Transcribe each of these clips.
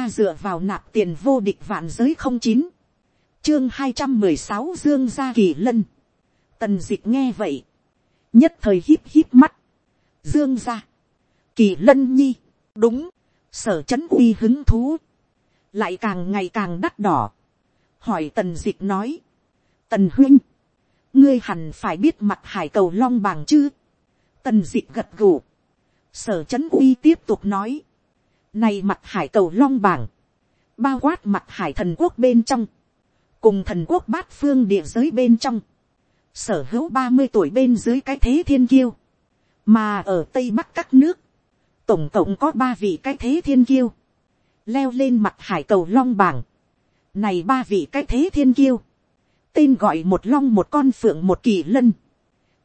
ta dựa vào nạp tiền vô địch vạn giới không chín, chương hai trăm mười sáu dương gia kỳ lân, tần dịch nghe vậy, nhất thời híp híp mắt, dương gia, kỳ lân nhi, đúng, sở c h ấ n uy hứng thú, lại càng ngày càng đắt đỏ, hỏi tần dịch nói, tần huynh, ngươi hẳn phải biết mặt hải cầu long bàng chứ, tần dịch gật gù, sở c h ấ n uy tiếp tục nói, này mặt hải cầu long bảng, bao quát mặt hải thần quốc bên trong, cùng thần quốc bát phương địa giới bên trong, sở hữu ba mươi tuổi bên dưới cái thế thiên kiêu, mà ở tây bắc các nước, tổng cộng có ba vị cái thế thiên kiêu, leo lên mặt hải cầu long bảng, này ba vị cái thế thiên kiêu, tên gọi một long một con phượng một kỳ lân,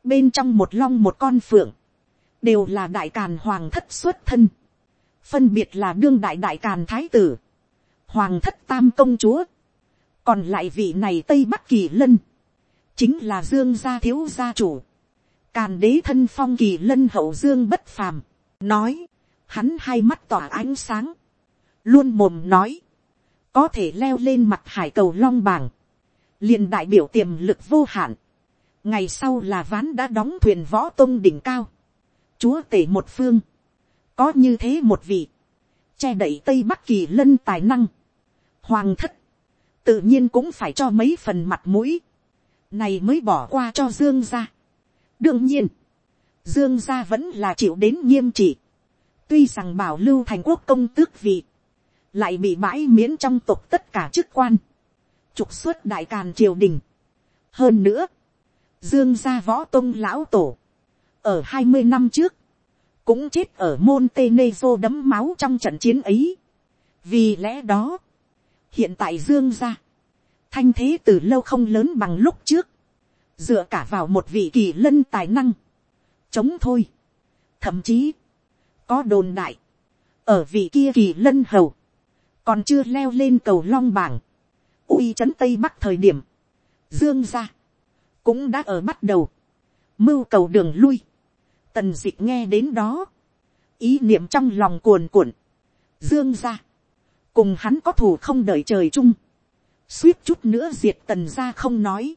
bên trong một long một con phượng, đều là đại càn hoàng thất xuất thân, phân biệt là đương đại đại càn thái tử, hoàng thất tam công chúa, còn lại vị này tây bắc kỳ lân, chính là dương gia thiếu gia chủ, càn đế thân phong kỳ lân hậu dương bất phàm, nói, hắn hai mắt tỏa ánh sáng, luôn mồm nói, có thể leo lên mặt hải cầu long bảng, liền đại biểu tiềm lực vô hạn, ngày sau là ván đã đóng thuyền võ tôn đỉnh cao, chúa tể một phương, có như thế một vị, che đậy tây bắc kỳ lân tài năng, hoàng thất, tự nhiên cũng phải cho mấy phần mặt mũi, này mới bỏ qua cho dương gia. đương nhiên, dương gia vẫn là chịu đến nghiêm trị, tuy rằng bảo lưu thành quốc công tước vị, lại bị bãi miễn trong tộc tất cả chức quan, trục xuất đại càn triều đình. hơn nữa, dương gia võ tôn lão tổ, ở hai mươi năm trước, cũng chết ở Montenegro đấm máu trong trận chiến ấy. Vì lẽ đó, hiện tại Dương gia, thanh thế từ lâu không lớn bằng lúc trước, dựa cả vào một vị kỳ lân tài năng, chống thôi. Thậm chí, có đồn đại, ở vị kia kỳ lân hầu, còn chưa leo lên cầu long bảng, uy trấn tây bắc thời điểm, dương gia, cũng đã ở bắt đầu, mưu cầu đường lui, tần dịch nghe đến đó, ý niệm trong lòng cuồn cuộn, dương ra, cùng hắn có thù không đợi trời chung, suýt chút nữa diệt tần ra không nói,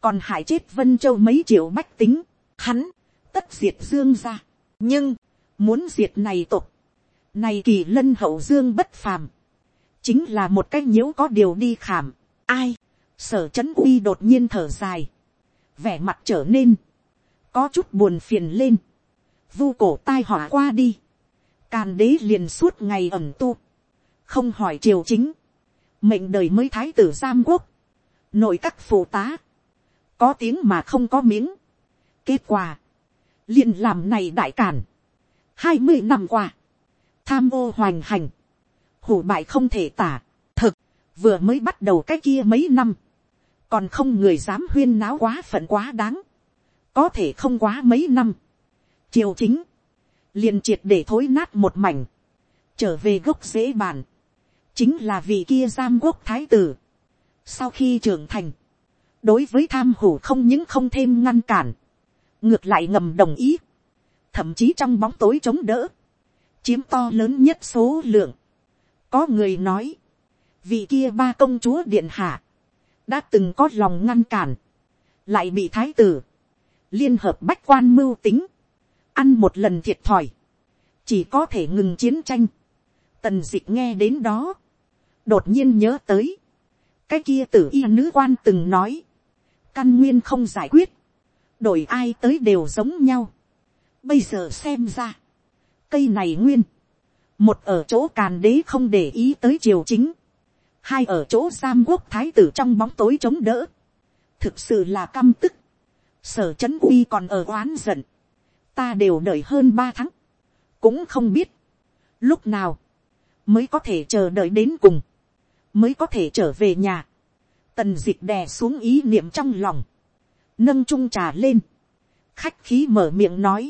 còn hại chết vân châu mấy triệu bách tính, hắn, tất diệt dương ra, nhưng, muốn diệt này tục, này kỳ lân hậu dương bất phàm, chính là một cái nhiễu có điều đi khảm, ai, sở c h ấ n uy đột nhiên thở dài, vẻ mặt trở nên, có chút buồn phiền lên, vu cổ tai họa qua đi, càn đế liền suốt ngày ẩm tu, không hỏi triều chính, mệnh đời mới thái tử giam quốc, nội các phụ tá, có tiếng mà không có miếng, kết quả, liền làm này đại càn, hai mươi năm qua, tham ô hoành hành, hủ bại không thể tả, thực, vừa mới bắt đầu cái kia mấy năm, còn không người dám huyên náo quá phận quá đáng, có thể không quá mấy năm, triều chính, liền triệt để thối nát một mảnh, trở về gốc dễ bàn, chính là vị kia giam quốc thái tử. Sau khi trưởng thành, đối với tham hủ không những không thêm ngăn cản, ngược lại ngầm đồng ý, thậm chí trong bóng tối chống đỡ, chiếm to lớn nhất số lượng. Có người nói, vị kia ba công chúa điện hạ, đã từng có lòng ngăn cản, lại bị thái tử, liên hợp bách quan mưu tính, ăn một lần thiệt thòi, chỉ có thể ngừng chiến tranh. Tần dịch nghe đến đó, đột nhiên nhớ tới, cái kia tử y nữ quan từng nói, căn nguyên không giải quyết, đổi ai tới đều giống nhau. Bây giờ xem ra, cây này nguyên, một ở chỗ càn đế không để ý tới triều chính, hai ở chỗ giam quốc thái tử trong bóng tối chống đỡ, thực sự là căm tức, sở trấn uy còn ở oán giận, ta đều đợi hơn ba tháng, cũng không biết, lúc nào, mới có thể chờ đợi đến cùng, mới có thể trở về nhà, tần d ị c h đè xuống ý niệm trong lòng, nâng trung trà lên, khách khí mở miệng nói,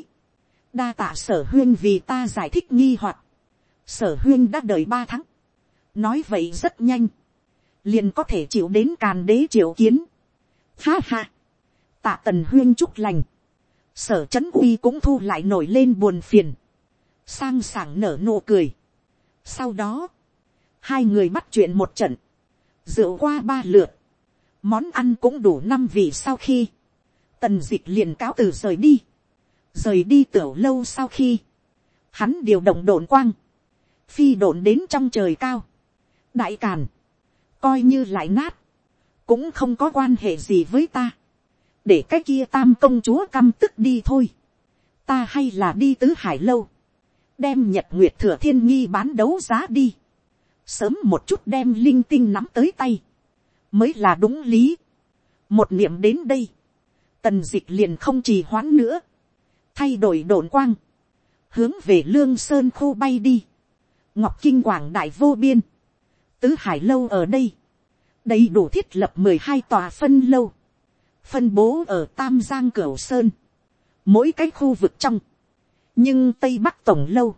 đa tạ sở huyên vì ta giải thích nghi hoặc, sở huyên đã đợi ba tháng, nói vậy rất nhanh, liền có thể chịu đến càn đế triệu kiến, ha ha, tạ tần huyên chúc lành, sở trấn uy cũng thu lại nổi lên buồn phiền, sang sảng nở nụ cười. sau đó, hai người bắt chuyện một trận, rượu qua ba lượt, món ăn cũng đủ năm vị sau khi, tần dịch liền cáo từ rời đi, rời đi tiểu lâu sau khi, hắn điều động đồn quang, phi đồn đến trong trời cao, đại càn, coi như lại nát, cũng không có quan hệ gì với ta, để cái kia tam công chúa căm tức đi thôi, ta hay là đi tứ hải lâu, đem nhật nguyệt thừa thiên nghi bán đấu giá đi, sớm một chút đem linh tinh nắm tới tay, mới là đúng lý. một niệm đến đây, tần d ị c h liền không trì hoãn nữa, thay đổi đồn quang, hướng về lương sơn khu bay đi, ngọc kinh quảng đại vô biên, tứ hải lâu ở đây, đầy đủ thiết lập mười hai tòa phân lâu, phân bố ở tam giang cửu sơn, mỗi cái khu vực trong, nhưng tây bắc tổng lâu,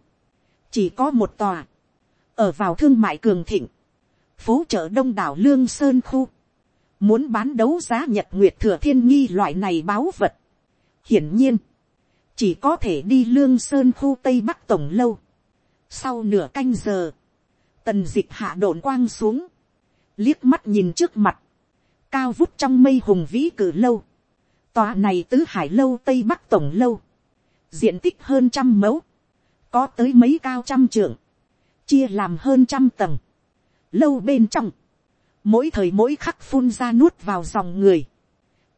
chỉ có một tòa, ở vào thương mại cường thịnh, phố chợ đông đảo lương sơn khu, muốn bán đấu giá nhật nguyệt thừa thiên nghi loại này báo vật. hiển nhiên, chỉ có thể đi lương sơn khu tây bắc tổng lâu. sau nửa canh giờ, tần d ị c h hạ đồn quang xuống, liếc mắt nhìn trước mặt, cao vút trong mây hùng vĩ cử lâu, tòa này tứ hải lâu tây bắc tổng lâu, diện tích hơn trăm mẫu, có tới mấy cao trăm trượng, chia làm hơn trăm tầng, lâu bên trong, mỗi thời mỗi khắc phun ra nuốt vào dòng người,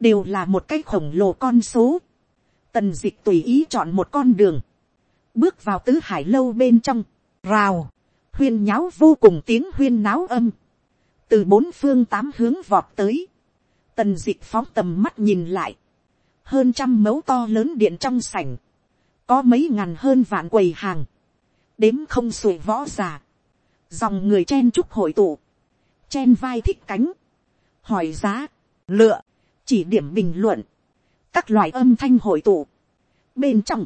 đều là một cái khổng lồ con số, tần dịch tùy ý chọn một con đường, bước vào tứ hải lâu bên trong, rào, huyên nháo vô cùng tiếng huyên náo âm, từ bốn phương tám hướng vọt tới, tần d ị phóng tầm mắt nhìn lại, hơn trăm mẫu to lớn điện trong sảnh, có mấy ngàn hơn vạn quầy hàng, đếm không xuể võ già, dòng người chen chúc hội tụ, chen vai thích cánh, hỏi giá, lựa, chỉ điểm bình luận, các loại âm thanh hội tụ. Bên trong,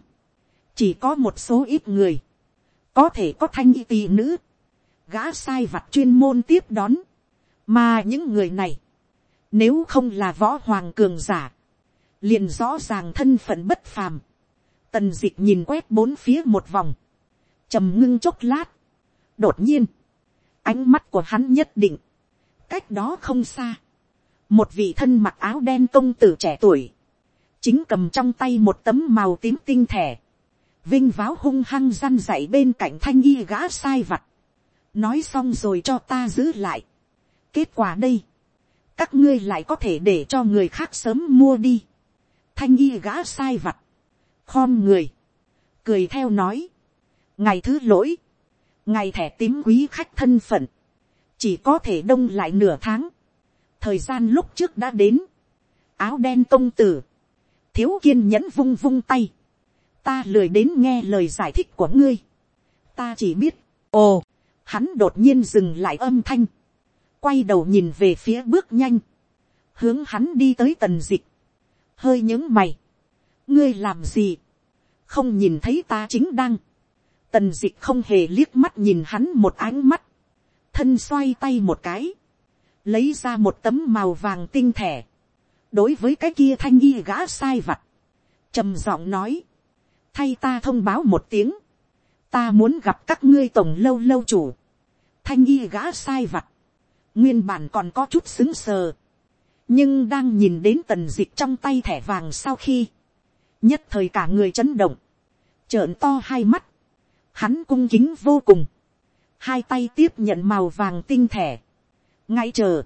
chỉ có một số ít người, có thể có thanh y tỳ nữ, gã sai vặt chuyên môn tiếp đón, mà những người này, nếu không là võ hoàng cường giả, liền rõ ràng thân phận bất phàm, tần d ị c h nhìn quét bốn phía một vòng, trầm ngưng chốc lát, đột nhiên, ánh mắt của hắn nhất định, cách đó không xa, một vị thân mặc áo đen công tử trẻ tuổi, chính cầm trong tay một tấm màu tím tinh thẻ, vinh váo hung hăng răn dậy bên cạnh thanh y gã sai vặt, nói xong rồi cho ta giữ lại kết quả đây, các ngươi lại có thể để cho người khác sớm mua đi. thanh y gã sai vặt, khom người, cười theo nói, ngày thứ lỗi, ngày thẻ tím quý khách thân phận, chỉ có thể đông lại nửa tháng, thời gian lúc trước đã đến, áo đen công tử, thiếu kiên nhẫn vung vung tay, ta lười đến nghe lời giải thích của ngươi, ta chỉ biết, ồ, hắn đột nhiên dừng lại âm thanh, quay đầu nhìn về phía bước nhanh, hướng hắn đi tới tần dịch, hơi những mày, ngươi làm gì, không nhìn thấy ta chính đang, Tần dịch không hề liếc mắt nhìn hắn một ánh mắt. Thân xoay tay một cái. Lấy ra một tấm màu vàng tinh thể. Đối với cái kia thanh y gã sai vặt. trầm giọng nói. Thay ta thông báo một tiếng. Ta muốn gặp các ngươi tổng lâu lâu chủ. Thanh y gã sai vặt. Nguyên bản còn có chút xứng sờ. Nhưng đang nhìn đến tần dịch trong tay thẻ vàng sau khi. Nhất thời cả người chấn động. Trợn to hai mắt Hắn cung kính vô cùng. Hai tay tiếp nhận màu vàng tinh thẻ, Ngay chờ.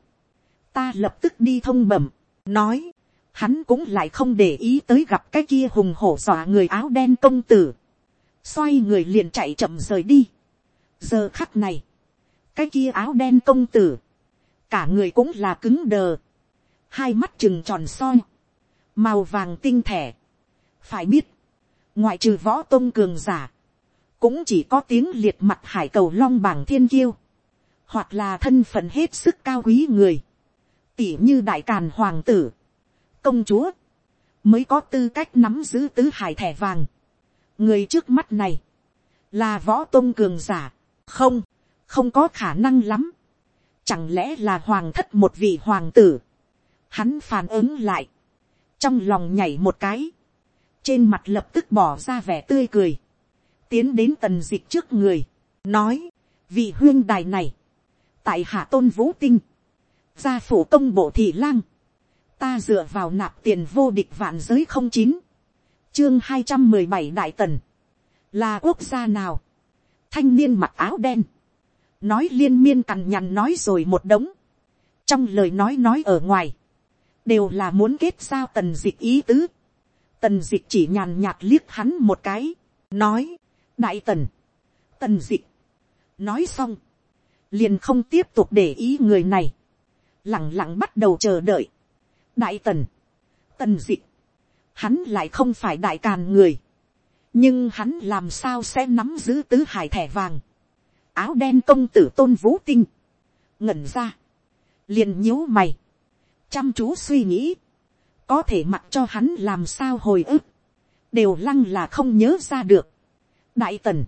Ta lập tức đi thông bẩm. Nói. Hắn cũng lại không để ý tới gặp cái kia hùng hổ dọa người áo đen công tử. Xoay người liền chạy chậm rời đi. Giờ khắc này. Cái kia áo đen công tử. Cả người cũng là cứng đờ. Hai mắt trừng tròn soi. Màu vàng tinh thể. Phải biết. Ngoại trừ võ tôn cường giả cũng chỉ có tiếng liệt mặt hải cầu long bảng thiên kiêu, hoặc là thân phận hết sức cao quý người, tỉ như đại càn hoàng tử, công chúa, mới có tư cách nắm giữ tứ hải thẻ vàng. người trước mắt này, là võ tôn cường giả, không, không có khả năng lắm. Chẳng lẽ là hoàng thất một vị hoàng tử. Hắn phản ứng lại. Trong lòng nhảy một cái. Trên mặt lập tức bỏ ra vẻ tươi cười. Tiến đến tần dịch trước người, nói, vị huyên đài này, tại hạ tôn vũ tinh, gia phủ công bộ thị lang, ta dựa vào nạp tiền vô địch vạn giới không chín, chương hai trăm mười bảy đại tần, là quốc gia nào, thanh niên mặc áo đen, nói liên miên cằn nhằn nói rồi một đống, trong lời nói nói ở ngoài, đều là muốn kết giao tần dịch ý tứ, tần dịch chỉ nhàn nhạt liếc hắn một cái, nói, đại tần, tần dịch, nói xong, liền không tiếp tục để ý người này, lẳng lặng bắt đầu chờ đợi, đại tần, tần dịch, hắn lại không phải đại càn người, nhưng hắn làm sao sẽ nắm giữ tứ hải thẻ vàng, áo đen công tử tôn vũ tinh, ngẩn ra, liền nhíu mày, chăm chú suy nghĩ, có thể mặc cho hắn làm sao hồi ức, đều lăng là không nhớ ra được. đại tần,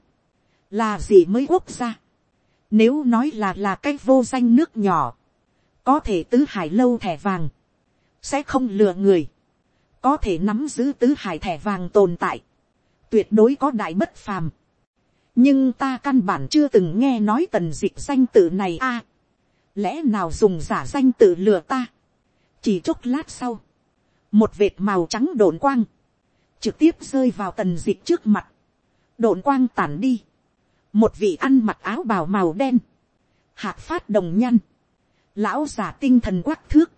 là gì mới quốc gia, nếu nói là là cái vô danh nước nhỏ, có thể tứ hải lâu thẻ vàng, sẽ không lừa người, có thể nắm giữ tứ hải thẻ vàng tồn tại, tuyệt đối có đại bất phàm nhưng ta căn bản chưa từng nghe nói tần dịch danh tự này a. lẽ nào dùng giả danh tự lừa ta. chỉ chốc lát sau, một vệt màu trắng đồn quang, trực tiếp rơi vào tần dịch trước mặt, đồn quang tản đi, một vị ăn mặc áo bào màu đen, hạt phát đồng nhăn, lão giả tinh thần quắc thước,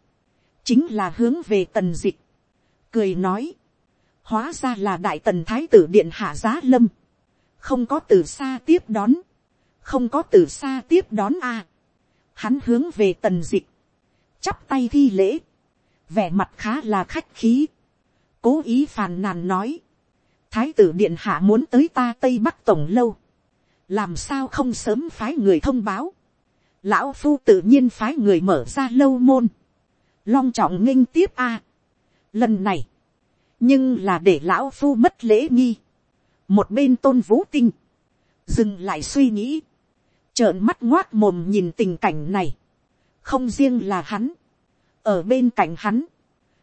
chính là hướng về tần dịch, cười nói, hóa ra là đại tần thái tử điện hạ giá lâm, không có từ xa tiếp đón, không có từ xa tiếp đón a, hắn hướng về tần dịch, chắp tay thi lễ, vẻ mặt khá là khách khí, cố ý phàn nàn nói, thái tử điện hạ muốn tới ta tây bắc tổng lâu, làm sao không sớm phái người thông báo, lão phu tự nhiên phái người mở ra lâu môn, long trọng nghinh tiếp a. lần này, nhưng là để lão phu mất lễ nghi, một bên tôn vũ tinh, dừng lại suy nghĩ, trợn mắt ngoác mồm nhìn tình cảnh này, không riêng là hắn, ở bên cạnh hắn,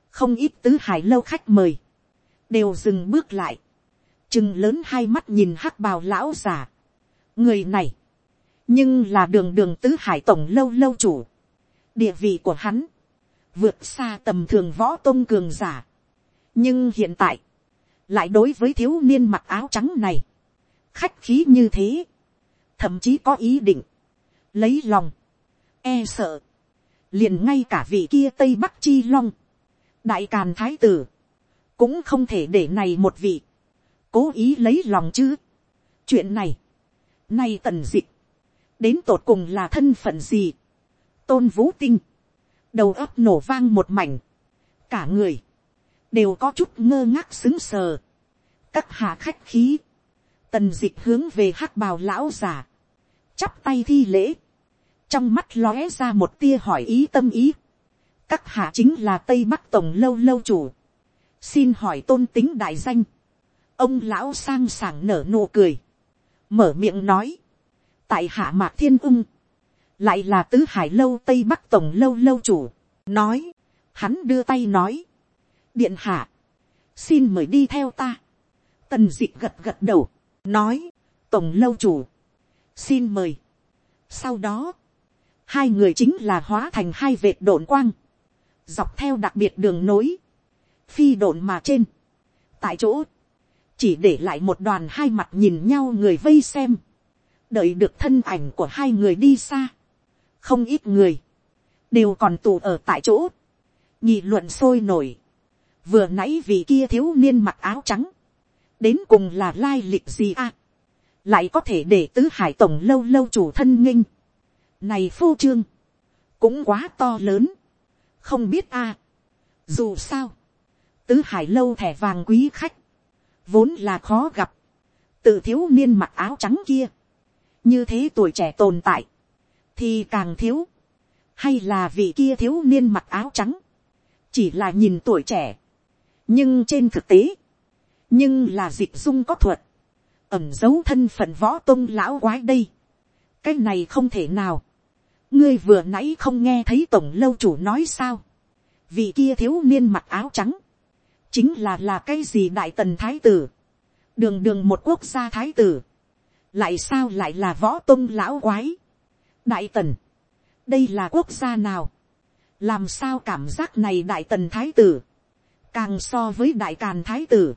không ít tứ hải lâu khách mời, đều dừng bước lại, chừng lớn hai mắt nhìn hắc bào lão già. người này, nhưng là đường đường tứ hải tổng lâu lâu chủ, địa vị của hắn, vượt xa tầm thường võ tôn cường giả. nhưng hiện tại, lại đối với thiếu niên mặc áo trắng này, khách khí như thế, thậm chí có ý định, lấy lòng, e sợ, liền ngay cả vị kia tây bắc chi long, đại càn thái tử, cũng không thể để này một vị, cố ý lấy lòng chứ. chuyện này, nay tần dịch, đến tột cùng là thân phận gì, tôn vũ tinh, đầu óc nổ vang một mảnh, cả người, đều có chút ngơ ngác xứng sờ, các hạ khách khí, tần dịch hướng về hắc bào lão già, chắp tay thi lễ, trong mắt lóe ra một tia hỏi ý tâm ý, các hạ chính là tây bắc tổng lâu lâu chủ, xin hỏi tôn tính đại danh, ông lão sang sảng nở nụ cười, mở miệng nói, tại hạ mạc thiên ung, lại là tứ hải lâu tây bắc tổng lâu lâu chủ, nói, hắn đưa tay nói, điện hạ, xin mời đi theo ta, tần d ị gật gật đầu, nói, tổng lâu chủ, xin mời. sau đó, hai người chính là hóa thành hai vệt đồn quang, dọc theo đặc biệt đường nối, phi đồn mà trên, tại chỗ, chỉ để lại một đoàn hai mặt nhìn nhau người vây xem, đợi được thân ảnh của hai người đi xa, không ít người, đều còn tù ở tại chỗ, nhị luận sôi nổi, vừa nãy vì kia thiếu niên mặc áo trắng, đến cùng là lai lịch gì à, lại có thể để tứ hải tổng lâu lâu chủ thân nghinh, này phô trương, cũng quá to lớn, không biết a, dù sao, tứ hải lâu thẻ vàng quý khách, vốn là khó gặp, tự thiếu niên mặc áo trắng kia, như thế tuổi trẻ tồn tại, thì càng thiếu, hay là vị kia thiếu niên mặc áo trắng, chỉ là nhìn tuổi trẻ, nhưng trên thực tế, nhưng là dịch dung có thuật, ẩm dấu thân phận võ tôn lão quái đây, cái này không thể nào, ngươi vừa nãy không nghe thấy tổng lâu chủ nói sao, vì kia thiếu niên mặc áo trắng, chính là là cái gì đại tần thái tử, đường đường một quốc gia thái tử, lại sao lại là võ tôn lão quái, đại tần, đây là quốc gia nào, làm sao cảm giác này đại tần thái tử, càng so với đại càn thái tử,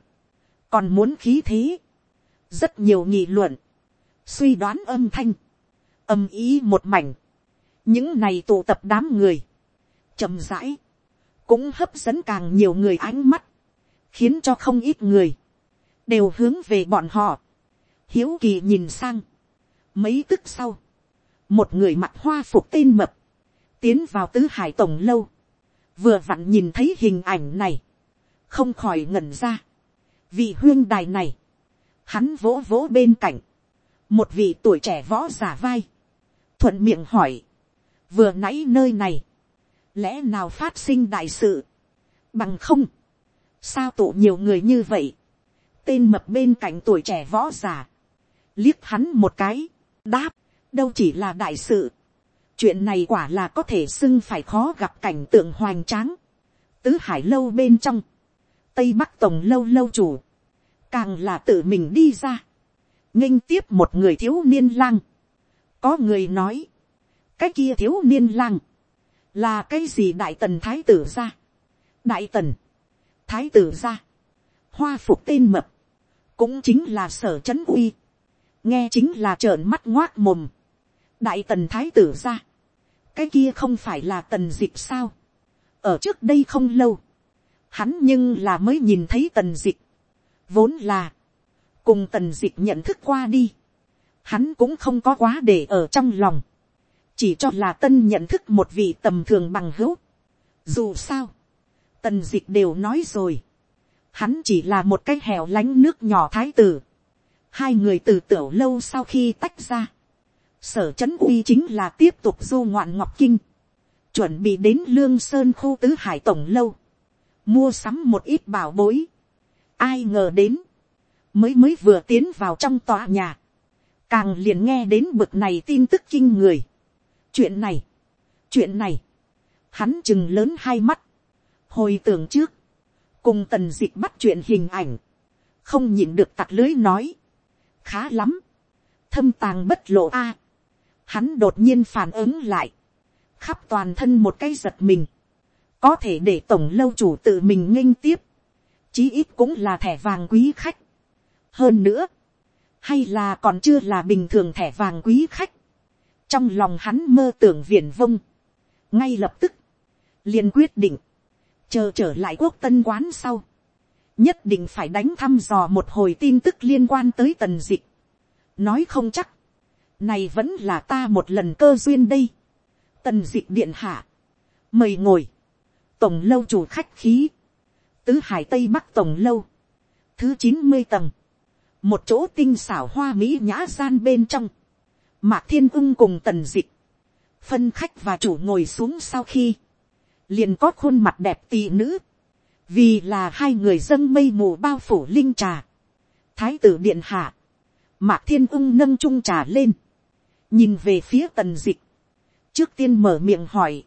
còn muốn khí thế, rất nhiều nghị luận, suy đoán âm thanh, âm ý một mảnh, những này tụ tập đám người, chậm rãi, cũng hấp dẫn càng nhiều người ánh mắt, khiến cho không ít người, đều hướng về bọn họ, hiếu kỳ nhìn sang, mấy tức sau, một người mặc hoa phục tên mập, tiến vào tứ hải tổng lâu, vừa vặn nhìn thấy hình ảnh này, không khỏi ngẩn ra, vì huyên đài này, hắn vỗ vỗ bên cạnh, một vị tuổi trẻ võ giả vai, thuận miệng hỏi, vừa nãy nơi này, lẽ nào phát sinh đại sự, bằng không, sao tụ nhiều người như vậy, tên mập bên cạnh tuổi trẻ võ giả, liếc hắn một cái, đáp, đâu chỉ là đại sự, chuyện này quả là có thể xưng phải khó gặp cảnh tượng hoành tráng, tứ hải lâu bên trong, tây bắc tổng lâu lâu chủ, càng là tự mình đi ra, nghinh tiếp một người thiếu niên lang, có người nói, cái kia thiếu niên lang, là cái gì đại tần thái tử ra, đại tần, thái tử ra, hoa phục tên mập, cũng chính là sở c h ấ n uy, nghe chính là trợn mắt ngoác mồm, đại tần thái tử ra, cái kia không phải là tần dịch sao, ở trước đây không lâu, hắn nhưng là mới nhìn thấy tần dịch, vốn là, cùng tần dịch nhận thức qua đi, hắn cũng không có quá để ở trong lòng, chỉ cho là tân nhận thức một vị tầm thường bằng hữu. Dù sao, tần dịch đều nói rồi, hắn chỉ là một cái hẻo lánh nước nhỏ thái tử. hai người từ tiểu lâu sau khi tách ra, sở trấn uy chính là tiếp tục du ngoạn ngọc kinh, chuẩn bị đến lương sơn khu tứ hải tổng lâu, mua sắm một ít bảo bối. ai ngờ đến, mới mới vừa tiến vào trong tòa nhà, càng liền nghe đến bực này tin tức kinh người. chuyện này, chuyện này, hắn chừng lớn hai mắt, hồi tưởng trước, cùng tần dịch bắt chuyện hình ảnh, không nhìn được tặc lưới nói, khá lắm, thâm tàng bất lộ a, hắn đột nhiên phản ứng lại, khắp toàn thân một cái giật mình, có thể để tổng lâu chủ tự mình nghênh tiếp, chí ít cũng là thẻ vàng quý khách. hơn nữa, hay là còn chưa là bình thường thẻ vàng quý khách, trong lòng hắn mơ tưởng viển vông, ngay lập tức, liền quyết định, chờ trở lại quốc tân quán sau, nhất định phải đánh thăm dò một hồi tin tức liên quan tới tần dịch. nói không chắc, này vẫn là ta một lần cơ duyên đây. tần dịch điện hạ, mời ngồi, tổng lâu chủ khách khí, tứ hải tây bắc tổng lâu, thứ chín mươi tầng, một chỗ tinh xảo hoa mỹ nhã gian bên trong, mạc thiên ưng cùng tần dịch, phân khách và chủ ngồi xuống sau khi, liền có khuôn mặt đẹp tỷ nữ, vì là hai người dâng mây mù bao phủ linh trà, thái tử điện hạ, mạc thiên ung nâng trung trà lên, nhìn về phía tần dịch, trước tiên mở miệng hỏi,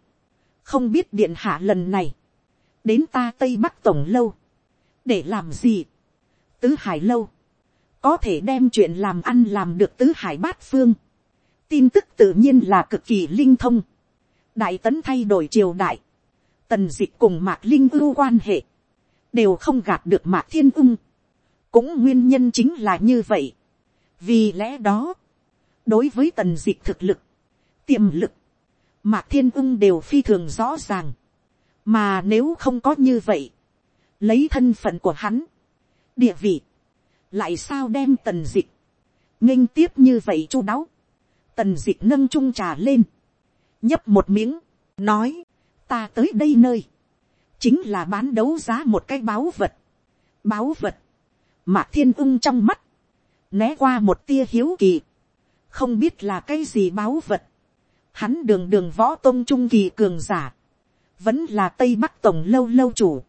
không biết điện hạ lần này, đến ta tây bắc tổng lâu, để làm gì, tứ hải lâu, có thể đem chuyện làm ăn làm được tứ hải bát phương, tin tức tự nhiên là cực kỳ linh thông, đại tấn thay đổi triều đại, tần dịch cùng mạc linh ưu quan hệ, đều không gạt được mạc thiên ưng. cũng nguyên nhân chính là như vậy. vì lẽ đó, đối với tần dịch thực lực, tiềm lực, mạc thiên ưng đều phi thường rõ ràng. mà nếu không có như vậy, lấy thân phận của hắn, địa vị, lại sao đem tần dịch, nghênh tiếp như vậy chu đáo, tần dịch nâng chung trà lên, nhấp một miếng, nói, ta tới đây nơi, chính là bán đấu giá một cái báo vật. báo vật, mạc thiên ưng trong mắt, né qua một tia hiếu kỳ, không biết là cái gì báo vật. Hắn đường đường võ tôn trung kỳ cường giả, vẫn là tây bắc tổng lâu lâu chủ,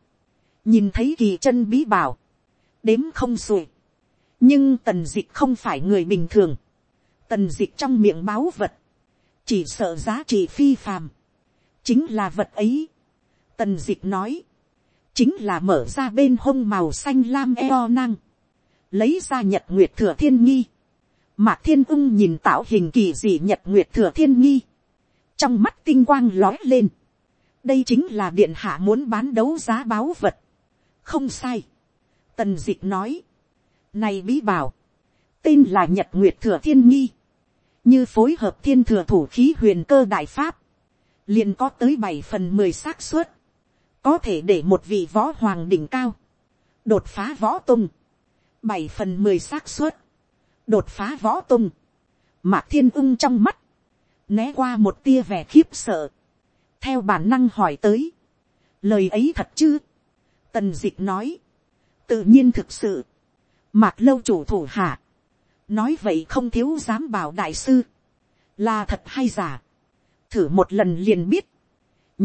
nhìn thấy kỳ chân bí bảo, đếm không xuể. nhưng tần d ị c h không phải người bình thường, tần d ị c h trong miệng báo vật, chỉ sợ giá trị phi phàm. Chính là vật ấy. Tần dịch nói, chính là mở ra bên hông màu xanh lam eo năng, lấy ra nhật nguyệt thừa thiên nghi. Mạc thiên ung nhìn tạo hình kỳ dị nhật nguyệt thừa thiên nghi, trong mắt tinh quang lói lên, đây chính là điện hạ muốn bán đấu giá báo vật, không sai, tần d ị c h nói, này bí bảo, tên là nhật nguyệt thừa thiên nghi, như phối hợp thiên thừa thủ khí huyền cơ đại pháp, liền có tới bảy phần mười xác suất, có thể để một vị võ hoàng đỉnh cao, đột phá võ tung, bảy phần mười xác suất, đột phá võ tung, mạc thiên ung trong mắt, né qua một tia vẻ khiếp sợ, theo bản năng hỏi tới, lời ấy thật chứ, tần d ị c h nói, tự nhiên thực sự, mạc lâu chủ thủ hạ, nói vậy không thiếu dám bảo đại sư, là thật hay giả, thử một lần liền biết,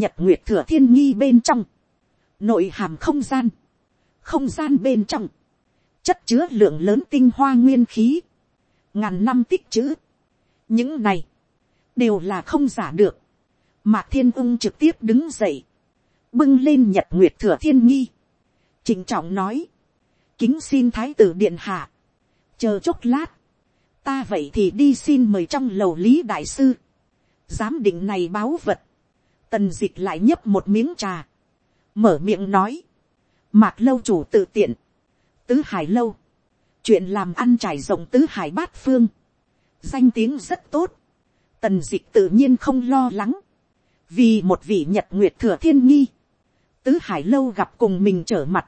nhật nguyệt thừa thiên nghi bên trong, nội hàm không gian, không gian bên trong, chất chứa lượng lớn tinh hoa nguyên khí, ngàn năm tích chữ, những này, đều là không giả được, Mạc Thiên ung trực tiếp đứng dậy. Bưng lên nhật nguyệt thừa thiên nghi. chỉnh trọng nói. Kính xin thái tử điện hạ. Chờ chốc lát. Ta vậy thì đi xin mời trong lầu lý đại sư. Giám định này báo vật. Tần dịch lại nhấp một miếng trà. Mở miệng nói. Mạc lâu chủ tự tiện. Tứ hải lâu. Chuyện làm ăn trải rộng tứ hải bát phương. Danh tiếng rất tốt. Tần dịch tự nhiên không lo lắng. Vì một vị nhật nguyệt thừa thiên nghi, tứ hải lâu gặp cùng mình trở mặt,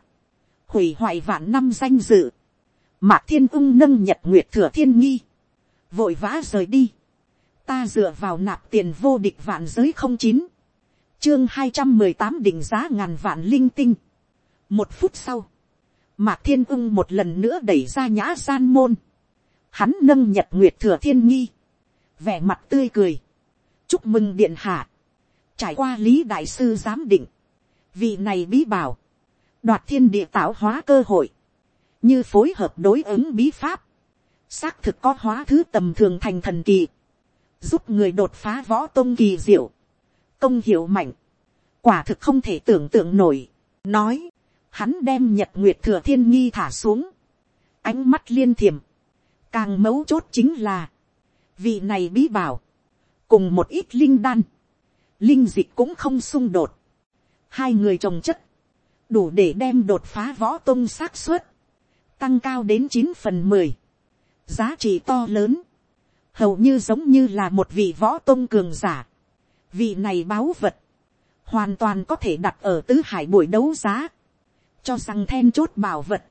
hủy hoại vạn năm danh dự, mạc thiên ung nâng nhật nguyệt thừa thiên nghi, vội vã rời đi, ta dựa vào nạp tiền vô địch vạn giới không chín, chương hai trăm mười tám định giá ngàn vạn linh tinh. một phút sau, mạc thiên ung một lần nữa đẩy ra nhã gian môn, hắn nâng nhật nguyệt thừa thiên nghi, vẻ mặt tươi cười, chúc mừng điện hạ, trải qua lý đại sư giám định, vị này bí bảo, đoạt thiên địa tạo hóa cơ hội, như phối hợp đối ứng bí pháp, xác thực có hóa thứ tầm thường thành thần kỳ, giúp người đột phá võ tôn kỳ diệu, công hiệu mạnh, quả thực không thể tưởng tượng nổi, nói, hắn đem nhật nguyệt thừa thiên nghi thả xuống, ánh mắt liên thiềm, càng mấu chốt chính là, vị này bí bảo, cùng một ít linh đan, linh dịch cũng không xung đột, hai người trồng chất, đủ để đem đột phá võ tôn xác suất, tăng cao đến chín phần mười, giá trị to lớn, hầu như giống như là một vị võ tôn cường giả, vị này báo vật, hoàn toàn có thể đặt ở tứ hải buổi đấu giá, cho rằng then chốt bảo vật,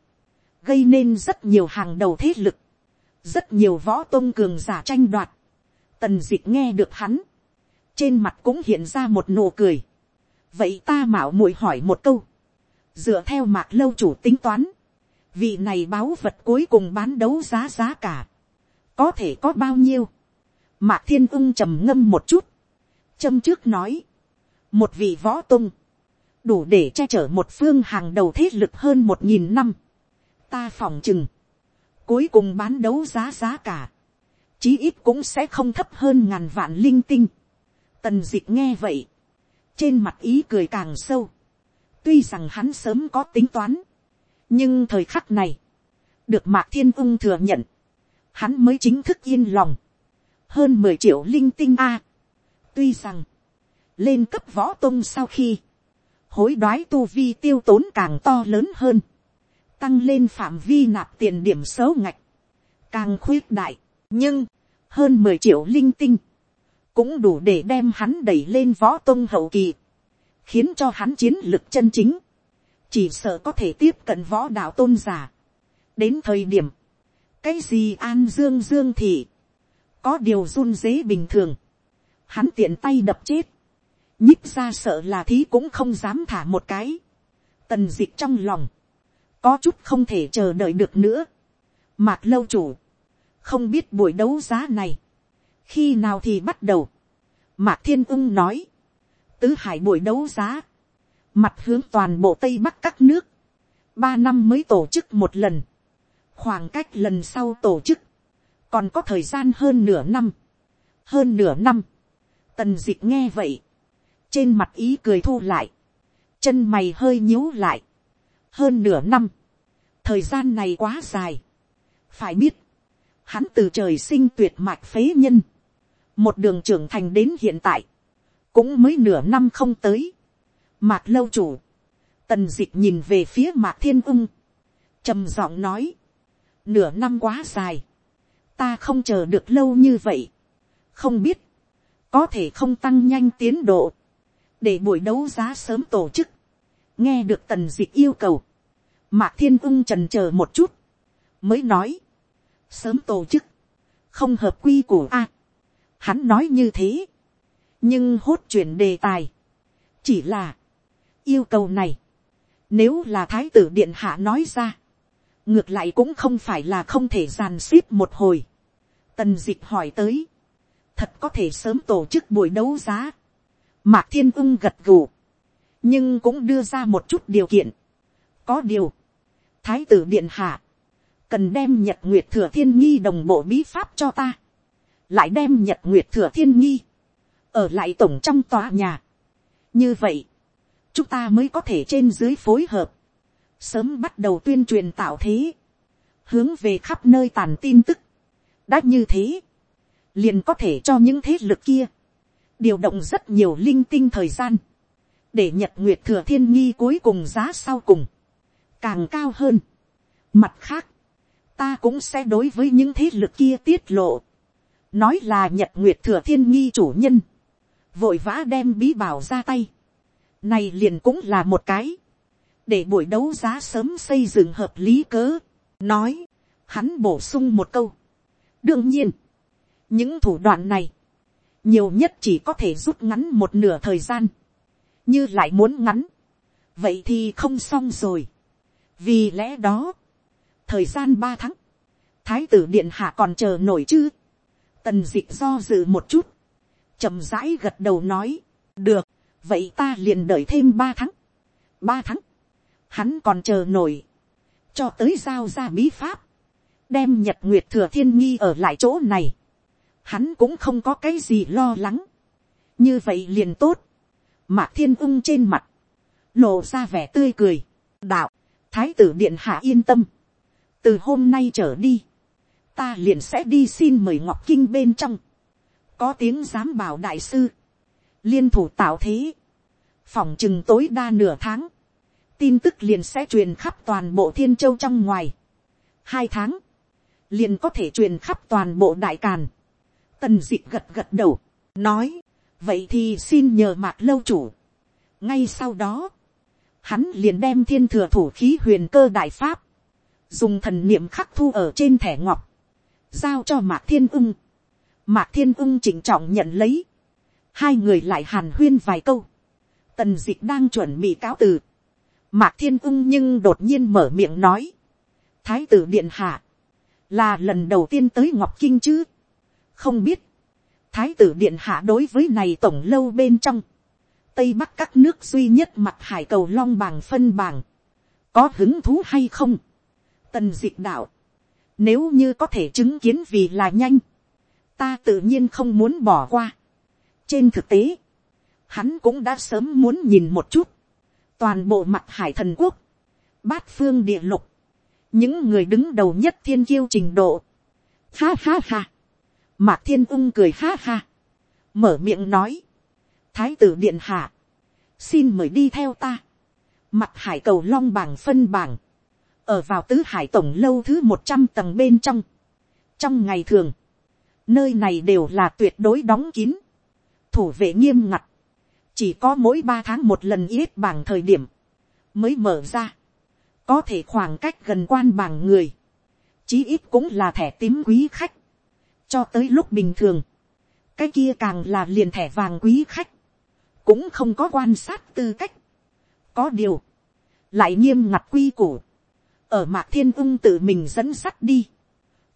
gây nên rất nhiều hàng đầu thế lực, rất nhiều võ tôn cường giả tranh đoạt, tần dịch nghe được hắn, trên mặt cũng hiện ra một nụ cười. vậy ta mạo muội hỏi một câu, dựa theo mạc lâu chủ tính toán, vị này báo vật cuối cùng bán đấu giá giá cả, có thể có bao nhiêu, mạc thiên ung trầm ngâm một chút, châm trước nói, một vị võ tung, đủ để che chở một phương hàng đầu thế lực hơn một nghìn năm, ta phòng chừng, cuối cùng bán đấu giá giá cả, chí ít cũng sẽ không thấp hơn ngàn vạn linh tinh. Tần dịch nghe vậy. Trên mặt ý cười càng sâu. Tuy rằng hắn sớm có tính toán. Nhưng thời khắc này. Được mạc thiên ung thừa nhận. Hắn mới chính thức yên lòng. Hơn mười triệu linh tinh A. Tuy rằng. Lên cấp võ tung sau khi. Hối đoái tu vi tiêu tốn càng to lớn hơn. Tăng lên phạm vi nạp tiền điểm xấu ngạch. Càng khuyết đại. Nhưng. Hơn mười triệu linh tinh cũng đủ để đem hắn đẩy lên võ tôn hậu kỳ, khiến cho hắn chiến lực chân chính, chỉ sợ có thể tiếp cận võ đạo tôn giả. đến thời điểm, cái gì an dương dương thì, có điều run dế bình thường, hắn tiện tay đập chết, nhích ra sợ là thí cũng không dám thả một cái, tần d ị c h trong lòng, có chút không thể chờ đợi được nữa, mạc lâu chủ, không biết buổi đấu giá này, khi nào thì bắt đầu, mạc thiên ung nói, tứ hải buổi đấu giá, mặt hướng toàn bộ tây bắc các nước, ba năm mới tổ chức một lần, khoảng cách lần sau tổ chức, còn có thời gian hơn nửa năm, hơn nửa năm, tần d ị c h nghe vậy, trên mặt ý cười thu lại, chân mày hơi nhíu lại, hơn nửa năm, thời gian này quá dài, phải biết, hắn từ trời sinh tuyệt mạch phế nhân, một đường trưởng thành đến hiện tại, cũng mới nửa năm không tới, mạc lâu chủ, tần d ị c h nhìn về phía mạc thiên ung trầm giọng nói, nửa năm quá dài, ta không chờ được lâu như vậy, không biết, có thể không tăng nhanh tiến độ, để buổi đấu giá sớm tổ chức, nghe được tần d ị c h yêu cầu, mạc thiên Ung trần chờ một chút, mới nói, sớm tổ chức, không hợp quy của a. hắn nói như thế, nhưng hốt chuyển đề tài, chỉ là, yêu cầu này, nếu là thái tử điện hạ nói ra. Ngược lại cũng không phải là không thể giàn xếp một hồi. Tần dịch hỏi tới. Thật có thể sớm tổ chức buổi đấu giá. Mạc thiên Ung gật gù. Nhưng cũng đưa ra một chút điều kiện. Có điều. Thái tử điện hạ. Cần đem nhật nguyệt thừa thiên nghi đồng bộ bí pháp cho ta. Lại đem nhật nguyệt thừa thiên nghi. Ở lại tổng trong tòa nhà. Như vậy chúng ta mới có thể trên dưới phối hợp, sớm bắt đầu tuyên truyền tạo thế, hướng về khắp nơi tàn tin tức. đã như thế, liền có thể cho những thế lực kia, điều động rất nhiều linh tinh thời gian, để nhật nguyệt thừa thiên nghi cuối cùng giá sau cùng, càng cao hơn. mặt khác, ta cũng sẽ đối với những thế lực kia tiết lộ, nói là nhật nguyệt thừa thiên nghi chủ nhân, vội vã đem bí bảo ra tay, này liền cũng là một cái. Để buổi đấu giá sớm xây dựng hợp lý cớ. Nói. Hắn bổ sung một câu. Đương nhiên. Những thủ đoạn này. Nhiều nhất chỉ có thể rút ngắn một nửa thời gian. Như lại muốn ngắn. Vậy thì không xong rồi. Vì lẽ đó. Thời gian ba tháng. Thái tử điện hạ còn chờ nổi chứ. Tần dịch do dự một chút. chậm rãi gật đầu nói. Được vậy ta liền đợi thêm ba tháng, ba tháng, hắn còn chờ nổi, cho tới giao ra bí pháp, đem nhật nguyệt thừa thiên nghi ở lại chỗ này, hắn cũng không có cái gì lo lắng, như vậy liền tốt, mạc thiên ung trên mặt, lộ ra vẻ tươi cười, đạo, thái tử điện hạ yên tâm, từ hôm nay trở đi, ta liền sẽ đi xin mời ngọc kinh bên trong, có tiếng giám bảo đại sư, liên thủ tạo thế, phỏng chừng tối đa nửa tháng, tin tức liền sẽ truyền khắp toàn bộ thiên châu trong ngoài. hai tháng, liền có thể truyền khắp toàn bộ đại càn. tần d ị gật gật đầu, nói, vậy thì xin nhờ mạc lâu chủ. ngay sau đó, hắn liền đem thiên thừa thủ khí huyền cơ đại pháp, dùng thần niệm khắc thu ở trên thẻ ngọc, giao cho mạc thiên ưng. mạc thiên ưng chỉnh trọng nhận lấy, hai người lại hàn huyên vài câu, tần dịch đang chuẩn bị cáo từ, mạc thiên ung nhưng đột nhiên mở miệng nói, thái tử điện hạ, là lần đầu tiên tới ngọc kinh chứ, không biết, thái tử điện hạ đối với này tổng lâu bên trong, tây bắc các nước duy nhất mặt hải cầu long bàng phân bàng, có hứng thú hay không, tần dịch đạo, nếu như có thể chứng kiến vì là nhanh, ta tự nhiên không muốn bỏ qua. trên thực tế, hắn cũng đã sớm muốn nhìn một chút, toàn bộ mặt hải thần quốc, bát phương địa lục, những người đứng đầu nhất thiên kiêu trình độ, ha ha ha, mạc thiên ung cười ha ha, mở miệng nói, thái tử điện hạ, xin mời đi theo ta, mặt hải cầu long bảng phân bảng, ở vào tứ hải tổng lâu thứ một trăm tầng bên trong, trong ngày thường, nơi này đều là tuyệt đối đóng kín, thủ vệ nghiêm ngặt, chỉ có mỗi ba tháng một lần yết bảng thời điểm, mới mở ra, có thể khoảng cách gần quan bảng người, chí ít cũng là thẻ tím quý khách, cho tới lúc bình thường, cái kia càng là liền thẻ vàng quý khách, cũng không có quan sát tư cách, có điều, lại nghiêm ngặt quy củ, ở mạc thiên ung tự mình dẫn sắt đi,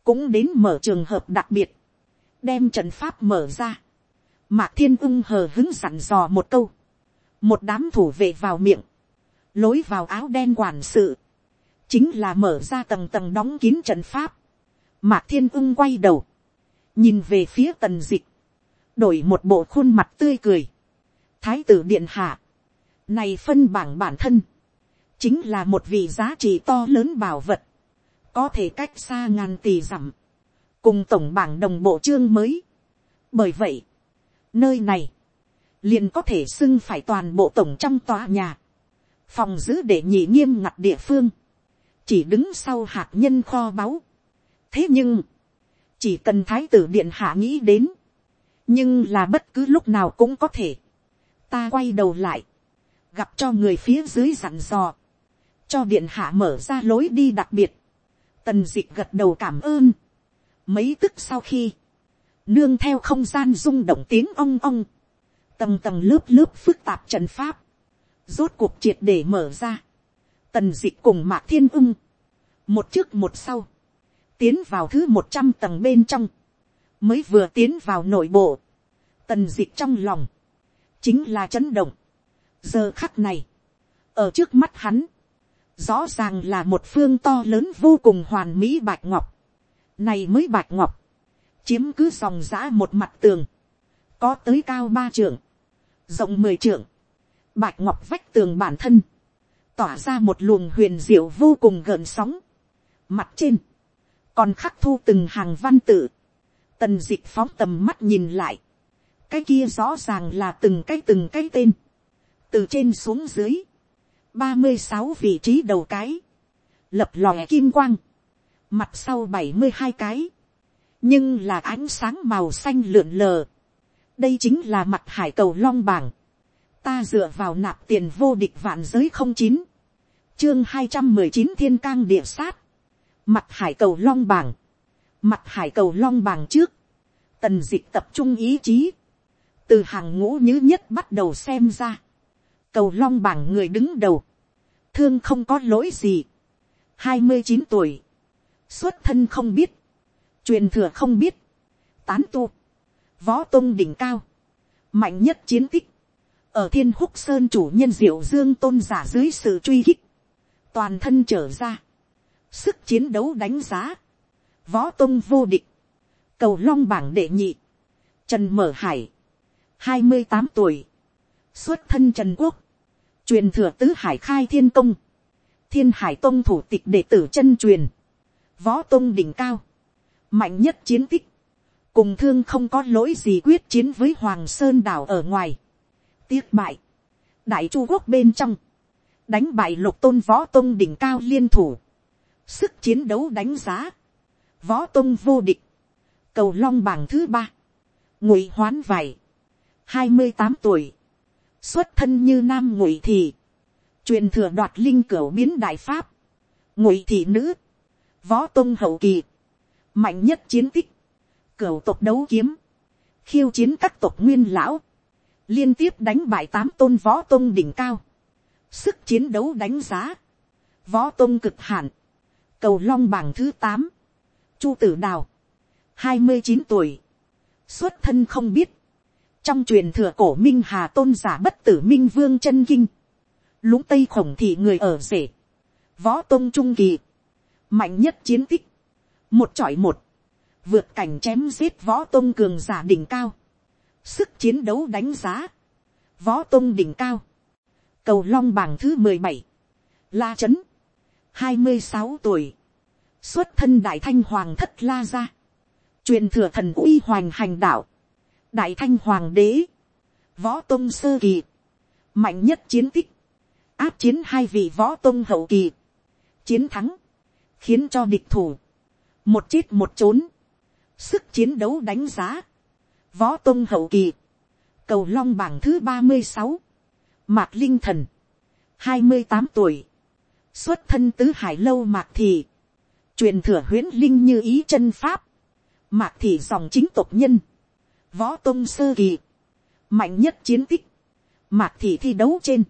cũng đến mở trường hợp đặc biệt, đem trận pháp mở ra, Mạc thiên ung hờ hứng sẵn dò một câu. Một đám thủ vệ vào miệng. Lối vào áo đen quản sự. Chính là mở ra tầng tầng đóng kín trận pháp. Mạc thiên ung quay đầu. Nhìn về phía tần dịch. Đổi một bộ khuôn mặt tươi cười. Thái tử điện hạ. Này phân bảng bản thân. Chính là một vị giá trị to lớn bảo vật. Có thể cách xa ngàn tỷ dặm. Cùng tổng bảng đồng bộ chương mới. Bởi vậy nơi này, liền có thể xưng phải toàn bộ tổng trong tòa nhà, phòng giữ để nhị nghiêm ngặt địa phương, chỉ đứng sau hạt nhân kho báu. thế nhưng, chỉ cần thái tử điện hạ nghĩ đến, nhưng là bất cứ lúc nào cũng có thể ta quay đầu lại, gặp cho người phía dưới dặn dò, cho điện hạ mở ra lối đi đặc biệt, tần d ị gật đầu cảm ơn. mấy tức sau khi, nương theo không gian rung động tiếng ong ong, tầng tầng lớp lớp phức tạp trận pháp, rốt cuộc triệt để mở ra, tần d ị cùng mạc thiên ưng, một trước một sau, tiến vào thứ một trăm tầng bên trong, mới vừa tiến vào nội bộ, tần d ị trong lòng, chính là chấn động. giờ khắc này, ở trước mắt hắn, rõ ràng là một phương to lớn vô cùng hoàn mỹ bạch ngọc, này mới bạch ngọc, chiếm cứ dòng giã một mặt tường, có tới cao ba trượng, rộng mười trượng, bạch ngọc vách tường bản thân, tỏa ra một luồng huyền diệu vô cùng gợn sóng. Mặt trên, còn khắc thu từng hàng văn tự, tần d ị c h phóng tầm mắt nhìn lại, cái kia rõ ràng là từng cái từng cái tên, từ trên xuống dưới, ba mươi sáu vị trí đầu cái, lập lòe kim quang, mặt sau bảy mươi hai cái, nhưng là ánh sáng màu xanh lượn lờ, đây chính là mặt hải cầu long bảng, ta dựa vào nạp tiền vô địch vạn giới không chín, chương hai trăm mười chín thiên cang địa sát, mặt hải cầu long bảng, mặt hải cầu long bảng trước, tần d ị c h tập trung ý chí, từ hàng ngũ nhứ nhất bắt đầu xem ra, cầu long bảng người đứng đầu, thương không có lỗi gì, hai mươi chín tuổi, xuất thân không biết, truyền thừa không biết, tán tu, võ tôn đỉnh cao, mạnh nhất chiến tích, ở thiên húc sơn chủ nhân diệu dương tôn giả dưới sự truy kích, toàn thân trở ra, sức chiến đấu đánh giá, võ tôn vô địch, cầu long bảng đệ nhị, trần mở hải, hai mươi tám tuổi, xuất thân trần quốc, truyền thừa tứ hải khai thiên công, thiên hải tôn thủ tịch đệ tử chân truyền, võ tôn đỉnh cao, mạnh nhất chiến tích, cùng thương không có lỗi gì quyết chiến với hoàng sơn đảo ở ngoài, tiếc bại. đại chu quốc bên trong, đánh bại lục tôn võ tôn đỉnh cao liên thủ, sức chiến đấu đánh giá, võ tôn vô địch, cầu long bảng thứ ba, ngụy hoán vải, hai mươi tám tuổi, xuất thân như nam ngụy thị, truyền thừa đoạt linh cửu biến đại pháp, ngụy thị nữ, võ tôn hậu kỳ, mạnh nhất chiến tích, cửu tộc đấu kiếm, khiêu chiến các tộc nguyên lão, liên tiếp đánh bại tám tôn võ tôn đỉnh cao, sức chiến đấu đánh giá, võ tôn cực hạn, cầu long bảng thứ tám, chu tử đào, hai mươi chín tuổi, xuất thân không biết, trong truyền thừa cổ minh hà tôn giả bất tử minh vương chân kinh, lũng tây khổng thị người ở rể, võ tôn trung kỳ, mạnh nhất chiến tích, một chọi một, vượt cảnh chém giết võ tôn cường giả đỉnh cao, sức chiến đấu đánh giá, võ tôn đỉnh cao, cầu long bảng thứ mười bảy, la trấn, hai mươi sáu tuổi, xuất thân đại thanh hoàng thất la gia, truyền thừa thần uy hoành hành đạo, đại thanh hoàng đế, võ tôn sơ kỳ, mạnh nhất chiến tích, áp chiến hai vị võ tôn hậu kỳ, chiến thắng, khiến cho địch thủ, một chết một trốn, sức chiến đấu đánh giá, võ tôn hậu kỳ, cầu long bảng thứ ba mươi sáu, mạc linh thần, hai mươi tám tuổi, xuất thân tứ hải lâu mạc thị, truyền thừa huyễn linh như ý chân pháp, mạc thị dòng chính tộc nhân, võ tôn sơ kỳ, mạnh nhất chiến tích, mạc thị thi đấu trên,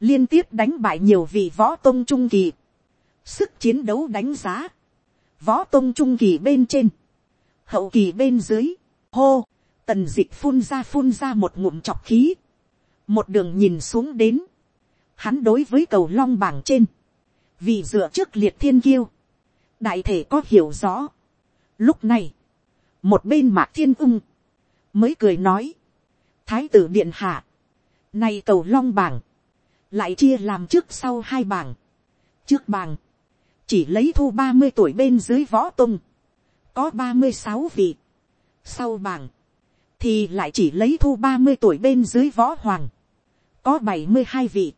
liên tiếp đánh bại nhiều vị võ tôn trung kỳ, sức chiến đấu đánh giá, võ tôn trung kỳ bên trên, hậu kỳ bên dưới, hô, tần d ị phun ra phun ra một ngụm chọc khí, một đường nhìn xuống đến, hắn đối với cầu long bảng trên, vì dựa trước liệt thiên kiêu, đại thể có hiểu rõ. Lúc này, một bên mạc thiên ung, mới cười nói, thái tử điện hạ, nay cầu long bảng, lại chia làm trước sau hai bảng, trước bảng, chỉ lấy thu ba mươi tuổi bên dưới võ tung, có ba mươi sáu vị, sau bảng, thì lại chỉ lấy thu ba mươi tuổi bên dưới võ hoàng, có bảy mươi hai vị,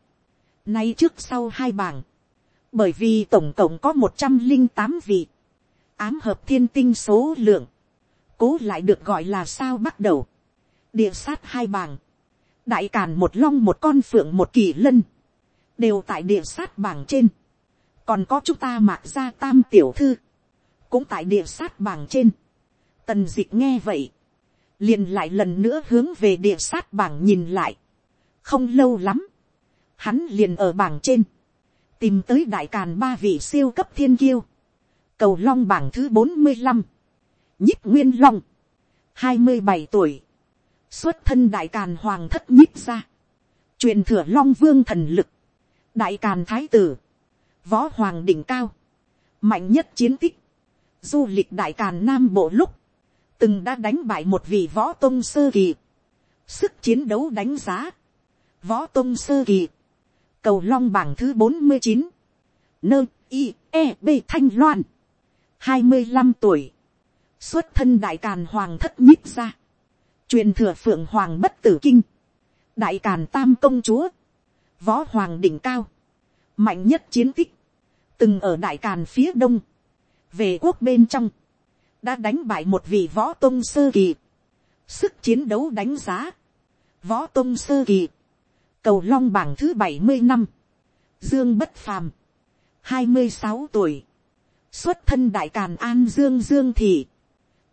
nay trước sau hai bảng, bởi vì tổng cộng có một trăm linh tám vị, ám hợp thiên tinh số lượng, cố lại được gọi là sao bắt đầu, địa sát hai bảng, đại càn một long một con phượng một kỳ lân, đều tại địa sát bảng trên, còn có chúng ta mạc ra tam tiểu thư, cũng tại địa sát bảng trên, tần d ị c h nghe vậy, liền lại lần nữa hướng về địa sát bảng nhìn lại, không lâu lắm, hắn liền ở bảng trên, tìm tới đại càn ba vị siêu cấp thiên kiêu, cầu long bảng thứ bốn mươi lăm nhích nguyên long, hai mươi bảy tuổi, xuất thân đại càn hoàng thất nhích ra, truyền thừa long vương thần lực, đại càn thái tử, võ hoàng đỉnh cao, mạnh nhất chiến tích, du lịch đại càn nam bộ lúc, từng đã đánh bại một vị võ tôn sơ kỳ, sức chiến đấu đánh giá, võ tôn sơ kỳ, cầu long bảng thứ bốn mươi chín, nơ i e b thanh loan, hai mươi năm tuổi, xuất thân đại càn hoàng thất nhích ra, truyền thừa phượng hoàng bất tử kinh, đại càn tam công chúa, võ hoàng đỉnh cao, mạnh nhất chiến tích, từng ở đại càn phía đông, về quốc bên trong, đã đánh bại một vị võ tôn sơ kỳ, sức chiến đấu đánh giá, võ tôn sơ kỳ, cầu long bảng thứ bảy mươi năm, dương bất phàm, hai mươi sáu tuổi, xuất thân đại càn an dương dương thị,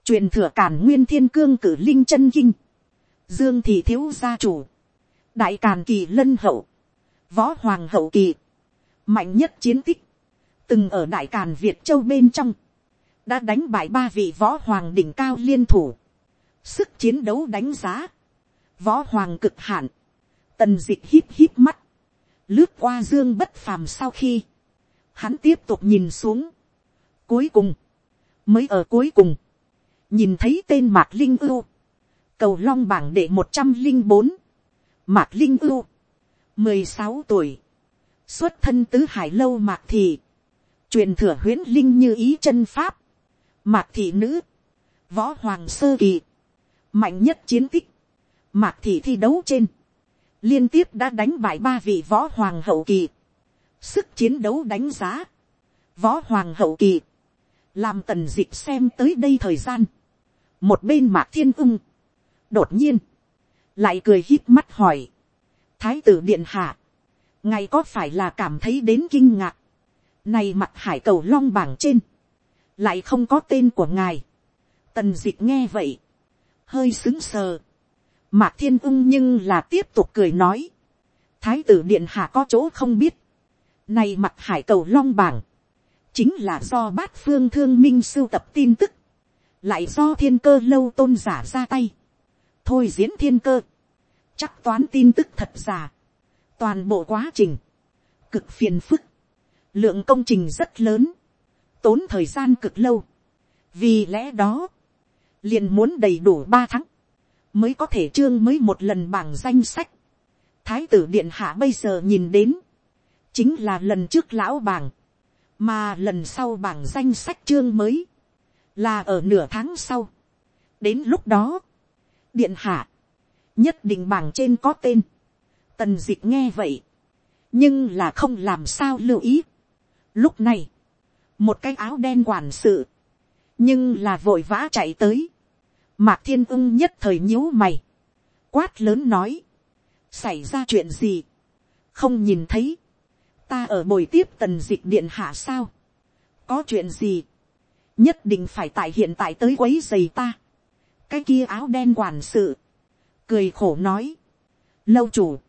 truyền thừa càn nguyên thiên cương cử linh chân kinh, dương thị thiếu gia chủ, đại càn kỳ lân hậu, võ hoàng hậu kỳ, mạnh nhất chiến tích, từng ở đại càn việt châu bên trong, đã đánh bại ba vị võ hoàng đỉnh cao liên thủ, sức chiến đấu đánh giá, võ hoàng cực hạn, tần d ị c h hít hít mắt, lướt qua dương bất phàm sau khi, hắn tiếp tục nhìn xuống, cuối cùng, mới ở cuối cùng, nhìn thấy tên mạc linh ưu, cầu long bảng đệ một trăm linh bốn, mạc linh ưu, mười sáu tuổi, xuất thân tứ hải lâu mạc thị, truyền thừa huyễn linh như ý chân pháp, Mạc thị nữ. Võ hoàng sơ kỳ. Mạnh nhất chiến tích. Mạc thị thi đấu trên. Liên tiếp đã đánh bại ba vị võ hoàng hậu kỳ. Sức chiến đấu đánh giá. Võ hoàng hậu kỳ. Làm tần dịch xem tới đây thời gian. Một bên mạc thiên ưng. Đột nhiên. Lại cười hít mắt hỏi. Thái tử điện hạ. Ngài có phải là cảm thấy đến kinh ngạc. Này mặt hải cầu long bảng trên lại không có tên của ngài. tần d ị c h nghe vậy, hơi xứng sờ. mạc thiên ung nhưng là tiếp tục cười nói, thái tử điện hạ có chỗ không biết, này mặt hải cầu long bảng, chính là do bát phương thương minh sưu tập tin tức, lại do thiên cơ lâu tôn giả ra tay, thôi diễn thiên cơ, chắc toán tin tức thật giả, toàn bộ quá trình, cực phiền phức, lượng công trình rất lớn, tốn thời gian cực lâu. vì lẽ đó, liền muốn đầy đủ ba tháng, mới có thể trương mới một lần bảng danh sách. thái tử điện hạ bây giờ nhìn đến, chính là lần trước lão bảng, mà lần sau bảng danh sách trương mới, là ở nửa tháng sau. đến lúc đó, điện hạ, nhất định bảng trên có tên, tần d ị c h nghe vậy, nhưng là không làm sao lưu ý. lúc này, một cái áo đen quản sự, nhưng là vội vã chạy tới, mạc thiên ưng nhất thời nhíu mày, quát lớn nói, xảy ra chuyện gì, không nhìn thấy, ta ở buổi tiếp tần dịch điện hạ sao, có chuyện gì, nhất định phải tại hiện tại tới quấy giày ta, cái kia áo đen quản sự, cười khổ nói, lâu chủ,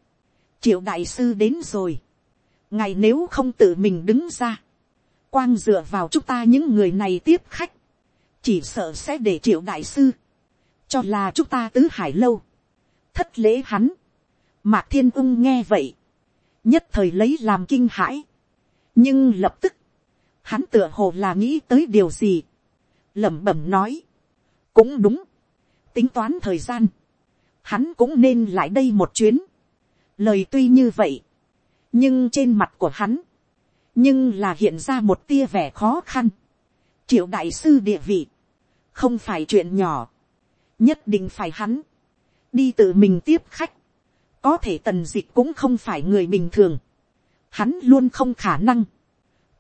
triệu đại sư đến rồi, ngày nếu không tự mình đứng ra, quang dựa vào chúng ta những người này tiếp khách, chỉ sợ sẽ để triệu đại sư, cho là chúng ta tứ hải lâu, thất lễ hắn, mạc thiên ung nghe vậy, nhất thời lấy làm kinh hãi, nhưng lập tức, hắn tựa hồ là nghĩ tới điều gì, lẩm bẩm nói, cũng đúng, tính toán thời gian, hắn cũng nên lại đây một chuyến, lời tuy như vậy, nhưng trên mặt của hắn, nhưng là hiện ra một tia vẻ khó khăn. triệu đại sư địa vị, không phải chuyện nhỏ, nhất định phải hắn, đi tự mình tiếp khách, có thể tần dịch cũng không phải người bình thường, hắn luôn không khả năng,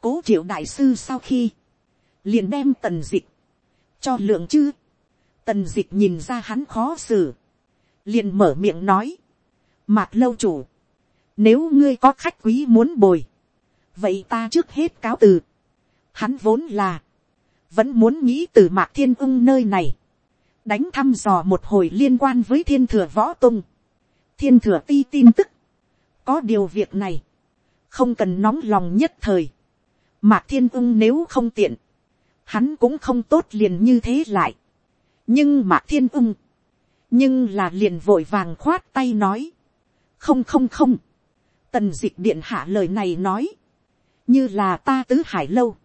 cố triệu đại sư sau khi, liền đem tần dịch, cho lượng chứ, tần dịch nhìn ra hắn khó xử, liền mở miệng nói, mạc lâu chủ, nếu ngươi có khách quý muốn bồi, vậy ta trước hết cáo từ, hắn vốn là, vẫn muốn nghĩ từ mạc thiên ưng nơi này, đánh thăm dò một hồi liên quan với thiên thừa võ tung, thiên thừa ti tin tức, có điều việc này, không cần nóng lòng nhất thời, mạc thiên ung nếu không tiện, hắn cũng không tốt liền như thế lại, nhưng mạc thiên ung nhưng là liền vội vàng khoát tay nói, không không không, tần dịch điện hạ lời này nói, như là ta tứ hải lâu,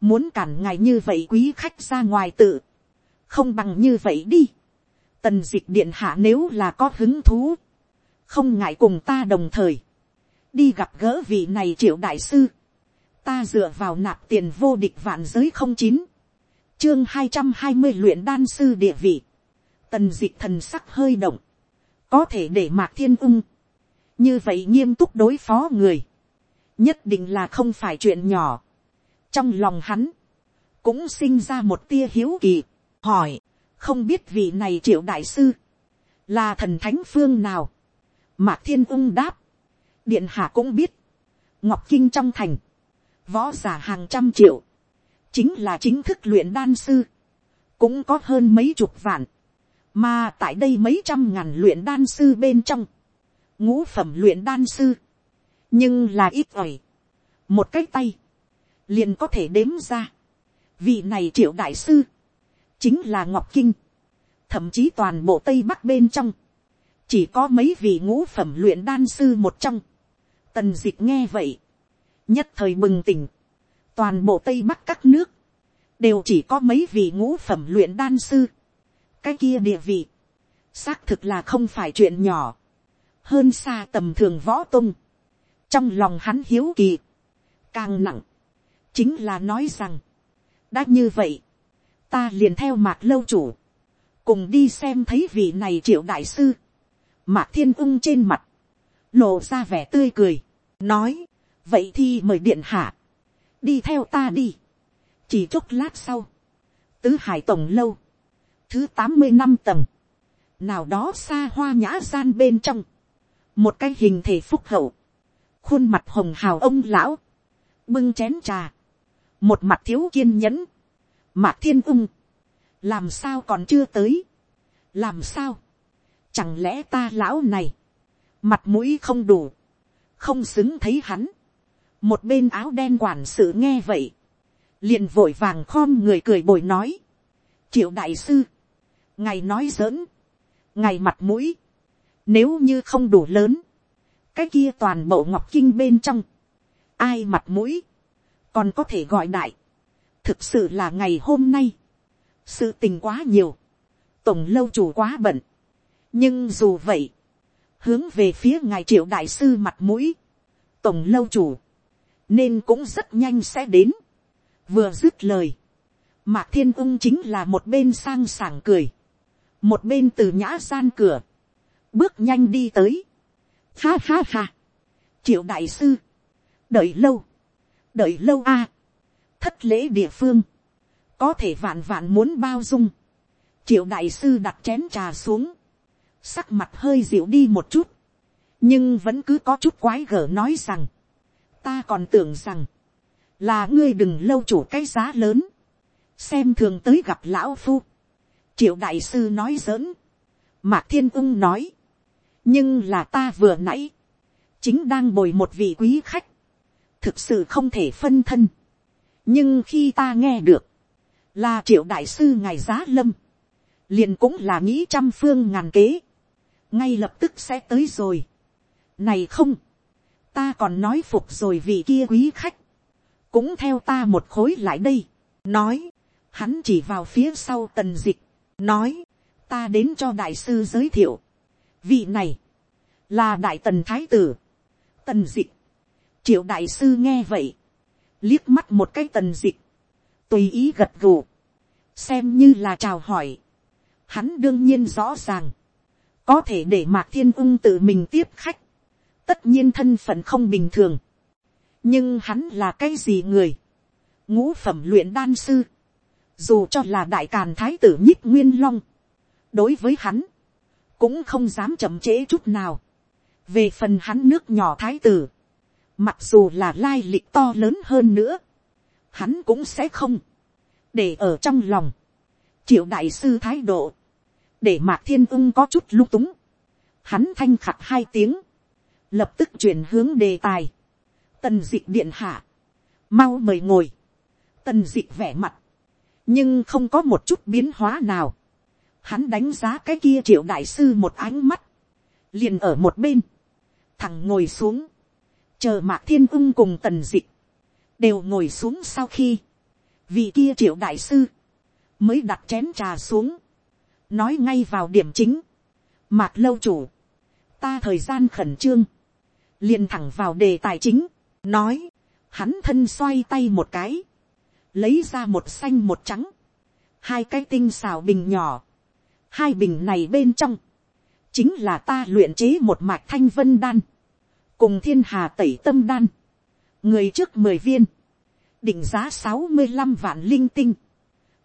muốn cản ngài như vậy quý khách ra ngoài tự, không bằng như vậy đi, tần dịch điện hạ nếu là có hứng thú, không ngại cùng ta đồng thời, đi gặp gỡ vị này triệu đại sư, ta dựa vào nạp tiền vô địch vạn giới không chín, chương hai trăm hai mươi luyện đan sư địa vị, tần d ị c h thần sắc hơi động, có thể để mạc thiên ung, như vậy nghiêm túc đối phó người, nhất định là không phải chuyện nhỏ. trong lòng hắn, cũng sinh ra một tia hiếu kỳ, hỏi, không biết vị này triệu đại sư, là thần thánh phương nào, mạc thiên ung đáp, điện hạ cũng biết, ngọc kinh trong thành, võ giả hàng trăm triệu, chính là chính thức luyện đan sư, cũng có hơn mấy chục vạn, mà tại đây mấy trăm ngàn luyện đan sư bên trong, ngũ phẩm luyện đan sư, nhưng là ít ỏi, một cái tay, liền có thể đếm ra, vị này triệu đại sư, chính là ngọc kinh, thậm chí toàn bộ tây bắc bên trong, chỉ có mấy vị ngũ phẩm luyện đan sư một trong, tần d ị c h nghe vậy, nhất thời bừng tỉnh, toàn bộ tây bắc các nước, đều chỉ có mấy vị ngũ phẩm luyện đan sư, cái kia địa vị, xác thực là không phải chuyện nhỏ, hơn xa tầm thường võ tung. trong lòng hắn hiếu kỳ, càng nặng, chính là nói rằng, đã như vậy, ta liền theo mạc lâu chủ, cùng đi xem thấy vị này triệu đại sư, mạc thiên ung trên mặt, lộ ra vẻ tươi cười, nói, vậy thì mời điện hạ, đi theo ta đi, chỉ chốc lát sau, tứ hải tổng lâu, thứ tám mươi năm tầng, nào đó xa hoa nhã gian bên trong, một cái hình thể phúc hậu, khuôn mặt hồng hào ông lão, bưng chén trà, một mặt thiếu kiên nhẫn, mạc thiên ung, làm sao còn chưa tới, làm sao, chẳng lẽ ta lão này, mặt mũi không đủ, không xứng thấy hắn, một bên áo đen quản sự nghe vậy, liền vội vàng khom người cười bồi nói, triệu đại sư, ngài nói giỡn, ngài mặt mũi, nếu như không đủ lớn, cái kia toàn bộ ngọc kinh bên trong, ai mặt mũi, còn có thể gọi đại, thực sự là ngày hôm nay, sự tình quá nhiều, tổng lâu chủ quá bận, nhưng dù vậy, hướng về phía ngài triệu đại sư mặt mũi, tổng lâu chủ, nên cũng rất nhanh sẽ đến, vừa dứt lời, mạc thiên ung chính là một bên sang sảng cười, một bên từ nhã gian cửa, bước nhanh đi tới, ha ha ha, triệu đại sư, đợi lâu, đợi lâu a, thất lễ địa phương, có thể vạn vạn muốn bao dung, triệu đại sư đặt chén trà xuống, sắc mặt hơi dịu đi một chút, nhưng vẫn cứ có chút quái gở nói rằng, ta còn tưởng rằng, là ngươi đừng lâu chủ cái giá lớn, xem thường tới gặp lão phu, triệu đại sư nói giỡn, mạc thiên ung nói, nhưng là ta vừa nãy, chính đang bồi một vị quý khách, thực sự không thể phân thân, nhưng khi ta nghe được, là triệu đại sư ngài giá lâm, liền cũng là nghĩ trăm phương ngàn kế, ngay lập tức sẽ tới rồi. này không, ta còn nói phục rồi vị kia quý khách, cũng theo ta một khối lại đây, nói, hắn chỉ vào phía sau tần dịch, nói, ta đến cho đại sư giới thiệu, vị này, là đại tần thái tử, tần dịch, triệu đại sư nghe vậy, liếc mắt một cái tần dịch, tùy ý gật gù, xem như là chào hỏi, hắn đương nhiên rõ ràng, có thể để mạc thiên ung tự mình tiếp khách, tất nhiên thân phận không bình thường, nhưng hắn là cái gì người, ngũ phẩm luyện đan sư, dù cho là đại càn thái tử nhích nguyên long, đối với hắn, cũng không dám chậm trễ chút nào. về phần hắn nước nhỏ thái tử, mặc dù là lai lịch to lớn hơn nữa, hắn cũng sẽ không, để ở trong lòng, triệu đại sư thái độ, để mạc thiên ung có chút lung túng, hắn thanh khặt hai tiếng, lập tức chuyển hướng đề tài, tần dịch điện hạ, mau mời ngồi, tần dịch vẻ mặt, nhưng không có một chút biến hóa nào, hắn đánh giá cái kia triệu đại sư một ánh mắt, liền ở một bên, thằng ngồi xuống, chờ mạc thiên ung cùng tần dịch, đều ngồi xuống sau khi, vì kia triệu đại sư, mới đặt chén trà xuống, nói ngay vào điểm chính, mạc lâu chủ, ta thời gian khẩn trương, liền thẳng vào đề tài chính, nói, hắn thân xoay tay một cái, lấy ra một xanh một trắng, hai cái tinh xào bình nhỏ, hai bình này bên trong, chính là ta luyện chế một mạch thanh vân đan, cùng thiên hà tẩy tâm đan, người trước mười viên, định giá sáu mươi năm vạn linh tinh,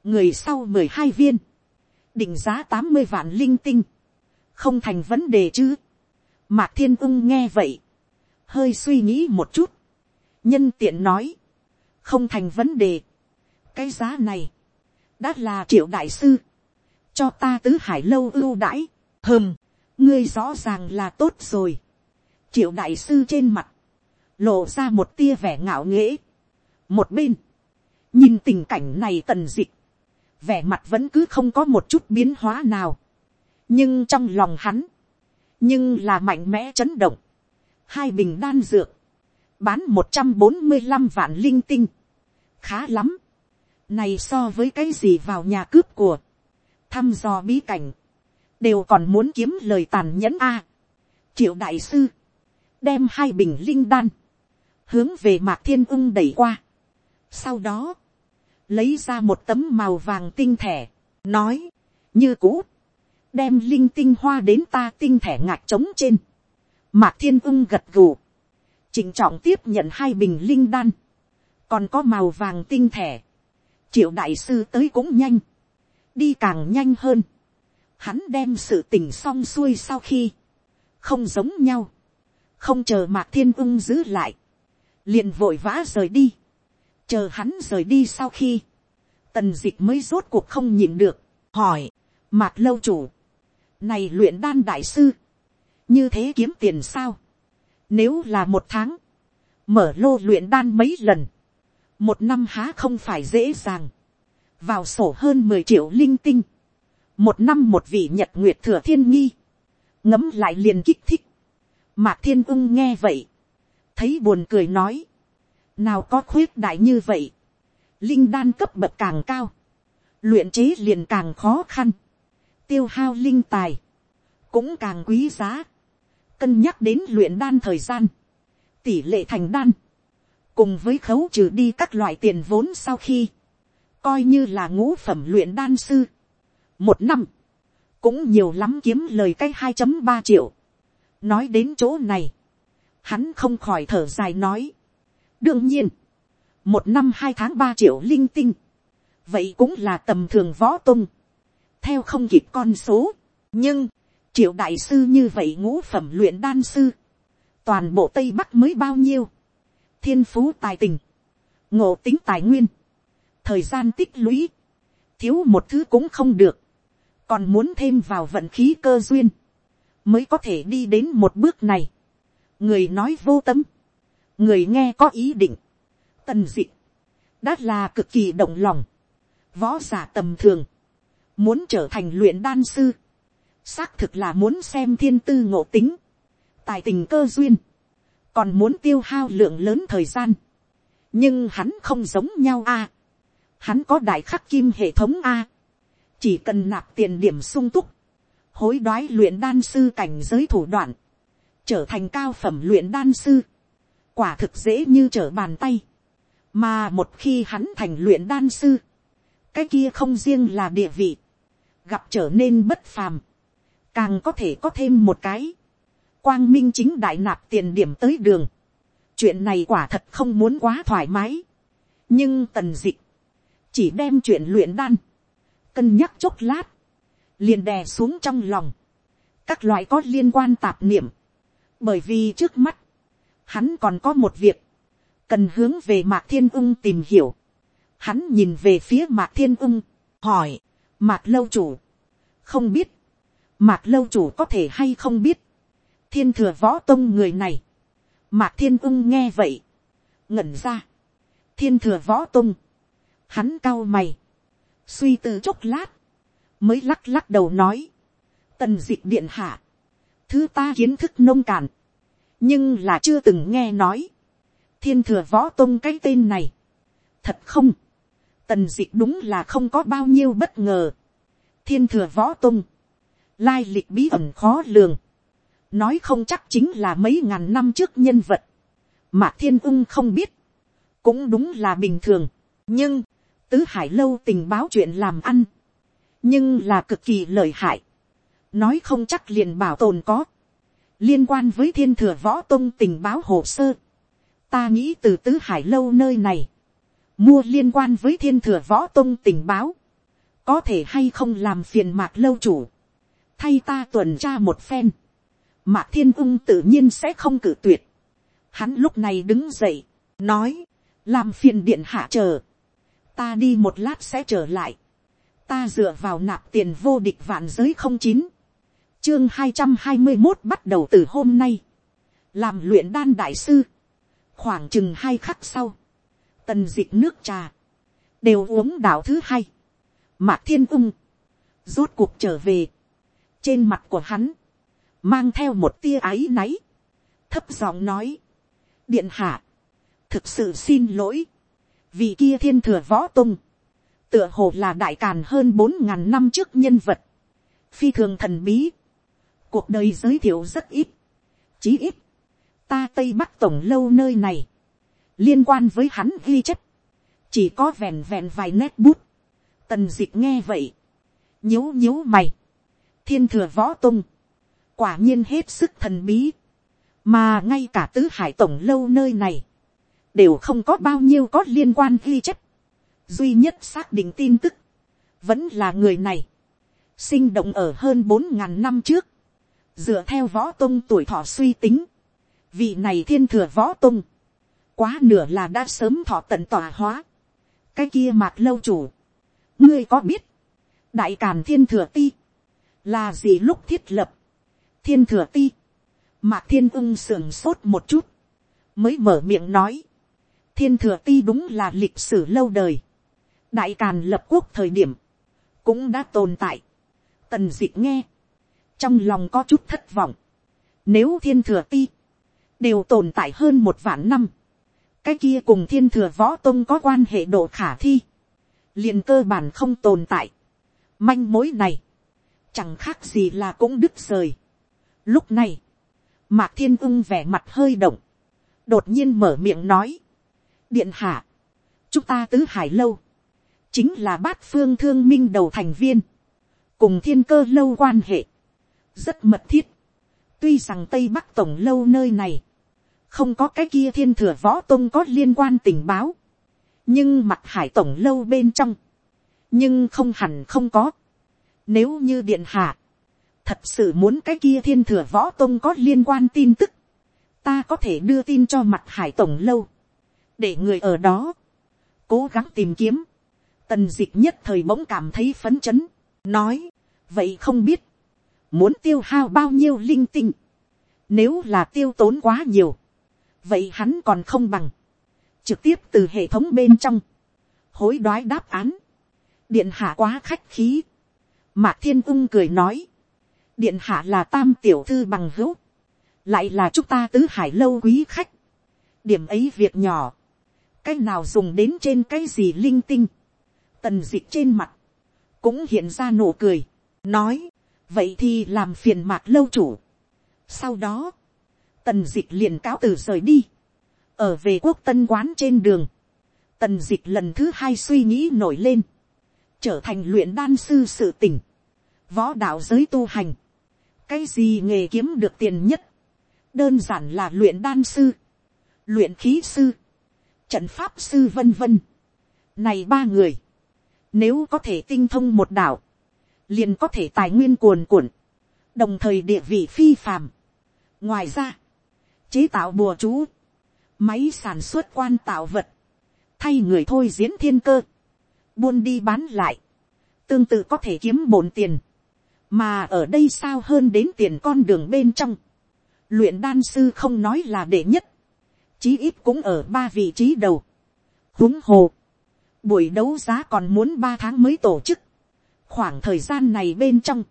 người sau mười hai viên, định giá tám mươi vạn linh tinh, không thành vấn đề chứ. Mạc thiên ung nghe vậy, hơi suy nghĩ một chút, nhân tiện nói, không thành vấn đề. cái giá này, đã là triệu đại sư, cho ta tứ hải lâu ưu đãi, hơm, ngươi rõ ràng là tốt rồi. triệu đại sư trên mặt, lộ ra một tia vẻ ngạo nghễ. một bên, nhìn tình cảnh này tần dịch vẻ mặt vẫn cứ không có một chút biến hóa nào. nhưng trong lòng hắn, nhưng là mạnh mẽ chấn động hai bình đan dược, bán một trăm bốn mươi năm vạn linh tinh, khá lắm, này so với cái gì vào nhà cướp của, thăm dò bí cảnh, đều còn muốn kiếm lời tàn nhẫn a. triệu đại sư, đem hai bình linh đan, hướng về mạc thiên ưng đẩy qua. sau đó, lấy ra một tấm màu vàng tinh thẻ, nói, như cũ, đem linh tinh hoa đến ta tinh thẻ ngạc trống trên. Mạc thiên ung gật gù, chỉnh trọng tiếp nhận hai bình linh đan, còn có màu vàng tinh thẻ, triệu đại sư tới cũng nhanh, đi càng nhanh hơn, hắn đem sự tình xong xuôi sau khi, không giống nhau, không chờ mạc thiên ung giữ lại, liền vội vã rời đi, chờ hắn rời đi sau khi, tần dịch mới rốt cuộc không nhịn được, hỏi, mạc lâu chủ, này luyện đan đại sư, như thế kiếm tiền sao, nếu là một tháng, mở lô luyện đan mấy lần, một năm há không phải dễ dàng, vào sổ hơn mười triệu linh tinh, một năm một vị nhật nguyệt thừa thiên nghi, ngấm lại liền kích thích, mạc thiên ung nghe vậy, thấy buồn cười nói, nào có khuyết đại như vậy, linh đan cấp bậc càng cao, luyện chế liền càng khó khăn, tiêu hao linh tài, cũng càng quý giá cân nhắc đến luyện đan thời gian, tỷ lệ thành đan, cùng với khấu trừ đi các loại tiền vốn sau khi, coi như là ngũ phẩm luyện đan sư. một năm, cũng nhiều lắm kiếm lời cái hai ba triệu. nói đến chỗ này, hắn không khỏi thở dài nói. đương nhiên, một năm hai tháng ba triệu linh tinh, vậy cũng là tầm thường võ tung, theo không kịp con số, nhưng, triệu đại sư như vậy ngũ phẩm luyện đan sư, toàn bộ tây bắc mới bao nhiêu, thiên phú tài tình, ngộ tính tài nguyên, thời gian tích lũy, thiếu một thứ cũng không được, còn muốn thêm vào vận khí cơ duyên, mới có thể đi đến một bước này. người nói vô tâm, người nghe có ý định, tần dị. Đã là cực kỳ động lòng, võ giả tầm thường, muốn trở thành luyện đan sư, xác thực là muốn xem thiên tư ngộ tính, tài tình cơ duyên, còn muốn tiêu hao lượng lớn thời gian. nhưng hắn không giống nhau a. hắn có đại khắc kim hệ thống a. chỉ cần nạp tiền điểm sung túc, hối đoái luyện đan sư cảnh giới thủ đoạn, trở thành cao phẩm luyện đan sư, quả thực dễ như trở bàn tay. mà một khi hắn thành luyện đan sư, cái kia không riêng là địa vị, gặp trở nên bất phàm càng có thể có thêm một cái, quang minh chính đại nạp tiền điểm tới đường, chuyện này quả thật không muốn quá thoải mái, nhưng tần dịch. Chỉ đem chuyện luyện đan, cân nhắc chốc lát, liền đè xuống trong lòng, các loại có liên quan tạp niệm, bởi vì trước mắt, hắn còn có một việc, cần hướng về mạc thiên ung tìm hiểu, hắn nhìn về phía mạc thiên ung, hỏi, mạc lâu chủ, không biết, mạc lâu chủ có thể hay không biết, thiên thừa võ tông người này, mạc thiên ung nghe vậy, ngẩn ra, thiên thừa võ tông, hắn cao mày, suy tư chốc lát, mới lắc lắc đầu nói, tần d ị c h điện hạ, thứ ta kiến thức nông cạn, nhưng là chưa từng nghe nói, thiên thừa võ tông cái tên này, thật không, tần d ị c h đúng là không có bao nhiêu bất ngờ, thiên thừa võ tông, lai lịch bí ẩn khó lường, nói không chắc chính là mấy ngàn năm trước nhân vật, mà thiên ung không biết, cũng đúng là bình thường, nhưng, tứ hải lâu tình báo chuyện làm ăn, nhưng là cực kỳ lợi hại, nói không chắc liền bảo tồn có, liên quan với thiên thừa võ tông tình báo hồ sơ, ta nghĩ từ tứ hải lâu nơi này, mua liên quan với thiên thừa võ tông tình báo, có thể hay không làm phiền mạc lâu chủ, thay ta tuần tra một phen, mạc thiên ung tự nhiên sẽ không cử tuyệt, hắn lúc này đứng dậy, nói, làm phiền điện hạ chờ, ta đi một lát sẽ trở lại, ta dựa vào nạp tiền vô địch vạn giới không chín. Chương hai trăm hai mươi một bắt đầu từ hôm nay. Làm luyện đan đại sư. Khoảng chừng hai khắc sau. Tần d ị c h nước trà. Đều uống đạo thứ hai. Mạc thiên ung. Rốt cuộc trở về trên mặt của hắn mang theo một tia áy náy thấp giọng nói điện hạ thực sự xin lỗi vì kia thiên thừa võ tung tựa hồ là đại càn hơn bốn ngàn năm trước nhân vật, phi thường thần bí, cuộc đời giới thiệu rất ít, chí ít, ta tây bắc tổng lâu nơi này, liên quan với hắn ghi chép, chỉ có vẹn vẹn vài nét bút, tần d ị c h nghe vậy, nhíu nhíu mày, thiên thừa võ tung, quả nhiên hết sức thần bí, mà ngay cả tứ hải tổng lâu nơi này, đều không có bao nhiêu có liên quan ghi chép, duy nhất xác định tin tức, vẫn là người này, sinh động ở hơn bốn ngàn năm trước, dựa theo võ tung tuổi thọ suy tính, vị này thiên thừa võ tung quá nửa là đã sớm thọ tận tòa hóa, cái kia mạc lâu chủ, ngươi có biết, đại càn thiên thừa ti, là gì lúc thiết lập, thiên thừa ti, mạc thiên ưng sườn sốt một chút, mới mở miệng nói, thiên thừa ti đúng là lịch sử lâu đời, đại càn lập quốc thời điểm, cũng đã tồn tại. tần d ị c h nghe, trong lòng có chút thất vọng. nếu thiên thừa ti, đều tồn tại hơn một vạn năm, cái kia cùng thiên thừa võ tôn có quan hệ độ khả thi, liền cơ bản không tồn tại. manh mối này, chẳng khác gì là cũng đứt rời. lúc này, mạc thiên ưng vẻ mặt hơi động, đột nhiên mở miệng nói, điện hạ, chúng ta tứ hải lâu, chính là bát phương thương minh đầu thành viên, cùng thiên cơ lâu quan hệ, rất mật thiết. tuy rằng tây bắc tổng lâu nơi này, không có cái kia thiên thừa võ tôn có liên quan tình báo, nhưng mặt hải tổng lâu bên trong, nhưng không hẳn không có. Nếu như điện hạ, thật sự muốn cái kia thiên thừa võ tông có liên quan tin tức, ta có thể đưa tin cho mặt hải tổng lâu, để người ở đó, cố gắng tìm kiếm, Tần dịch nhất thời bỗng cảm thấy phấn chấn. Nói. Vậy không biết. Muốn tiêu hao bao nhiêu linh tinh. Nếu là tiêu tốn quá nhiều. Vậy hắn còn không bằng. Trực tiếp từ hệ thống bên trong. Hối đoái đáp án. Điện hạ quá khách khí. Mạc Thiên Ung cười nói. Điện hạ là tam tiểu thư bằng hữu. Lại là chúng ta tứ hải lâu quý khách. Điểm ấy việc nhỏ. Cái nào dùng đến trên cái gì linh tinh tần dịch trên mặt, cũng hiện ra nụ cười, nói, vậy thì làm phiền mạc lâu chủ. sau đó, tần dịch liền cáo từ rời đi, ở về quốc tân quán trên đường, tần dịch lần thứ hai suy nghĩ nổi lên, trở thành luyện đan sư sự tỉnh, võ đạo giới tu hành, cái gì nghề kiếm được tiền nhất, đơn giản là luyện đan sư, luyện khí sư, trận pháp sư vân vân. Này ba người, nếu có thể tinh thông một đạo liền có thể tài nguyên cuồn cuộn, đồng thời địa vị phi phàm. ngoài ra, chế tạo bùa chú, máy sản xuất quan tạo vật, thay người thôi diễn thiên cơ, buôn đi bán lại, tương tự có thể kiếm bổn tiền, mà ở đây sao hơn đến tiền con đường bên trong, luyện đan sư không nói là đệ nhất, chí ít cũng ở ba vị trí đầu, huống hồ, buổi đấu giá còn muốn ba tháng mới tổ chức, khoảng thời gian này bên trong,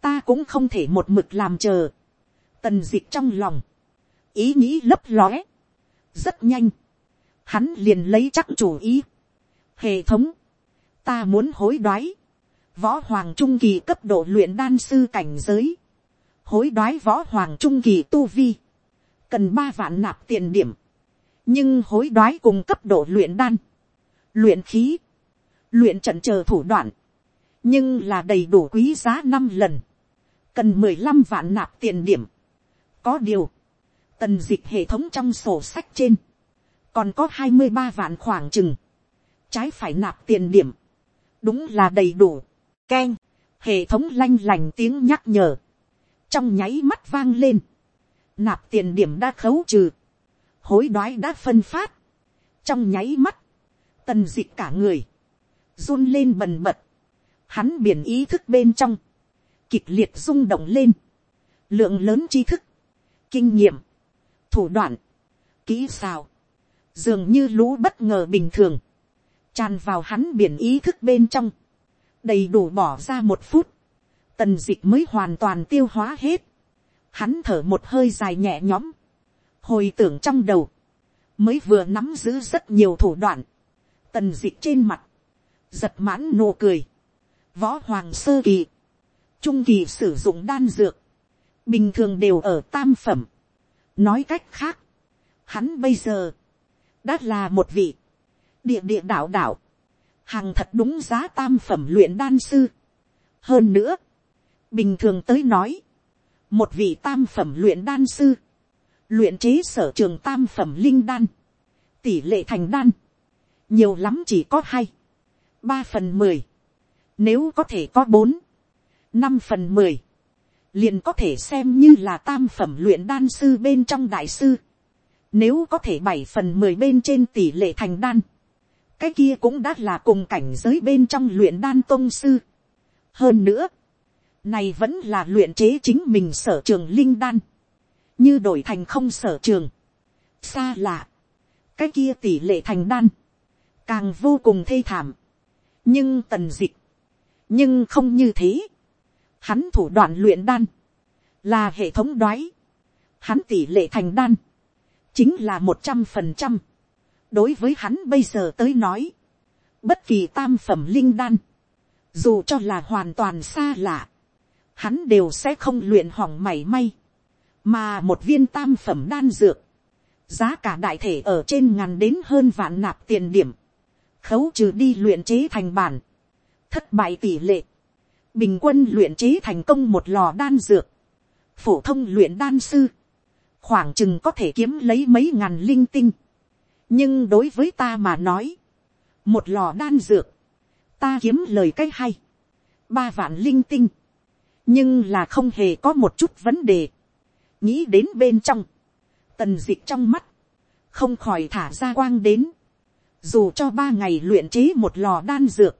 ta cũng không thể một mực làm chờ, tần d ị c h trong lòng, ý nghĩ lấp lóe, rất nhanh, hắn liền lấy chắc chủ ý, hệ thống, ta muốn hối đoái, võ hoàng trung kỳ cấp độ luyện đan sư cảnh giới, hối đoái võ hoàng trung kỳ tu vi, cần ba vạn nạp tiền điểm, nhưng hối đoái cùng cấp độ luyện đan, luyện khí, luyện trận chờ thủ đoạn, nhưng là đầy đủ quý giá năm lần, cần mười lăm vạn nạp tiền điểm. có điều, tần dịch hệ thống trong sổ sách trên, còn có hai mươi ba vạn khoảng chừng, trái phải nạp tiền điểm, đúng là đầy đủ, Ken hệ thống lanh lành tiếng nhắc nhở, trong nháy mắt vang lên, nạp tiền điểm đã khấu trừ, hối đoái đã phân phát, trong nháy mắt, tần dịch cả người, run lên bần bật, hắn biển ý thức bên trong, kịch liệt rung động lên, lượng lớn tri thức, kinh nghiệm, thủ đoạn, kỹ xào, dường như lũ bất ngờ bình thường, tràn vào hắn biển ý thức bên trong, đầy đủ bỏ ra một phút, tần d ị c h mới hoàn toàn tiêu hóa hết, hắn thở một hơi dài nhẹ nhõm, hồi tưởng trong đầu, mới vừa nắm giữ rất nhiều thủ đoạn, tần d ị c h trên mặt, giật mãn nụ cười, võ hoàng sơ kỳ, trung kỳ sử dụng đan dược, bình thường đều ở tam phẩm. nói cách khác, hắn bây giờ, đã là một vị, địa địa đạo đạo, hàng thật đúng giá tam phẩm luyện đan sư. hơn nữa, bình thường tới nói, một vị tam phẩm luyện đan sư, luyện chế sở trường tam phẩm linh đan, tỷ lệ thành đan, nhiều lắm chỉ có hai, ba phần mười, nếu có thể có bốn, năm phần mười, liền có thể xem như là tam phẩm luyện đan sư bên trong đại sư. Nếu có thể bảy phần mười bên trên tỷ lệ thành đan, cái kia cũng đã là cùng cảnh giới bên trong luyện đan tôn sư. Hơn nữa, này vẫn là luyện chế chính mình sở trường linh đan, như đổi thành không sở trường. Xa lạ, cái kia tỷ lệ thành đan, càng vô cùng thê thảm. nhưng tần dịch, nhưng không như thế. Hắn thủ đoạn luyện đan, là hệ thống đoái. Hắn tỷ lệ thành đan, chính là một trăm phần trăm đối với hắn bây giờ tới nói, bất kỳ tam phẩm linh đan, dù cho là hoàn toàn xa lạ, hắn đều sẽ không luyện hỏng mảy may, mà một viên tam phẩm đan dược, giá cả đại thể ở trên ngàn đến hơn vạn nạp tiền điểm, khấu trừ đi luyện chế thành bản, thất bại tỷ lệ, bình quân luyện chế thành công một lò đan dược, phổ thông luyện đan sư, khoảng chừng có thể kiếm lấy mấy ngàn linh tinh nhưng đối với ta mà nói, một lò đan dược, ta kiếm lời cái hay, ba vạn linh tinh, nhưng là không hề có một chút vấn đề, nghĩ đến bên trong, tần d ị c h trong mắt, không khỏi thả ra quang đến, dù cho ba ngày luyện chế một lò đan dược,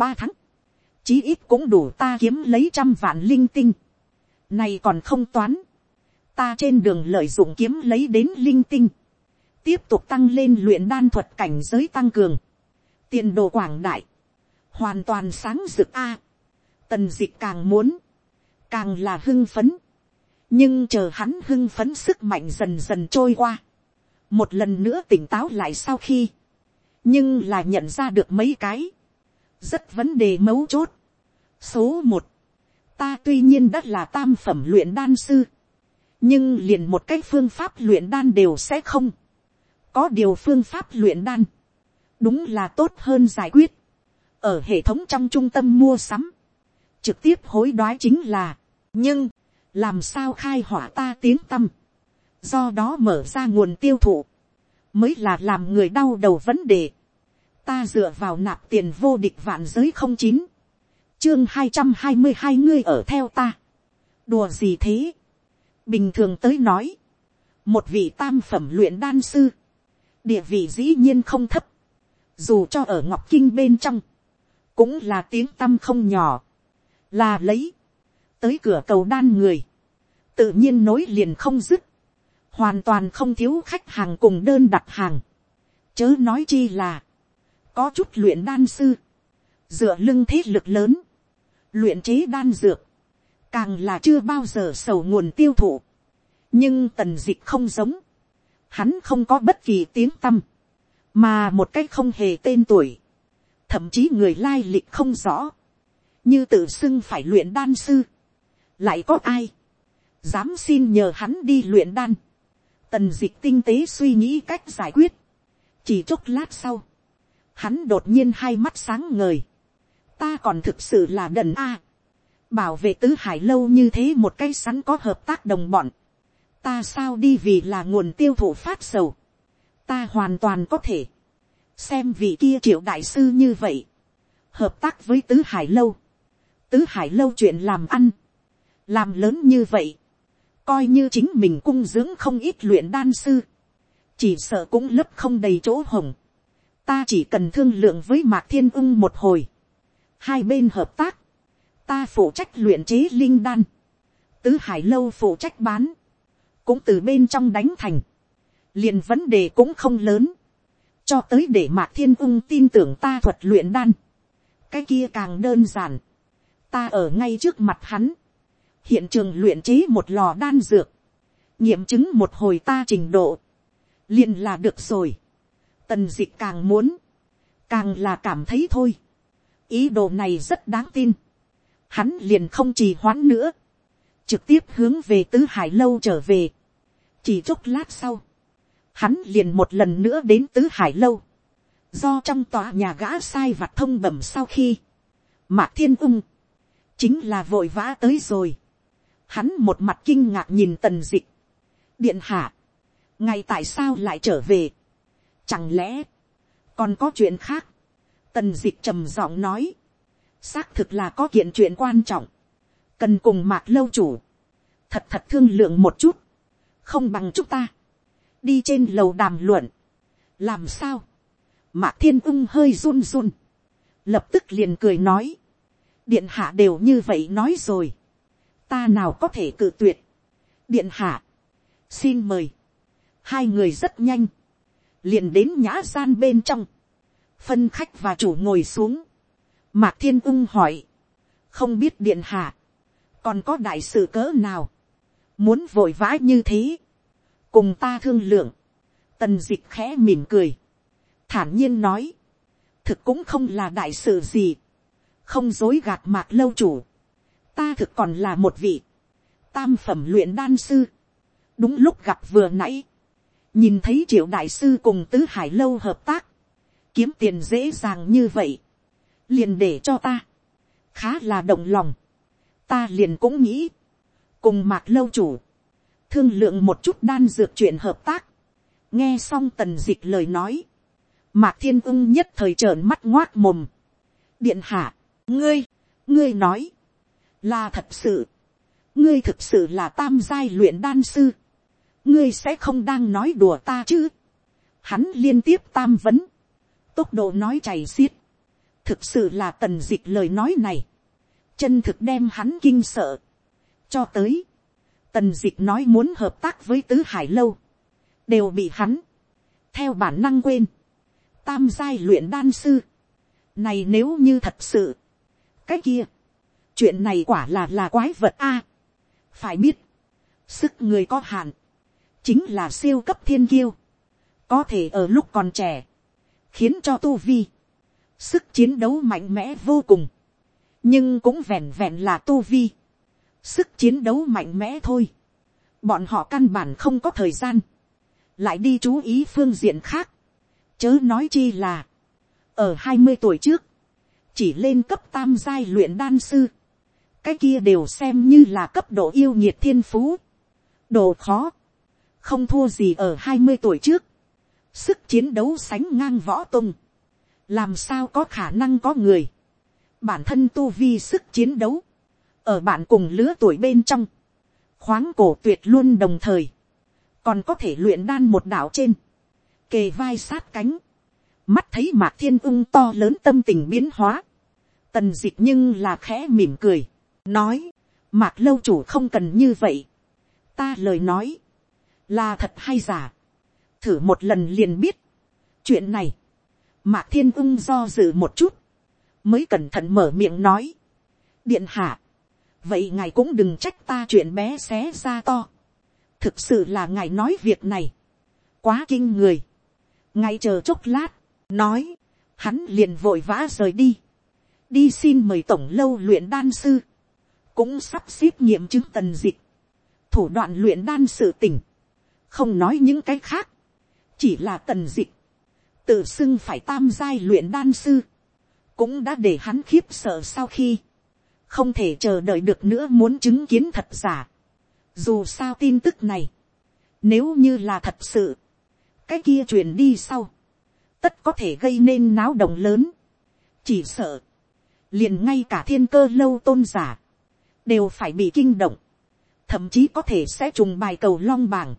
ba tháng, chí ít cũng đủ ta kiếm lấy trăm vạn linh tinh. Này còn không toán, ta trên đường lợi dụng kiếm lấy đến linh tinh, tiếp tục tăng lên luyện đan thuật cảnh giới tăng cường, tiền đồ quảng đại, hoàn toàn sáng rực a. tần d ị c h càng muốn, càng là hưng phấn, nhưng chờ hắn hưng phấn sức mạnh dần dần trôi qua, một lần nữa tỉnh táo lại sau khi, nhưng là nhận ra được mấy cái, rất vấn đề mấu chốt. số một, ta tuy nhiên đã là tam phẩm luyện đan sư, nhưng liền một cái phương pháp luyện đan đều sẽ không có điều phương pháp luyện đan, đúng là tốt hơn giải quyết. ở hệ thống trong trung tâm mua sắm, trực tiếp hối đoái chính là, nhưng, làm sao khai hỏa ta tiếng tâm, do đó mở ra nguồn tiêu thụ, mới là làm người đau đầu vấn đề. ta dựa vào nạp tiền vô địch vạn giới không chín, chương hai trăm hai mươi hai ngươi ở theo ta. đùa gì thế, bình thường tới nói, một vị tam phẩm luyện đan sư, địa vị dĩ nhiên không thấp, dù cho ở ngọc kinh bên trong, cũng là tiếng tâm không nhỏ, là lấy, tới cửa cầu đan người, tự nhiên nối liền không dứt, hoàn toàn không thiếu khách hàng cùng đơn đặt hàng, chớ nói chi là, có chút luyện đan sư, dựa lưng thế lực lớn, luyện chế đan dược, càng là chưa bao giờ sầu nguồn tiêu thụ, nhưng tần d ị c h không giống, hắn không có bất kỳ tiếng tâm, mà một cách không hề tên tuổi, thậm chí người lai lịch không rõ, như tự xưng phải luyện đan sư, lại có ai, dám xin nhờ hắn đi luyện đan, tần d ị c h tinh tế suy nghĩ cách giải quyết, chỉ chốc lát sau, hắn đột nhiên hai mắt sáng ngời, ta còn thực sự là đần a, bảo vệ tứ hải lâu như thế một cái sắn có hợp tác đồng bọn, ta sao đi vì là nguồn tiêu thụ phát sầu, ta hoàn toàn có thể, xem vị kia triệu đại sư như vậy, hợp tác với tứ hải lâu, tứ hải lâu chuyện làm ăn, làm lớn như vậy, coi như chính mình cung dưỡng không ít luyện đan sư, chỉ sợ cũng lấp không đầy chỗ hồng, ta chỉ cần thương lượng với mạc thiên ung một hồi, hai bên hợp tác, ta phụ trách luyện chế linh đan, tứ hải lâu phụ trách bán, cũng từ bên trong đánh thành, liền vấn đề cũng không lớn, cho tới để mạc thiên ung tin tưởng ta thuật luyện đan, cái kia càng đơn giản, ta ở ngay trước mặt hắn, hiện trường luyện chế một lò đan dược, nghiệm chứng một hồi ta trình độ, liền là được rồi, tần d ị c h càng muốn, càng là cảm thấy thôi, ý đồ này rất đáng tin, hắn liền không trì hoãn nữa, trực tiếp hướng về tứ hải lâu trở về, chỉ chốc lát sau, hắn liền một lần nữa đến tứ hải lâu, do trong tòa nhà gã sai vặt thông bẩm sau khi, mạc thiên ung, chính là vội vã tới rồi, hắn một mặt kinh ngạc nhìn tần dịch, điện hạ, ngày tại sao lại trở về, chẳng lẽ, còn có chuyện khác, tần dịch trầm giọng nói, xác thực là có kiện chuyện quan trọng, cần cùng mạc lâu chủ, thật thật thương lượng một chút, không bằng chúng ta, đi trên lầu đàm luận, làm sao, mạc thiên ung hơi run run, lập tức liền cười nói, điện hạ đều như vậy nói rồi, ta nào có thể cự tuyệt, điện hạ, xin mời, hai người rất nhanh, liền đến nhã gian bên trong, phân khách và chủ ngồi xuống, mạc thiên ung hỏi, không biết điện hạ, còn có đại sự cỡ nào, muốn vội vã như thế, cùng ta thương lượng, tần d ị c h khẽ mỉm cười, thản nhiên nói, thực cũng không là đại sự gì, không dối gạt mạc lâu chủ, ta thực còn là một vị, tam phẩm luyện đan sư, đúng lúc gặp vừa nãy, nhìn thấy triệu đại sư cùng tứ hải lâu hợp tác, kiếm tiền dễ dàng như vậy, liền để cho ta, khá là động lòng, ta liền cũng nghĩ, cùng mạc lâu chủ, thương lượng một chút đan dược chuyện hợp tác, nghe xong tần d ị c h lời nói, mạc thiên ưng nhất thời trợn mắt ngoác mồm, điện hạ, ngươi, ngươi nói, là thật sự, ngươi thực sự là tam giai luyện đan sư, ngươi sẽ không đang nói đùa ta chứ, hắn liên tiếp tam vấn, tốc độ nói chảy xiết, thực sự là tần d ị c h lời nói này, chân thực đem hắn kinh sợ, cho tới, tần dịch nói muốn hợp tác với tứ hải lâu, đều bị hắn, theo bản năng quên, tam giai luyện đan sư, này nếu như thật sự, cái kia, chuyện này quả là là quái vật a, phải biết, sức người có hạn, chính là siêu cấp thiên kiêu, có thể ở lúc còn trẻ, khiến cho tu vi, sức chiến đấu mạnh mẽ vô cùng, nhưng cũng vẹn vẹn là tu vi, sức chiến đấu mạnh mẽ thôi. bọn họ căn bản không có thời gian, lại đi chú ý phương diện khác, chớ nói chi là, ở hai mươi tuổi trước, chỉ lên cấp tam giai luyện đan sư, cái kia đều xem như là cấp độ yêu nhiệt thiên phú, độ khó, không thua gì ở hai mươi tuổi trước, sức chiến đấu sánh ngang võ tung, làm sao có khả năng có người, bản thân tu vi sức chiến đấu, ở bạn cùng lứa tuổi bên trong, khoáng cổ tuyệt luôn đồng thời, còn có thể luyện đan một đảo trên, kề vai sát cánh, mắt thấy mạc thiên ung to lớn tâm tình biến hóa, tần d ị c h nhưng là khẽ mỉm cười, nói, mạc lâu chủ không cần như vậy, ta lời nói, là thật hay giả, thử một lần liền biết, chuyện này, mạc thiên ung do dự một chút, mới cẩn thận mở miệng nói, điện hạ, vậy ngài cũng đừng trách ta chuyện bé xé ra to, thực sự là ngài nói việc này, quá kinh người, ngài chờ chốc lát, nói, hắn liền vội vã rời đi, đi xin mời tổng lâu luyện đan sư, cũng sắp xếp nhiệm chứng tần dịch, thủ đoạn luyện đan sự tỉnh, không nói những cái khác, chỉ là tần dịch, tự xưng phải tam giai luyện đan sư, cũng đã để hắn khiếp sợ sau khi, không thể chờ đợi được nữa muốn chứng kiến thật giả. Dù sao tin tức này, nếu như là thật sự, cái kia truyền đi sau, tất có thể gây nên náo động lớn. chỉ sợ, liền ngay cả thiên cơ lâu tôn giả, đều phải bị kinh động, thậm chí có thể sẽ trùng bài cầu long bảng.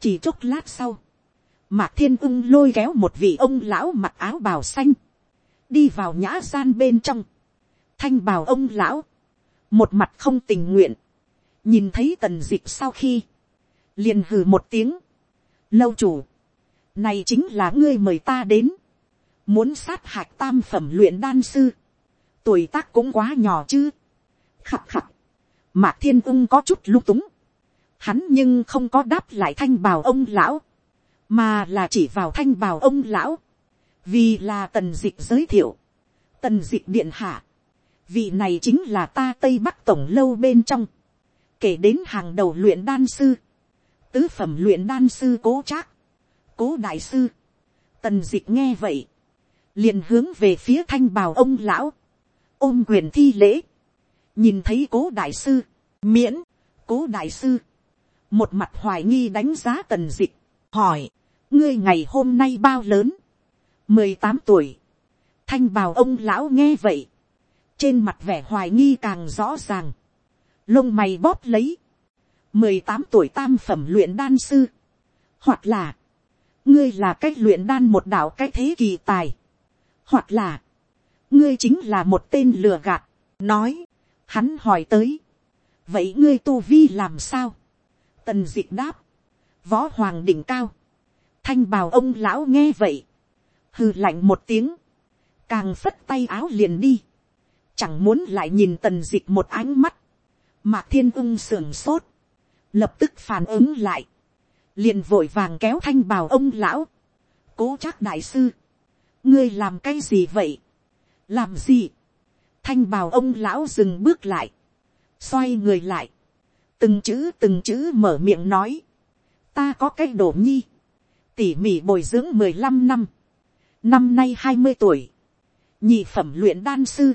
chỉ chốc lát sau, mạc thiên ưng lôi kéo một vị ông lão mặc áo bào xanh, đi vào nhã gian bên trong, thanh bào ông lão, một mặt không tình nguyện, nhìn thấy tần d ị c h sau khi, liền hừ một tiếng, lâu chủ, này chính là ngươi mời ta đến. Muốn sát hạch tam phẩm luyện đan sư. Tuổi tác cũng quá nhỏ chứ. khập khặt. Mạc thiên ung có chút lung túng. Hắn nhưng không có đáp lại thanh bào ông lão. Mà là chỉ vào thanh bào ông lão. Vì là tần dịch giới thiệu. Tần dịch điện hạ. Vị này chính là ta Tây Bắc Tổng Lâu bên trong. Kể đến hàng đầu luyện đan sư. Tứ phẩm luyện đan sư cố trác. Cố đại sư, tần dịch nghe vậy, liền hướng về phía thanh bào ông lão, ôm quyền thi lễ, nhìn thấy cố đại sư, miễn, cố đại sư, một mặt hoài nghi đánh giá tần dịch. Hỏi, ngươi ngày hôm nay bao lớn, mười tám tuổi, thanh bào ông lão nghe vậy, trên mặt vẻ hoài nghi càng rõ ràng, lông mày bóp lấy, mười tám tuổi tam phẩm luyện đan sư, hoặc là, ngươi là cách luyện đan một đạo cách thế kỳ tài, hoặc là, ngươi chính là một tên lừa gạt, nói, hắn hỏi tới, vậy ngươi tu vi làm sao, tần d ị đáp, võ hoàng đỉnh cao, thanh bào ông lão nghe vậy, hừ lạnh một tiếng, càng phất tay áo liền đi, chẳng muốn lại nhìn tần d ị c h một ánh mắt, mạc thiên ưng sưởng sốt, lập tức phản ứng lại, liền vội vàng kéo thanh bào ông lão, cố chắc đại sư, ngươi làm cái gì vậy, làm gì, thanh bào ông lão dừng bước lại, xoay người lại, từng chữ từng chữ mở miệng nói, ta có cái đồ nhi, tỉ mỉ bồi dưỡng mười lăm năm, năm nay hai mươi tuổi, nhị phẩm luyện đan sư,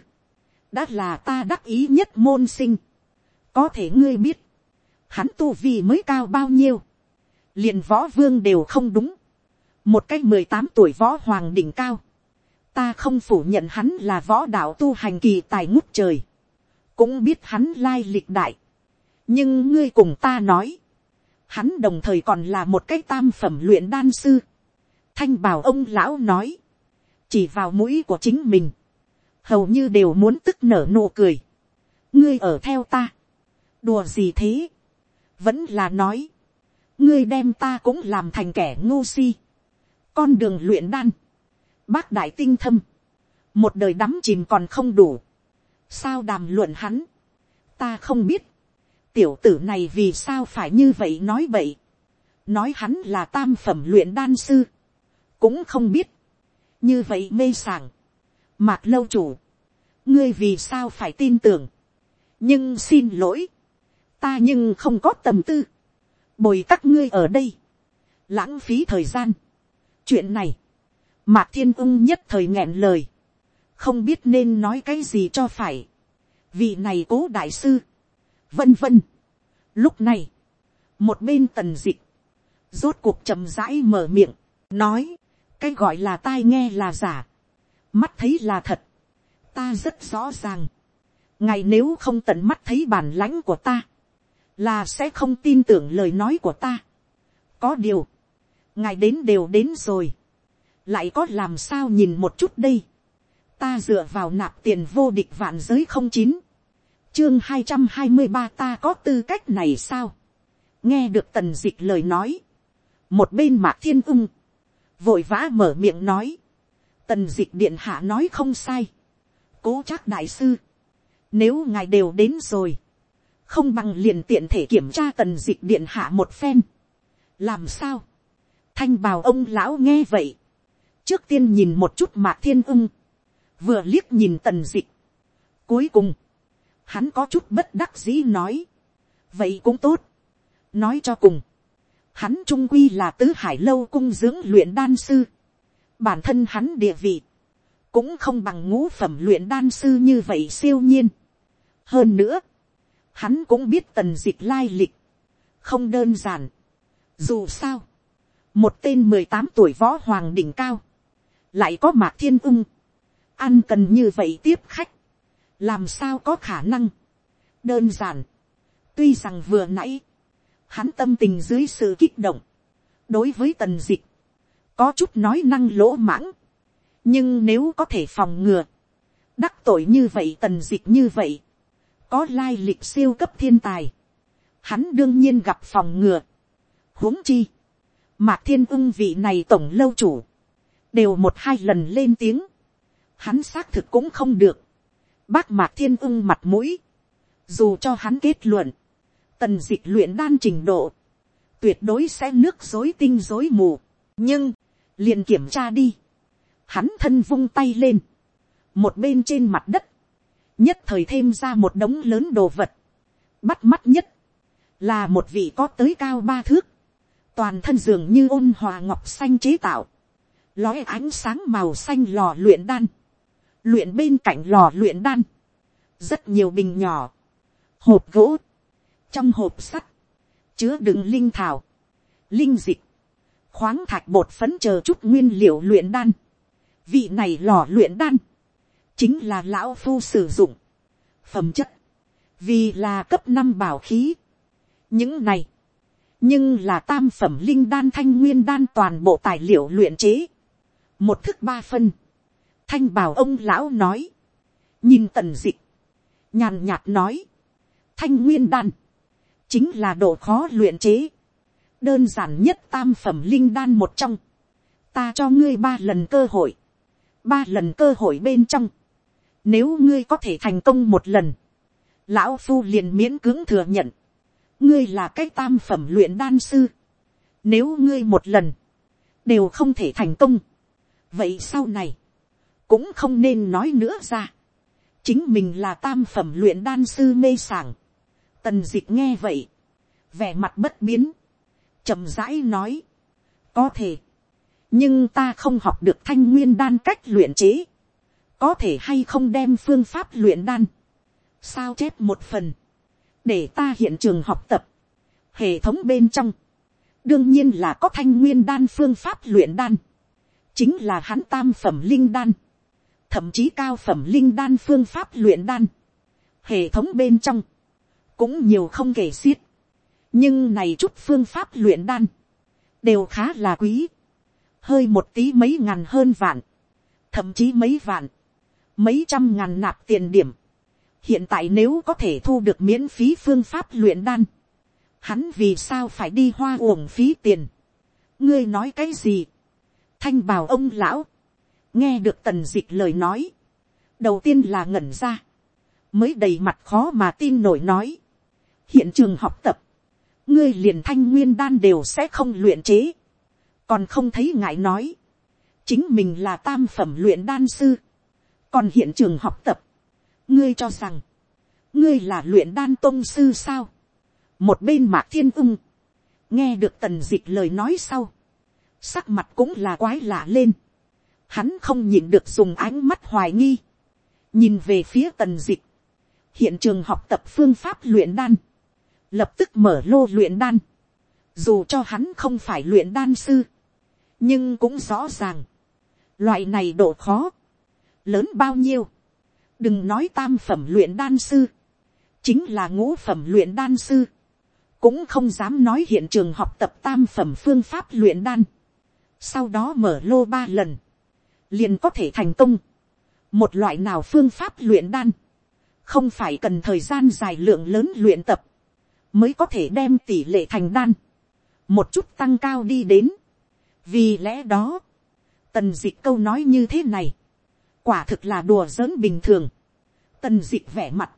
đã là ta đắc ý nhất môn sinh, có thể ngươi biết, hắn tu vi mới cao bao nhiêu, liền võ vương đều không đúng, một cái mười tám tuổi võ hoàng đỉnh cao, ta không phủ nhận hắn là võ đạo tu hành kỳ tài ngút trời, cũng biết hắn lai lịch đại, nhưng ngươi cùng ta nói, hắn đồng thời còn là một cái tam phẩm luyện đan sư, thanh bảo ông lão nói, chỉ vào mũi của chính mình, hầu như đều muốn tức nở nụ cười, ngươi ở theo ta, đùa gì thế, vẫn là nói, ngươi đem ta cũng làm thành kẻ ngu si. con đường luyện đan, bác đại tinh thâm, một đời đắm chìm còn không đủ, sao đàm luận hắn, ta không biết, tiểu tử này vì sao phải như vậy nói vậy, nói hắn là tam phẩm luyện đan sư, cũng không biết, như vậy mê sảng, mạc lâu chủ, ngươi vì sao phải tin tưởng, nhưng xin lỗi, ta nhưng không có tầm tư, bồi các ngươi ở đây, lãng phí thời gian. chuyện này, mạc thiên ung nhất thời nghẹn lời, không biết nên nói cái gì cho phải. vị này cố đại sư, vân vân. Lúc này, một bên tần dịch, rốt cuộc chậm rãi mở miệng, nói, cái gọi là tai nghe là giả, mắt thấy là thật, ta rất rõ ràng, ngài nếu không tận mắt thấy bản lãnh của ta, là sẽ không tin tưởng lời nói của ta. có điều, ngài đến đều đến rồi, lại có làm sao nhìn một chút đây, ta dựa vào nạp tiền vô địch vạn giới không chín, chương hai trăm hai mươi ba ta có tư cách này sao, nghe được tần d ị c h lời nói, một bên mạc thiên ưng, vội vã mở miệng nói, tần d ị c h điện hạ nói không sai, cố chắc đại sư, nếu ngài đều đến rồi, không bằng liền tiện thể kiểm tra tần d ị c h điện hạ một phen, làm sao, thanh bào ông lão nghe vậy, trước tiên nhìn một chút mạc thiên ưng, vừa liếc nhìn tần d ị c h cuối cùng, hắn có chút bất đắc dĩ nói, vậy cũng tốt, nói cho cùng, hắn trung quy là tứ hải lâu cung dưỡng luyện đan sư, bản thân hắn địa vị, cũng không bằng ngũ phẩm luyện đan sư như vậy siêu nhiên. hơn nữa, hắn cũng biết tần dịch lai lịch, không đơn giản. dù sao, một tên mười tám tuổi võ hoàng đỉnh cao, lại có mạc thiên ung, ăn cần như vậy tiếp khách, làm sao có khả năng, đơn giản, tuy rằng vừa nãy, hắn tâm tình dưới sự kích động, đối với tần dịch, có chút nói năng lỗ mãng, nhưng nếu có thể phòng ngừa, đắc tội như vậy tần dịch như vậy, có lai lịch siêu cấp thiên tài, hắn đương nhiên gặp phòng ngừa, huống chi, mạc thiên ưng vị này tổng lâu chủ, đều một hai lần lên tiếng, hắn xác thực cũng không được, bác mạc thiên ưng mặt mũi, dù cho hắn kết luận, tần dịch luyện đan trình độ, tuyệt đối sẽ nước dối tinh dối mù, nhưng, liền kiểm tra đi, hắn thân vung tay lên, một bên trên mặt đất, nhất thời thêm ra một đống lớn đồ vật, bắt mắt nhất, là một vị có tới cao ba thước, toàn thân dường như ôn hòa ngọc xanh chế tạo, lói ánh sáng màu xanh lò luyện đan, luyện bên cạnh lò luyện đan, rất nhiều bình nhỏ, hộp gỗ, trong hộp sắt, chứa đựng linh thảo, linh dịch, khoáng thạch bột phấn chờ chút nguyên liệu luyện đan, vị này lò luyện đan, chính là lão phu sử dụng, phẩm chất, vì là cấp năm bảo khí, những này, nhưng là tam phẩm linh đan thanh nguyên đan toàn bộ tài liệu luyện chế, một thức ba phân, thanh bảo ông lão nói, nhìn tần dịch. Nhàn nhạt nói, thanh nguyên đan, chính là độ khó luyện chế, đơn giản nhất tam phẩm linh đan một trong, ta cho ngươi ba lần cơ hội, ba lần cơ hội bên trong, nếu ngươi có thể thành công một lần, lão phu liền miễn cưỡng thừa nhận, ngươi là cái tam phẩm luyện đan sư, nếu ngươi một lần, đều không thể thành công, vậy sau này, cũng không nên nói nữa ra. chính mình là tam phẩm luyện đan sư mê sảng tần dịch nghe vậy, vẻ mặt bất biến, chậm rãi nói, có thể, nhưng ta không học được thanh nguyên đan cách luyện chế, có thể hay không đem phương pháp luyện đan, sao chép một phần, để ta hiện trường học tập, hệ thống bên trong, đương nhiên là có thanh nguyên đan phương pháp luyện đan, chính là hắn tam phẩm linh đan, thậm chí cao phẩm linh đan phương pháp luyện đan, hệ thống bên trong, cũng nhiều không kể xiết, nhưng này chút phương pháp luyện đan, đều khá là quý, hơi một tí mấy ngàn hơn vạn, thậm chí mấy vạn, mấy trăm ngàn nạp tiền điểm, hiện tại nếu có thể thu được miễn phí phương pháp luyện đan, hắn vì sao phải đi hoa uổng phí tiền, ngươi nói cái gì, thanh bào ông lão, nghe được tần d ị c h lời nói, đầu tiên là ngẩn ra, mới đầy mặt khó mà tin nổi nói, hiện trường học tập, ngươi liền thanh nguyên đan đều sẽ không luyện chế, còn không thấy ngại nói, chính mình là tam phẩm luyện đan sư, còn hiện trường học tập, ngươi cho rằng, ngươi là luyện đan tôn sư sao, một bên mạc thiên ưng, nghe được tần d ị c h lời nói sau, sắc mặt cũng là quái lạ lên, hắn không nhịn được dùng ánh mắt hoài nghi, nhìn về phía tần dịch, hiện trường học tập phương pháp luyện đan, lập tức mở lô luyện đan, dù cho hắn không phải luyện đan sư, nhưng cũng rõ ràng, loại này độ khó, lớn bao nhiêu, đừng nói tam phẩm luyện đan sư, chính là ngũ phẩm luyện đan sư, cũng không dám nói hiện trường học tập tam phẩm phương pháp luyện đan, sau đó mở lô ba lần, liền có thể thành công, một loại nào phương pháp luyện đan, không phải cần thời gian dài lượng lớn luyện tập, mới có thể đem tỷ lệ thành đan, một chút tăng cao đi đến. vì lẽ đó, tần d ị c h câu nói như thế này, quả thực là đùa giỡn bình thường, tần d ị c h vẻ mặt,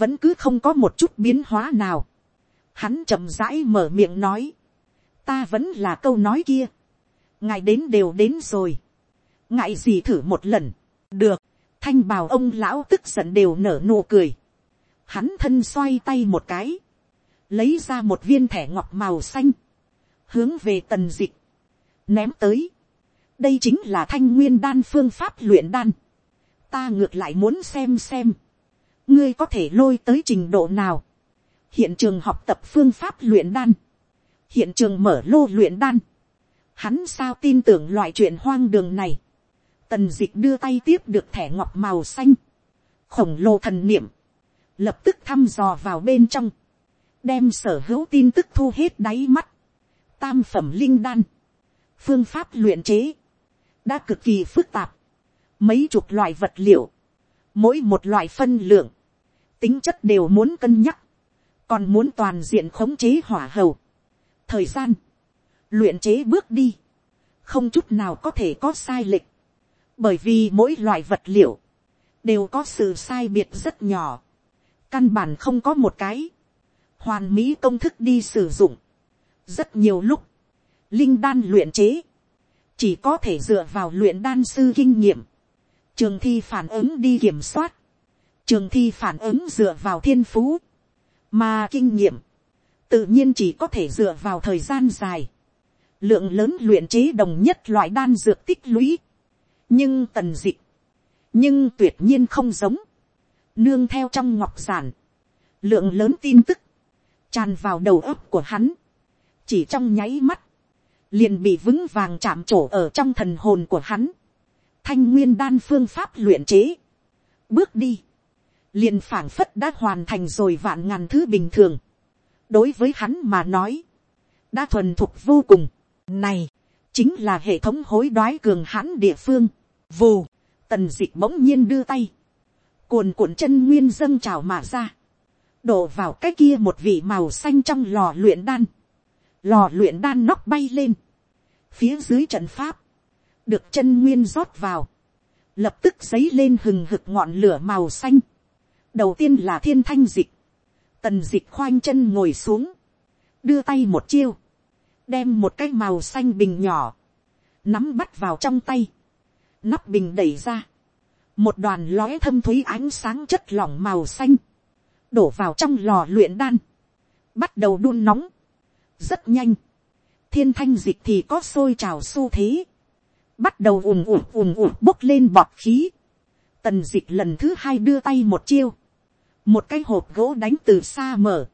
vẫn cứ không có một chút biến hóa nào, hắn chậm rãi mở miệng nói, ta vẫn là câu nói kia, ngài đến đều đến rồi, ngại gì thử một lần, được, thanh bào ông lão tức giận đều nở nụ cười, hắn thân xoay tay một cái, lấy ra một viên thẻ ngọc màu xanh, hướng về tần dịch, ném tới. đây chính là thanh nguyên đan phương pháp luyện đan. ta ngược lại muốn xem xem, ngươi có thể lôi tới trình độ nào. hiện trường học tập phương pháp luyện đan, hiện trường mở lô luyện đan. hắn sao tin tưởng loại chuyện hoang đường này. tần dịch đưa tay tiếp được thẻ ngọc màu xanh, khổng lồ thần niệm, lập tức thăm dò vào bên trong, đem sở hữu tin tức thu hết đáy mắt, tam phẩm linh đan, phương pháp luyện chế, đã cực kỳ phức tạp, mấy chục loại vật liệu, mỗi một loại phân lượng, tính chất đều muốn cân nhắc, còn muốn toàn diện khống chế hỏa hầu. thời gian, luyện chế bước đi, không chút nào có thể có sai lệch, bởi vì mỗi loại vật liệu, đều có sự sai biệt rất nhỏ, căn bản không có một cái, hoàn mỹ công thức đi sử dụng, rất nhiều lúc, linh đan luyện chế, chỉ có thể dựa vào luyện đan sư kinh nghiệm, trường thi phản ứng đi kiểm soát, trường thi phản ứng dựa vào thiên phú, mà kinh nghiệm, tự nhiên chỉ có thể dựa vào thời gian dài, lượng lớn luyện chế đồng nhất loại đan dược tích lũy, nhưng tần dịch, nhưng tuyệt nhiên không giống, nương theo trong ngọc giản, lượng lớn tin tức, tràn vào đầu óc của hắn, chỉ trong nháy mắt, liền bị vững vàng chạm trổ ở trong thần hồn của hắn, thanh nguyên đan phương pháp luyện chế, bước đi, liền phảng phất đã hoàn thành rồi vạn ngàn thứ bình thường, đối với hắn mà nói, đã thuần thục vô cùng, này, chính là hệ thống hối đoái cường hãn địa phương, vù, tần d ị bỗng nhiên đưa tay, cuồn cuộn chân nguyên dâng trào mà ra, đổ vào cái kia một vị màu xanh trong lò luyện đan, lò luyện đan nóc bay lên, phía dưới trận pháp, được chân nguyên rót vào, lập tức dấy lên hừng hực ngọn lửa màu xanh, đầu tiên là thiên thanh dịch, tần dịch khoanh chân ngồi xuống, đưa tay một chiêu, đem một cái màu xanh bình nhỏ, nắm bắt vào trong tay, nắp bình đẩy ra, một đoàn lóe thâm thúy ánh sáng chất lỏng màu xanh, đổ vào trong lò luyện đan, bắt đầu đun nóng, rất nhanh, thiên thanh dịch thì có sôi trào xu thế, bắt đầu ùm ùm ùm ùm bốc lên bọt khí, tần dịch lần thứ hai đưa tay một chiêu, một cái hộp gỗ đánh từ xa mở,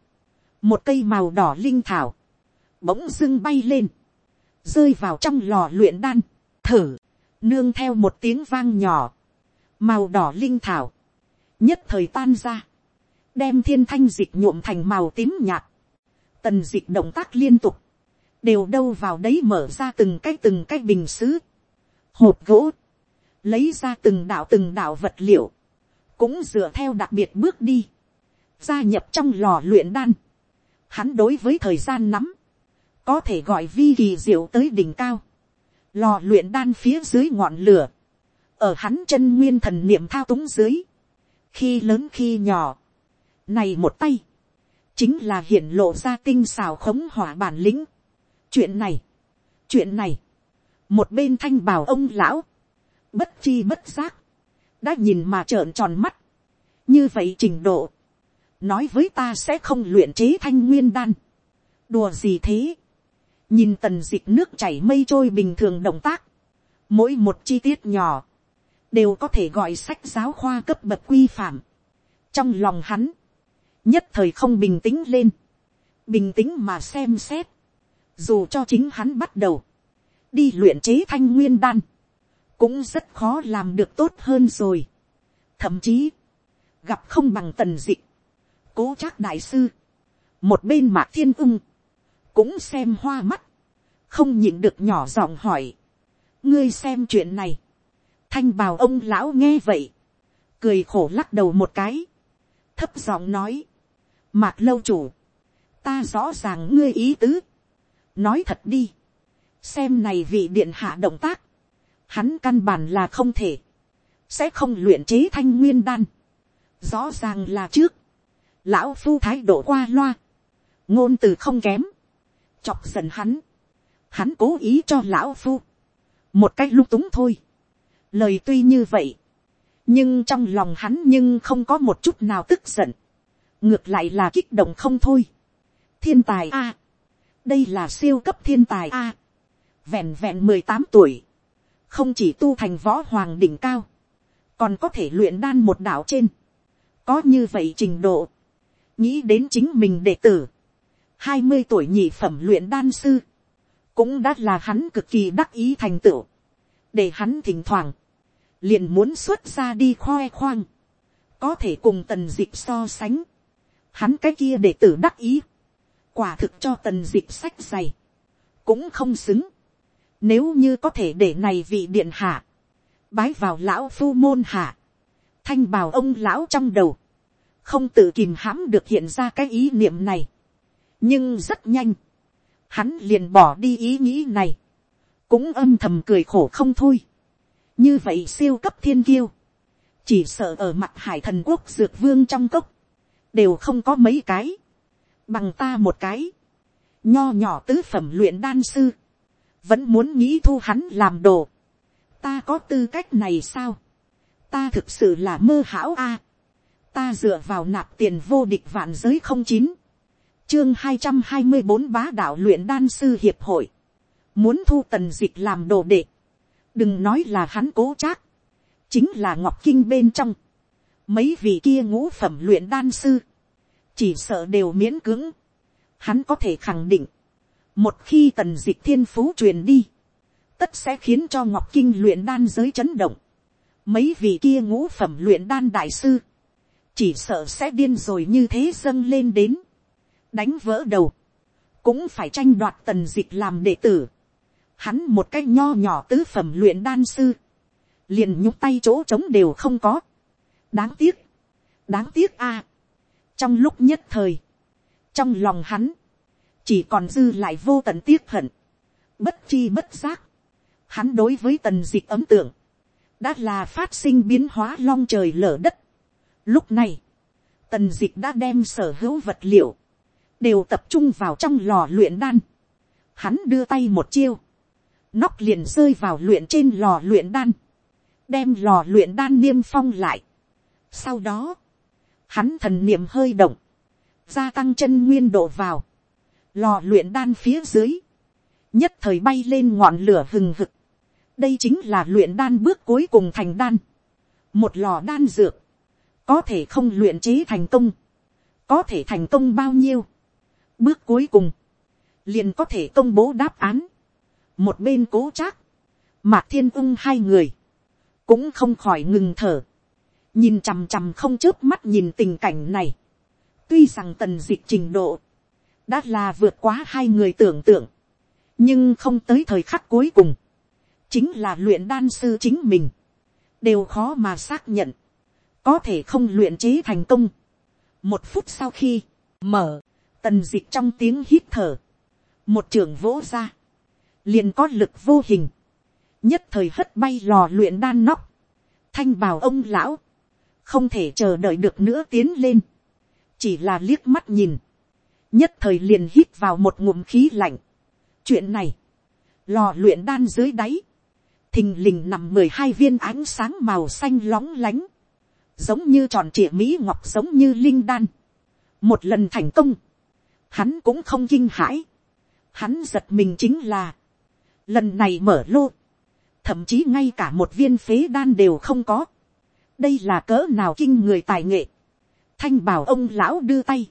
một cây màu đỏ linh thảo, bỗng dưng bay lên, rơi vào trong lò luyện đan, thử, nương theo một tiếng vang nhỏ, màu đỏ linh thảo, nhất thời tan ra, đem thiên thanh dịch nhuộm thành màu tím nhạt, tần dịch động tác liên tục, đều đâu vào đấy mở ra từng cái từng cái bình xứ, hộp gỗ, lấy ra từng đạo từng đạo vật liệu, cũng dựa theo đặc biệt bước đi, gia nhập trong lò luyện đan. Hắn đối với thời gian nắm, có thể gọi vi kỳ diệu tới đỉnh cao, lò luyện đan phía dưới ngọn lửa, ở hắn chân nguyên thần niệm thao túng dưới, khi lớn khi nhỏ, này một tay, chính là hiện lộ ra tinh xào khống hỏa bản lĩnh. chuyện này, chuyện này, một bên thanh bào ông lão, bất chi bất giác, đã nhìn mà trợn tròn mắt, như vậy trình độ, nói với ta sẽ không luyện chế thanh nguyên đan, đùa gì thế, nhìn tần d ị c h nước chảy mây trôi bình thường động tác, mỗi một chi tiết nhỏ, đều có thể gọi sách giáo khoa cấp bậc quy phạm, trong lòng hắn, nhất thời không bình tĩnh lên, bình tĩnh mà xem xét, dù cho chính hắn bắt đầu, đi luyện chế thanh nguyên đan, cũng rất khó làm được tốt hơn rồi. thậm chí, gặp không bằng tần dịch, cố chắc đại sư, một bên mạc thiên ưng, cũng xem hoa mắt, không nhịn được nhỏ giọng hỏi, ngươi xem chuyện này, thanh bào ông lão nghe vậy, cười khổ lắc đầu một cái, thấp giọng nói, mạc lâu chủ, ta rõ ràng ngươi ý tứ, nói thật đi, xem này vị điện hạ động tác, hắn căn bản là không thể, sẽ không luyện chế thanh nguyên đan, rõ ràng là trước, lão phu thái độ qua loa, ngôn từ không kém, chọc giận hắn, hắn cố ý cho lão phu, một cách lung túng thôi, lời tuy như vậy, nhưng trong lòng hắn nhưng không có một chút nào tức giận, ngược lại là kích động không thôi. thiên tài a, đây là siêu cấp thiên tài a, vẹn vẹn mười tám tuổi, không chỉ tu thành võ hoàng đỉnh cao, còn có thể luyện đan một đạo trên, có như vậy trình độ, nghĩ đến chính mình đệ tử, hai mươi tuổi nhị phẩm luyện đan sư, cũng đã là hắn cực kỳ đắc ý thành tựu, để hắn thỉnh thoảng, liền muốn xuất ra đi khoe khoang, có thể cùng tần dịp so sánh, hắn cái kia để tử đắc ý, quả thực cho tần dịp sách dày, cũng không xứng, nếu như có thể để này vị điện hạ, bái vào lão phu môn hạ, thanh bào ông lão trong đầu, không tự kìm hãm được hiện ra cái ý niệm này, nhưng rất nhanh, hắn liền bỏ đi ý nghĩ này, cũng âm thầm cười khổ không thôi. như vậy siêu cấp thiên kiêu, chỉ sợ ở mặt hải thần quốc dược vương trong cốc, đều không có mấy cái, bằng ta một cái, nho nhỏ tứ phẩm luyện đan sư, vẫn muốn nghĩ thu hắn làm đồ, ta có tư cách này sao, ta thực sự là mơ hão a, ta dựa vào nạp tiền vô địch vạn giới không chín, chương hai trăm hai mươi bốn bá đạo luyện đan sư hiệp hội, muốn thu tần dịch làm đồ đệ, đừng nói là hắn cố trác, chính là ngọc kinh bên trong, mấy vị kia ngũ phẩm luyện đan sư, chỉ sợ đều miễn cưỡng, hắn có thể khẳng định, một khi tần dịch thiên phú truyền đi, tất sẽ khiến cho ngọc kinh luyện đan giới chấn động, mấy vị kia ngũ phẩm luyện đan đại sư, chỉ sợ sẽ điên rồi như thế dâng lên đến, đánh vỡ đầu, cũng phải tranh đoạt tần dịch làm đệ tử, hắn một cách nho nhỏ tứ phẩm luyện đan sư, liền nhúc tay chỗ trống đều không có đáng tiếc, đáng tiếc a. trong lúc nhất thời, trong lòng hắn, chỉ còn dư lại vô tận tiếc hận, bất chi bất giác, hắn đối với tần dịch ấm tượng, đã là phát sinh biến hóa long trời lở đất. Lúc này, tần dịch đã đem sở hữu vật liệu, đều tập trung vào trong lò luyện đan. Hắn đưa tay một chiêu, nóc liền rơi vào luyện trên lò luyện đan, đem lò luyện đan niêm phong lại. Sau đó, hắn thần niệm hơi động, gia tăng chân nguyên độ vào, lò luyện đan phía dưới, nhất thời bay lên ngọn lửa hừng hực. đây chính là luyện đan bước cuối cùng thành đan. một lò đan dược, có thể không luyện chế thành công, có thể thành công bao nhiêu. bước cuối cùng, liền có thể công bố đáp án một bên cố trác, mạc thiên ung hai người, cũng không khỏi ngừng thở, nhìn chằm chằm không chớp mắt nhìn tình cảnh này, tuy rằng tần dịch trình độ, đã là vượt quá hai người tưởng tượng, nhưng không tới thời khắc cuối cùng, chính là luyện đan sư chính mình, đều khó mà xác nhận, có thể không luyện chế thành công. một phút sau khi, mở, tần dịch trong tiếng hít thở, một trưởng vỗ ra, liền có lực vô hình, nhất thời hất bay lò luyện đan nóc, thanh bào ông lão, không thể chờ đợi được nữa tiến lên, chỉ là liếc mắt nhìn, nhất thời liền hít vào một ngụm khí lạnh. chuyện này, lò luyện đan dưới đáy, thình lình nằm mười hai viên ánh sáng màu xanh lóng lánh, giống như tròn trịa mỹ ngọc giống như linh đan. một lần thành công, hắn cũng không kinh hãi, hắn giật mình chính là, lần này mở lô, thậm chí ngay cả một viên phế đan đều không có đây là cỡ nào kinh người tài nghệ, thanh bảo ông lão đưa tay,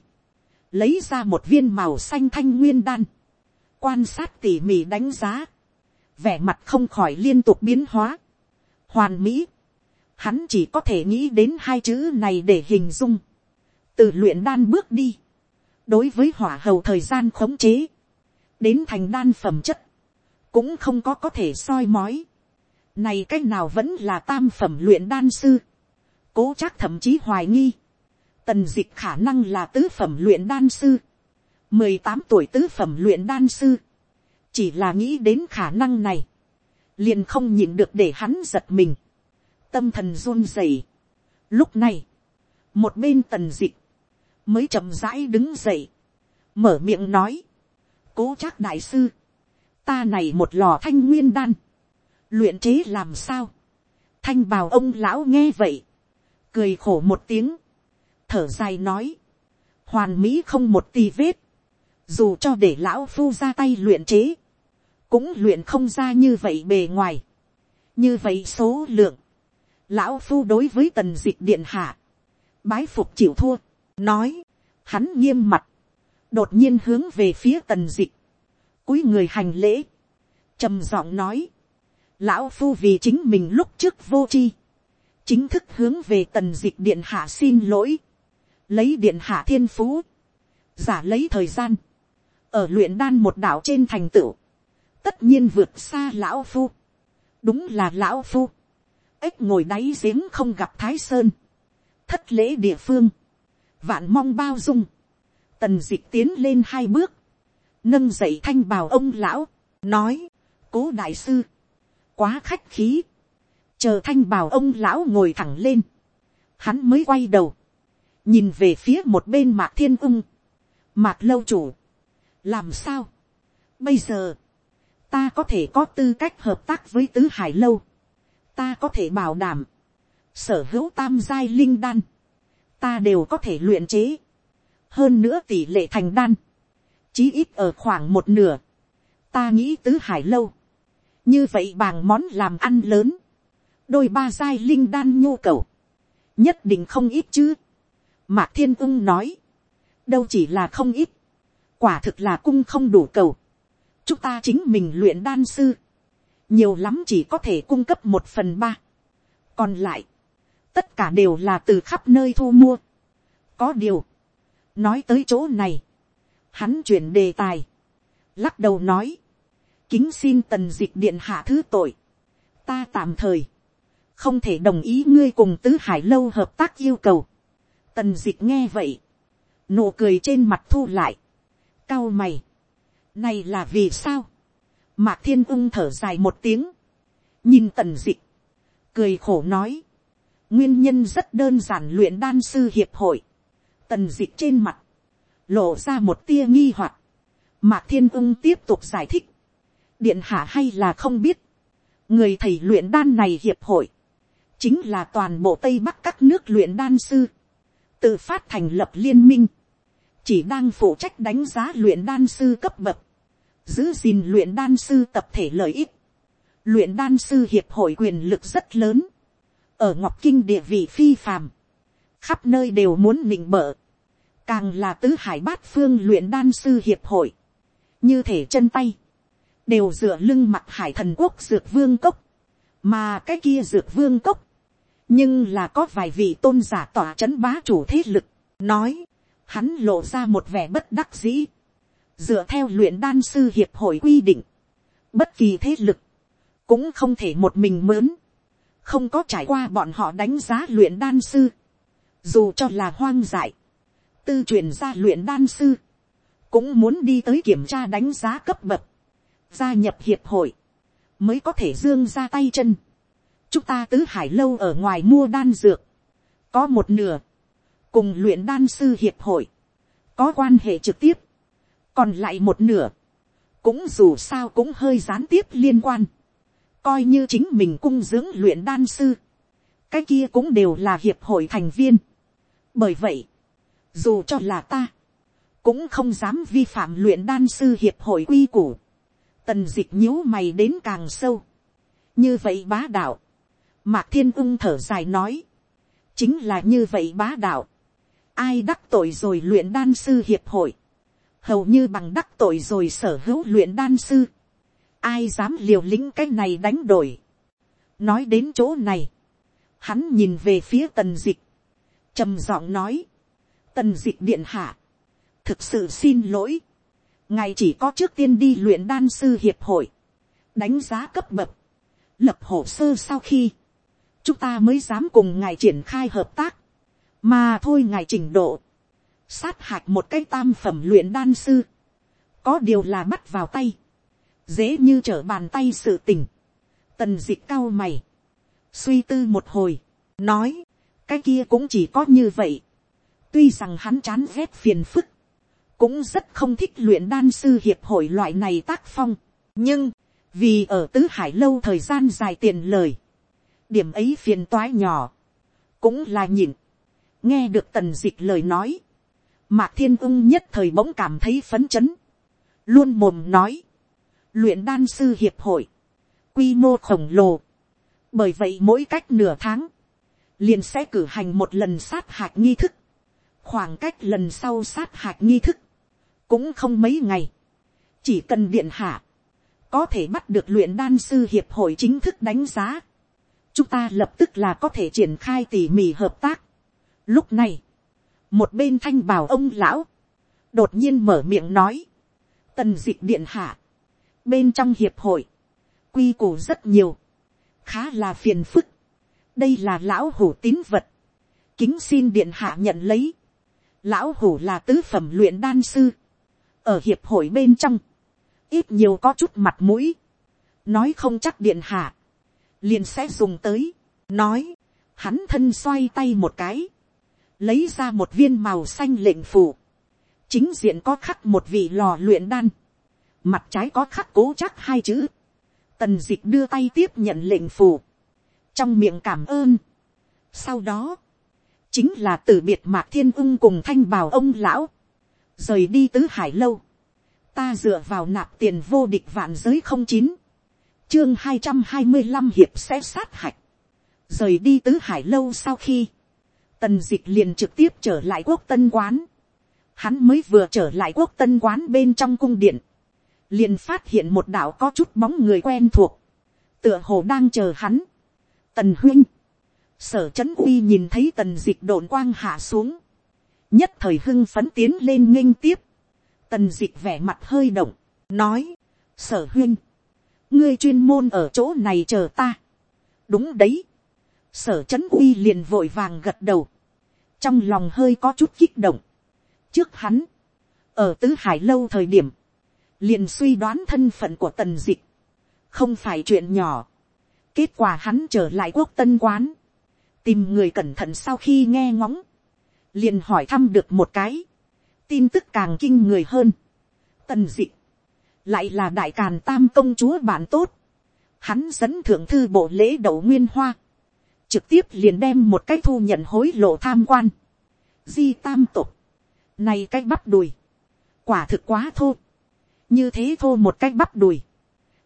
lấy ra một viên màu xanh thanh nguyên đan, quan sát tỉ mỉ đánh giá, vẻ mặt không khỏi liên tục biến hóa, hoàn mỹ, hắn chỉ có thể nghĩ đến hai chữ này để hình dung, từ luyện đan bước đi, đối với hỏa hầu thời gian khống chế, đến thành đan phẩm chất, cũng không có có thể soi mói. Này cách nào vẫn là tam phẩm luyện đan sư. Cố chắc thậm chí hoài nghi. Tần dịch khả năng là tứ phẩm luyện đan sư. mười tám tuổi tứ phẩm luyện đan sư. Chỉ là nghĩ đến khả năng này. Liền không nhịn được để hắn giật mình. Tâm thần run rẩy. Lúc này. Một bên tần dịch. Mới chậm rãi đứng dậy. Mở miệng nói. Cố chắc đại sư ta này một lò thanh nguyên đan, luyện chế làm sao, thanh bào ông lão nghe vậy, cười khổ một tiếng, thở dài nói, hoàn mỹ không một tì vết, dù cho để lão phu ra tay luyện chế, cũng luyện không ra như vậy bề ngoài, như vậy số lượng, lão phu đối với tần d ị c h điện hạ, bái phục chịu thua, nói, hắn nghiêm mặt, đột nhiên hướng về phía tần d ị c h cúi người hành lễ, trầm giọng nói, lão phu vì chính mình lúc trước vô chi, chính thức hướng về tần dịch điện hạ xin lỗi, lấy điện hạ thiên phú, giả lấy thời gian, ở luyện đan một đảo trên thành tựu, tất nhiên vượt xa lão phu, đúng là lão phu, ếch ngồi đáy giếng không gặp thái sơn, thất lễ địa phương, vạn mong bao dung, tần dịch tiến lên hai bước, nâng dậy thanh bào ông lão, nói, cố đại sư, quá khách khí, chờ thanh bào ông lão ngồi thẳng lên, hắn mới quay đầu, nhìn về phía một bên mạc thiên ung, mạc lâu chủ, làm sao, bây giờ, ta có thể có tư cách hợp tác với tứ hải lâu, ta có thể bảo đảm, sở hữu tam giai linh đan, ta đều có thể luyện chế, hơn nữa tỷ lệ thành đan, chí ít ở khoảng một nửa, ta nghĩ tứ hải lâu, như vậy bàng món làm ăn lớn, đôi ba giai linh đan nhu cầu, nhất định không ít chứ. Mạc thiên ung nói, đâu chỉ là không ít, quả thực là cung không đủ cầu. chúng ta chính mình luyện đan sư, nhiều lắm chỉ có thể cung cấp một phần ba. còn lại, tất cả đều là từ khắp nơi thu mua. có điều, nói tới chỗ này, hắn chuyển đề tài, lắc đầu nói, kính xin tần dịch điện hạ thứ tội. ta tạm thời, không thể đồng ý ngươi cùng tứ hải lâu hợp tác yêu cầu. tần dịch nghe vậy, nụ cười trên mặt thu lại, cao mày, này là vì sao, mạc thiên ung thở dài một tiếng, nhìn tần dịch, cười khổ nói, nguyên nhân rất đơn giản luyện đan sư hiệp hội, tần dịch trên mặt, lộ ra một tia nghi hoặc, mạc thiên ung tiếp tục giải thích, điện hạ hay là không biết, người thầy luyện đan này hiệp hội, chính là toàn bộ tây bắc các nước luyện đan sư, tự phát thành lập liên minh, chỉ đang phụ trách đánh giá luyện đan sư cấp bậc, giữ gìn luyện đan sư tập thể lợi ích, luyện đan sư hiệp hội quyền lực rất lớn, ở ngọc kinh địa vị phi phàm, khắp nơi đều muốn nịnh bợ, càng là tứ hải bát phương luyện đan sư hiệp hội, như thể chân tay, đều dựa lưng mặt hải thần quốc dược vương cốc, mà cái kia dược vương cốc, nhưng là có vài vị tôn giả tỏa c h ấ n bá chủ thế lực, nói, hắn lộ ra một vẻ bất đắc dĩ, dựa theo luyện đan sư hiệp hội quy định, bất kỳ thế lực, cũng không thể một mình mướn, không có trải qua bọn họ đánh giá luyện đan sư, dù cho là hoang dại, tư truyền ra luyện đan sư, cũng muốn đi tới kiểm tra đánh giá cấp bậc, gia nhập hiệp hội, mới có thể dương ra tay chân chúng ta tứ hải lâu ở ngoài mua đan dược, có một nửa, cùng luyện đan sư hiệp hội, có quan hệ trực tiếp, còn lại một nửa, cũng dù sao cũng hơi gián tiếp liên quan, coi như chính mình cung dưỡng luyện đan sư, cái kia cũng đều là hiệp hội thành viên. bởi vậy, dù cho là ta, cũng không dám vi phạm luyện đan sư hiệp hội quy củ. Tần dịch nhíu mày đến càng sâu. như vậy bá đạo mạc thiên ung thở dài nói. chính là như vậy bá đạo. ai đắc tội rồi luyện đan sư hiệp hội, hầu như bằng đắc tội rồi sở hữu luyện đan sư, ai dám liều lĩnh cái này đánh đổi. nói đến chỗ này, hắn nhìn về phía tần dịch, trầm giọng nói, tần dịch điện hạ, thực sự xin lỗi, ngài chỉ có trước tiên đi luyện đan sư hiệp hội, đánh giá cấp bậc, lập hồ sơ sau khi, chúng ta mới dám cùng ngài triển khai hợp tác, mà thôi ngài trình độ, sát hạch một cái tam phẩm luyện đan sư, có điều là bắt vào tay, dễ như trở bàn tay sự tình, tần d ị c h cao mày, suy tư một hồi, nói, cái kia cũng chỉ có như vậy, tuy rằng hắn chán ghét phiền phức, cũng rất không thích luyện đan sư hiệp hội loại này tác phong, nhưng, vì ở tứ hải lâu thời gian dài tiền lời, điểm ấy phiền toái nhỏ, cũng là nhịn, nghe được tần d ị c h lời nói, mạc thiên ung nhất thời bỗng cảm thấy phấn chấn, luôn mồm nói, luyện đan sư hiệp hội, quy mô khổng lồ. bởi vậy mỗi cách nửa tháng, liền sẽ cử hành một lần sát hạch nghi thức, khoảng cách lần sau sát hạch nghi thức, cũng không mấy ngày, chỉ cần điện hạ, có thể bắt được luyện đan sư hiệp hội chính thức đánh giá, chúng ta lập tức là có thể triển khai tỉ mỉ hợp tác. Lúc này, một bên thanh bảo ông lão, đột nhiên mở miệng nói, tần d ị c h điện hạ, bên trong hiệp hội, quy củ rất nhiều, khá là phiền phức. đây là lão hủ tín vật, kính xin điện hạ nhận lấy. lão hủ là tứ phẩm luyện đan sư, ở hiệp hội bên trong, ít nhiều có chút mặt mũi, nói không chắc điện hạ, liền sẽ dùng tới, nói, hắn thân xoay tay một cái, lấy ra một viên màu xanh lệnh phủ chính diện có khắc một vị lò luyện đan, mặt trái có khắc cố chắc hai chữ, tần dịch đưa tay tiếp nhận lệnh phủ trong miệng cảm ơn. sau đó, chính là từ biệt mạc thiên ung cùng thanh bào ông lão, rời đi tứ hải lâu, ta dựa vào nạp tiền vô địch vạn giới không chín, chương hai trăm hai mươi năm hiệp sẽ sát hạch, rời đi tứ hải lâu sau khi, tần dịch liền trực tiếp trở lại quốc tân quán, hắn mới vừa trở lại quốc tân quán bên trong cung điện, liền phát hiện một đạo có chút bóng người quen thuộc, tựa hồ đang chờ hắn. Tần huynh, sở trấn uy nhìn thấy tần dịch đồn quang hạ xuống, nhất thời hưng phấn tiến lên nghênh tiếp, tần dịch vẻ mặt hơi động, nói, sở huynh, ngươi chuyên môn ở chỗ này chờ ta. đúng đấy, sở trấn uy liền vội vàng gật đầu, trong lòng hơi có chút kích động. trước hắn, ở tứ hải lâu thời điểm, liền suy đoán thân phận của tần dịch, không phải chuyện nhỏ. kết quả hắn trở lại quốc tân quán, tìm người cẩn thận sau khi nghe ngóng, liền hỏi thăm được một cái, tin tức càng kinh người hơn. tần dịch, lại là đại càn tam công chúa bạn tốt, hắn dẫn thượng thư bộ lễ đậu nguyên hoa, trực tiếp liền đem một cái thu nhận hối lộ tham quan, di tam tục, này cái bắp đùi, quả thực quá thô, như thế thô một cách bắp đùi,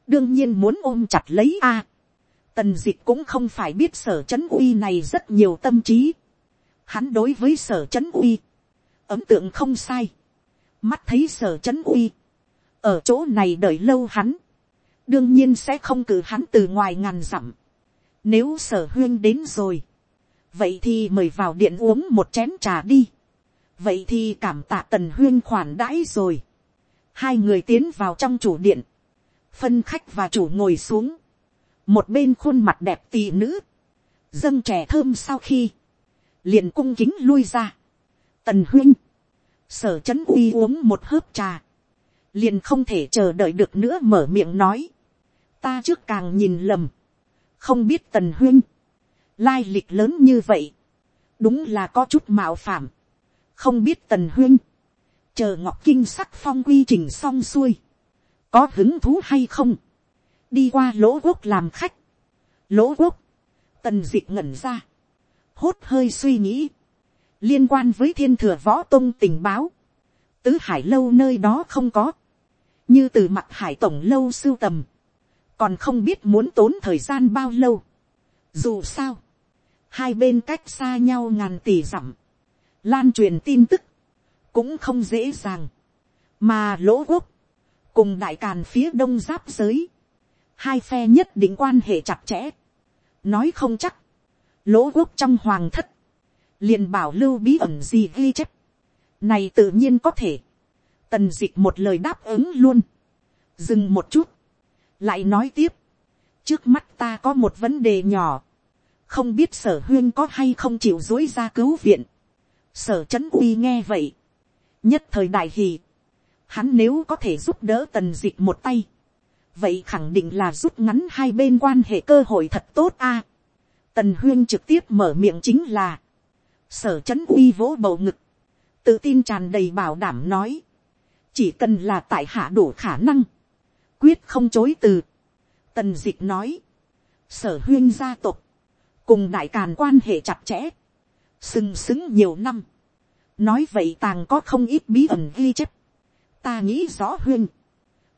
đương nhiên muốn ôm chặt lấy a. À, tần d ị c h cũng không phải biết sở c h ấ n uy này rất nhiều tâm trí. hắn đối với sở c h ấ n uy, ấm tượng không sai, mắt thấy sở c h ấ n uy, ở chỗ này đợi lâu hắn, đương nhiên sẽ không cử hắn từ ngoài ngàn dặm. Nếu sở huyên đến rồi, vậy thì mời vào điện uống một chén trà đi. vậy thì cảm tạ tần huyên khoản đãi rồi. Hai người tiến vào trong chủ điện, phân khách và chủ ngồi xuống, một bên khuôn mặt đẹp tỳ nữ, dâng trẻ thơm sau khi, liền cung kính lui ra, tần huyên, sở c h ấ n uy uống một hớp trà, liền không thể chờ đợi được nữa mở miệng nói, ta trước càng nhìn lầm, không biết tần huyên. Lai lịch lớn như vậy, đúng là có chút mạo phạm, không biết tần huyên. Chờ ngọc kinh sắc phong quy trình xong xuôi, có hứng thú hay không, đi qua lỗ quốc làm khách, lỗ quốc, tần d ị ngẩn ra, hốt hơi suy nghĩ, liên quan với thiên thừa võ tôn tình báo, tứ hải lâu nơi đó không có, như từ mặt hải tổng lâu sưu tầm, còn không biết muốn tốn thời gian bao lâu. Dù sao, hai bên cách xa nhau ngàn tỷ dặm, lan truyền tin tức, cũng không dễ dàng, mà lỗ quốc, cùng đại càn phía đông giáp giới, hai phe nhất định quan hệ chặt chẽ, nói không chắc, lỗ quốc trong hoàng thất, liền bảo lưu bí ẩn gì ghi chép, này tự nhiên có thể, tần dịch một lời đáp ứng luôn, dừng một chút, lại nói tiếp, trước mắt ta có một vấn đề nhỏ, không biết sở huyên có hay không chịu dối ra cứu viện, sở trấn uy nghe vậy, nhất thời đại hì, hắn nếu có thể giúp đỡ tần dịch một tay, vậy khẳng định là rút ngắn hai bên quan hệ cơ hội thật tốt a. tần huyên trực tiếp mở miệng chính là, sở chấn uy vỗ bầu ngực, tự tin tràn đầy bảo đảm nói, chỉ cần là tại hạ đủ khả năng, quyết không chối từ. Tần dịch nói, sở huyên gia tộc, cùng đại càn quan hệ chặt chẽ, sừng sững nhiều năm, nói vậy tàng có không ít bí ẩn ghi chép, ta nghĩ rõ huyên,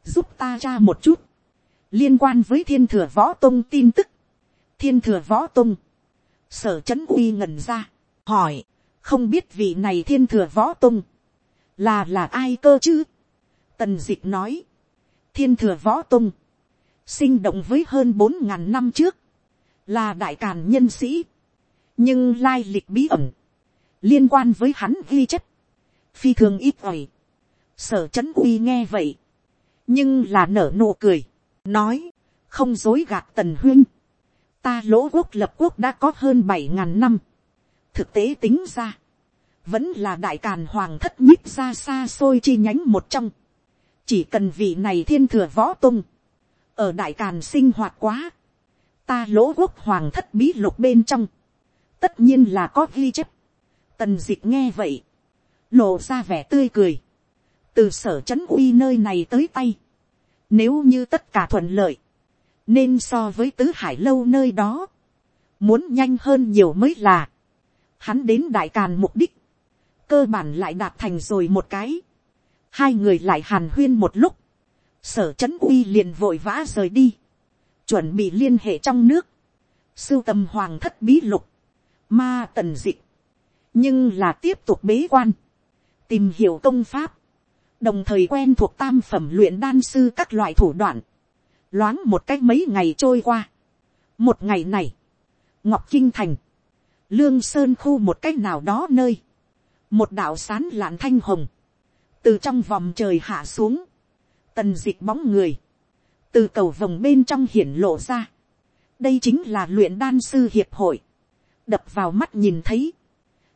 giúp ta ra một chút, liên quan với thiên thừa võ tông tin tức, thiên thừa võ tông, sở trấn uy ngẩn ra, hỏi, không biết vị này thiên thừa võ tông là là ai cơ chứ. tần d ị c h nói, thiên thừa võ tung, sinh động với hơn bốn ngàn năm trước, là đại càn nhân sĩ, nhưng lai lịch bí ẩn, liên quan với hắn ghi chất, phi thường ít ỏi, sở trấn uy nghe vậy, nhưng là nở nụ cười, nói, không dối gạt tần huyên, ta lỗ quốc lập quốc đã có hơn bảy ngàn năm, thực tế tính ra, vẫn là đại càn hoàng thất nhích ra xa xôi chi nhánh một trong. chỉ cần vị này thiên thừa võ tung, ở đại càn sinh hoạt quá, ta lỗ quốc hoàng thất bí lục bên trong, tất nhiên là có ghi chép. tần d ị c h nghe vậy, lộ ra vẻ tươi cười, từ sở c h ấ n uy nơi này tới tay, nếu như tất cả thuận lợi, nên so với tứ hải lâu nơi đó, muốn nhanh hơn nhiều mới là, hắn đến đại càn mục đích, cơ bản lại đạt thành rồi một cái, hai người lại hàn huyên một lúc, sở chấn uy liền vội vã rời đi, chuẩn bị liên hệ trong nước, sưu tầm hoàng thất bí lục, ma tần dịch, nhưng là tiếp tục bế quan, tìm hiểu công pháp, đồng thời quen thuộc tam phẩm luyện đan sư các loại thủ đoạn, loáng một cách mấy ngày trôi qua. một ngày này, ngọc kinh thành, lương sơn khu một cách nào đó nơi, một đạo sán lạn thanh hồng, từ trong vòng trời hạ xuống, tần dịch bóng người, từ cầu vòng bên trong hiển lộ ra, đây chính là luyện đan sư hiệp hội, đập vào mắt nhìn thấy,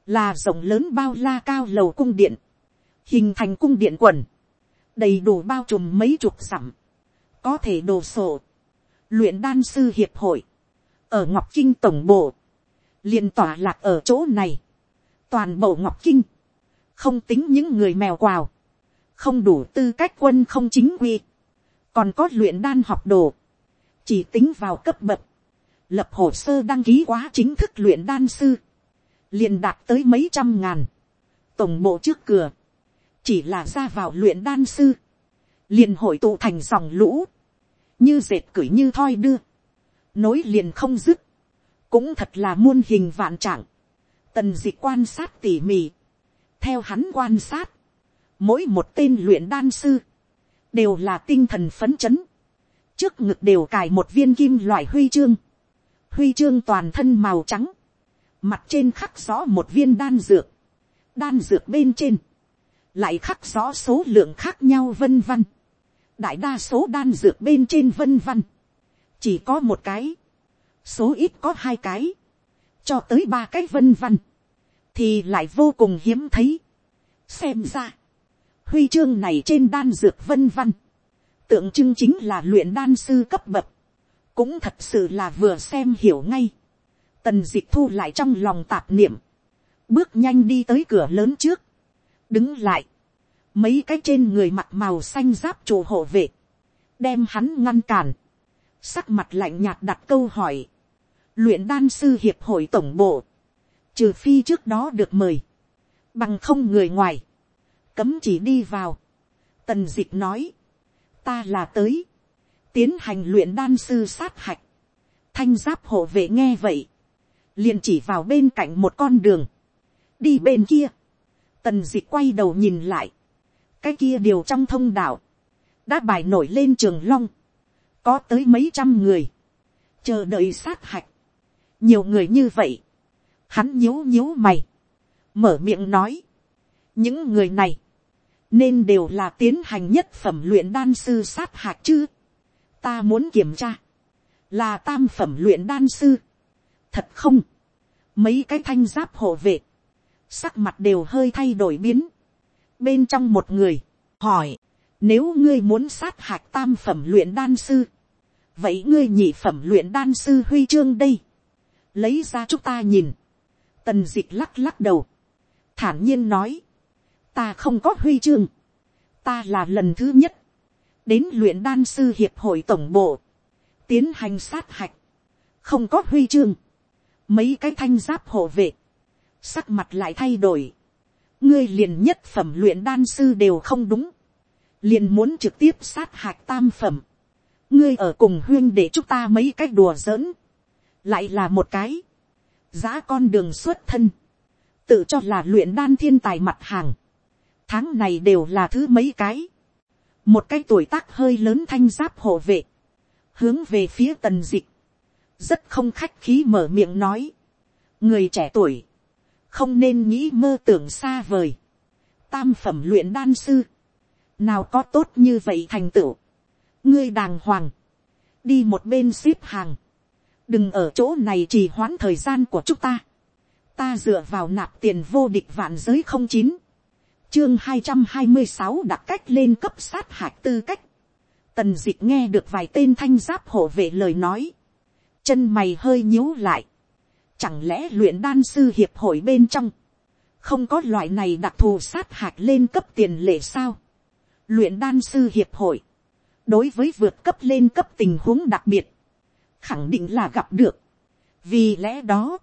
là rộng lớn bao la cao lầu cung điện, hình thành cung điện quần, đầy đủ bao trùm mấy chục sẵm, có thể đồ sộ. Luyện đan sư hiệp hội, ở ngọc kinh tổng bộ, liền tỏa lạc ở chỗ này, toàn bộ ngọc kinh, không tính những người mèo quào, không đủ tư cách quân không chính quy, còn có luyện đan học đồ, chỉ tính vào cấp bậc, lập hồ sơ đăng ký quá chính thức luyện đan sư, liền đạt tới mấy trăm ngàn, tổng bộ trước cửa, chỉ là ra vào luyện đan sư, liền hội tụ thành dòng lũ, như dệt cửi như thoi đưa, nối liền không dứt, cũng thật là muôn hình vạn trạng, tần dịch quan sát tỉ mỉ, theo hắn quan sát, mỗi một tên luyện đan sư, đều là tinh thần phấn chấn, trước ngực đều cài một viên kim loại huy chương, huy chương toàn thân màu trắng, mặt trên khắc rõ một viên đan dược, đan dược bên trên, lại khắc rõ số lượng khác nhau vân vân. Đại đa số đan dược bên trên vân vân. Chỉ có một cái, số ít có hai cái, cho tới ba cái vân văn, thì lại vô cùng hiếm thấy. xem ra, huy chương này trên đan dược vân văn, tượng trưng chính là luyện đan sư cấp bậc, cũng thật sự là vừa xem hiểu ngay. tần d ị c h thu lại trong lòng tạp niệm, bước nhanh đi tới cửa lớn trước, đứng lại, mấy cái trên người mặt màu xanh giáp trụ hộ vệ, đem hắn ngăn cản, sắc mặt lạnh nhạt đặt câu hỏi, luyện đan sư hiệp hội tổng bộ, trừ phi trước đó được mời, bằng không người ngoài, cấm chỉ đi vào. Tần d ị c h nói, ta là tới, tiến hành luyện đan sư sát hạch, thanh giáp hộ vệ nghe vậy, liền chỉ vào bên cạnh một con đường, đi bên kia, tần d ị quay đầu nhìn lại, cái kia điều trong thông đạo, đã bài nổi lên trường long, có tới mấy trăm người, chờ đợi sát hạch, nhiều người như vậy, hắn nhíu nhíu mày, mở miệng nói, những người này, nên đều là tiến hành nhất phẩm luyện đan sư sát hạch chứ, ta muốn kiểm tra, là tam phẩm luyện đan sư, thật không, mấy cái thanh giáp hộ vệ, sắc mặt đều hơi thay đổi biến, bên trong một người, hỏi, nếu ngươi muốn sát hạch tam phẩm luyện đan sư, vậy ngươi nhị phẩm luyện đan sư huy chương đây, lấy ra chúng ta nhìn, tần d ị c h lắc lắc đầu, thản nhiên nói, ta không có huy chương, ta là lần thứ nhất, đến luyện đan sư hiệp hội tổng bộ, tiến hành sát hạch, không có huy chương, mấy cái thanh giáp hộ vệ, sắc mặt lại thay đổi, ngươi liền nhất phẩm luyện đan sư đều không đúng, liền muốn trực tiếp sát hạch tam phẩm, ngươi ở cùng huyên để chúng ta mấy cái đùa giỡn, lại là một cái, giá con đường xuất thân, tự cho là luyện đan thiên tài mặt hàng, tháng này đều là thứ mấy cái, một cái tuổi tác hơi lớn thanh giáp hộ vệ, hướng về phía tần dịch, rất không khách khí mở miệng nói, người trẻ tuổi, không nên nghĩ mơ tưởng xa vời, tam phẩm luyện đan sư, nào có tốt như vậy thành tựu, ngươi đàng hoàng, đi một bên ship hàng, đừng ở chỗ này trì hoãn thời gian của chúng ta. ta dựa vào nạp tiền vô địch vạn giới không chín, chương hai trăm hai mươi sáu đặt cách lên cấp sát hạch tư cách. tần d ị c h nghe được vài tên thanh giáp hộ vệ lời nói, chân mày hơi nhíu lại, chẳng lẽ luyện đan sư hiệp hội bên trong, không có loại này đặc thù sát hạch lên cấp tiền lệ sao. luyện đan sư hiệp hội, đối với vượt cấp lên cấp tình huống đặc biệt, khẳng định là gặp được. vì lẽ đó,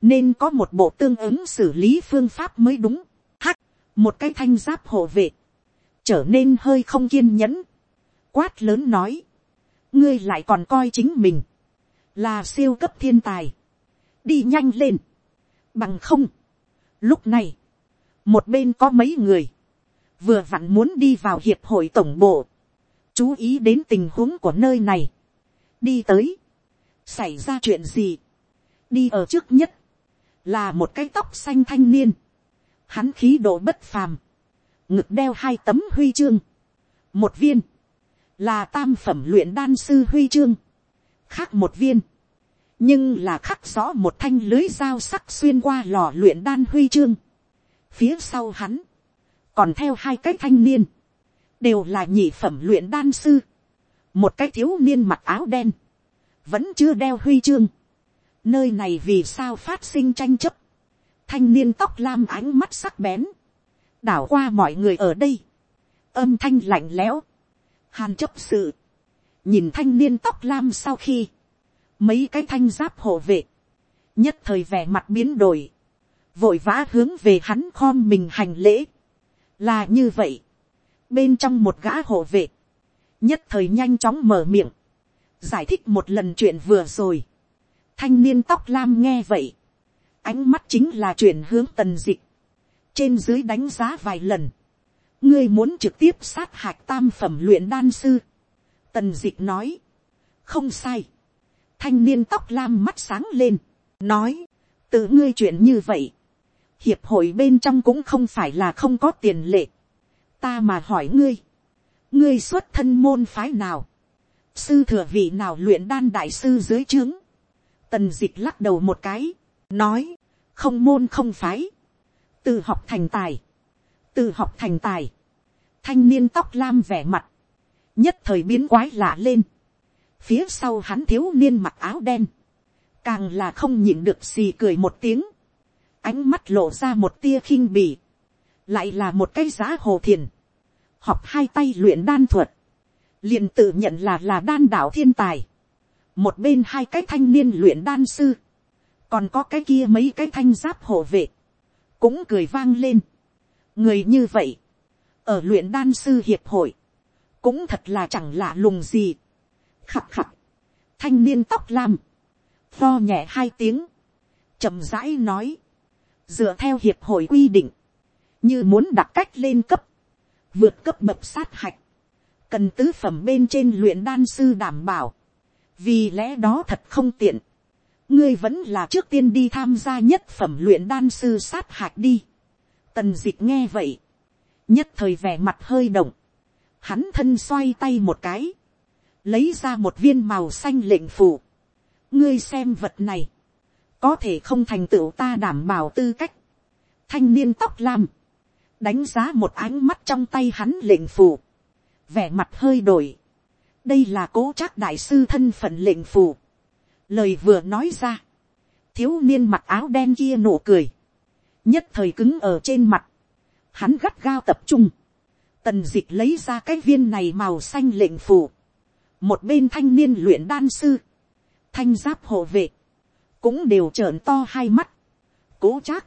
nên có một bộ tương ứng xử lý phương pháp mới đúng. hắc, một cái thanh giáp hộ vệ, trở nên hơi không kiên nhẫn, quát lớn nói, ngươi lại còn coi chính mình, là siêu cấp thiên tài, đi nhanh lên, bằng không. Lúc này, một bên có mấy người, vừa vặn muốn đi vào hiệp hội tổng bộ, chú ý đến tình huống của nơi này, đi tới, xảy ra chuyện gì, đi ở trước nhất, là một cái tóc xanh thanh niên, hắn khí độ bất phàm, ngực đeo hai tấm huy chương, một viên, là tam phẩm luyện đan sư huy chương, khác một viên, nhưng là khắc rõ một thanh lưới dao sắc xuyên qua lò luyện đan huy chương. Phía sau hắn, còn theo hai cái thanh niên, đều là nhị phẩm luyện đan sư, một cái thiếu niên mặc áo đen, vẫn chưa đeo huy chương. Nơi này vì sao phát sinh tranh chấp. Thanh niên tóc lam ánh mắt sắc bén. Đảo qua mọi người ở đây. Âm thanh lạnh lẽo. Hàn chấp sự. Nhìn thanh niên tóc lam sau khi. Mấy cái thanh giáp hộ vệ. Nhất thời vẻ mặt biến đổi. Vội vã hướng về hắn khom mình hành lễ. Là như vậy. Bên trong một gã hộ vệ. Nhất thời nhanh chóng mở miệng. Giải thích một lần chuyện vừa rồi. thanh niên tóc lam nghe vậy, ánh mắt chính là chuyển hướng tần dịch, trên dưới đánh giá vài lần, ngươi muốn trực tiếp sát hạch tam phẩm luyện đan sư, tần dịch nói, không sai, thanh niên tóc lam mắt sáng lên, nói, tự ngươi chuyện như vậy, hiệp hội bên trong cũng không phải là không có tiền lệ, ta mà hỏi ngươi, ngươi xuất thân môn phái nào, sư thừa vị nào luyện đan đại sư dưới trướng, tần d ị c h lắc đầu một cái, nói, không môn không phái, từ học thành tài, từ học thành tài, thanh niên tóc lam vẻ mặt, nhất thời biến quái lạ lên, phía sau hắn thiếu niên mặc áo đen, càng là không nhịn được xì cười một tiếng, ánh mắt lộ ra một tia khinh bỉ, lại là một cái giá hồ thiền, học hai tay luyện đan thuật, liền tự nhận là là đan đạo thiên tài, một bên hai cái thanh niên luyện đan sư, còn có cái kia mấy cái thanh giáp hộ vệ, cũng cười vang lên. người như vậy, ở luyện đan sư hiệp hội, cũng thật là chẳng lạ lùng gì. khập khập, thanh niên tóc lam, pho nhẹ hai tiếng, chậm rãi nói, dựa theo hiệp hội quy định, như muốn đặt cách lên cấp, vượt cấp bậc sát hạch, cần tứ phẩm bên trên luyện đan sư đảm bảo, vì lẽ đó thật không tiện, ngươi vẫn là trước tiên đi tham gia nhất phẩm luyện đan sư sát hạch đi. Tần dịch nghe vậy, nhất thời vẻ mặt hơi động, hắn thân xoay tay một cái, lấy ra một viên màu xanh lệnh phủ, ngươi xem vật này, có thể không thành tựu ta đảm bảo tư cách, thanh niên tóc lam, đánh giá một ánh mắt trong tay hắn lệnh phủ, vẻ mặt hơi đổi, đây là cố trác đại sư thân phận lệnh phủ, lời vừa nói ra, thiếu niên mặc áo đen kia nụ cười, nhất thời cứng ở trên mặt, hắn gắt gao tập trung, tần d ị c h lấy ra cái viên này màu xanh lệnh phủ, một bên thanh niên luyện đan sư, thanh giáp hộ vệ, cũng đều trợn to hai mắt, cố chắc,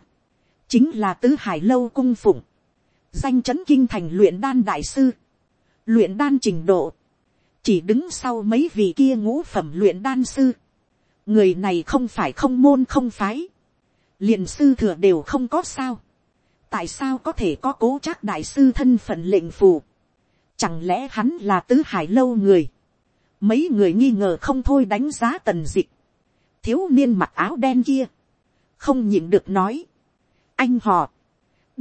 chính là tứ hải lâu cung phụng, danh chấn kinh thành luyện đan đại sư, luyện đan trình độ, chỉ đứng sau mấy vị kia ngũ phẩm luyện đan sư, người này không phải không môn không phái, liền sư thừa đều không có sao, tại sao có thể có cố chắc đại sư thân phận lệnh phù, chẳng lẽ hắn là tứ hải lâu người, mấy người nghi ngờ không thôi đánh giá tần dịch, thiếu niên mặc áo đen kia, không nhịn được nói, anh họ,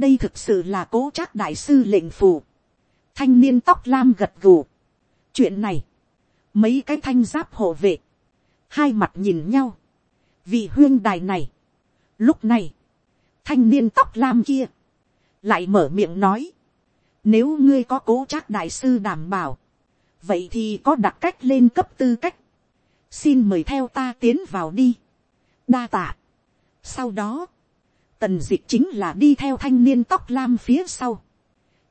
đây thực sự là cố chắc đại sư lệnh phù, thanh niên tóc lam gật gù, chuyện này, mấy cái thanh giáp hộ vệ, hai mặt nhìn nhau, vì huyên đài này, lúc này, thanh niên tóc lam kia, lại mở miệng nói, nếu ngươi có cố trác đại sư đảm bảo, vậy thì có đặt cách lên cấp tư cách, xin mời theo ta tiến vào đi, đa tạ. sau đó, tần dịch chính là đi theo thanh niên tóc lam phía sau,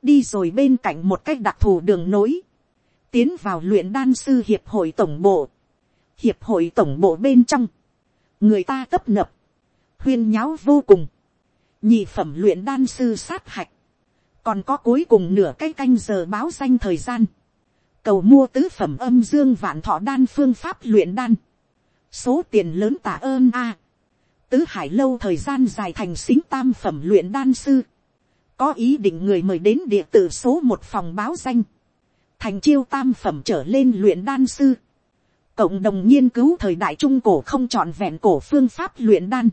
đi rồi bên cạnh một cách đặc thù đường nối, tiến vào luyện đan sư hiệp hội tổng bộ, hiệp hội tổng bộ bên trong, người ta tấp nập, huyên nháo vô cùng, nhị phẩm luyện đan sư sát hạch, còn có cuối cùng nửa cái canh giờ báo danh thời gian, cầu mua tứ phẩm âm dương vạn thọ đan phương pháp luyện đan, số tiền lớn tạ ơn a, tứ hải lâu thời gian dài thành xính tam phẩm luyện đan sư, có ý định người mời đến địa tử số một phòng báo danh, thành chiêu tam phẩm trở lên luyện đan sư, cộng đồng nghiên cứu thời đại trung cổ không trọn vẹn cổ phương pháp luyện đan,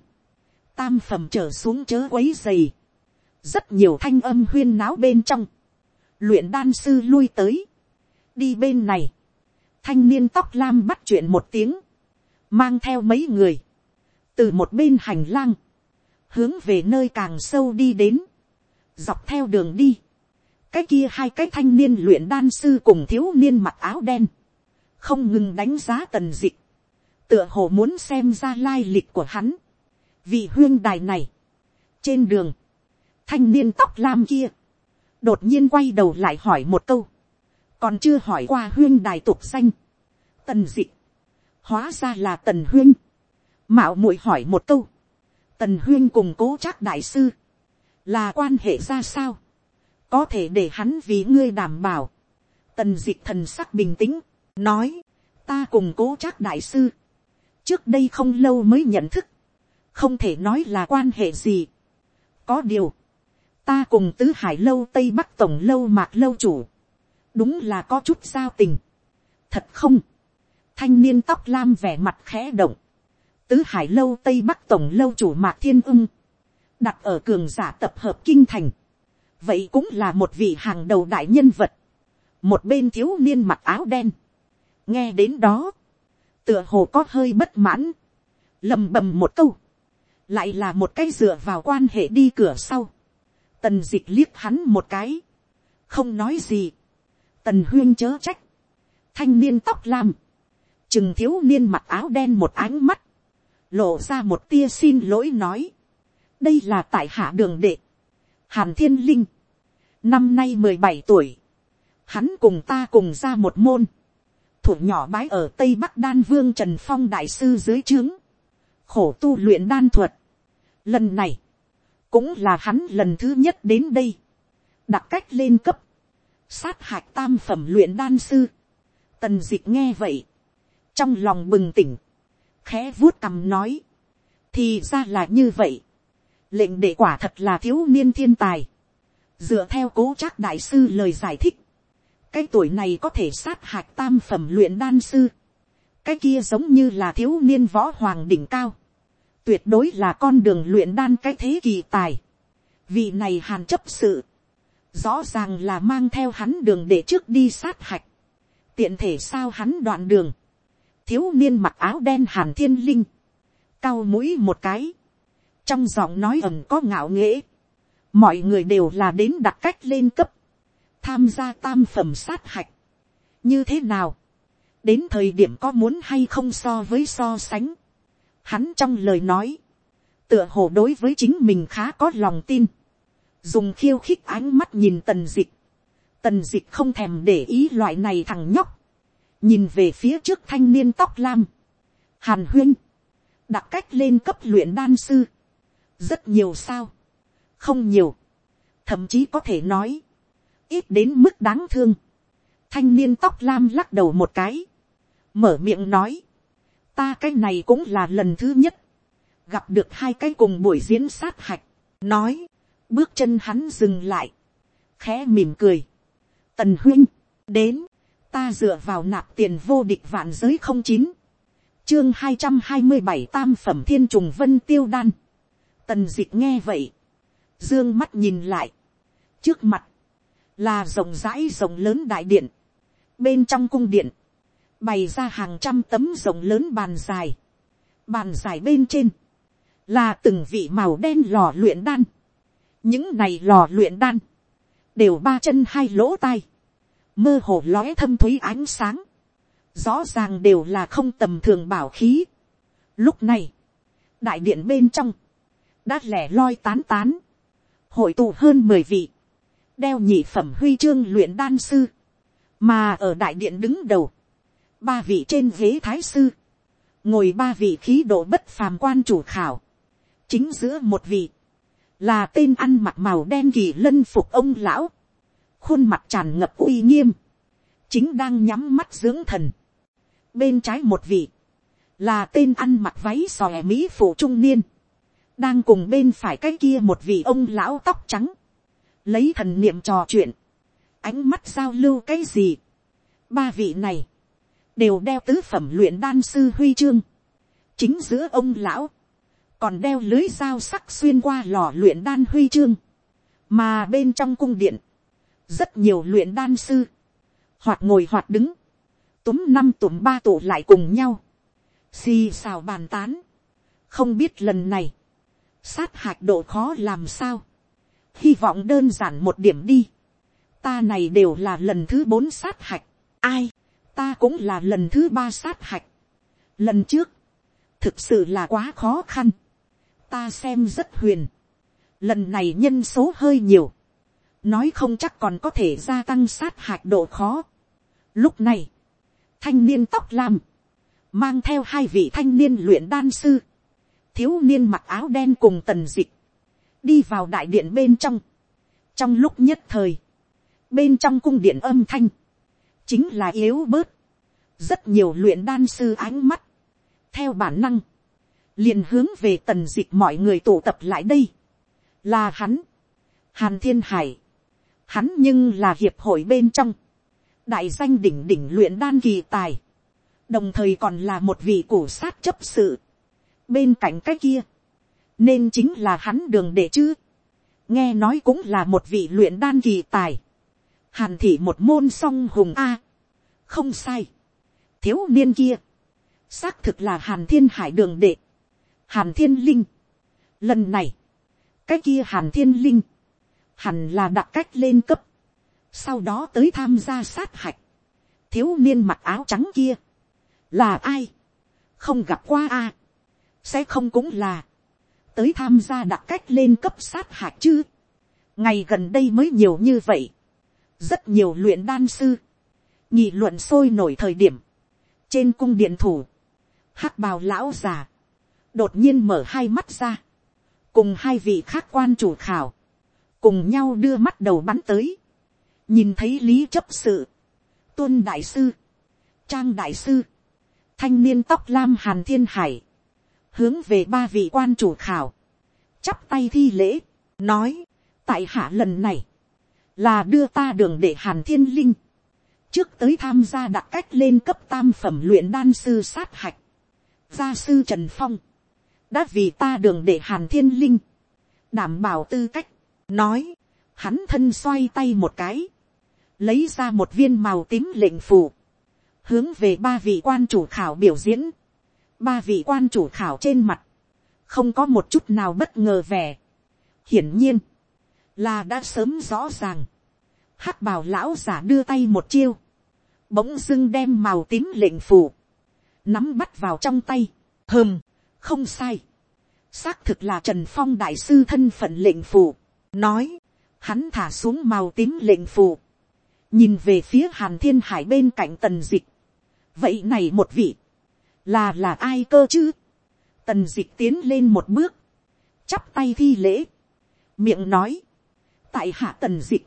tam phẩm trở xuống chớ quấy dày, rất nhiều thanh âm huyên náo bên trong, luyện đan sư lui tới, đi bên này, thanh niên tóc lam bắt chuyện một tiếng, mang theo mấy người, từ một bên hành lang, hướng về nơi càng sâu đi đến, dọc theo đường đi, cái kia hai cái thanh niên luyện đan sư cùng thiếu niên mặc áo đen, không ngừng đánh giá tần dịch, tựa hồ muốn xem ra lai lịch của hắn, vị huyên đài này, trên đường, thanh niên tóc lam kia, đột nhiên quay đầu lại hỏi một câu, còn chưa hỏi qua huyên đài tục danh, tần dịch, hóa ra là tần huyên, mạo muội hỏi một câu, tần huyên cùng cố chắc đại sư, là quan hệ ra sao, có thể để hắn vì ngươi đảm bảo, tần dịch thần sắc bình tĩnh, nói, ta cùng cố chắc đại sư, trước đây không lâu mới nhận thức, không thể nói là quan hệ gì. có điều, ta cùng tứ hải lâu tây bắc tổng lâu mạc lâu chủ, đúng là có chút giao tình. thật không, thanh niên tóc lam vẻ mặt khẽ động, tứ hải lâu tây bắc tổng lâu chủ mạc thiên ưng, đặt ở cường giả tập hợp kinh thành, vậy cũng là một vị hàng đầu đại nhân vật, một bên thiếu niên mặc áo đen, nghe đến đó, tựa hồ có hơi bất mãn, lầm bầm một câu, lại là một cái dựa vào quan hệ đi cửa sau, tần d ị c h liếc hắn một cái, không nói gì, tần huyên chớ trách, thanh niên tóc lam, chừng thiếu niên mặc áo đen một ánh mắt, lộ ra một tia xin lỗi nói, đây là tại hạ đường đệ, hàn thiên linh, năm nay mười bảy tuổi, hắn cùng ta cùng ra một môn, thủ nhỏ bái ở tây bắc đan vương trần phong đại sư dưới trướng, khổ tu luyện đan thuật. lần này, cũng là hắn lần thứ nhất đến đây, đặt cách lên cấp, sát hạch tam phẩm luyện đan sư, tần d ị c h nghe vậy, trong lòng bừng tỉnh, khẽ vuốt cằm nói, thì ra là như vậy, lệnh đệ quả thật là thiếu niên thiên tài, dựa theo cố trác đại sư lời giải thích, cái tuổi này có thể sát hạch tam phẩm luyện đan sư, cái kia giống như là thiếu niên võ hoàng đỉnh cao, tuyệt đối là con đường luyện đan cái thế kỳ tài, Vì này hàn chấp sự, rõ ràng là mang theo hắn đường để trước đi sát hạch, tiện thể sao hắn đoạn đường, thiếu niên mặc áo đen hàn thiên linh, cao mũi một cái, trong giọng nói ẩm có ngạo nghễ, mọi người đều là đến đặt cách lên cấp, tham gia tam phẩm sát hạch, như thế nào, đến thời điểm có muốn hay không so với so sánh, hắn trong lời nói, tựa hồ đối với chính mình khá có lòng tin, dùng khiêu khích ánh mắt nhìn tần dịch, tần dịch không thèm để ý loại này thằng nhóc, nhìn về phía trước thanh niên tóc lam, hàn huyên, đặt cách lên cấp luyện đan sư, rất nhiều sao, không nhiều, thậm chí có thể nói, ít đến mức đáng thương, thanh niên tóc lam lắc đầu một cái, mở miệng nói, ta cái này cũng là lần thứ nhất, gặp được hai cái cùng buổi diễn sát hạch, nói, bước chân hắn dừng lại, khẽ mỉm cười, tần huyên. Đến, ta dựa vào nạp tiền vô địch vạn giới không chín, chương hai trăm hai mươi bảy tam phẩm thiên trùng vân tiêu đan, tần d ị c h nghe vậy, dương mắt nhìn lại, trước mặt, là rộng rãi rộng lớn đại điện, bên trong cung điện, bày ra hàng trăm tấm rộng lớn bàn dài, bàn dài bên trên, là từng vị màu đen lò luyện đan, những này lò luyện đan, đều ba chân hai lỗ tai, mơ hồ lóe thâm thúy ánh sáng, rõ ràng đều là không tầm thường bảo khí. Lúc này, đại điện bên trong, đã lẻ loi tán tán, hội tụ hơn mười vị, đeo nhị phẩm huy chương luyện đan sư, mà ở đại điện đứng đầu, ba vị trên ghế thái sư, ngồi ba vị khí độ bất phàm quan chủ khảo, chính giữa một vị, là tên ăn mặc màu đen kỳ lân phục ông lão, khuôn mặt tràn ngập uy nghiêm, chính đang nhắm mắt dưỡng thần. Bên trái một vị, là tên ăn mặc váy xòe mỹ phụ trung niên, đang cùng bên phải cái kia một vị ông lão tóc trắng, lấy thần niệm trò chuyện, ánh mắt giao lưu cái gì. Ba vị này, đều đeo tứ phẩm luyện đan sư huy chương, chính giữa ông lão, còn đeo lưới dao sắc xuyên qua lò luyện đan huy chương, mà bên trong cung điện, rất nhiều luyện đan sư, hoặc ngồi hoặc đứng, túm năm túm ba tụ lại cùng nhau, xì xào bàn tán, không biết lần này, sát hạch độ khó làm sao, hy vọng đơn giản một điểm đi, ta này đều là lần thứ bốn sát hạch, ai, ta cũng là lần thứ ba sát hạch, lần trước, thực sự là quá khó khăn, ta xem rất huyền, lần này nhân số hơi nhiều, nói không chắc còn có thể gia tăng sát hạch độ khó. Lúc này, thanh niên tóc lam, mang theo hai vị thanh niên luyện đan sư, thiếu niên mặc áo đen cùng tần dịch, đi vào đại điện bên trong. trong lúc nhất thời, bên trong cung điện âm thanh, chính là yếu bớt, rất nhiều luyện đan sư ánh mắt, theo bản năng, liền hướng về tần dịch mọi người tụ tập lại đây, là hắn, hàn thiên hải, hắn nhưng là hiệp hội bên trong, đại danh đỉnh đỉnh luyện đan kỳ tài, đồng thời còn là một vị cổ sát chấp sự, bên cạnh cái kia, nên chính là hắn đường để chứ, nghe nói cũng là một vị luyện đan kỳ tài, hàn thị một môn song hùng a, không sai, thiếu niên kia, xác thực là hàn thiên hải đường đệ, hàn thiên linh, lần này, cái kia hàn thiên linh, hẳn là đặt cách lên cấp, sau đó tới tham gia sát hạch, thiếu niên mặc áo trắng kia, là ai, không gặp qua a, sẽ không cũng là, tới tham gia đặt cách lên cấp sát hạch chứ, ngày gần đây mới nhiều như vậy, rất nhiều luyện đan sư, nhị luận sôi nổi thời điểm, trên cung điện thủ, hắc bào lão già, đột nhiên mở hai mắt ra, cùng hai vị khác quan chủ khảo, cùng nhau đưa mắt đầu bắn tới, nhìn thấy lý chấp sự, tuân đại sư, trang đại sư, thanh niên tóc lam hàn thiên hải, hướng về ba vị quan chủ khảo, chắp tay thi lễ, nói, tại hạ lần này, là đưa ta đường để hàn thiên linh, trước tới tham gia đặc cách lên cấp tam phẩm luyện đan sư sát hạch, gia sư trần phong, đã vì ta đường để hàn thiên linh, đảm bảo tư cách, nói, hắn thân xoay tay một cái, lấy ra một viên màu tím lệnh phù, hướng về ba vị quan chủ khảo biểu diễn, ba vị quan chủ khảo trên mặt, không có một chút nào bất ngờ vẻ. hiển nhiên, là đã sớm rõ ràng, hắc bào lão giả đưa tay một chiêu, bỗng dưng đem màu tím lệnh phù, nắm bắt vào trong tay, hơm, không sai, xác thực là trần phong đại sư thân phận lệnh phù, nói, hắn thả xuống màu tím lệnh phù, nhìn về phía hàn thiên hải bên cạnh tần dịch, vậy này một vị, là là ai cơ chứ, tần dịch tiến lên một bước, chắp tay thi lễ, miệng nói, tại hạ tần dịch,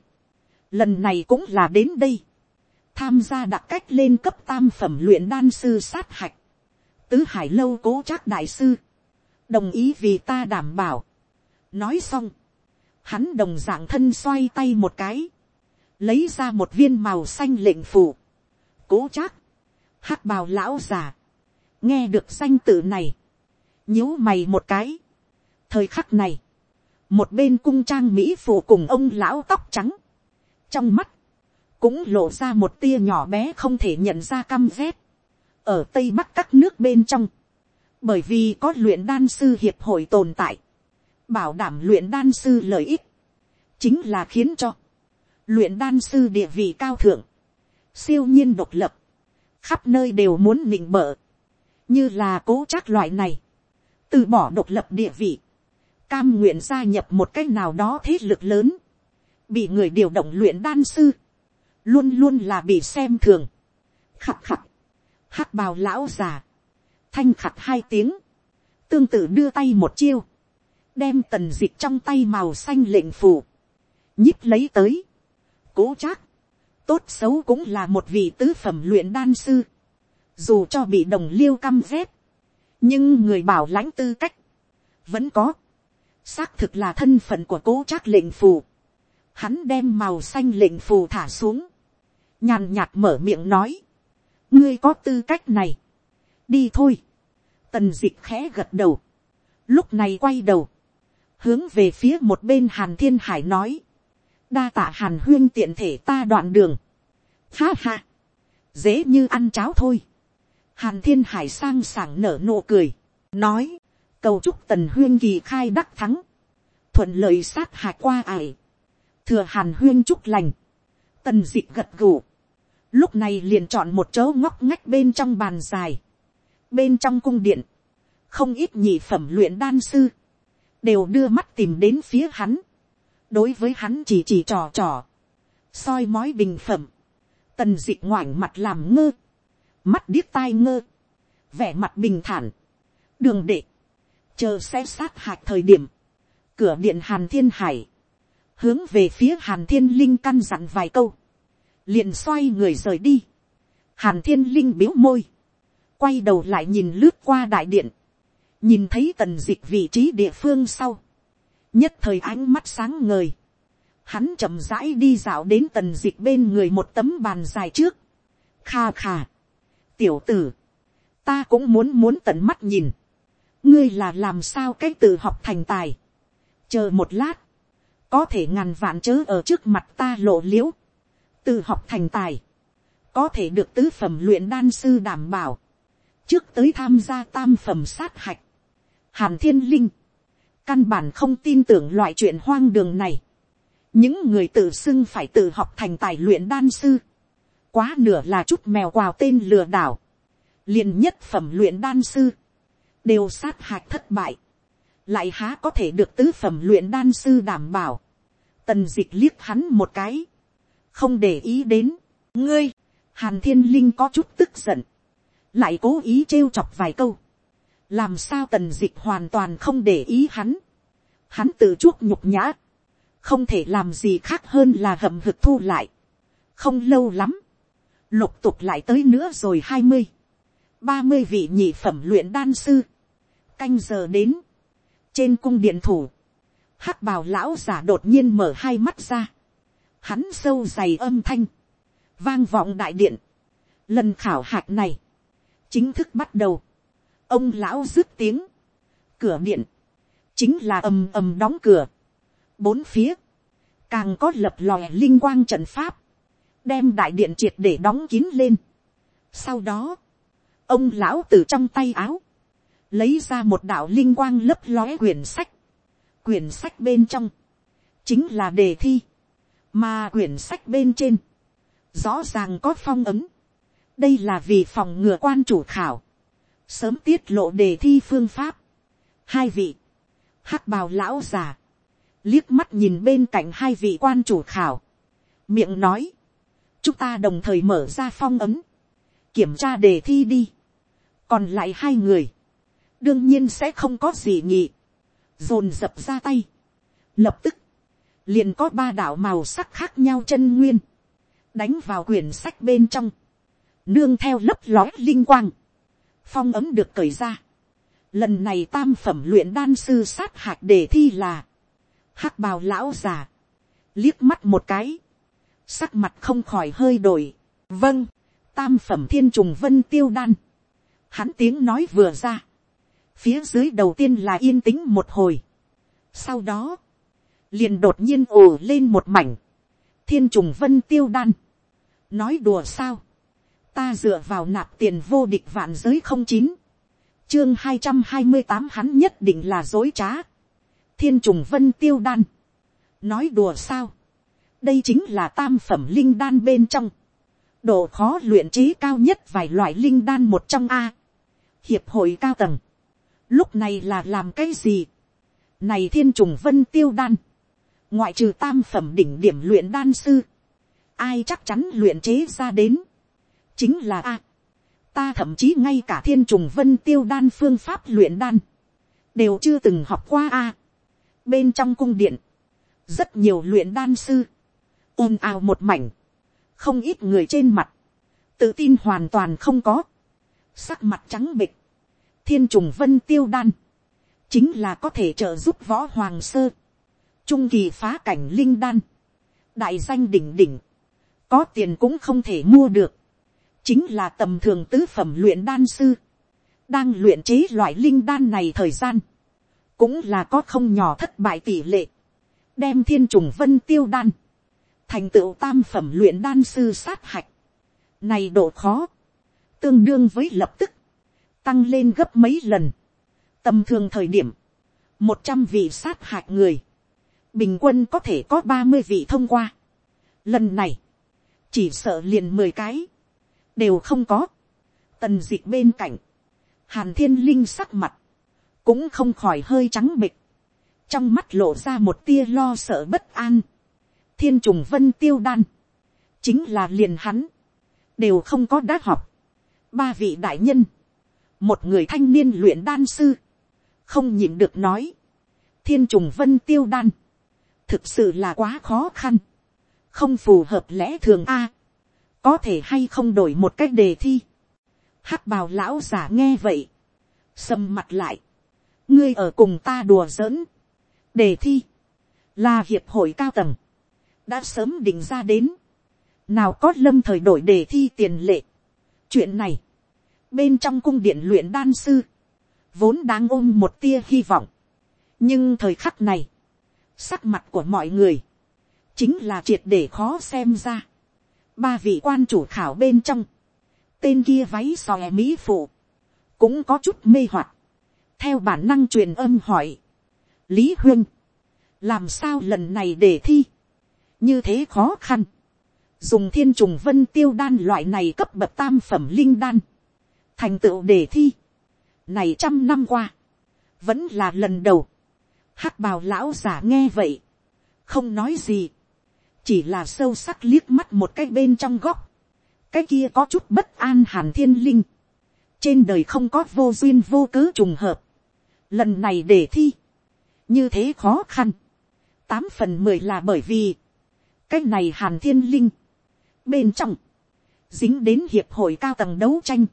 lần này cũng là đến đây, tham gia đặc cách lên cấp tam phẩm luyện đan sư sát hạch, tứ hải lâu cố trác đại sư, đồng ý vì ta đảm bảo. nói xong, hắn đồng dạng thân xoay tay một cái, lấy ra một viên màu xanh lệnh phủ, cố chắc. Hắc bào lão già, nghe được danh tự này, nhíu mày một cái. thời khắc này, một bên cung trang mỹ phụ cùng ông lão tóc trắng, trong mắt, cũng lộ ra một tia nhỏ bé không thể nhận ra căm rét, ở tây bắc các nước bên trong, bởi vì có luyện đan sư hiệp hội tồn tại, bảo đảm luyện đan sư lợi ích, chính là khiến cho luyện đan sư địa vị cao thượng, siêu nhiên độc lập, khắp nơi đều muốn nịnh bợ, như là cố chắc loại này, từ bỏ độc lập địa vị, cam nguyện gia nhập một cách nào đó thế lực lớn, bị người điều động luyện đan sư, luôn luôn là bị xem thường, khặt khặt, hắc bào lão già, thanh khặt hai tiếng, tương tự đưa tay một chiêu, đem tần dịch trong tay màu xanh lệnh phủ, nhíp lấy tới, cố chắc, tốt xấu cũng là một vị tứ phẩm luyện đan sư, dù cho bị đồng liêu căm rét, nhưng người bảo lãnh tư cách, vẫn có, xác thực là thân phận của cố chắc lệnh phù, hắn đem màu xanh lệnh phù thả xuống, nhàn nhạt mở miệng nói, ngươi có tư cách này, đi thôi. tần d ị c h khẽ gật đầu. lúc này quay đầu, hướng về phía một bên hàn thiên hải nói, đa tạ hàn huyên tiện thể ta đoạn đường. ha ha, dễ như ăn cháo thôi. hàn thiên hải sang sảng nở nụ cười, nói, cầu chúc tần huyên kỳ khai đắc thắng, thuận lợi sát hại qua ải, thừa hàn huyên chúc lành, tần d ị gật gù, lúc này liền chọn một chỗ ngóc ngách bên trong bàn dài, bên trong cung điện, không ít nhị phẩm luyện đan sư, đều đưa mắt tìm đến phía hắn, đối với hắn chỉ chỉ trò trò, soi mói bình phẩm, tần d ị ngoảnh mặt làm ngơ, mắt điếc tai ngơ, vẻ mặt bình thản, đường đệ, chờ xe sát hạch thời điểm, cửa điện hàn thiên hải, hướng về phía hàn thiên linh căn dặn vài câu, liền xoay người rời đi, hàn thiên linh biếu môi, quay đầu lại nhìn lướt qua đại điện, nhìn thấy tần dịch vị trí địa phương sau, nhất thời ánh mắt sáng ngời, hắn chậm rãi đi dạo đến tần dịch bên người một tấm bàn dài trước, kha kha, tiểu tử, ta cũng muốn muốn tận mắt nhìn, ngươi là làm sao cái tự học thành tài, chờ một lát, có thể ngàn vạn chớ ở trước mặt ta lộ l i ễ u tự học thành tài, có thể được tứ phẩm luyện đan sư đảm bảo, trước tới tham gia tam phẩm sát hạch, hàn thiên linh, căn bản không tin tưởng loại chuyện hoang đường này, những người tự xưng phải tự học thành tài luyện đan sư, quá nửa là chút mèo quào tên lừa đảo, liền nhất phẩm luyện đan sư, đều sát hạch thất bại, lại há có thể được tứ phẩm luyện đan sư đảm bảo, tần d ị c h liếc hắn một cái, không để ý đến, ngươi, hàn thiên linh có chút tức giận, lại cố ý trêu chọc vài câu, làm sao tần dịch hoàn toàn không để ý hắn, hắn tự chuốc nhục nhã, không thể làm gì khác hơn là hầm hực thu lại, không lâu lắm, lục tục lại tới nữa rồi hai mươi, ba mươi vị nhị phẩm luyện đan sư, canh giờ đến, trên cung điện thủ, hắc bào lão giả đột nhiên mở hai mắt ra, hắn sâu dày âm thanh, vang vọng đại điện, lần khảo hạch này, chính thức bắt đầu, ông lão dứt tiếng, cửa điện, chính là ầm ầm đóng cửa, bốn phía, càng có lập lòe linh quang trận pháp, đem đại điện triệt để đóng kín lên. Sau đó, ông lão từ trong tay áo, lấy ra một đạo linh quang lấp lóe quyển sách, quyển sách bên trong, chính là đề thi, mà quyển sách bên trên, rõ ràng có phong ấm, đây là vì phòng ngừa quan chủ khảo, sớm tiết lộ đề thi phương pháp. Hai vị, hắc bào lão già, liếc mắt nhìn bên cạnh hai vị quan chủ khảo, miệng nói, chúng ta đồng thời mở ra phong ấm, kiểm tra đề thi đi, còn lại hai người, đương nhiên sẽ không có gì nhị, dồn dập ra tay, lập tức, liền có ba đạo màu sắc khác nhau chân nguyên, đánh vào quyển sách bên trong, nương theo lấp lói linh quang, phong ấm được cởi ra. Lần này tam phẩm luyện đan sư sát hạch đề thi là, hắc bào lão già, liếc mắt một cái, sắc mặt không khỏi hơi đổi, vâng, tam phẩm thiên trùng vân tiêu đan, hắn tiếng nói vừa ra, phía dưới đầu tiên là yên tĩnh một hồi, sau đó, liền đột nhiên ồ lên một mảnh, thiên trùng vân tiêu đan, nói đùa sao, ta dựa vào nạp tiền vô địch vạn giới không chín, chương hai trăm hai mươi tám hắn nhất định là dối trá, thiên trùng vân tiêu đan, nói đùa sao, đây chính là tam phẩm linh đan bên trong, độ khó luyện trí cao nhất vài loại linh đan một trong a, hiệp hội cao tầng, lúc này là làm cái gì, này thiên trùng vân tiêu đan, ngoại trừ tam phẩm đỉnh điểm luyện đan sư, ai chắc chắn luyện chế ra đến, chính là a. ta thậm chí ngay cả thiên trùng vân tiêu đan phương pháp luyện đan, đều chưa từng học qua a. bên trong cung điện, rất nhiều luyện đan sư, ồn ào một mảnh, không ít người trên mặt, tự tin hoàn toàn không có, sắc mặt trắng bịch, thiên trùng vân tiêu đan, chính là có thể trợ giúp võ hoàng sơ, trung kỳ phá cảnh linh đan, đại danh đỉnh đỉnh, có tiền cũng không thể mua được, chính là tầm thường tứ phẩm luyện đan sư, đang luyện chế loại linh đan này thời gian, cũng là có không nhỏ thất bại tỷ lệ, đem thiên trùng vân tiêu đan, thành tựu tam phẩm luyện đan sư sát hạch, này độ khó, tương đương với lập tức, tăng lên gấp mấy lần, tầm thường thời điểm, một trăm vị sát hạch người, bình quân có thể có ba mươi vị thông qua. Lần này, chỉ sợ liền mười cái, đều không có. Tần dịch bên cạnh, hàn thiên linh sắc mặt, cũng không khỏi hơi trắng bịch, trong mắt lộ ra một tia lo sợ bất an. thiên trùng vân tiêu đan, chính là liền hắn, đều không có đá học. ba vị đại nhân, một người thanh niên luyện đan sư, không nhịn được nói, thiên trùng vân tiêu đan, thực sự là quá khó khăn, không phù hợp lẽ thường a có thể hay không đổi một cách đề thi. hắc bào lão giả nghe vậy, sầm mặt lại, ngươi ở cùng ta đùa giỡn, đề thi, là hiệp hội cao tầng, đã sớm định ra đến, nào có lâm thời đổi đề thi tiền lệ. chuyện này, bên trong cung điện luyện đan sư, vốn đang ôm một tia hy vọng, nhưng thời khắc này, sắc mặt của mọi người, chính là triệt để khó xem ra ba vị quan chủ khảo bên trong, tên kia váy xòe mỹ phụ, cũng có chút mê hoặc, theo bản năng truyền âm hỏi, lý huyên, làm sao lần này để thi, như thế khó khăn, dùng thiên trùng vân tiêu đan loại này cấp bậc tam phẩm linh đan, thành tựu để thi, này trăm năm qua, vẫn là lần đầu, hắc bào lão giả nghe vậy, không nói gì, chỉ là sâu sắc liếc mắt một cái bên trong góc, cái kia có chút bất an hàn thiên linh, trên đời không có vô duyên vô cớ trùng hợp, lần này để thi, như thế khó khăn, tám phần mười là bởi vì, cái này hàn thiên linh, bên trong, dính đến hiệp hội cao tầng đấu tranh,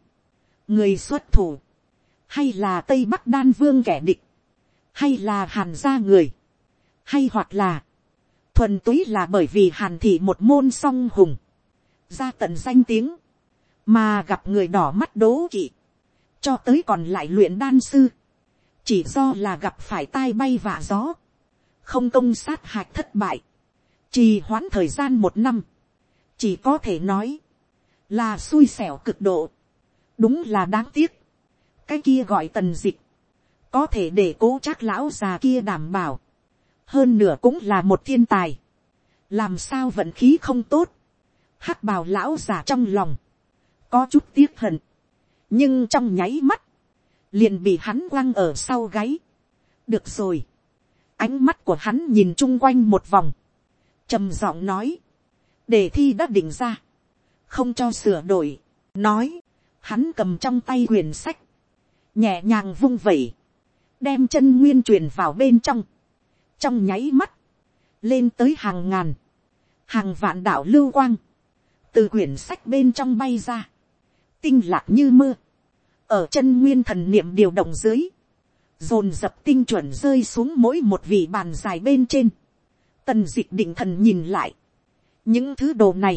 người xuất thủ, hay là tây bắc đan vương kẻ địch, hay là hàn gia người, hay hoặc là, thuần túy là bởi vì hàn thị một môn song hùng, ra tận danh tiếng, mà gặp người đỏ mắt đố kỵ, cho tới còn lại luyện đan sư, chỉ do là gặp phải tai bay vạ gió, không công sát hạch thất bại, trì hoãn thời gian một năm, chỉ có thể nói, là xui xẻo cực độ, đúng là đáng tiếc, cái kia gọi tần dịch, có thể để cố chắc lão già kia đảm bảo, hơn nửa cũng là một thiên tài, làm sao vận khí không tốt, hắc bào lão già trong lòng, có chút tiếc hận, nhưng trong nháy mắt, liền bị hắn quăng ở sau gáy. được rồi, ánh mắt của hắn nhìn chung quanh một vòng, trầm giọng nói, đề thi đã định ra, không cho sửa đổi, nói, hắn cầm trong tay quyển sách, nhẹ nhàng vung vẩy, đem chân nguyên truyền vào bên trong, trong nháy mắt, lên tới hàng ngàn, hàng vạn đạo lưu quang, từ quyển sách bên trong bay ra, tinh lạc như mưa, ở chân nguyên thần niệm điều động dưới, dồn dập tinh chuẩn rơi xuống mỗi một vị bàn dài bên trên, tần d ị c h định thần nhìn lại, những thứ đồ này,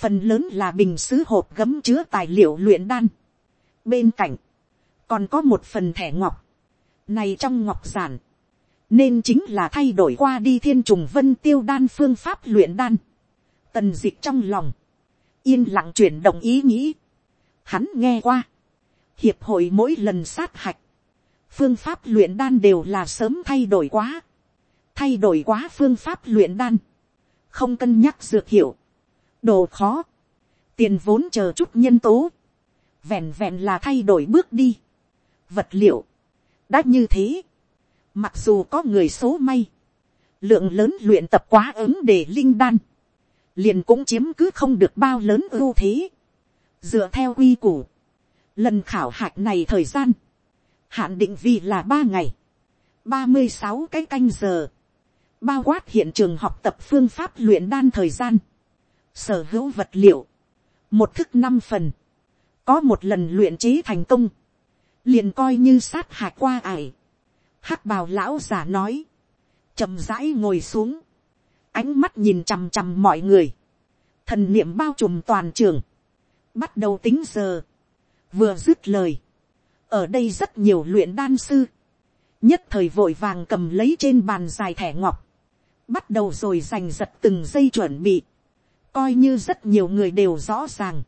phần lớn là bình xứ hộp gấm chứa tài liệu luyện đan, bên cạnh, còn có một phần thẻ ngọc, này trong ngọc giản, nên chính là thay đổi qua đi thiên trùng vân tiêu đan phương pháp luyện đan, tần dịch trong lòng, yên lặng chuyển động ý nghĩ, hắn nghe qua, hiệp hội mỗi lần sát hạch, phương pháp luyện đan đều là sớm thay đổi quá, thay đổi quá phương pháp luyện đan, không cân nhắc dược hiệu, đồ khó, tiền vốn chờ chút nhân tố, vẹn vẹn là thay đổi bước đi, vật liệu, đã như thế, mặc dù có người số may, lượng lớn luyện tập quá ứng để linh đan, liền cũng chiếm cứ không được bao lớn ưu thế, dựa theo quy củ, Lần khảo hạch này thời gian, hạn định vì là ba ngày, ba mươi sáu cái canh giờ, bao quát hiện trường học tập phương pháp luyện đan thời gian, sở hữu vật liệu, một thức năm phần, có một lần luyện chế thành công, liền coi như sát hạch qua ải hắc bào lão giả nói, chậm rãi ngồi xuống, ánh mắt nhìn chằm chằm mọi người, thần niệm bao trùm toàn trường, bắt đầu tính giờ, vừa dứt lời, ở đây rất nhiều luyện đan sư, nhất thời vội vàng cầm lấy trên bàn dài thẻ ngọc, bắt đầu rồi giành giật từng giây chuẩn bị, coi như rất nhiều người đều rõ ràng,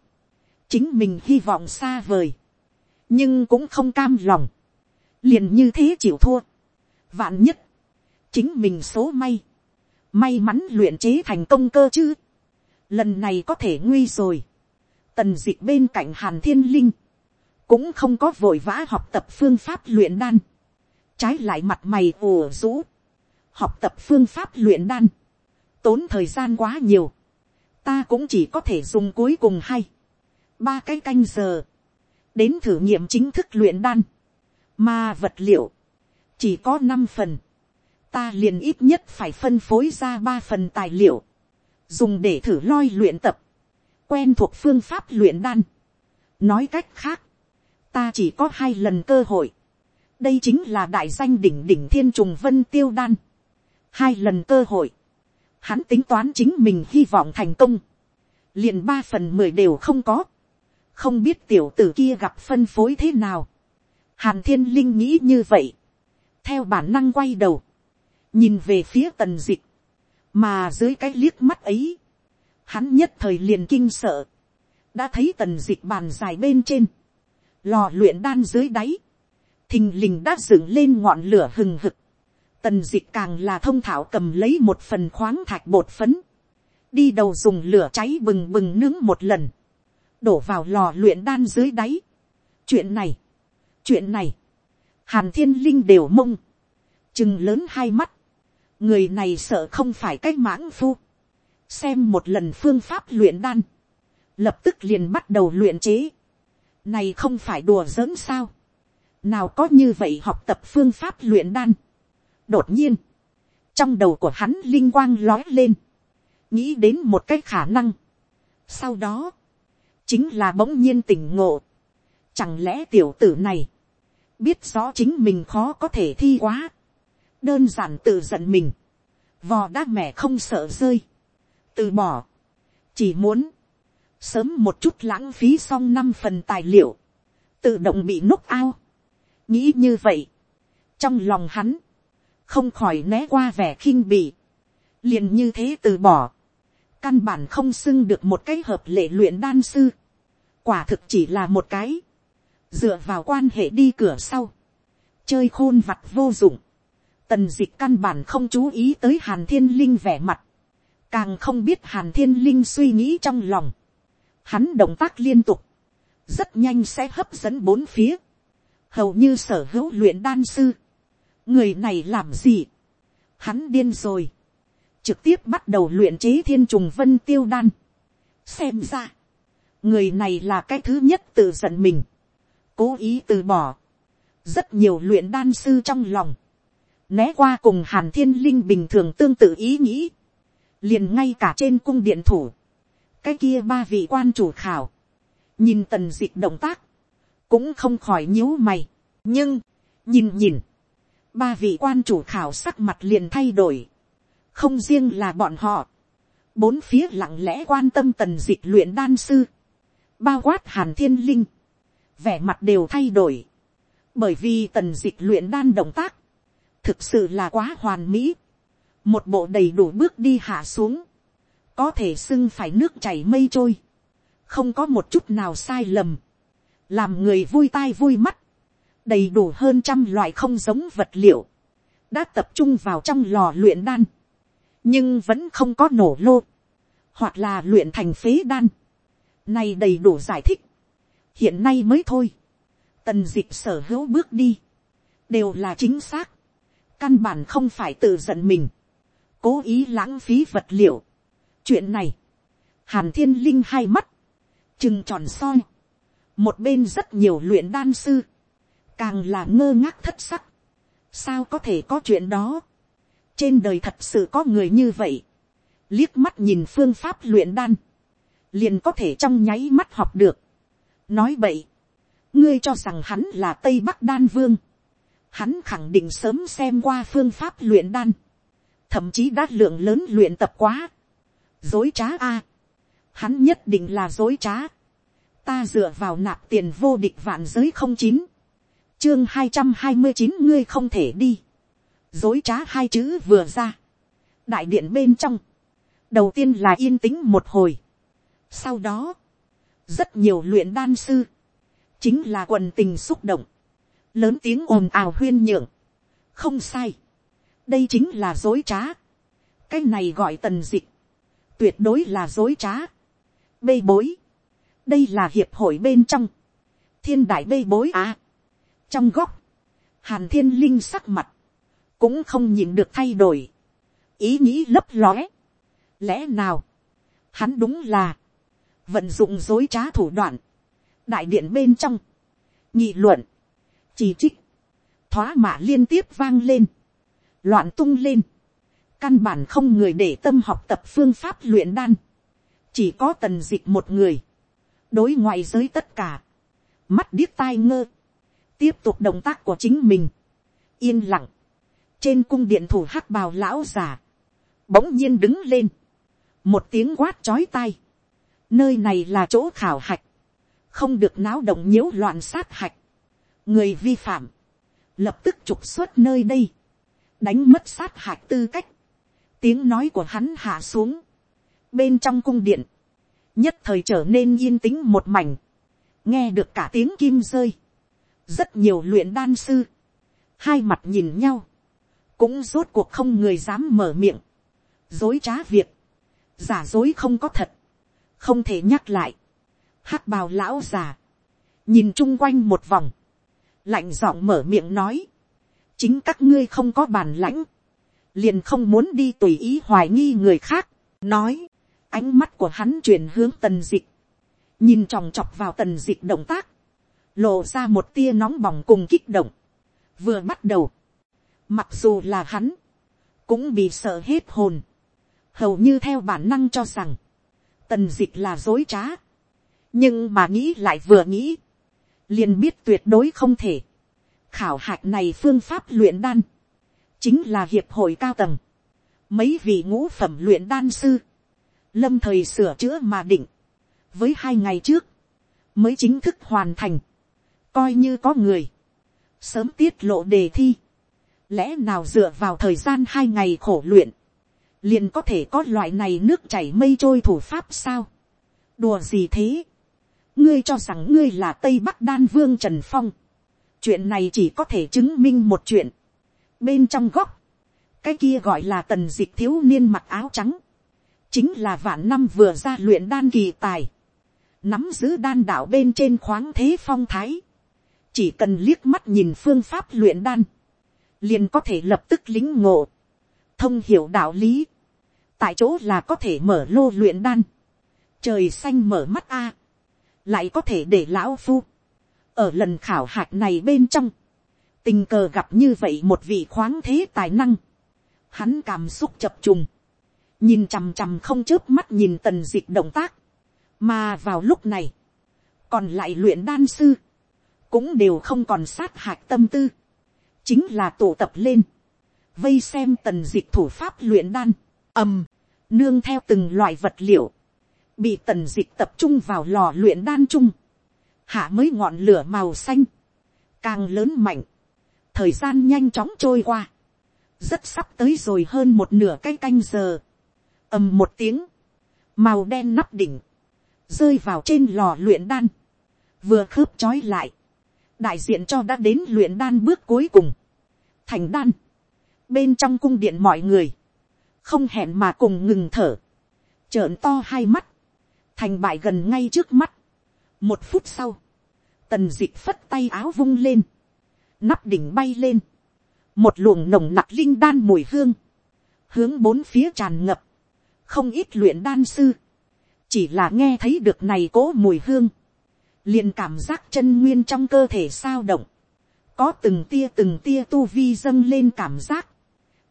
chính mình hy vọng xa vời, nhưng cũng không cam lòng, liền như thế chịu thua, vạn nhất, chính mình số may, may mắn luyện chế thành công cơ chứ, lần này có thể nguy rồi, tần d ị c h bên cạnh hàn thiên linh, cũng không có vội vã học tập phương pháp luyện đan, trái lại mặt mày ồ rũ, học tập phương pháp luyện đan, tốn thời gian quá nhiều, ta cũng chỉ có thể dùng cuối cùng hay, ba cái canh giờ, đến thử nghiệm chính thức luyện đan, mà vật liệu, chỉ có năm phần, ta liền ít nhất phải phân phối ra ba phần tài liệu, dùng để thử loi luyện tập, quen thuộc phương pháp luyện đan. nói cách khác, ta chỉ có hai lần cơ hội. đây chính là đại danh đỉnh đỉnh thiên trùng vân tiêu đan. hai lần cơ hội. hắn tính toán chính mình hy vọng thành công. liền ba phần mười đều không có. không biết tiểu tử kia gặp phân phối thế nào. hàn thiên linh nghĩ như vậy theo bản năng quay đầu. nhìn về phía tần dịch. mà dưới cái liếc mắt ấy, hắn nhất thời liền kinh sợ. đã thấy tần dịch bàn dài bên trên lò luyện đan dưới đáy, thình lình đã dựng lên ngọn lửa hừng hực, tần dịch càng là thông thảo cầm lấy một phần khoáng thạch bột phấn, đi đầu dùng lửa cháy bừng bừng nướng một lần, đổ vào lò luyện đan dưới đáy. chuyện này, chuyện này, hàn thiên linh đều mông, chừng lớn hai mắt, người này sợ không phải cái mãng phu, xem một lần phương pháp luyện đan, lập tức liền bắt đầu luyện chế, này không phải đùa giỡn sao. nào có như vậy học tập phương pháp luyện đan. đột nhiên, trong đầu của hắn linh quang lói lên, nghĩ đến một cái khả năng. sau đó, chính là bỗng nhiên tỉnh ngộ. chẳng lẽ tiểu tử này, biết rõ chính mình khó có thể thi quá, đơn giản tự giận mình, vò đá mẹ không sợ rơi, từ bỏ, chỉ muốn, sớm một chút lãng phí xong năm phần tài liệu, tự động bị núc ao. nghĩ như vậy, trong lòng hắn, không khỏi né qua vẻ khinh bỉ, liền như thế từ bỏ, căn bản không xưng được một cái hợp lệ luyện đan sư, quả thực chỉ là một cái, dựa vào quan hệ đi cửa sau, chơi khôn vặt vô dụng, tần d ị c h căn bản không chú ý tới hàn thiên linh vẻ mặt, càng không biết hàn thiên linh suy nghĩ trong lòng, hắn động tác liên tục, rất nhanh sẽ hấp dẫn bốn phía, hầu như sở hữu luyện đan sư, người này làm gì, hắn điên rồi, trực tiếp bắt đầu luyện chế thiên trùng vân tiêu đan, xem ra, người này là cái thứ nhất tự giận mình, cố ý từ bỏ, rất nhiều luyện đan sư trong lòng, né qua cùng hàn thiên linh bình thường tương tự ý nghĩ, liền ngay cả trên cung điện thủ, cái kia ba vị quan chủ khảo, nhìn tần dịch động tác, cũng không khỏi nhíu mày, nhưng, nhìn nhìn, ba vị quan chủ khảo sắc mặt liền thay đổi, không riêng là bọn họ, bốn phía lặng lẽ quan tâm tần dịch luyện đan sư, bao quát hàn thiên linh, vẻ mặt đều thay đổi, bởi vì tần dịch luyện đan động tác, thực sự là quá hoàn mỹ, một bộ đầy đủ bước đi hạ xuống, có thể xưng phải nước chảy mây trôi, không có một chút nào sai lầm, làm người vui tai vui mắt, đầy đủ hơn trăm loại không giống vật liệu, đã tập trung vào trong lò luyện đan, nhưng vẫn không có nổ lô, hoặc là luyện thành phế đan, này đầy đủ giải thích, hiện nay mới thôi, tần dịp sở hữu bước đi, đều là chính xác, căn bản không phải tự giận mình, cố ý lãng phí vật liệu. chuyện này, hàn thiên linh hai mắt, chừng tròn soi, một bên rất nhiều luyện đan sư, càng là ngơ ngác thất sắc, sao có thể có chuyện đó, trên đời thật sự có người như vậy, liếc mắt nhìn phương pháp luyện đan, liền có thể trong nháy mắt học được, nói vậy, ngươi cho rằng hắn là tây bắc đan vương, hắn khẳng định sớm xem qua phương pháp luyện đan, thậm chí đã lượng lớn luyện tập quá, dối trá a, hắn nhất định là dối trá, ta dựa vào nạp tiền vô địch vạn giới không chín, chương hai trăm hai mươi chín ngươi không thể đi, dối trá hai chữ vừa ra, đại điện bên trong, đầu tiên là yên tĩnh một hồi, sau đó, rất nhiều luyện đan sư, chính là quần tình xúc động, lớn tiếng ồn ào huyên nhượng, không sai, đây chính là dối trá, cái này gọi tần dịch, tuyệt đối là dối trá, bê bối, đây là hiệp hội bên trong, thiên đại bê bối à, trong góc, hàn thiên linh sắc mặt, cũng không nhìn được thay đổi, ý nghĩ lấp lóe, lẽ nào, hắn đúng là, vận dụng dối trá thủ đoạn, đại điện bên trong, nghị luận, chỉ trích, thoá mạ liên tiếp vang lên, loạn tung lên, căn bản không người để tâm học tập phương pháp luyện đan, chỉ có tần dịch một người, đối ngoại giới tất cả, mắt điếc tai ngơ, tiếp tục động tác của chính mình, yên lặng, trên cung điện thủ hắc bào lão già, bỗng nhiên đứng lên, một tiếng quát chói tai, nơi này là chỗ khảo hạch, không được náo động nhiễu loạn sát hạch, người vi phạm, lập tức trục xuất nơi đây, đánh mất sát hạch tư cách, tiếng nói của hắn hạ xuống, bên trong cung điện, nhất thời trở nên yên tĩnh một mảnh, nghe được cả tiếng kim rơi, rất nhiều luyện đan sư, hai mặt nhìn nhau, cũng rốt cuộc không người dám mở miệng, dối trá việc, giả dối không có thật, không thể nhắc lại, hắc bào lão già, nhìn chung quanh một vòng, lạnh giọng mở miệng nói, chính các ngươi không có bản lãnh, liền không muốn đi tùy ý hoài nghi người khác, nói, ánh mắt của hắn chuyển hướng tần dịch, nhìn tròng chọc vào tần dịch động tác, lộ ra một tia nóng bỏng cùng kích động, vừa bắt đầu, mặc dù là hắn, cũng bị sợ hết hồn, hầu như theo bản năng cho rằng, tần dịch là dối trá, nhưng mà nghĩ lại vừa nghĩ, liền biết tuyệt đối không thể. khảo hạch này phương pháp luyện đan, chính là hiệp hội cao tầng, mấy vị ngũ phẩm luyện đan sư, lâm thời sửa chữa mà định, với hai ngày trước, mới chính thức hoàn thành, coi như có người, sớm tiết lộ đề thi, lẽ nào dựa vào thời gian hai ngày khổ luyện, liền có thể có loại này nước chảy mây trôi thủ pháp sao, đùa gì thế, ngươi cho rằng ngươi là tây bắc đan vương trần phong, chuyện này chỉ có thể chứng minh một chuyện, bên trong góc, cái kia gọi là tần dịch thiếu niên mặc áo trắng, chính là vạn năm vừa ra luyện đan kỳ tài, nắm giữ đan đạo bên trên khoáng thế phong thái, chỉ cần liếc mắt nhìn phương pháp luyện đan, liền có thể lập tức lính ngộ, thông hiểu đạo lý, tại chỗ là có thể mở lô luyện đan, trời xanh mở mắt a, lại có thể để lão phu, ở lần khảo hạch này bên trong, tình cờ gặp như vậy một vị khoáng thế tài năng, hắn cảm xúc chập trùng, nhìn chằm chằm không chớp mắt nhìn tần d ị c h động tác, mà vào lúc này, còn lại luyện đan sư, cũng đều không còn sát hạch tâm tư, chính là tụ tập lên, vây xem tần dịch thủ pháp luyện đan, ầm, nương theo từng loại vật liệu, bị tần dịch tập trung vào lò luyện đan chung, hạ mới ngọn lửa màu xanh, càng lớn mạnh, thời gian nhanh chóng trôi qua, rất sắp tới rồi hơn một nửa cái canh giờ, ầm một tiếng, màu đen nắp đỉnh, rơi vào trên lò luyện đan, vừa khớp trói lại, đại diện cho đã đến luyện đan bước cuối cùng, thành đan, bên trong cung điện mọi người, không hẹn mà cùng ngừng thở, trợn to hai mắt, thành bại gần ngay trước mắt, một phút sau, tần d ị c h phất tay áo vung lên, nắp đỉnh bay lên, một luồng nồng nặc linh đan mùi hương, hướng bốn phía tràn ngập, không ít luyện đan sư, chỉ là nghe thấy được này cố mùi hương, liền cảm giác chân nguyên trong cơ thể sao động, có từng tia từng tia tu vi dâng lên cảm giác,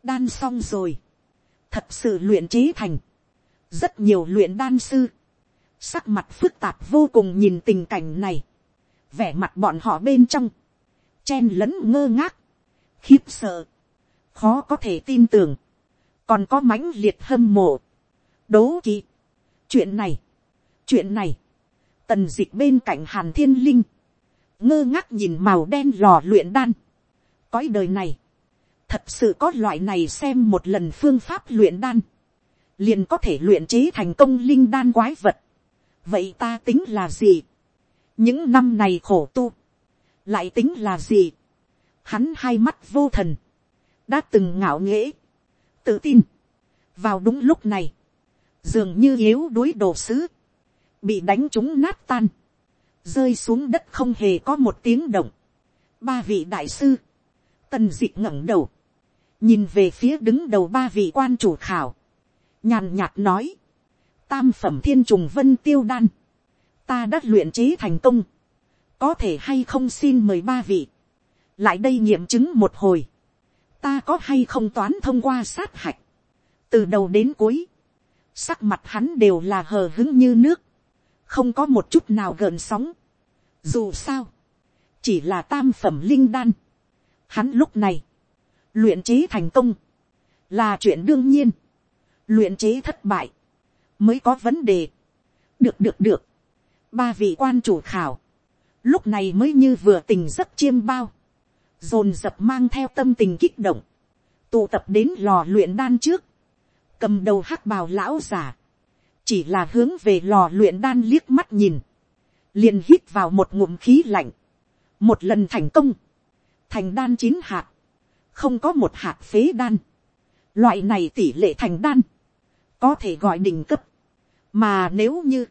đan xong rồi, thật sự luyện chế thành, rất nhiều luyện đan sư, sắc mặt phức tạp vô cùng nhìn tình cảnh này, vẻ mặt bọn họ bên trong, chen lẫn ngơ ngác, khiếp sợ, khó có thể tin tưởng, còn có mãnh liệt hâm mộ, đố kỵ. chuyện này, chuyện này, tần dịch bên cạnh hàn thiên linh, ngơ ngác nhìn màu đen lò luyện đan, cõi đời này, thật sự có loại này xem một lần phương pháp luyện đan, liền có thể luyện chế thành công linh đan quái vật. vậy ta tính là gì, những năm này khổ tu, lại tính là gì, hắn hai mắt vô thần, đã từng ngạo nghễ, tự tin. vào đúng lúc này, dường như yếu đuối đồ sứ, bị đánh chúng nát tan, rơi xuống đất không hề có một tiếng động. ba vị đại sư, tần d ị ngẩng đầu, nhìn về phía đứng đầu ba vị quan chủ khảo, nhàn nhạt nói, tam phẩm thiên trùng vân tiêu đan, ta đã luyện chế thành công, có thể hay không xin mời ba vị, lại đây nghiệm chứng một hồi, ta có hay không toán thông qua sát hạch, từ đầu đến cuối, sắc mặt hắn đều là hờ hứng như nước, không có một chút nào gợn sóng. Dù sao, chỉ là tam phẩm linh đan, hắn lúc này, luyện chế thành công, là chuyện đương nhiên, luyện chế thất bại, mới có vấn đề. được được được, ba vị quan chủ khảo, lúc này mới như vừa tình giấc chiêm bao, dồn dập mang theo tâm tình kích động, tụ tập đến lò luyện đan trước, cầm đầu hắc bào lão giả, chỉ là hướng về lò luyện đan liếc mắt nhìn, liền hít vào một ngụm khí lạnh, một lần thành công, thành đan chín hạt, không có một hạt phế đan, loại này tỷ lệ thành đan, có thể gọi đỉnh cấp, mà nếu như,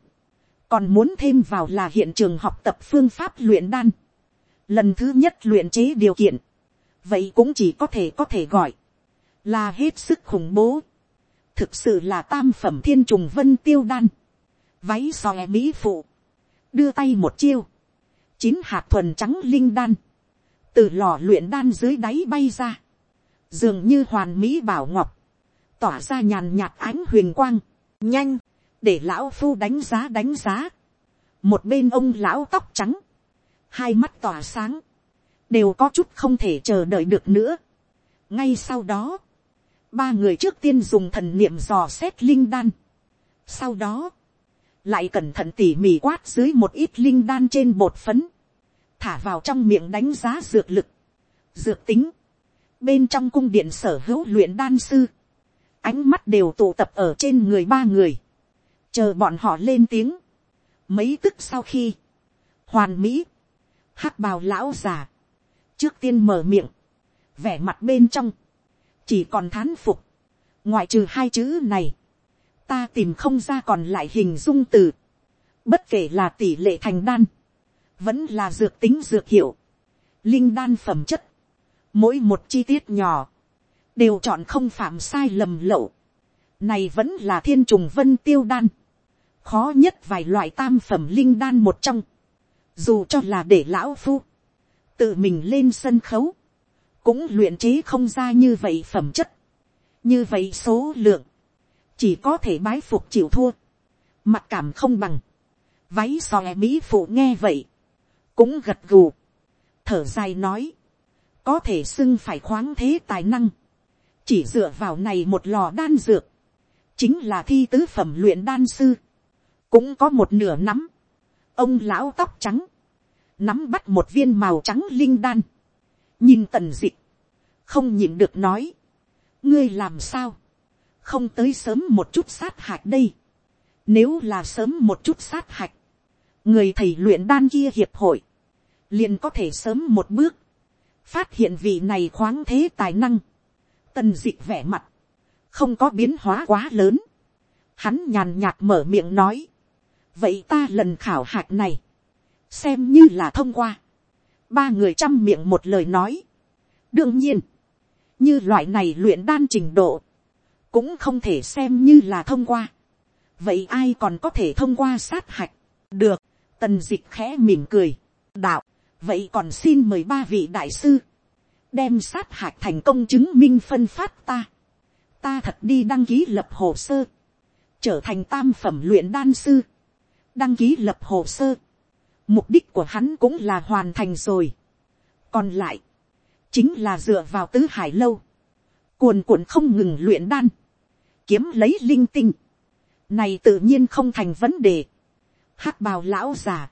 còn muốn thêm vào là hiện trường học tập phương pháp luyện đan, lần thứ nhất luyện chế điều kiện, vậy cũng chỉ có thể có thể gọi, là hết sức khủng bố, thực sự là tam phẩm thiên trùng vân tiêu đan, váy xòe mỹ phụ, đưa tay một chiêu, chín hạt thuần trắng linh đan, từ lò luyện đan dưới đáy bay ra, dường như hoàn mỹ bảo ngọc, tỏa ra nhàn nhạt ánh huyền quang, nhanh, để lão phu đánh giá đánh giá, một bên ông lão tóc trắng, hai mắt tỏa sáng, đều có chút không thể chờ đợi được nữa. ngay sau đó, ba người trước tiên dùng thần niệm dò xét linh đan. sau đó, lại cẩn thận tỉ mỉ quát dưới một ít linh đan trên bột phấn, thả vào trong miệng đánh giá dược lực, dược tính, bên trong cung điện sở hữu luyện đan sư, ánh mắt đều tụ tập ở trên người ba người, chờ bọn họ lên tiếng, mấy tức sau khi, hoàn mỹ, hắc bào lão già, trước tiên mở miệng, vẻ mặt bên trong, chỉ còn thán phục, ngoại trừ hai chữ này, ta tìm không ra còn lại hình dung từ, bất kể là tỷ lệ thành đan, vẫn là dược tính dược hiệu, linh đan phẩm chất, mỗi một chi tiết nhỏ, đều chọn không phạm sai lầm lậu, này vẫn là thiên trùng vân tiêu đan, khó nhất vài loại tam phẩm linh đan một trong, dù cho là để lão phu, tự mình lên sân khấu, cũng luyện chế không ra như vậy phẩm chất, như vậy số lượng, chỉ có thể bái phục chịu thua, mặc cảm không bằng, váy xòe mỹ phụ nghe vậy, cũng gật gù, thở dài nói, có thể xưng phải khoáng thế tài năng, chỉ dựa vào này một lò đan dược, chính là thi tứ phẩm luyện đan sư, cũng có một nửa nắm, ông lão tóc trắng, nắm bắt một viên màu trắng linh đan, nhìn tần d ị không nhìn được nói, ngươi làm sao, không tới sớm một chút sát hạch đây, nếu là sớm một chút sát hạch, người thầy luyện đan kia hiệp hội, liền có thể sớm một bước, phát hiện vị này khoáng thế tài năng, tần dịch vẻ mặt, không có biến hóa quá lớn, hắn nhàn nhạt mở miệng nói, vậy ta lần khảo hạch này, xem như là thông qua, ba người chăm miệng một lời nói, đương nhiên, như loại này luyện đan trình độ, cũng không thể xem như là thông qua, vậy ai còn có thể thông qua sát hạch, được, tần d ị c h khẽ mỉm cười, đạo, vậy còn xin mời ba vị đại sư, đem sát hạch thành công chứng minh phân phát ta, ta thật đi đăng ký lập hồ sơ, trở thành tam phẩm luyện đan sư, đăng ký lập hồ sơ, mục đích của hắn cũng là hoàn thành rồi, còn lại, chính là dựa vào tứ hải lâu, cuồn cuộn không ngừng luyện đan, kiếm lấy linh tinh, này tự nhiên không thành vấn đề, hắc bào lão già,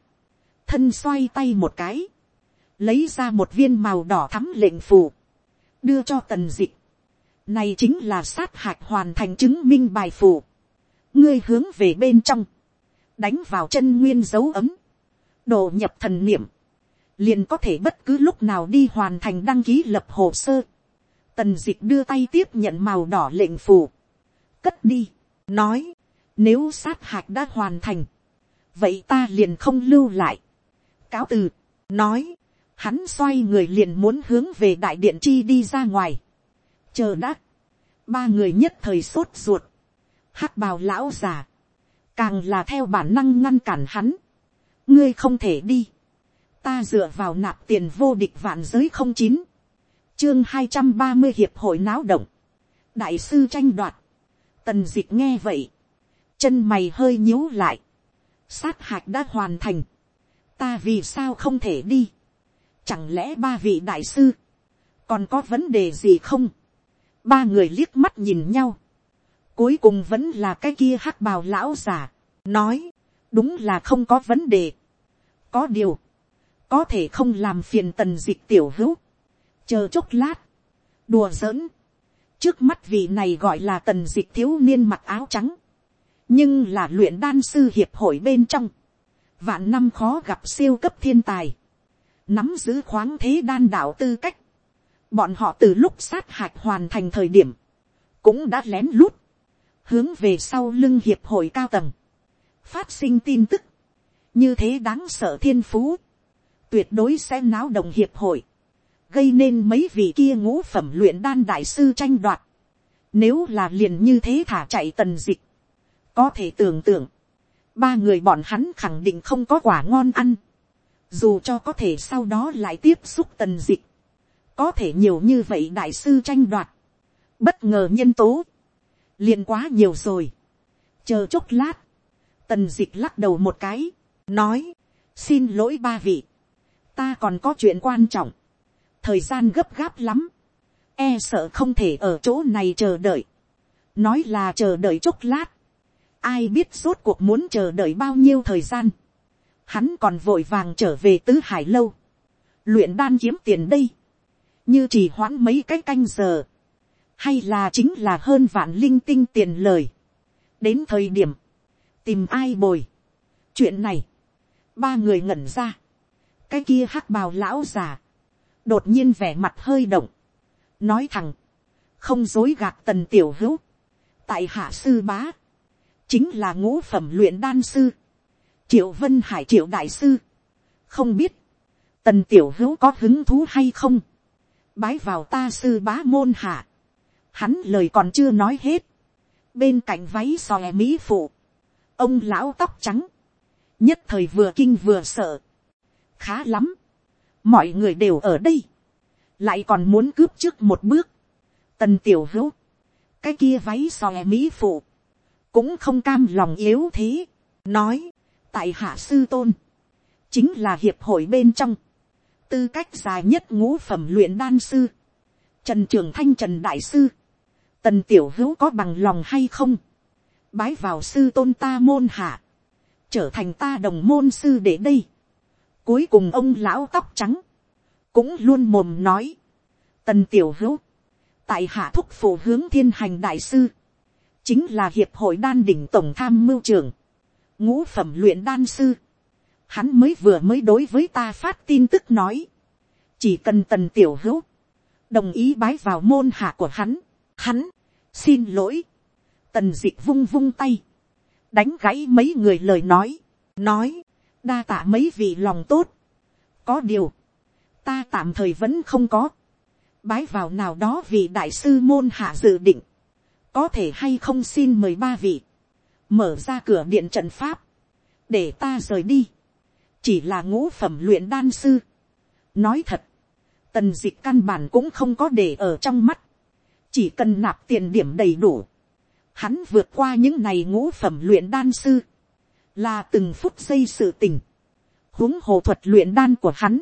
thân xoay tay một cái, lấy ra một viên màu đỏ thắm lệnh phù, đưa cho tần dịch. Này chính là sát hạch hoàn thành chứng minh bài phù. Ngươi hướng về bên trong, đánh vào chân nguyên dấu ấm, đồ nhập thần niệm, liền có thể bất cứ lúc nào đi hoàn thành đăng ký lập hồ sơ. Tần dịch đưa tay tiếp nhận màu đỏ lệnh phù, cất đi, nói, nếu sát hạch đã hoàn thành, vậy ta liền không lưu lại. Cáo từ, nói, hắn xoay người liền muốn hướng về đại điện chi đi ra ngoài. chờ đã, ba người nhất thời sốt ruột, hắc bào lão già, càng là theo bản năng ngăn cản hắn, ngươi không thể đi, ta dựa vào nạp tiền vô địch vạn giới không chín, chương hai trăm ba mươi hiệp hội náo động, đại sư tranh đoạt, tần d ị c h nghe vậy, chân mày hơi nhíu lại, sát hạch đã hoàn thành, ta vì sao không thể đi, Chẳng lẽ ba vị đại sư, còn có vấn đề gì không? Ba người liếc mắt nhìn nhau. Cuối cùng vẫn là cái kia hắc bào lão giả. Nói, đúng là không có vấn đề. Có điều, có thể không làm phiền tần dịch tiểu hữu. Chờ chốc lát, đùa giỡn. Trước mắt vị này gọi là tần dịch thiếu niên mặc áo trắng. Nhưng là luyện đan sư hiệp hội bên trong. Vạn năm khó gặp siêu cấp thiên tài nắm giữ khoáng thế đan đạo tư cách, bọn họ từ lúc sát hạch hoàn thành thời điểm, cũng đã lén lút, hướng về sau lưng hiệp hội cao tầng, phát sinh tin tức, như thế đáng sợ thiên phú, tuyệt đối sẽ náo động hiệp hội, gây nên mấy vị kia ngũ phẩm luyện đan đại sư tranh đoạt, nếu là liền như thế thả chạy tần dịch, có thể tưởng tượng, ba người bọn hắn khẳng định không có quả ngon ăn, dù cho có thể sau đó lại tiếp xúc tần dịch, có thể nhiều như vậy đại sư tranh đoạt, bất ngờ nhân tố, liền quá nhiều rồi, chờ chốc lát, tần dịch lắc đầu một cái, nói, xin lỗi ba vị, ta còn có chuyện quan trọng, thời gian gấp gáp lắm, e sợ không thể ở chỗ này chờ đợi, nói là chờ đợi chốc lát, ai biết rốt cuộc muốn chờ đợi bao nhiêu thời gian, hắn còn vội vàng trở về tứ hải lâu, luyện đan kiếm tiền đây, như chỉ hoãn mấy cái canh giờ, hay là chính là hơn vạn linh tinh tiền lời, đến thời điểm, tìm ai bồi, chuyện này, ba người ngẩn ra, cái kia hắc bào lão già, đột nhiên vẻ mặt hơi động, nói thẳng, không dối gạt tần tiểu hữu, tại hạ sư bá, chính là ngũ phẩm luyện đan sư, triệu vân hải triệu đại sư, không biết, tần tiểu hữu có hứng thú hay không, bái vào ta sư bá môn hạ, hắn lời còn chưa nói hết, bên cạnh váy xòe mỹ phụ, ông lão tóc trắng, nhất thời vừa kinh vừa sợ, khá lắm, mọi người đều ở đây, lại còn muốn cướp trước một bước, tần tiểu hữu, cái kia váy xòe mỹ phụ, cũng không cam lòng yếu thế, nói, tại hạ sư tôn, chính là hiệp hội bên trong, tư cách dài nhất ngũ phẩm luyện đan sư, trần trường thanh trần đại sư, tần tiểu hữu có bằng lòng hay không, bái vào sư tôn ta môn hạ, trở thành ta đồng môn sư để đây. Cuối cùng ông lão tóc trắng, cũng luôn mồm nói, tần tiểu hữu, tại hạ thúc phổ hướng thiên hành đại sư, chính là hiệp hội đan đỉnh tổng tham mưu trưởng, ngũ phẩm luyện đan sư, hắn mới vừa mới đối với ta phát tin tức nói, chỉ cần tần tiểu hữu, đồng ý bái vào môn hạ của hắn, hắn, xin lỗi, tần d ị c h vung vung tay, đánh gãy mấy người lời nói, nói, đa tạ mấy vị lòng tốt, có điều, ta tạm thời vẫn không có, bái vào nào đó vì đại sư môn hạ dự định, có thể hay không xin mời ba vị, mở ra cửa điện trận pháp, để ta rời đi, chỉ là ngũ phẩm luyện đan sư. nói thật, tần d ị c h căn bản cũng không có để ở trong mắt, chỉ cần nạp tiền điểm đầy đủ, hắn vượt qua những này ngũ phẩm luyện đan sư, là từng phút giây sự tình, huống hồ thuật luyện đan của hắn,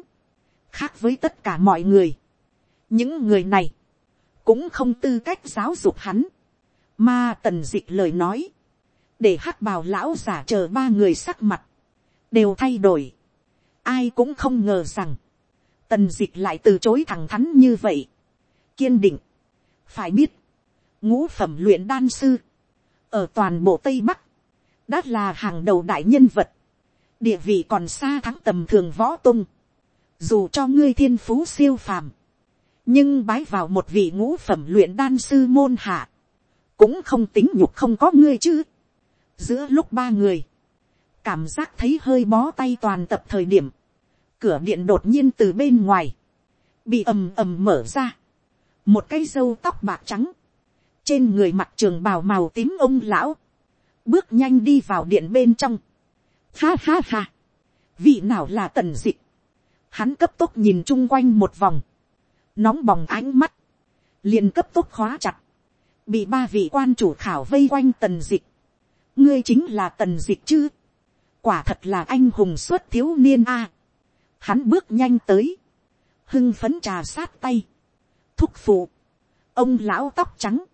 khác với tất cả mọi người. những người này, cũng không tư cách giáo dục hắn, mà tần d ị c h lời nói, để hắc bào lão giả chờ ba người sắc mặt, đều thay đổi. ai cũng không ngờ rằng, tần d ị c h lại từ chối thẳng thắn như vậy. kiên định, phải biết, ngũ phẩm luyện đan sư, ở toàn bộ tây bắc, đã là hàng đầu đại nhân vật, địa vị còn xa thắng tầm thường võ tung, dù cho ngươi thiên phú siêu phàm, nhưng bái vào một vị ngũ phẩm luyện đan sư môn hạ, cũng không tính nhục không có ngươi chứ giữa lúc ba người, cảm giác thấy hơi bó tay toàn tập thời điểm, cửa điện đột nhiên từ bên ngoài, bị ầm ầm mở ra, một cái râu tóc bạc trắng, trên người mặt trường bào màu tím ông lão, bước nhanh đi vào điện bên trong. Ha ha ha, vị nào là tần dịch, hắn cấp tốc nhìn chung quanh một vòng, nóng bỏng ánh mắt, liền cấp tốc khóa chặt, bị ba vị quan chủ khảo vây quanh tần dịch, ngươi chính là tần dịch chứ, quả thật là anh hùng xuất thiếu niên a, hắn bước nhanh tới, hưng phấn trà sát tay, thúc phụ, ông lão tóc trắng,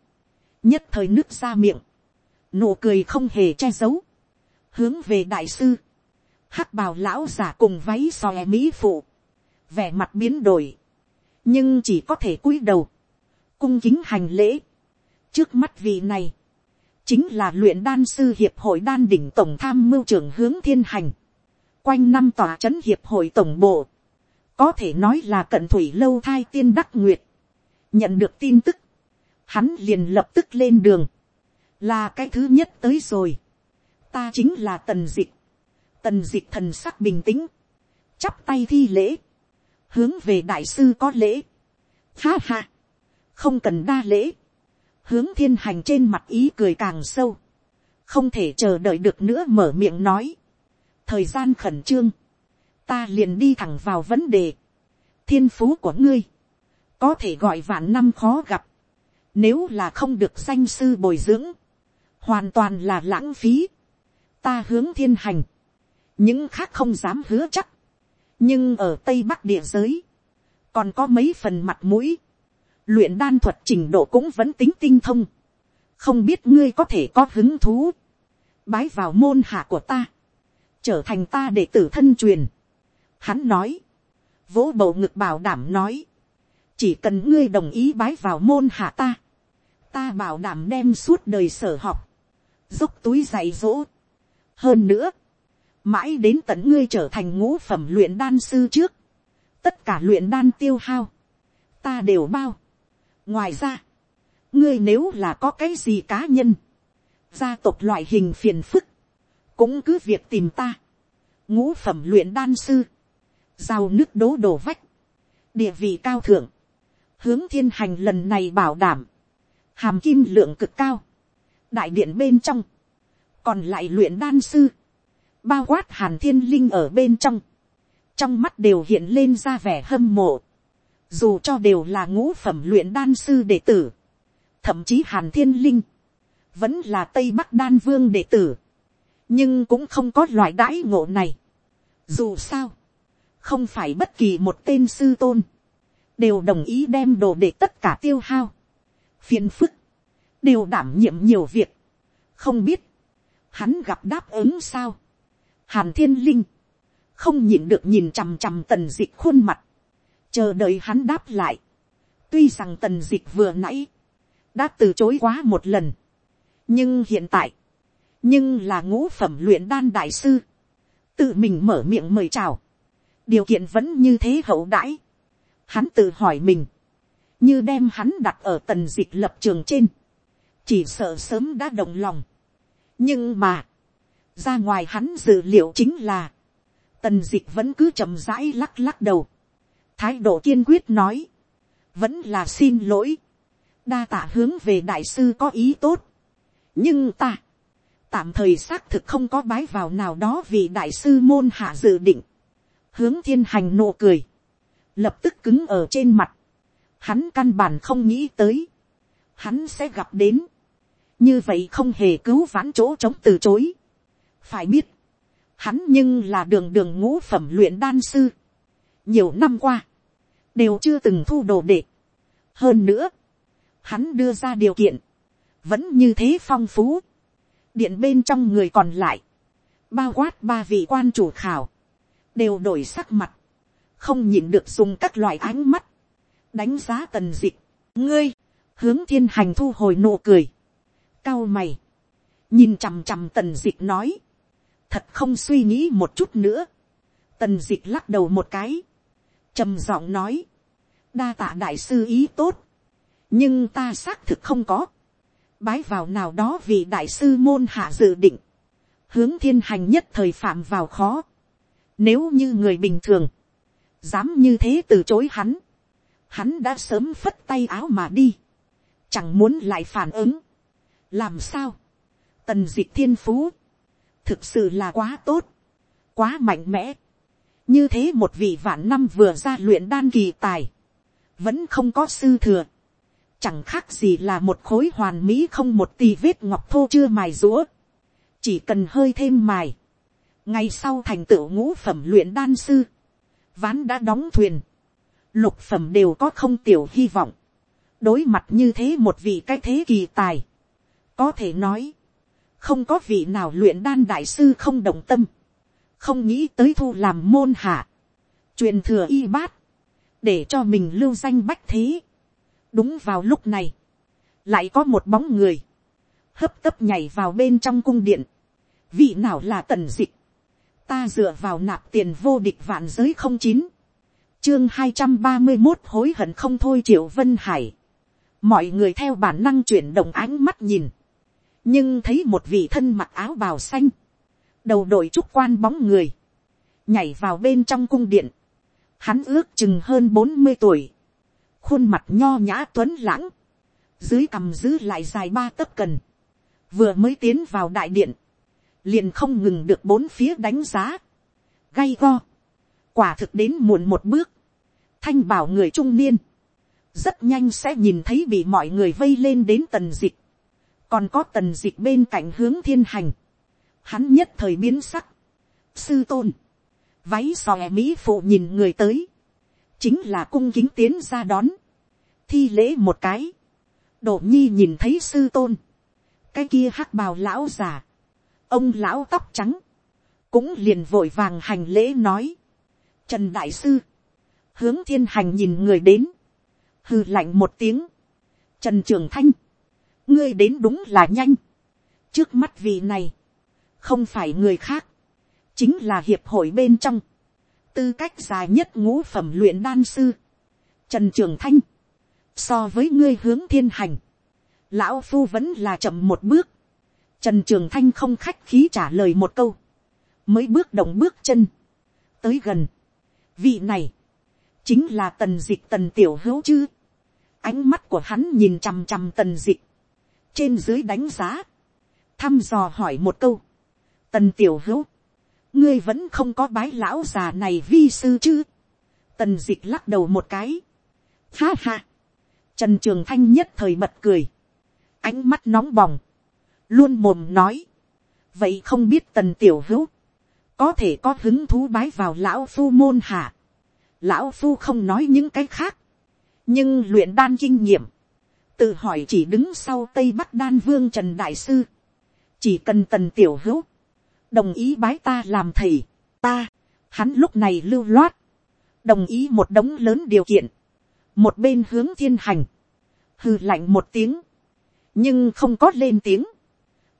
nhất thời nước ra miệng, nụ cười không hề che giấu, hướng về đại sư, hắc bào lão giả cùng váy xòe mỹ phụ, vẻ mặt biến đổi, nhưng chỉ có thể cúi đầu, cung kính hành lễ. trước mắt vị này, chính là luyện đan sư hiệp hội đan đỉnh tổng tham mưu trưởng hướng thiên hành, quanh năm tòa c h ấ n hiệp hội tổng bộ, có thể nói là cận thủy lâu thai tiên đắc nguyệt, nhận được tin tức, hắn liền lập tức lên đường, là cái thứ nhất tới rồi, ta chính là tần dịch, tần dịch thần sắc bình tĩnh, chắp tay thi lễ, hướng về đại sư có lễ, ha ha, không cần đa lễ, hướng thiên hành trên mặt ý cười càng sâu, không thể chờ đợi được nữa mở miệng nói, thời gian khẩn trương, ta liền đi thẳng vào vấn đề, thiên phú của ngươi, có thể gọi vạn năm khó gặp, nếu là không được danh sư bồi dưỡng, hoàn toàn là lãng phí. Ta hướng thiên hành, những khác không dám hứa chắc. nhưng ở tây bắc địa giới, còn có mấy phần mặt mũi luyện đan thuật trình độ cũng vẫn tính tinh thông, không biết ngươi có thể có hứng thú, bái vào môn hạ của ta, trở thành ta đệ tử thân truyền. Hắn nói, vỗ bầu ngực bảo đảm nói, chỉ cần ngươi đồng ý bái vào môn hạ ta, ta bảo đảm đem suốt đời sở học, dốc túi dạy dỗ. hơn nữa, mãi đến tận ngươi trở thành ngũ phẩm luyện đan sư trước, tất cả luyện đan tiêu hao, ta đều bao ngoài ra, ngươi nếu là có cái gì cá nhân, gia tộc loại hình phiền phức, cũng cứ việc tìm ta, ngũ phẩm luyện đan sư, giao nước đố đổ vách, địa vị cao thượng, hướng thiên hành lần này bảo đảm, hàm kim lượng cực cao, đại điện bên trong, còn lại luyện đan sư, bao quát hàn thiên linh ở bên trong, trong mắt đều hiện lên ra vẻ hâm mộ, dù cho đều là ngũ phẩm luyện đan sư đệ tử, thậm chí hàn thiên linh, vẫn là tây bắc đan vương đệ tử, nhưng cũng không có loại đãi ngộ này. Dù sao, không phải bất kỳ một tên sư tôn, đều đồng ý đem đồ để tất cả tiêu hao, phiền phức, đều đảm nhiệm nhiều việc, không biết, hắn gặp đáp ứng sao, hàn thiên linh, không nhịn được nhìn chằm chằm tần dịch khuôn mặt, chờ đợi hắn đáp lại, tuy rằng tần dịch vừa nãy, đã từ chối quá một lần, nhưng hiện tại, nhưng là ngũ phẩm luyện đan đại sư, tự mình mở miệng mời chào, điều kiện vẫn như thế hậu đãi, hắn tự hỏi mình, như đem hắn đặt ở tần dịch lập trường trên, chỉ sợ sớm đã đồng lòng. nhưng mà, ra ngoài hắn dự liệu chính là, tần dịch vẫn cứ chậm rãi lắc lắc đầu, thái độ kiên quyết nói, vẫn là xin lỗi, đa tạ hướng về đại sư có ý tốt, nhưng ta, tạm thời xác thực không có bái vào nào đó vì đại sư môn hạ dự định, hướng thiên hành nụ cười, lập tức cứng ở trên mặt, hắn căn bản không nghĩ tới, hắn sẽ gặp đến, như vậy không hề cứu vãn chỗ chống từ chối. phải biết, hắn nhưng là đường đường ngũ phẩm luyện đan sư, nhiều năm qua, đều chưa từng thu đồ đệ. hơn nữa, hắn đưa ra điều kiện, vẫn như thế phong phú, điện bên trong người còn lại, bao quát ba vị quan chủ khảo, đều đổi sắc mặt, không nhịn được dùng các loại ánh mắt, đánh giá tần dịch, ngươi, hướng thiên hành thu hồi nụ cười, cao mày, nhìn chằm chằm tần dịch nói, thật không suy nghĩ một chút nữa, tần dịch lắc đầu một cái, trầm giọng nói, đa tạ đại sư ý tốt, nhưng ta xác thực không có, bái vào nào đó vì đại sư môn hạ dự định, hướng thiên hành nhất thời phạm vào khó, nếu như người bình thường, dám như thế từ chối hắn, hắn đã sớm phất tay áo mà đi, chẳng muốn lại phản ứng, làm sao, tần d ị c h thiên phú, thực sự là quá tốt, quá mạnh mẽ, như thế một vị vạn năm vừa ra luyện đan kỳ tài, vẫn không có sư thừa, chẳng khác gì là một khối hoàn mỹ không một tì vết ngọc thô chưa mài rũa, chỉ cần hơi thêm mài, ngay sau thành tựu ngũ phẩm luyện đan sư, ván đã đóng thuyền, lục phẩm đều có không tiểu hy vọng, đối mặt như thế một vị cái thế kỳ tài, có thể nói, không có vị nào luyện đan đại sư không đồng tâm, không nghĩ tới thu làm môn hạ, truyền thừa y bát, để cho mình lưu danh bách thế. đúng vào lúc này, lại có một bóng người, hấp tấp nhảy vào bên trong cung điện, vị nào là tần dịch, ta dựa vào nạp tiền vô địch vạn giới không chín, chương hai trăm ba mươi một hối hận không thôi triệu vân hải, mọi người theo bản năng chuyển động ánh mắt nhìn, nhưng thấy một vị thân mặc áo bào xanh, đầu đội trúc quan bóng người, nhảy vào bên trong cung điện, hắn ước chừng hơn bốn mươi tuổi, khuôn mặt nho nhã tuấn lãng, dưới cằm giữ lại dài ba tấc cần, vừa mới tiến vào đại điện, liền không ngừng được bốn phía đánh giá, gay go, quả thực đến muộn một bước, thanh bảo người trung niên, rất nhanh sẽ nhìn thấy bị mọi người vây lên đến tần dịch, còn có tần dịch bên cạnh hướng thiên hành, hắn nhất thời biến sắc, sư tôn, váy xòe mỹ phụ nhìn người tới, chính là cung kính tiến ra đón, thi lễ một cái, đổ nhi nhìn thấy sư tôn, cái kia hắc bào lão già, ông lão tóc trắng, cũng liền vội vàng hành lễ nói, trần đại sư, hướng thiên hành nhìn người đến, hư lạnh một tiếng, trần trường thanh, ngươi đến đúng là nhanh, trước mắt vị này, không phải người khác, chính là hiệp hội bên trong, tư cách dài nhất ngũ phẩm luyện đan sư, trần trường thanh, so với ngươi hướng thiên hành, lão phu vẫn là chậm một bước, trần trường thanh không khách khí trả lời một câu, mới bước động bước chân, tới gần, vị này, chính là tần dịch tần tiểu hữu chứ, ánh mắt của hắn nhìn chằm chằm tần dịch, trên dưới đánh giá, thăm dò hỏi một câu, tần tiểu hữu, ngươi vẫn không có bái lão già này vi sư chứ, tần dịch lắc đầu một cái, ha ha, trần trường thanh nhất thời bật cười, ánh mắt nóng bỏng, luôn mồm nói, vậy không biết tần tiểu hữu, có thể có hứng thú bái vào lão phu môn hạ, lão phu không nói những cái khác, nhưng luyện đan kinh nghiệm, tự hỏi chỉ đứng sau tây bắc đan vương trần đại sư, chỉ cần tần tiểu hữu, đồng ý bái ta làm thầy, ta, hắn lúc này lưu loát, đồng ý một đống lớn điều kiện, một bên hướng thiên hành, hư lạnh một tiếng, nhưng không có lên tiếng,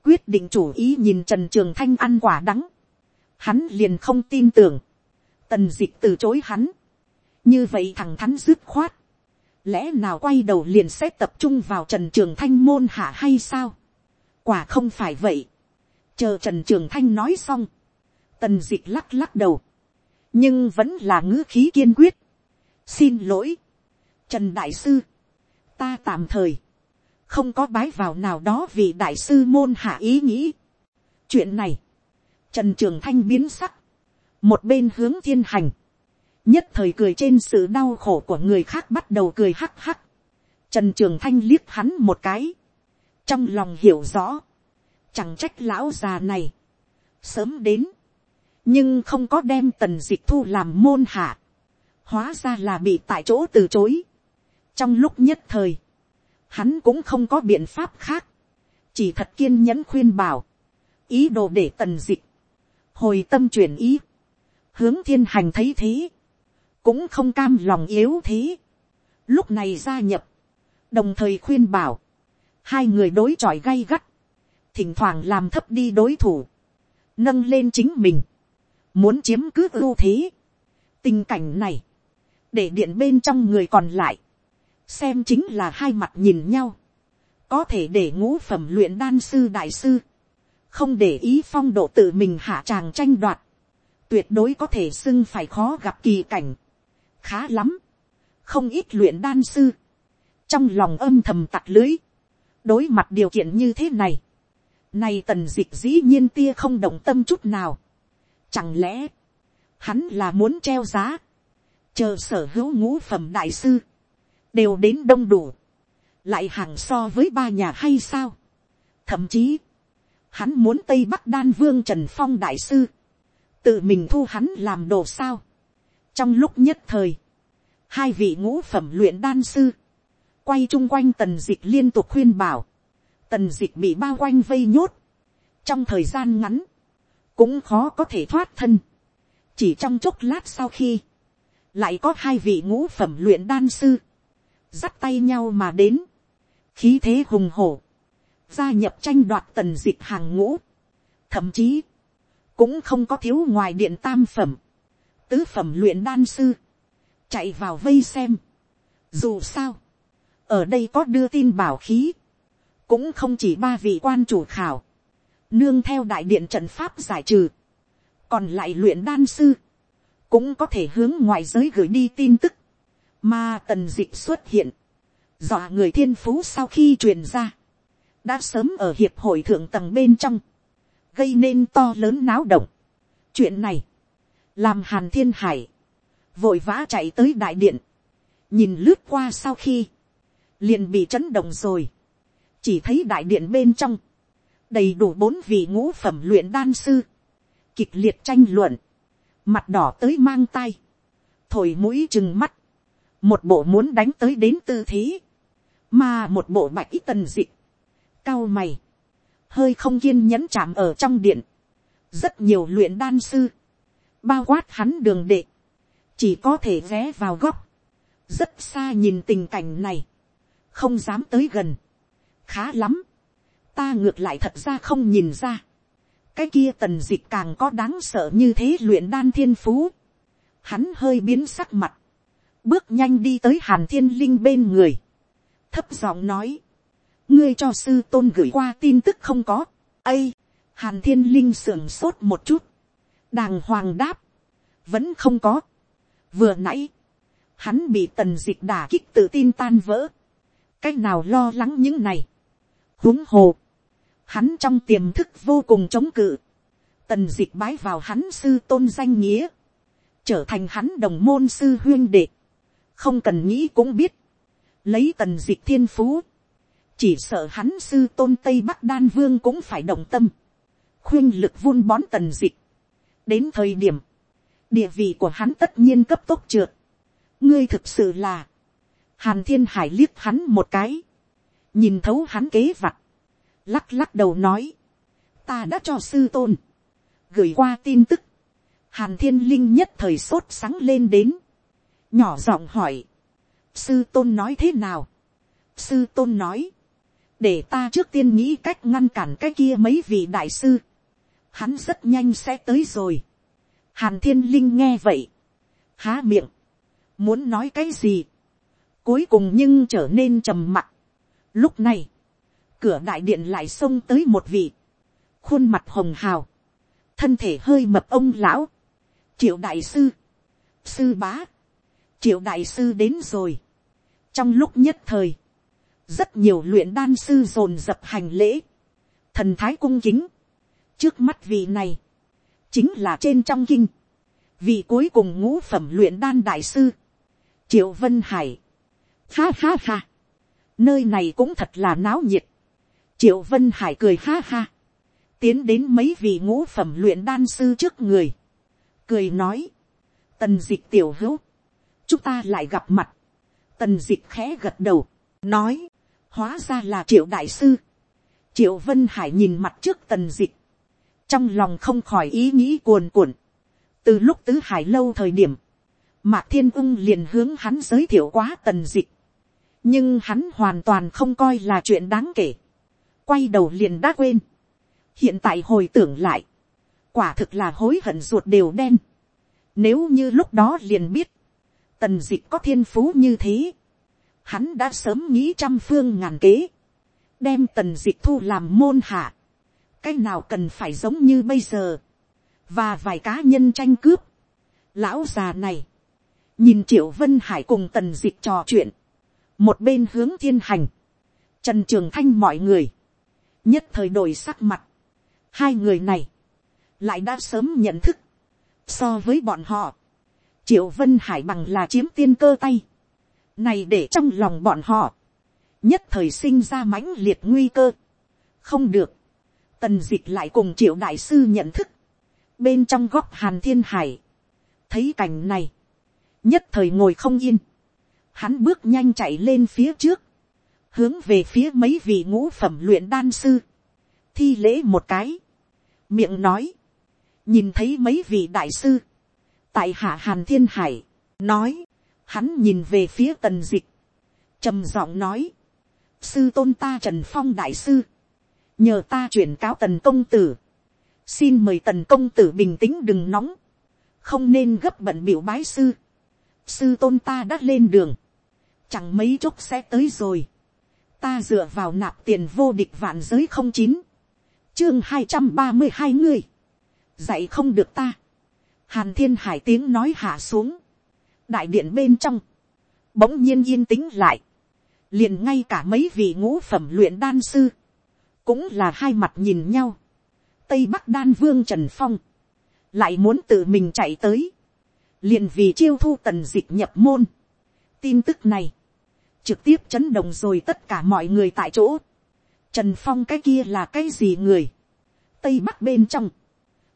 quyết định chủ ý nhìn trần trường thanh ăn quả đắng, hắn liền không tin tưởng, tần d ị c h từ chối hắn, như vậy thằng thắn dứt khoát, lẽ nào quay đầu liền sẽ tập trung vào trần trường thanh môn hạ hay sao, quả không phải vậy, chờ trần trường thanh nói xong, tần d ị c h lắc lắc đầu, nhưng vẫn là ngữ khí kiên quyết, xin lỗi, trần đại sư, ta tạm thời, không có bái vào nào đó vì đại sư môn hạ ý nghĩ. chuyện này, trần trường thanh biến sắc, một bên hướng thiên hành, nhất thời cười trên sự đau khổ của người khác bắt đầu cười hắc hắc. Trần trường thanh liếc hắn một cái, trong lòng hiểu rõ, chẳng trách lão già này, sớm đến, nhưng không có đem tần dịch thu làm môn hạ, hóa ra là bị tại chỗ từ chối. trong lúc nhất thời, hắn cũng không có biện pháp khác, chỉ thật kiên nhẫn khuyên bảo, ý đồ để tần dịch, hồi tâm chuyển ý, hướng thiên hành thấy thế, cũng không cam lòng yếu thế, lúc này gia nhập, đồng thời khuyên bảo, hai người đối chọi gay gắt, thỉnh thoảng làm thấp đi đối thủ, nâng lên chính mình, muốn chiếm cứ ưu thế. tình cảnh này, để điện bên trong người còn lại, xem chính là hai mặt nhìn nhau, có thể để ngũ phẩm luyện đan sư đại sư, không để ý phong độ tự mình hạ tràng tranh đoạt, tuyệt đối có thể xưng phải khó gặp kỳ cảnh, khá lắm, không ít luyện đan sư, trong lòng âm thầm tặc lưới, đối mặt điều kiện như thế này, này tần dịch dĩ nhiên tia không động tâm chút nào, chẳng lẽ, hắn là muốn treo giá, chờ sở hữu ngũ phẩm đại sư, đều đến đông đủ, lại hàng so với ba nhà hay sao. thậm chí, hắn muốn tây bắc đan vương trần phong đại sư, tự mình thu hắn làm đồ sao. trong lúc nhất thời, hai vị ngũ phẩm luyện đan sư, quay chung quanh tần dịch liên tục khuyên bảo, tần dịch bị bao quanh vây nhốt, trong thời gian ngắn, cũng khó có thể thoát thân, chỉ trong chốc lát sau khi, lại có hai vị ngũ phẩm luyện đan sư, dắt tay nhau mà đến, khí thế hùng hổ, gia nhập tranh đoạt tần dịch hàng ngũ, thậm chí, cũng không có thiếu ngoài điện tam phẩm, tứ phẩm luyện đan sư, chạy vào vây xem. Dù sao, ở đây có đưa tin bảo khí, cũng không chỉ ba vị quan chủ khảo, nương theo đại điện trận pháp giải trừ, còn lại luyện đan sư, cũng có thể hướng ngoại giới gửi đi tin tức, mà tần dịch xuất hiện. Dọa người thiên phú sau khi truyền ra. Đã sớm ở hiệp hội thượng tầng bên trong. Gây nên to lớn náo động. Chuyện này. Làm hàn thiên hải. Vội vã chạy tới đại điện. Nhìn lướt qua sau khi. Liền bị chấn động rồi. Chỉ thấy đại điện bên trong. Đầy đủ bốn vị ngũ phẩm luyện đan sư. Kịch liệt tranh luận. Mặt đỏ tới mang tay thổi mũi chừng mắt, một bộ muốn đánh tới đến tư thế, mà một bộ bạch ít tần dị, cao mày, hơi không kiên nhẫn chạm ở trong điện, rất nhiều luyện đan sư, bao quát hắn đường đệ, chỉ có thể ghé vào góc, rất xa nhìn tình cảnh này, không dám tới gần, khá lắm, ta ngược lại thật ra không nhìn ra, cái kia tần dịch càng có đáng sợ như thế luyện đan thiên phú, hắn hơi biến sắc mặt, bước nhanh đi tới hàn thiên linh bên người, thấp giọng nói, ngươi cho sư tôn gửi qua tin tức không có, ây, hàn thiên linh sưởng sốt một chút, đàng hoàng đáp, vẫn không có, vừa nãy, hắn bị tần dịch đả kích tự tin tan vỡ, c nào lo lắng những này, huống hồ, hắn trong tiềm thức vô cùng chống cự, tần dịch bái vào hắn sư tôn danh nghĩa, trở thành hắn đồng môn sư huyên đệ, không cần nghĩ cũng biết, lấy tần dịch thiên phú, chỉ sợ hắn sư tôn tây bắc đan vương cũng phải động tâm, khuyên lực vun bón tần dịch, đến thời điểm, địa vị của hắn tất nhiên cấp tốc trượt, ngươi thực sự là, hàn thiên hải liếc hắn một cái, nhìn thấu hắn kế vặt, lắc lắc đầu nói, ta đã cho sư tôn, gửi qua tin tức, hàn thiên linh nhất thời sốt sáng lên đến, nhỏ giọng hỏi, sư tôn nói thế nào, sư tôn nói, để ta trước tiên nghĩ cách ngăn cản cái kia mấy vị đại sư, hắn rất nhanh sẽ tới rồi, hàn thiên linh nghe vậy, há miệng, muốn nói cái gì, cuối cùng nhưng trở nên trầm mặc. Lúc này, cửa đại điện lại xông tới một vị, khuôn mặt hồng hào, thân thể hơi mập ông lão, triệu đại sư, sư bá, triệu đại sư đến rồi. trong lúc nhất thời, rất nhiều luyện đan sư dồn dập hành lễ, thần thái cung kính, trước mắt vị này, chính là trên trong kinh, vị cuối cùng ngũ phẩm luyện đan đại sư, triệu vân hải, ha ha ha, nơi này cũng thật là náo nhiệt, triệu vân hải cười ha ha, tiến đến mấy vị ngũ phẩm luyện đan sư trước người, cười nói, tần dịch tiểu hữu, chúng ta lại gặp mặt, tần dịch khẽ gật đầu, nói, hóa ra là triệu đại sư, triệu vân hải nhìn mặt trước tần dịch, trong lòng không khỏi ý nghĩ cuồn cuộn, từ lúc tứ hải lâu thời điểm, mạc thiên ung liền hướng hắn giới thiệu quá tần dịch nhưng hắn hoàn toàn không coi là chuyện đáng kể, quay đầu liền đã quên, hiện tại hồi tưởng lại, quả thực là hối hận ruột đều đen. Nếu như lúc đó liền biết, tần dịch có thiên phú như thế, hắn đã sớm nghĩ trăm phương ngàn kế, đem tần dịch thu làm môn hạ, cái nào cần phải giống như bây giờ, và vài cá nhân tranh cướp. Lão già này, nhìn triệu vân hải cùng tần dịch trò chuyện, một bên hướng thiên hành, trần trường thanh mọi người, nhất thời đổi sắc mặt, hai người này, lại đã sớm nhận thức. So với bọn họ, triệu vân hải bằng là chiếm tiên cơ tay. Này để trong lòng bọn họ, nhất thời sinh ra mãnh liệt nguy cơ. Không được, tần dịch lại cùng triệu đại sư nhận thức. Bên trong góc hàn thiên hải, thấy cảnh này, nhất thời ngồi không yên. Hắn bước nhanh chạy lên phía trước, hướng về phía mấy vị ngũ phẩm luyện đan sư, thi lễ một cái, miệng nói, nhìn thấy mấy vị đại sư, tại hạ hàn thiên hải, nói, hắn nhìn về phía tần dịch, trầm giọng nói, sư tôn ta trần phong đại sư, nhờ ta chuyển cáo tần công tử, xin mời tần công tử bình tĩnh đừng nóng, không nên gấp bận biểu bái sư, sư tôn ta đã lên đường, chẳng mấy chốc sẽ tới rồi, ta dựa vào nạp tiền vô địch vạn giới không chín, chương hai trăm ba mươi hai người, dạy không được ta. hàn thiên hải tiếng nói hạ xuống. đại điện bên trong, bỗng nhiên yên tĩnh lại. liền ngay cả mấy vị ngũ phẩm luyện đan sư, cũng là hai mặt nhìn nhau. tây bắc đan vương trần phong, lại muốn tự mình chạy tới, liền vì chiêu thu tần dịch nhập môn. tin tức này, trực tiếp chấn động rồi tất cả mọi người tại chỗ. Trần Phong cái kia là cái gì người? Tây Bắc bên trong.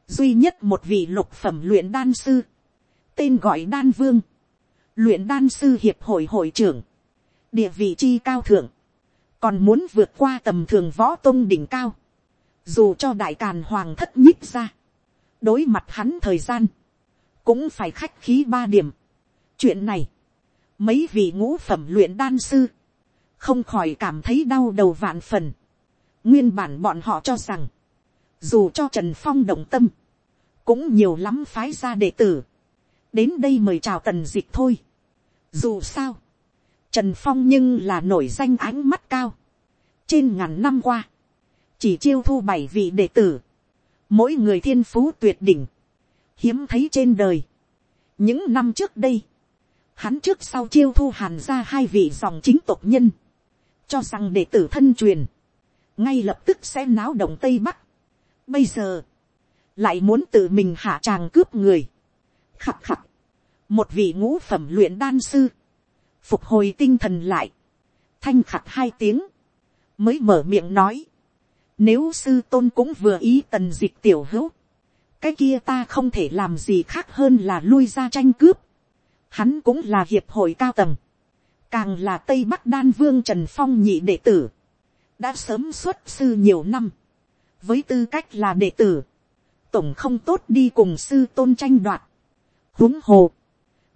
Duy nhất một vị lục phẩm luyện đan sư, tên gọi đan vương, luyện đan sư hiệp hội hội trưởng, địa vị chi cao thượng, còn muốn vượt qua tầm thường võ tôn đỉnh cao, dù cho đại càn hoàng thất nhích ra, đối mặt hắn thời gian, cũng phải khách khí ba điểm. chuyện này, mấy vị ngũ phẩm luyện đan sư, không khỏi cảm thấy đau đầu vạn phần. nguyên bản bọn họ cho rằng, dù cho trần phong động tâm, cũng nhiều lắm phái ra đệ tử, đến đây mời chào tần dịch thôi. dù sao, trần phong nhưng là nổi danh ánh mắt cao, trên ngàn năm qua, chỉ chiêu thu bảy vị đệ tử, mỗi người thiên phú tuyệt đỉnh, hiếm thấy trên đời. những năm trước đây, hắn trước sau chiêu thu hàn ra hai vị dòng chính tộc nhân, cho rằng đệ tử thân truyền, ngay lập tức sẽ náo động tây bắc. bây giờ, lại muốn tự mình hạ tràng cướp người. khập khặt, một vị ngũ phẩm luyện đan sư, phục hồi tinh thần lại, thanh khặt hai tiếng, mới mở miệng nói, nếu sư tôn cũng vừa ý tần dịch tiểu hữu, cái kia ta không thể làm gì khác hơn là lui ra tranh cướp. Hắn cũng là hiệp hội cao tầng, càng là tây bắc đan vương trần phong nhị đệ tử, đã sớm xuất sư nhiều năm, với tư cách là đệ tử, tổng không tốt đi cùng sư tôn tranh đoạt. huống hồ,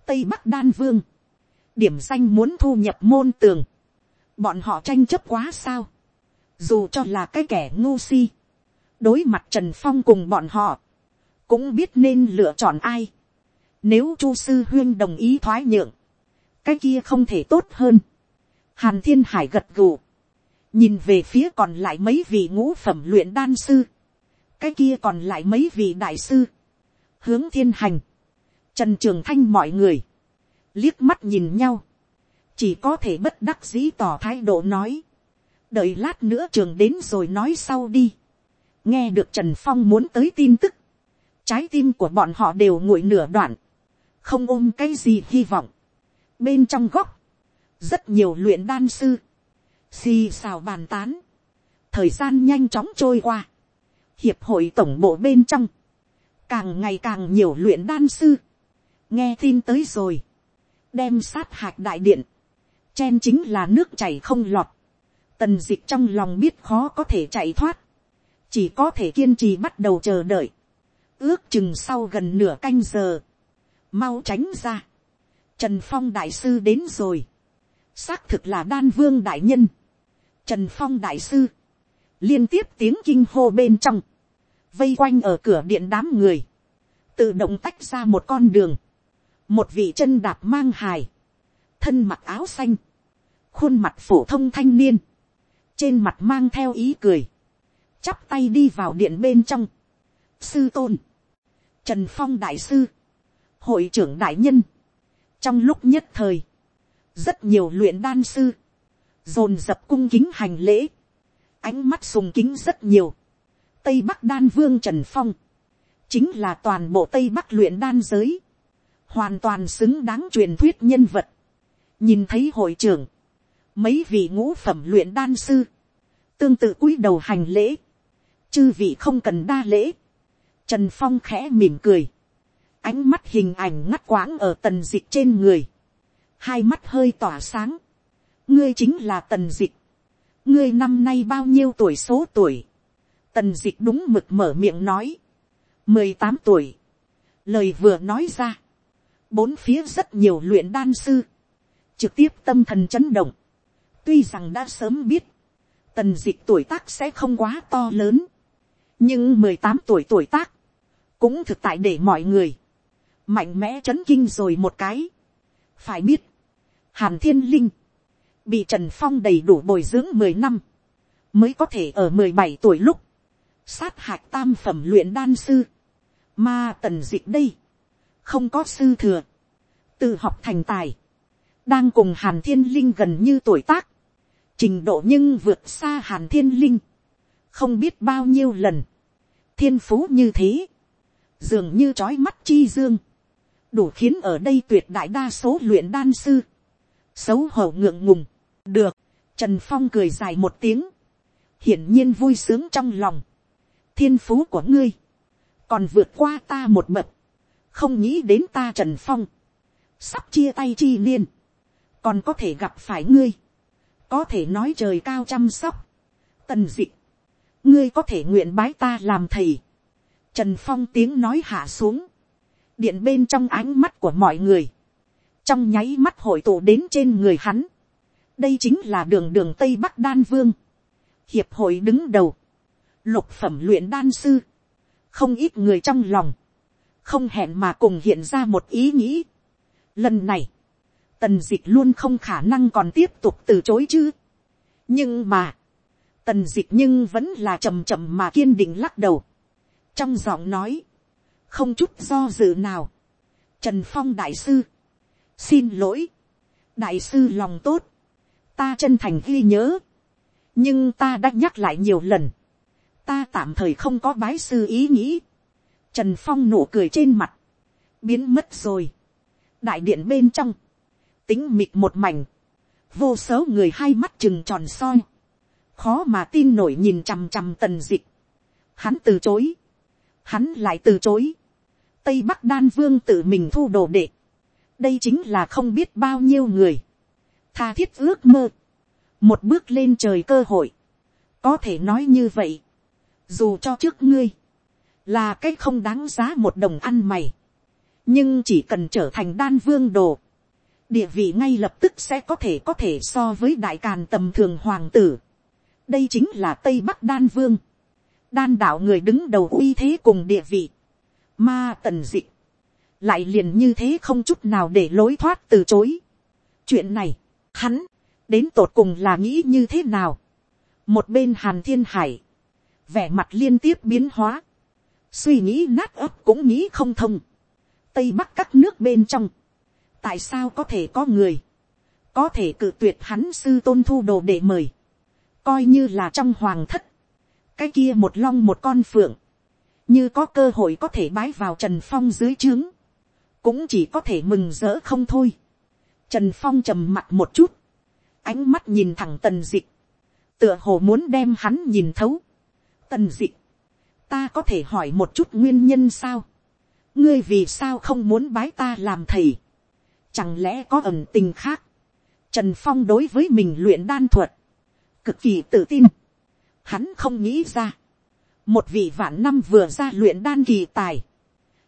tây bắc đan vương, điểm danh muốn thu nhập môn tường, bọn họ tranh chấp quá sao, dù cho là cái kẻ ngu si, đối mặt trần phong cùng bọn họ, cũng biết nên lựa chọn ai. Nếu chu sư huyên đồng ý thoái nhượng, cái kia không thể tốt hơn. Hàn thiên hải gật gù, nhìn về phía còn lại mấy vị ngũ phẩm luyện đan sư, cái kia còn lại mấy vị đại sư, hướng thiên hành, trần trường thanh mọi người, liếc mắt nhìn nhau, chỉ có thể bất đắc dĩ tỏ thái độ nói, đợi lát nữa trường đến rồi nói sau đi, nghe được trần phong muốn tới tin tức, trái tim của bọn họ đều nguội nửa đoạn, không ôm cái gì hy vọng. bên trong góc, rất nhiều luyện đan sư, xì xào bàn tán, thời gian nhanh chóng trôi qua, hiệp hội tổng bộ bên trong, càng ngày càng nhiều luyện đan sư, nghe tin tới rồi, đem sát hạch đại điện, chen chính là nước chảy không lọt, tần dịch trong lòng biết khó có thể chạy thoát, chỉ có thể kiên trì bắt đầu chờ đợi, ước chừng sau gần nửa canh giờ, mau tránh ra, trần phong đại sư đến rồi, xác thực là đan vương đại nhân, trần phong đại sư, liên tiếp tiếng kinh hô bên trong, vây quanh ở cửa điện đám người, tự động tách ra một con đường, một vị chân đạp mang hài, thân mặc áo xanh, khuôn mặt phổ thông thanh niên, trên mặt mang theo ý cười, chắp tay đi vào điện bên trong, sư tôn, trần phong đại sư, hội trưởng đại nhân, trong lúc nhất thời, rất nhiều luyện đan sư, dồn dập cung kính hành lễ, ánh mắt sùng kính rất nhiều, tây bắc đan vương trần phong, chính là toàn bộ tây bắc luyện đan giới, hoàn toàn xứng đáng truyền thuyết nhân vật, nhìn thấy hội trưởng, mấy vị ngũ phẩm luyện đan sư, tương tự cúi đầu hành lễ, chư vị không cần đa lễ, Trần Phong khẽ mỉm cười. Ánh mắt hình ảnh ngắt quãng ở tần dịch trên người. Hai mắt hơi tỏa sáng. Ngươi chính là tần dịch. Ngươi năm nay bao nhiêu tuổi số tuổi. Tần dịch đúng mực mở miệng nói. mười tám tuổi. Lời vừa nói ra. Bốn phía rất nhiều luyện đan sư. Trực tiếp tâm thần chấn động. Tuy rằng đã sớm biết. Tần dịch tuổi tác sẽ không quá to lớn. Nhưng mười tám tuổi tuổi tác cũng thực tại để mọi người, mạnh mẽ chấn kinh rồi một cái. phải biết, hàn thiên linh, bị trần phong đầy đủ bồi dưỡng mười năm, mới có thể ở mười bảy tuổi lúc, sát hạch tam phẩm luyện đan sư, mà tần d ị đây, không có sư thừa, tự học thành tài, đang cùng hàn thiên linh gần như tuổi tác, trình độ nhưng vượt xa hàn thiên linh, không biết bao nhiêu lần, thiên phú như thế, dường như trói mắt chi dương, đủ khiến ở đây tuyệt đại đa số luyện đan sư, xấu hổ ngượng ngùng, được, trần phong cười dài một tiếng, hiển nhiên vui sướng trong lòng, thiên phú của ngươi, còn vượt qua ta một bậc, không nghĩ đến ta trần phong, sắp chia tay chi niên, còn có thể gặp phải ngươi, có thể nói trời cao chăm sóc, tần dị. ngươi có thể nguyện bái ta làm thầy, trần phong tiếng nói hạ xuống, điện bên trong ánh mắt của mọi người, trong nháy mắt hội tụ đến trên người hắn, đây chính là đường đường tây bắc đan vương, hiệp hội đứng đầu, lục phẩm luyện đan sư, không ít người trong lòng, không hẹn mà cùng hiện ra một ý nghĩ. Lần này, tần dịch luôn không khả năng còn tiếp tục từ chối chứ. nhưng mà, tần dịch nhưng vẫn là chầm chậm mà kiên định lắc đầu. trong giọng nói, không chút do dự nào. trần phong đại sư, xin lỗi, đại sư lòng tốt, ta chân thành ghi nhớ, nhưng ta đã nhắc lại nhiều lần, ta tạm thời không có bái sư ý nghĩ, trần phong nụ cười trên mặt, biến mất rồi, đại điện bên trong, tính mịt một mảnh, vô số người hai mắt chừng tròn soi, khó mà tin nổi nhìn chằm chằm tần dịch, hắn từ chối, hắn lại từ chối, tây bắc đan vương tự mình thu đồ đệ, đây chính là không biết bao nhiêu người, tha thiết ước mơ, một bước lên trời cơ hội, có thể nói như vậy, dù cho trước ngươi, là cái không đáng giá một đồng ăn mày, nhưng chỉ cần trở thành đan vương đồ, địa vị ngay lập tức sẽ có thể có thể so với đại càn tầm thường hoàng tử. đây chính là tây bắc đan vương, đan đạo người đứng đầu uy thế cùng địa vị, ma tần dị, lại liền như thế không chút nào để lối thoát từ chối. chuyện này, hắn, đến tột cùng là nghĩ như thế nào. một bên hàn thiên hải, vẻ mặt liên tiếp biến hóa, suy nghĩ nát ấp cũng nghĩ không thông. tây bắc các nước bên trong, tại sao có thể có người, có thể cự tuyệt hắn sư tôn thu đồ để mời, coi như là trong hoàng thất, cái kia một long một con phượng, như có cơ hội có thể bái vào trần phong dưới trướng, cũng chỉ có thể mừng rỡ không thôi. Trần phong trầm mặt một chút, ánh mắt nhìn thẳng tần dịch, tựa hồ muốn đem hắn nhìn thấu. Tần dịch, ta có thể hỏi một chút nguyên nhân sao, ngươi vì sao không muốn bái ta làm thầy, chẳng lẽ có ẩn tình khác, trần phong đối với mình luyện đan thuật, cực kỳ tự tin, hắn không nghĩ ra, một vị vạn năm vừa ra luyện đan kỳ tài,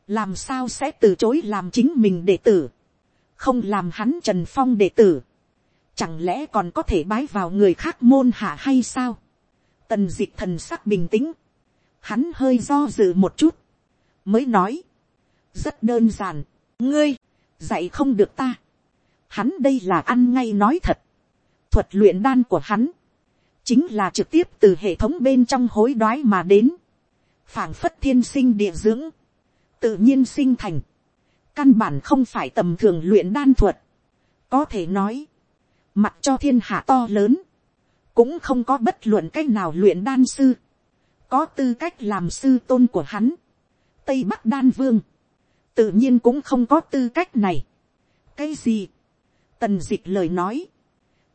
làm sao sẽ từ chối làm chính mình đệ tử, không làm hắn trần phong đệ tử, chẳng lẽ còn có thể bái vào người khác môn hạ hay sao, tần d ị c h thần sắc bình tĩnh, hắn hơi do dự một chút, mới nói, rất đơn giản, ngươi, dạy không được ta, hắn đây là ăn ngay nói thật, thuật luyện đan của hắn, chính là trực tiếp từ hệ thống bên trong hối đoái mà đến, phảng phất thiên sinh địa dưỡng, tự nhiên sinh thành, căn bản không phải tầm thường luyện đan thuật, có thể nói, mặc cho thiên hạ to lớn, cũng không có bất luận cách nào luyện đan sư, có tư cách làm sư tôn của hắn, tây bắc đan vương, tự nhiên cũng không có tư cách này. cái gì, tần d ị c h lời nói,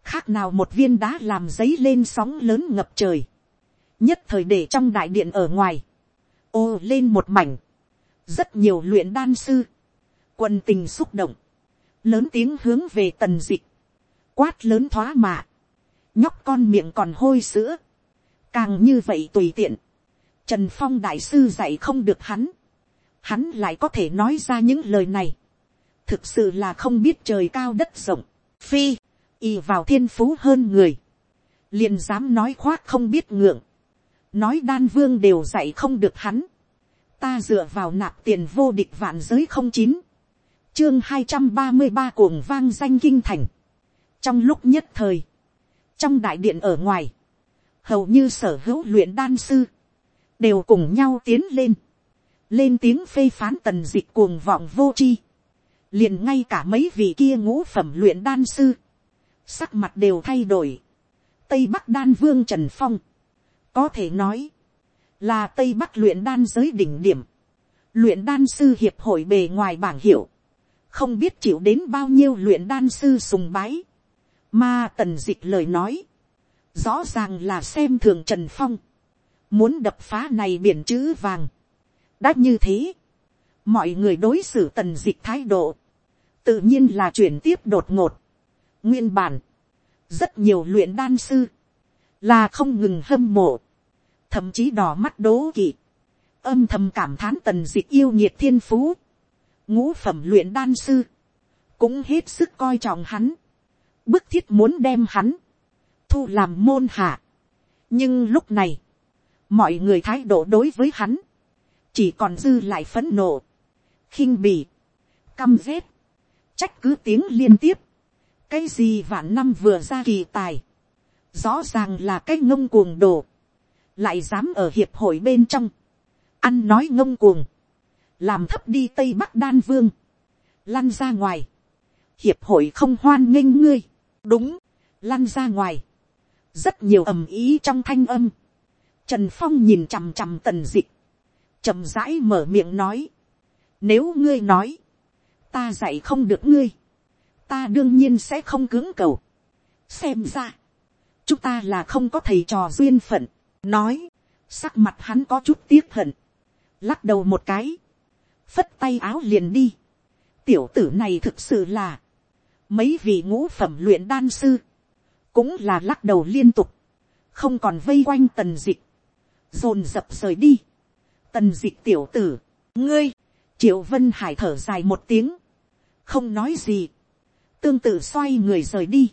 khác nào một viên đá làm giấy lên sóng lớn ngập trời, nhất thời để trong đại điện ở ngoài, ô lên một mảnh, rất nhiều luyện đan sư, quần tình xúc động, lớn tiếng hướng về tần d ị c h quát lớn thoá mạ, nhóc con miệng còn hôi sữa, càng như vậy tùy tiện, trần phong đại sư dạy không được hắn, hắn lại có thể nói ra những lời này, thực sự là không biết trời cao đất rộng, phi, y vào thiên phú hơn người, liền dám nói khoác không biết ngượng, nói đan vương đều dạy không được hắn, ta dựa vào nạp tiền vô địch vạn giới không chín, chương hai trăm ba mươi ba cuồng vang danh kinh thành, trong lúc nhất thời, trong đại điện ở ngoài, hầu như sở hữu luyện đan sư, đều cùng nhau tiến lên, lên tiếng phê phán tần dịch cuồng vọng vô chi, liền ngay cả mấy vị kia ngũ phẩm luyện đan sư, sắc mặt đều thay đổi, tây bắc đan vương trần phong, có thể nói, là tây bắc luyện đan giới đỉnh điểm, luyện đan sư hiệp hội bề ngoài bảng hiệu, không biết chịu đến bao nhiêu luyện đan sư sùng bái, Mà tần dịch lời nói. Rõ ràng là xem thường Trần Phong. Muốn đập phá này biển chữ vàng. Đã như thế. Mọi người đối xử tần dịch thái độ. tự nhiên là chuyển tiếp đột ngột nguyên bản, rất nhiều luyện đan sư, là không ngừng hâm mộ, thậm chí đỏ mắt đố kỵ, âm thầm cảm thán tần dịch yêu nhiệt thiên phú, ngũ phẩm luyện đan sư, cũng hết sức coi trọng hắn, bức thiết muốn đem hắn, thu làm môn hạ. nhưng lúc này, mọi người thái độ đối với hắn, chỉ còn dư lại phấn nộ, khinh bỉ, căm rét, trách cứ tiếng liên tiếp, cái gì vạn năm vừa ra kỳ tài, rõ ràng là cái ngông cuồng đồ, lại dám ở hiệp hội bên trong, ăn nói ngông cuồng, làm thấp đi tây bắc đan vương, lăn ra ngoài, hiệp hội không hoan nghênh ngươi, đúng, lăn ra ngoài, rất nhiều ầm ý trong thanh âm, trần phong nhìn chằm chằm tần dịch, chậm rãi mở miệng nói, nếu ngươi nói, ta dạy không được ngươi, ta đương nhiên sẽ không cưỡng cầu. xem ra, chúng ta là không có thầy trò duyên phận, nói, sắc mặt hắn có chút tiếc hận, lắc đầu một cái, phất tay áo liền đi, tiểu tử này thực sự là, mấy vị ngũ phẩm luyện đan sư, cũng là lắc đầu liên tục, không còn vây quanh tần dịch, dồn dập rời đi, tần dịch tiểu tử, ngươi, triệu vân hải thở dài một tiếng, không nói gì, tương tự xoay người rời đi,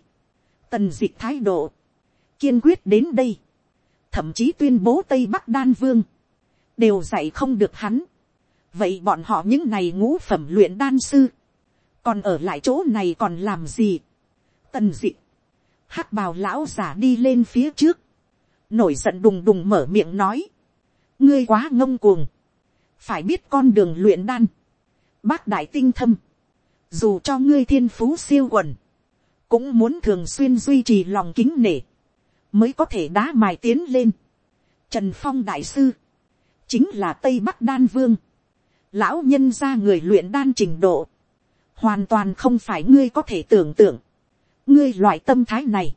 tần dịch thái độ, kiên quyết đến đây, thậm chí tuyên bố tây bắc đan vương, đều dạy không được hắn, vậy bọn họ những này ngũ phẩm luyện đan sư, còn ở lại chỗ này còn làm gì, tần dịch, hắc bào lão giả đi lên phía trước, nổi giận đùng đùng mở miệng nói, ngươi quá ngông cuồng, phải biết con đường luyện đan, bác đại tinh thâm, dù cho ngươi thiên phú siêu quần, cũng muốn thường xuyên duy trì lòng kính nể, mới có thể đá mài tiến lên. Trần phong đại sư, chính là tây bắc đan vương, lão nhân ra người luyện đan trình độ, hoàn toàn không phải ngươi có thể tưởng tượng, ngươi loại tâm thái này,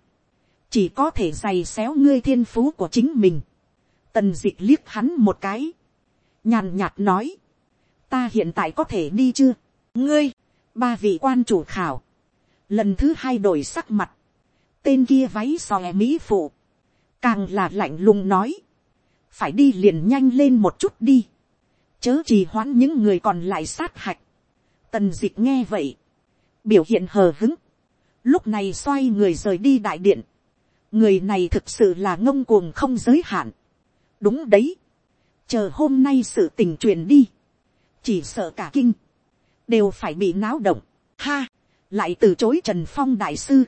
chỉ có thể giày xéo ngươi thiên phú của chính mình. Tần d ị c h liếc hắn một cái, nhàn nhạt nói, ta hiện tại có thể đi chưa, ngươi, ba vị quan chủ khảo, lần thứ hai đổi sắc mặt, tên kia váy xòe mỹ phụ, càng là lạnh lùng nói, phải đi liền nhanh lên một chút đi, chớ trì hoãn những người còn lại sát hạch, tần d ị c h nghe vậy, biểu hiện hờ hứng, lúc này xoay người rời đi đại điện, người này thực sự là ngông cuồng không giới hạn, đúng đấy, chờ hôm nay sự tình truyền đi, chỉ sợ cả kinh, đều phải bị náo động. Ha, lại từ chối trần phong đại sư,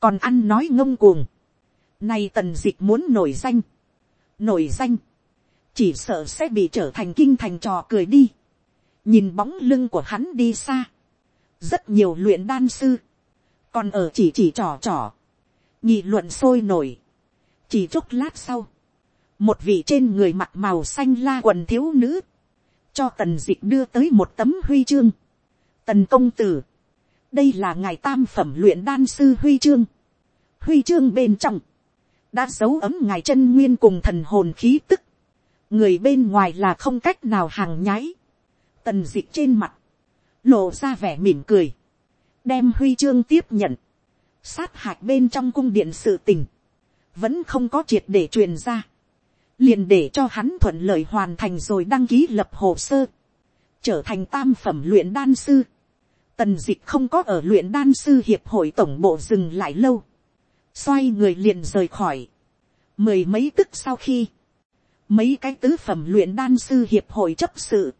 còn ăn nói ngông cuồng. Nay tần dịch muốn nổi danh, nổi danh, chỉ sợ sẽ bị trở thành kinh thành trò cười đi. nhìn bóng lưng của hắn đi xa, rất nhiều luyện đan sư, còn ở chỉ chỉ trò trò, nhị luận sôi nổi, chỉ chốc lát sau, một vị trên người mặt màu xanh la quần thiếu nữ, cho tần dịch đưa tới một tấm huy chương. tần công tử, đây là ngài tam phẩm luyện đan sư huy chương. huy chương bên trong, đã giấu ấm ngài chân nguyên cùng thần hồn khí tức. người bên ngoài là không cách nào hàng nháy. tần dịch trên mặt, lộ ra vẻ mỉm cười, đem huy chương tiếp nhận, sát hạch bên trong cung điện sự tình, vẫn không có triệt để truyền ra liền để cho hắn thuận lợi hoàn thành rồi đăng ký lập hồ sơ, trở thành tam phẩm luyện đan sư. Tần dịch không có ở luyện đan sư hiệp hội tổng bộ dừng lại lâu, xoay người liền rời khỏi, mười mấy tức sau khi, mấy cái tứ phẩm luyện đan sư hiệp hội chấp sự,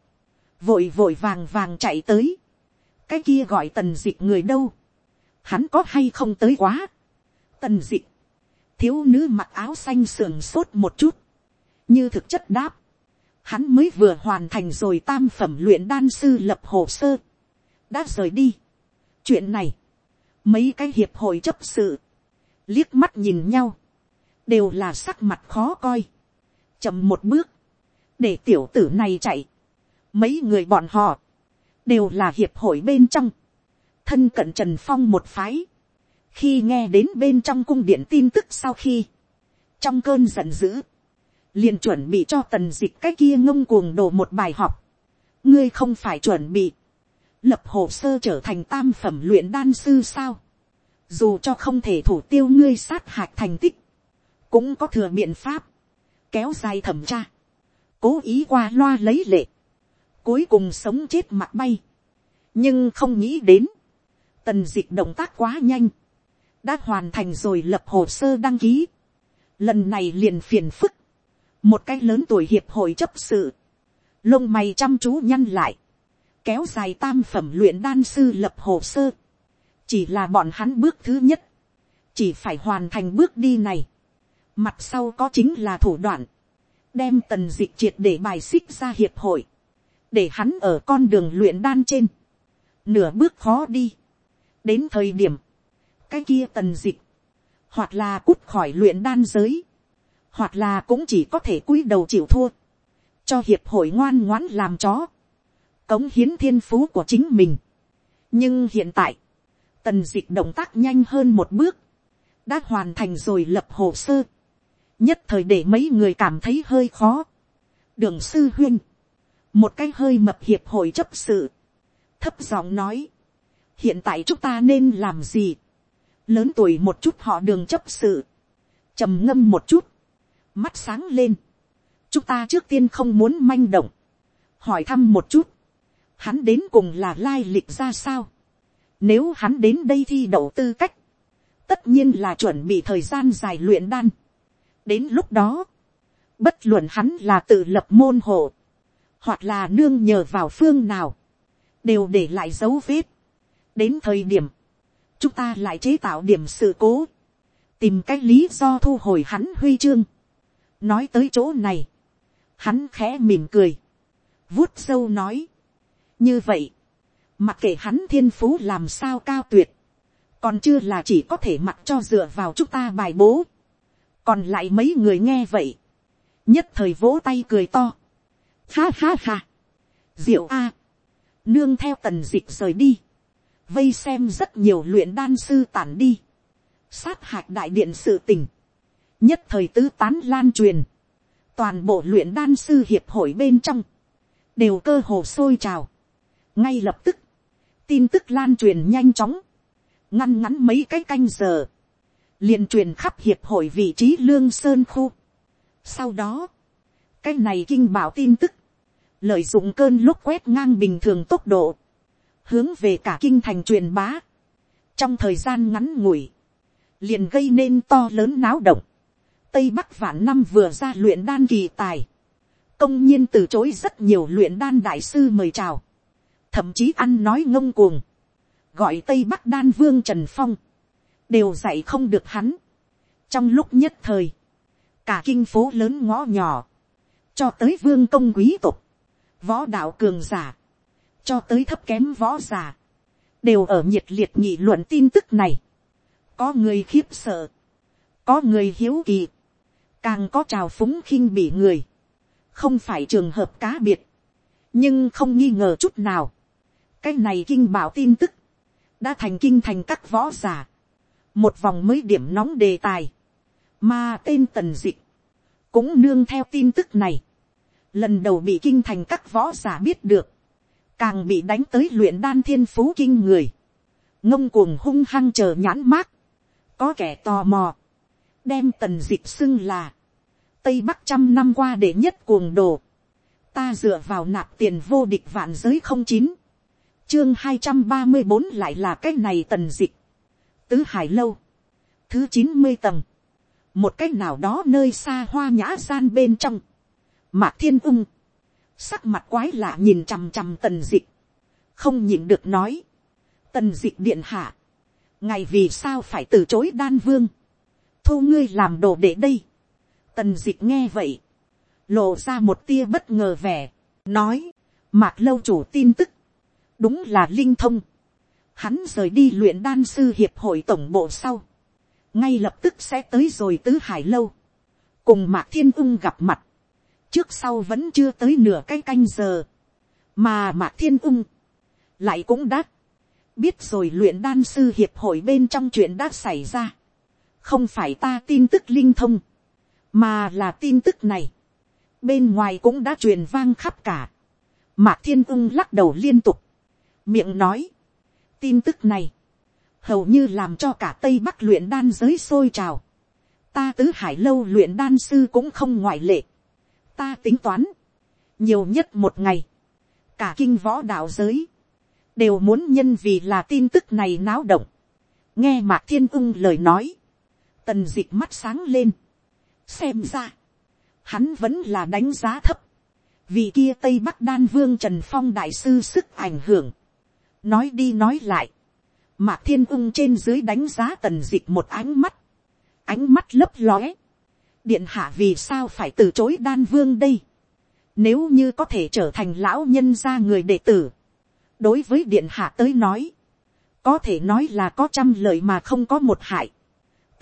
vội vội vàng vàng chạy tới, cái kia gọi tần dịch người đâu, hắn có hay không tới quá, tần dịch, thiếu nữ mặc áo xanh sườn sốt một chút, như thực chất đáp, hắn mới vừa hoàn thành rồi tam phẩm luyện đan sư lập hồ sơ, đã rời đi. chuyện này, mấy cái hiệp hội chấp sự, liếc mắt nhìn nhau, đều là sắc mặt khó coi, chậm một bước, để tiểu tử này chạy, mấy người bọn họ, đều là hiệp hội bên trong, thân cận trần phong một phái, khi nghe đến bên trong cung điện tin tức sau khi, trong cơn giận dữ, liền chuẩn bị cho tần dịch cái kia ngông cuồng đổ một bài học. ngươi không phải chuẩn bị, lập hồ sơ trở thành tam phẩm luyện đan sư sao, dù cho không thể thủ tiêu ngươi sát hạch thành tích, cũng có thừa biện pháp, kéo dài thẩm tra, cố ý qua loa lấy lệ, cuối cùng sống chết mặt bay, nhưng không nghĩ đến, tần dịch động tác quá nhanh, đã hoàn thành rồi lập hồ sơ đăng ký, lần này liền phiền phức, một cái lớn tuổi hiệp hội chấp sự, lông mày chăm chú nhăn lại, kéo dài tam phẩm luyện đan sư lập hồ sơ, chỉ là bọn hắn bước thứ nhất, chỉ phải hoàn thành bước đi này, mặt sau có chính là thủ đoạn, đem tần d ị c h triệt để bài xích ra hiệp hội, để hắn ở con đường luyện đan trên, nửa bước khó đi, đến thời điểm, cái kia tần dịch, hoặc là cút khỏi luyện đan giới, hoặc là cũng chỉ có thể cúi đầu chịu thua, cho hiệp hội ngoan ngoãn làm chó, cống hiến thiên phú của chính mình. nhưng hiện tại, tần dịch động tác nhanh hơn một bước, đã hoàn thành rồi lập hồ sơ, nhất thời để mấy người cảm thấy hơi khó. đường sư huyên, một cái hơi mập hiệp hội chấp sự, thấp giọng nói, hiện tại chúng ta nên làm gì, lớn tuổi một chút họ đường chấp sự, trầm ngâm một chút, mắt sáng lên, chúng ta trước tiên không muốn manh động, hỏi thăm một chút, hắn đến cùng là lai lịch ra sao, nếu hắn đến đây thi đậu tư cách, tất nhiên là chuẩn bị thời gian dài luyện đan, đến lúc đó, bất luận hắn là tự lập môn hộ, hoặc là nương nhờ vào phương nào, đều để lại dấu vết, đến thời điểm, chúng ta lại chế tạo điểm sự cố, tìm cách lý do thu hồi hắn huy chương nói tới chỗ này, hắn khẽ mỉm cười, vuốt sâu nói, như vậy, mặc kệ hắn thiên phú làm sao cao tuyệt, còn chưa là chỉ có thể mặc cho dựa vào chúng ta bài bố, còn lại mấy người nghe vậy, nhất thời vỗ tay cười to, ha ha ha, diệu a, nương theo tần dịch rời đi, vây xem rất nhiều luyện đan sư tản đi, sát hạch đại điện sự tình, nhất thời tứ tán lan truyền, toàn bộ luyện đan sư hiệp hội bên trong, đều cơ hồ sôi trào, ngay lập tức, tin tức lan truyền nhanh chóng, ngăn ngắn mấy cái canh giờ, liền truyền khắp hiệp hội vị trí lương sơn khu. Sau đó, cái này kinh bảo tin tức, lợi dụng cơn lúc quét ngang bình thường tốc độ, hướng về cả kinh thành truyền bá, trong thời gian ngắn ngủi, liền gây nên to lớn náo động, tây bắc vạn năm vừa ra luyện đan kỳ tài, công nhiên từ chối rất nhiều luyện đan đại sư mời chào, thậm chí ăn nói ngông cuồng, gọi tây bắc đan vương trần phong, đều dạy không được hắn. trong lúc nhất thời, cả kinh phố lớn ngõ nhỏ, cho tới vương công quý tục, võ đạo cường giả, cho tới thấp kém võ giả, đều ở nhiệt liệt nghị luận tin tức này. có người khiếp sợ, có người hiếu kỳ, càng có trào phúng khinh bị người, không phải trường hợp cá biệt, nhưng không nghi ngờ chút nào. cái này kinh bảo tin tức, đã thành kinh thành các võ giả, một vòng mới điểm nóng đề tài, mà tên tần dịch, cũng nương theo tin tức này, lần đầu bị kinh thành các võ giả biết được, càng bị đánh tới luyện đan thiên phú kinh người, ngông cuồng hung hăng chờ nhãn mát, có kẻ tò mò, đem tần dịp xưng là, tây bắc trăm năm qua để nhất cuồng đồ, ta dựa vào nạp tiền vô địch vạn giới không chín, chương hai trăm ba mươi bốn lại là cái này tần dịp, tứ hải lâu, thứ chín mươi tầng, một cái nào đó nơi xa hoa nhã gian bên trong, mạc thiên ung, sắc mặt quái lạ nhìn chằm chằm tần dịch, không nhịn được nói, tần dịch điện hạ, ngày vì sao phải từ chối đan vương, thu ngươi làm đồ để đây, tần dịch nghe vậy, lộ ra một tia bất ngờ vẻ, nói, mạc lâu chủ tin tức, đúng là linh thông, hắn rời đi luyện đan sư hiệp hội tổng bộ sau, ngay lập tức sẽ tới rồi tứ hải lâu, cùng mạc thiên ung gặp mặt, trước sau vẫn chưa tới nửa cái canh, giờ, mà mạc thiên ung lại cũng đắt biết rồi luyện đan sư hiệp hội bên trong chuyện đã xảy ra, không phải ta tin tức linh thông, mà là tin tức này, bên ngoài cũng đã truyền vang khắp cả, mạc thiên ung lắc đầu liên tục, miệng nói, tin tức này, hầu như làm cho cả tây bắc luyện đan giới sôi trào, ta tứ hải lâu luyện đan sư cũng không ngoại lệ, ta tính toán, nhiều nhất một ngày, cả kinh võ đạo giới, đều muốn nhân vì là tin tức này náo động, nghe mạc thiên ung lời nói, tần dịch mắt sáng lên, xem ra, hắn vẫn là đánh giá thấp, vì kia tây bắc đan vương trần phong đại sư sức ảnh hưởng, nói đi nói lại, mạc thiên ung trên dưới đánh giá tần dịch một ánh mắt, ánh mắt lấp lóe, điện hạ vì sao phải từ chối đan vương đây, nếu như có thể trở thành lão nhân gia người đệ tử, đối với điện hạ tới nói, có thể nói là có trăm lợi mà không có một hại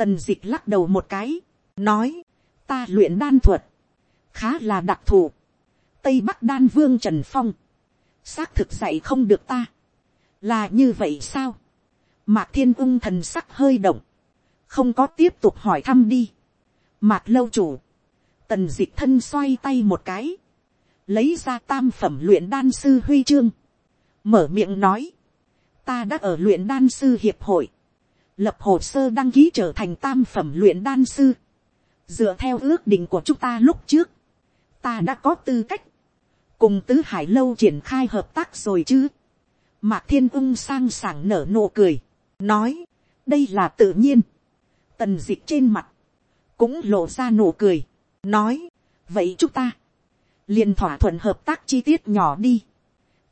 tần dịch lắc đầu một cái, nói, ta luyện đan thuật, khá là đặc thù. tây bắc đan vương trần phong, xác thực dạy không được ta, là như vậy sao. mạc thiên ung thần sắc hơi động, không có tiếp tục hỏi thăm đi. mạc lâu chủ, tần dịch thân xoay tay một cái, lấy ra tam phẩm luyện đan sư huy chương, mở miệng nói, ta đã ở luyện đan sư hiệp hội, lập hồ sơ đăng ký trở thành tam phẩm luyện đan sư, dựa theo ước định của chúng ta lúc trước, ta đã có tư cách, cùng tứ hải lâu triển khai hợp tác rồi chứ. Mạc thiên ung sang sảng nở nụ cười, nói, đây là tự nhiên, tần dịch trên mặt, cũng lộ ra nụ cười, nói, vậy chúng ta, liền thỏa thuận hợp tác chi tiết nhỏ đi,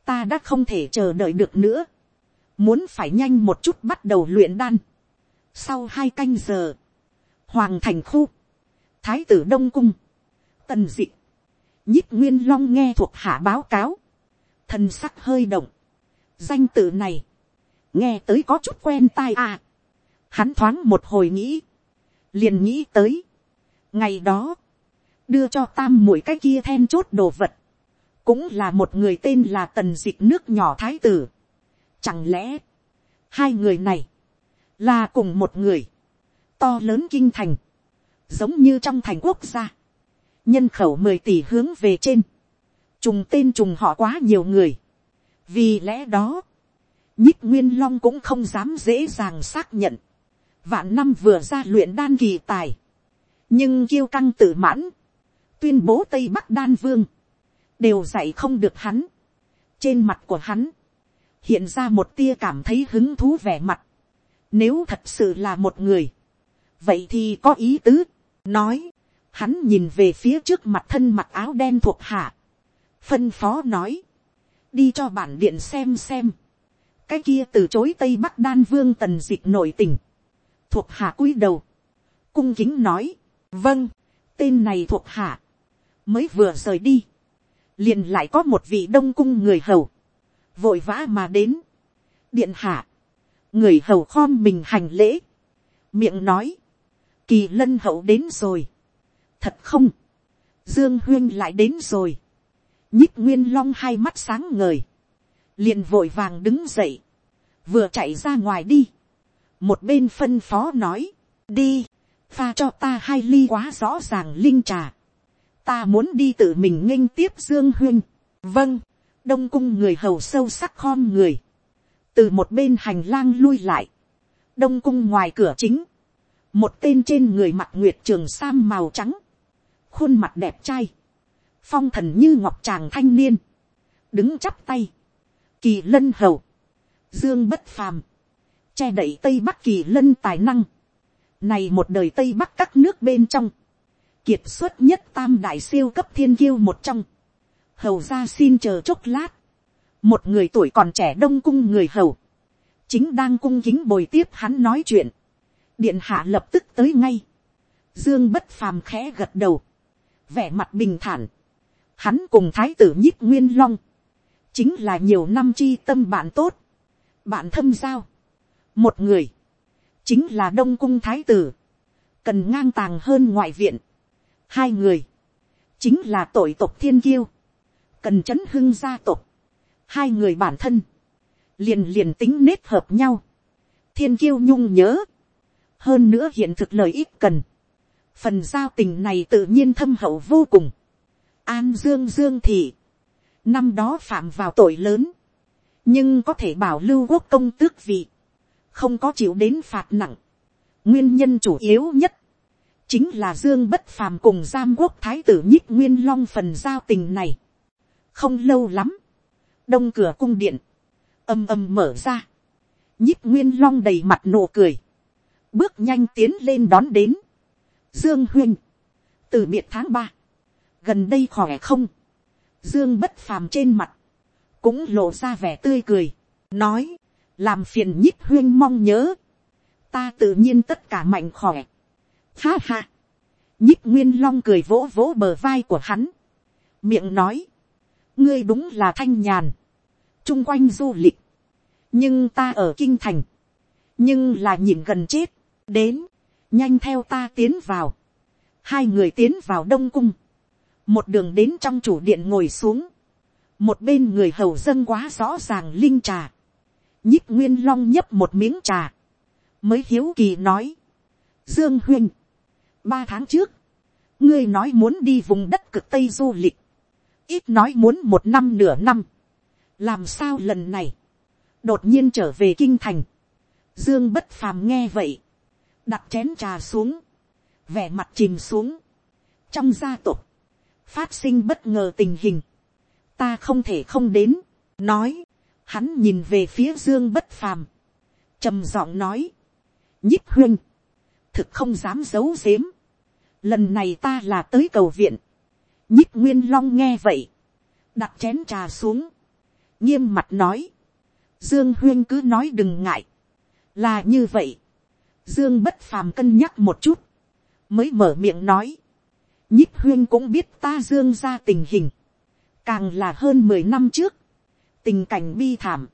ta đã không thể chờ đợi được nữa, muốn phải nhanh một chút bắt đầu luyện đan. Sau hai canh giờ, hoàng thành khu, thái tử đông cung, tần dị, nhích nguyên long nghe thuộc hạ báo cáo, thần sắc hơi động, danh tự này, nghe tới có chút quen tai à. Hắn thoáng một hồi nghĩ, liền nghĩ tới, ngày đó, đưa cho tam mũi cái kia then chốt đồ vật, cũng là một người tên là tần dịch nước nhỏ thái tử, Chẳng lẽ, hai người này, là cùng một người, to lớn kinh thành, giống như trong thành quốc gia, nhân khẩu mười tỷ hướng về trên, trùng tên trùng họ quá nhiều người. vì lẽ đó, nhích nguyên long cũng không dám dễ dàng xác nhận, vạn năm vừa ra luyện đan kỳ tài, nhưng kiêu căng tự mãn, tuyên bố tây bắc đan vương, đều dạy không được hắn, trên mặt của hắn, hiện ra một tia cảm thấy hứng thú vẻ mặt. Nếu thật sự là một người, vậy thì có ý tứ, nói, hắn nhìn về phía trước mặt thân mặc áo đen thuộc hạ, phân phó nói, đi cho bản điện xem xem, cái kia từ chối tây bắc đan vương tần dịch nội tình, thuộc hạ cúi đầu, cung kính nói, vâng, tên này thuộc hạ, mới vừa rời đi, liền lại có một vị đông cung người hầu, vội vã mà đến, điện hạ, người hầu khom mình hành lễ, miệng nói, kỳ lân hậu đến rồi, thật không, dương huyên lại đến rồi, nhích nguyên long hai mắt sáng ngời, liền vội vàng đứng dậy, vừa chạy ra ngoài đi, một bên phân phó nói, đi, pha cho ta hai ly quá rõ ràng linh trà, ta muốn đi tự mình nghênh tiếp dương huyên, vâng, đông cung người hầu sâu sắc khom người, từ một bên hành lang lui lại, đông cung ngoài cửa chính, một tên trên người mặt nguyệt trường sam màu trắng, khuôn mặt đẹp trai, phong thần như ngọc tràng thanh niên, đứng chắp tay, kỳ lân hầu, dương bất phàm, che đậy tây bắc kỳ lân tài năng, này một đời tây bắc các nước bên trong, kiệt xuất nhất tam đại siêu cấp thiên kiêu một trong, hầu ra xin chờ chốc lát, một người tuổi còn trẻ đông cung người hầu, chính đang cung kính bồi tiếp hắn nói chuyện, điện hạ lập tức tới ngay, dương bất phàm khẽ gật đầu, vẻ mặt bình thản, hắn cùng thái tử nhích nguyên long, chính là nhiều năm chi tâm bạn tốt, bạn thâm giao, một người, chính là đông cung thái tử, cần ngang tàng hơn ngoại viện, hai người, chính là tội tộc thiên kiêu, cần chấn hưng gia tộc, hai người bản thân, liền liền tính nết hợp nhau, thiên kiêu nhung nhớ, hơn nữa hiện thực lợi ích cần, phần giao tình này tự nhiên thâm hậu vô cùng, an dương dương thị, năm đó phạm vào tội lớn, nhưng có thể bảo lưu quốc công tước vị, không có chịu đến phạt nặng. nguyên nhân chủ yếu nhất, chính là dương bất phàm cùng giam quốc thái tử nhích nguyên long phần giao tình này. không lâu lắm, đông cửa cung điện, âm âm mở ra, nhích nguyên long đầy mặt nụ cười, bước nhanh tiến lên đón đến, dương huynh, từ biệt tháng ba, gần đây khỏe không, dương bất phàm trên mặt, cũng lộ ra vẻ tươi cười, nói, làm phiền nhích huyên mong nhớ, ta tự nhiên tất cả mạnh khỏe. Ha ha, nhích nguyên long cười vỗ vỗ bờ vai của hắn, miệng nói, ngươi đúng là thanh nhàn, chung quanh du lịch, nhưng ta ở kinh thành, nhưng là nhìn gần chết, đến, nhanh theo ta tiến vào, hai người tiến vào đông cung, một đường đến trong chủ điện ngồi xuống, một bên người hầu dân quá rõ ràng linh trà, nhích nguyên long nhấp một miếng trà, mới hiếu kỳ nói, dương huynh, ba tháng trước, ngươi nói muốn đi vùng đất cực tây du lịch, ít nói muốn một năm nửa năm, làm sao lần này, đột nhiên trở về kinh thành, dương bất phàm nghe vậy, đặt chén trà xuống, vẻ mặt chìm xuống, trong gia tộc, phát sinh bất ngờ tình hình, ta không thể không đến, nói, hắn nhìn về phía dương bất phàm, trầm giọng nói, nhích huynh, thực không dám giấu giếm, lần này ta là tới cầu viện, nhích nguyên long nghe vậy, đặt chén trà xuống, nghiêm mặt nói, dương huyên cứ nói đừng ngại, là như vậy, dương bất phàm cân nhắc một chút, mới mở miệng nói, nhích huyên cũng biết ta dương ra tình hình, càng là hơn mười năm trước, tình cảnh bi thảm,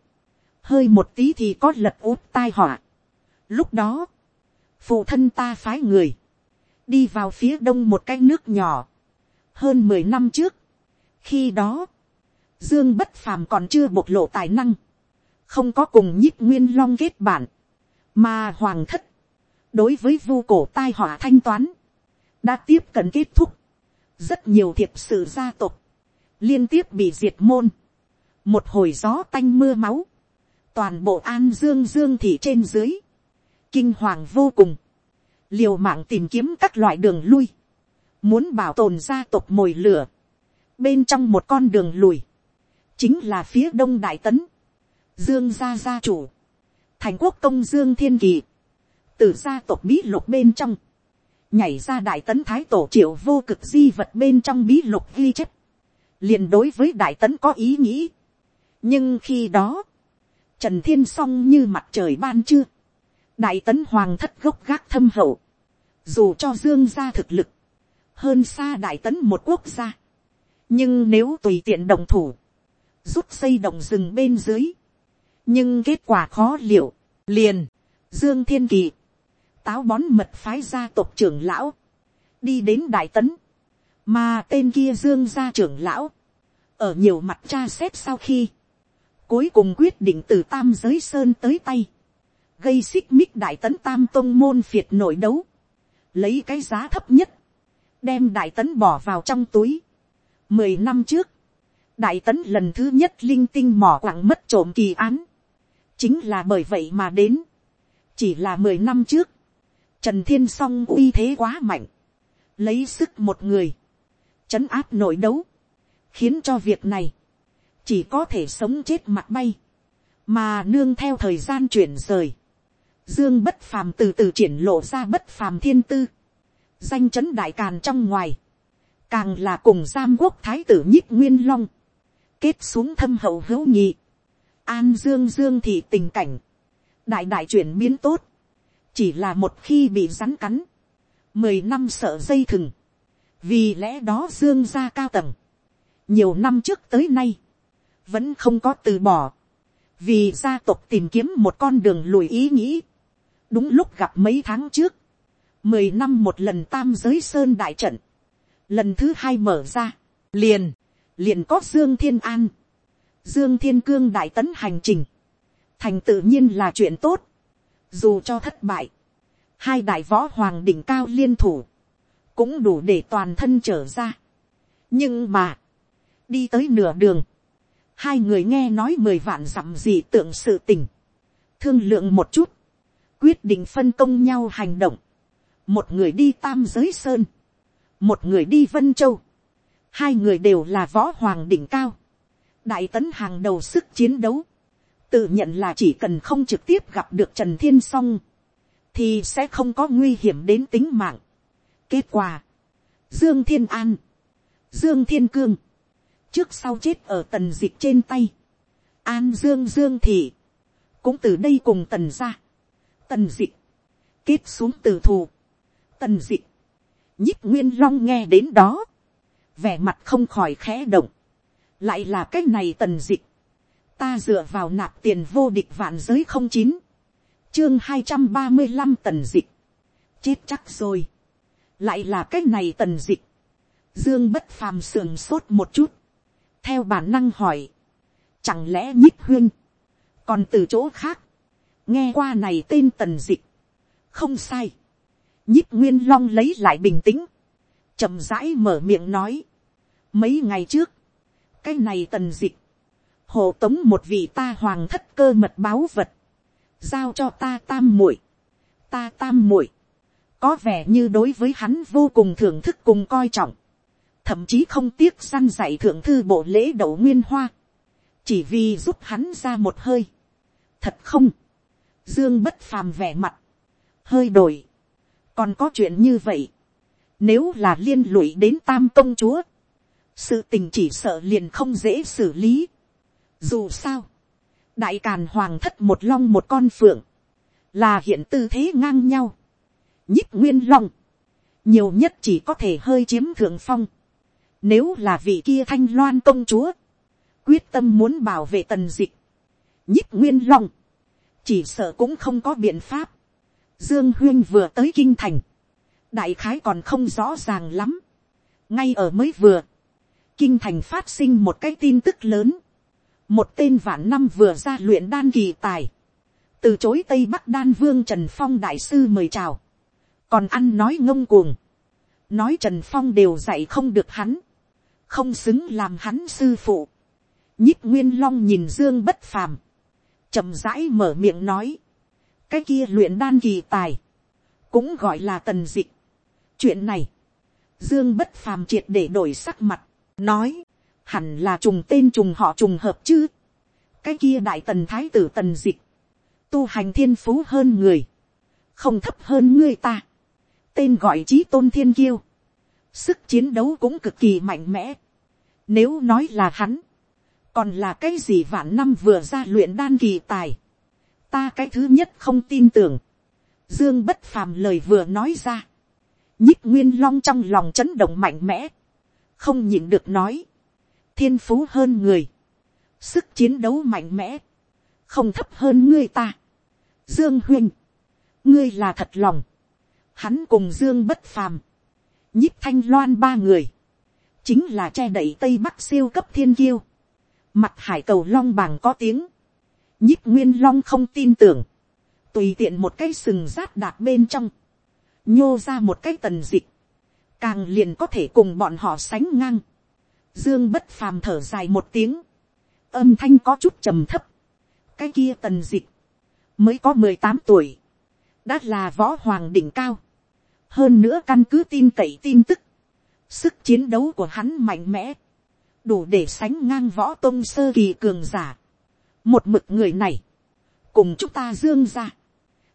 hơi một tí thì có lật út tai họa. Lúc đó, phụ thân ta phái người, đi vào phía đông một cái nước nhỏ, hơn mười năm trước, khi đó, dương bất phàm còn chưa bộc lộ tài năng, không có cùng nhích nguyên long kết bản, mà hoàng thất, đối với vu cổ tai họa thanh toán, đã tiếp cận kết thúc, rất nhiều thiệp sự gia tộc, liên tiếp bị diệt môn, một hồi gió tanh mưa máu, toàn bộ an dương dương thị trên dưới, kinh hoàng vô cùng, liều mạng tìm kiếm các loại đường lui, muốn bảo tồn gia tộc mồi lửa, bên trong một con đường lùi, chính là phía đông đại tấn, dương gia gia chủ, thành quốc công dương thiên kỳ, từ gia tộc bí lục bên trong, nhảy ra đại tấn thái tổ triệu vô cực di vật bên trong bí lục ghi chép, liền đối với đại tấn có ý nghĩ. nhưng khi đó, trần thiên s o n g như mặt trời ban trưa, đại tấn hoàng thất gốc gác thâm hậu, dù cho dương gia thực lực, hơn xa đại tấn một quốc gia. nhưng nếu tùy tiện đồng thủ, rút xây động rừng bên dưới, nhưng kết quả khó liệu, liền, dương thiên kỳ, táo bón mật phái gia tộc trưởng lão, đi đến đại tấn, mà tên kia dương gia trưởng lão, ở nhiều mặt tra xét sau khi, cuối cùng quyết định từ tam giới sơn tới tay, gây xích mích đại tấn tam Tông môn phiệt nội đấu, lấy cái giá thấp nhất, đem đại tấn bỏ vào trong túi. Mười năm trước, đại tấn lần thứ nhất linh tinh mỏ quặng mất trộm kỳ án, chính là bởi vậy mà đến, chỉ là mười năm trước, trần thiên s o n g uy thế quá mạnh, lấy sức một người, chấn áp nội đấu, khiến cho việc này. Chỉ có thể sống chết mặt bay, mà nương theo thời gian chuyển rời, dương bất phàm từ từ triển lộ ra bất phàm thiên tư, danh chấn đại càn trong ngoài, càng là cùng giam quốc thái tử nhích nguyên long, kết xuống thâm hậu hữu nhị, an dương dương thì tình cảnh, đại đại chuyển biến tốt, chỉ là một khi bị rắn cắn, mười năm sợ dây thừng, vì lẽ đó dương gia cao tầng, nhiều năm trước tới nay, vẫn không có từ bỏ, vì gia tộc tìm kiếm một con đường lùi ý nghĩ, đúng lúc gặp mấy tháng trước, mười năm một lần tam giới sơn đại trận, lần thứ hai mở ra, liền, liền có dương thiên an, dương thiên cương đại tấn hành trình, thành tự nhiên là chuyện tốt, dù cho thất bại, hai đại võ hoàng đỉnh cao liên thủ, cũng đủ để toàn thân trở ra. nhưng mà, đi tới nửa đường, hai người nghe nói mười vạn dặm gì tượng sự tình, thương lượng một chút, quyết định phân công nhau hành động, một người đi tam giới sơn, một người đi vân châu, hai người đều là võ hoàng đỉnh cao, đại tấn hàng đầu sức chiến đấu, tự nhận là chỉ cần không trực tiếp gặp được trần thiên s o n g thì sẽ không có nguy hiểm đến tính mạng. kết quả, dương thiên an, dương thiên cương, trước sau chết ở tần dịch trên tay, an dương dương thị, cũng từ đây cùng tần ra, tần dịch, kết xuống từ thù, tần dịch, nhích nguyên long nghe đến đó, vẻ mặt không khỏi khẽ động, lại là cái này tần dịch, ta dựa vào nạp tiền vô địch vạn giới không chín, chương hai trăm ba mươi năm tần dịch, chết chắc rồi, lại là cái này tần dịch, dương bất phàm sườn sốt một chút, theo bản năng hỏi, chẳng lẽ nhích huyên, còn từ chỗ khác, nghe qua này tên tần dịch, không sai, nhích nguyên long lấy lại bình tĩnh, chậm rãi mở miệng nói, mấy ngày trước, cái này tần dịch, hộ tống một vị ta hoàng thất cơ mật báo vật, giao cho ta tam muội, ta tam muội, có vẻ như đối với hắn vô cùng thưởng thức cùng coi trọng, thậm chí không tiếc săn dạy thượng thư bộ lễ đậu nguyên hoa, chỉ vì giúp hắn ra một hơi. thật không, dương bất phàm vẻ mặt, hơi đổi, còn có chuyện như vậy, nếu là liên lụy đến tam công chúa, sự tình chỉ sợ liền không dễ xử lý. Dù sao, đại càn hoàng thất một long một con phượng, là hiện tư thế ngang nhau. Nhích nguyên long, nhiều nhất chỉ có thể hơi chiếm thượng phong. Nếu là vị kia thanh loan công chúa, quyết tâm muốn bảo vệ tần dịch, nhích nguyên long, chỉ sợ cũng không có biện pháp. Dương Huyên vừa tới kinh thành, đại khái còn không rõ ràng lắm. ngay ở mới vừa, kinh thành phát sinh một cái tin tức lớn, một tên vạn năm vừa ra luyện đan kỳ tài, từ chối tây bắc đan vương trần phong đại sư mời chào, còn ăn nói ngông cuồng, nói trần phong đều dạy không được hắn, không xứng làm hắn sư phụ, nhích nguyên long nhìn dương bất phàm, chậm rãi mở miệng nói, cái kia luyện đan kỳ tài, cũng gọi là tần dịch chuyện này, dương bất phàm triệt để đổi sắc mặt, nói, hẳn là trùng tên trùng họ trùng hợp chứ. cái kia đại tần thái tử tần dịch, tu hành thiên phú hơn người, không thấp hơn ngươi ta, tên gọi trí tôn thiên kiêu, sức chiến đấu cũng cực kỳ mạnh mẽ. Nếu nói là hắn, còn là cái gì vạn năm vừa ra luyện đan kỳ tài, ta cái thứ nhất không tin tưởng, dương bất phàm lời vừa nói ra, nhích nguyên long trong lòng chấn động mạnh mẽ, không nhịn được nói, thiên phú hơn người, sức chiến đấu mạnh mẽ, không thấp hơn ngươi ta. Dương huynh, ngươi là thật lòng, hắn cùng Dương bất phàm, Nhích thanh loan ba người, chính là che đậy tây bắc siêu cấp thiên kiêu, mặt hải cầu long bàng có tiếng, Nhích nguyên long không tin tưởng, tùy tiện một cái sừng rát đạc bên trong, nhô ra một cái tần dịch, càng liền có thể cùng bọn họ sánh ngang. Dương bất phàm thở dài một tiếng. Âm thanh có chút trầm thấp. Cái kia tần dịch. Mới có mười tám tuổi. Đã là võ hoàng đỉnh cao. Hơn nữa căn cứ tin cậy tin tức. Sức chiến đấu của hắn mạnh mẽ. Đủ để sánh ngang võ tông sơ kỳ cường giả. Một mực người này. Cùng chúng ta dương ra.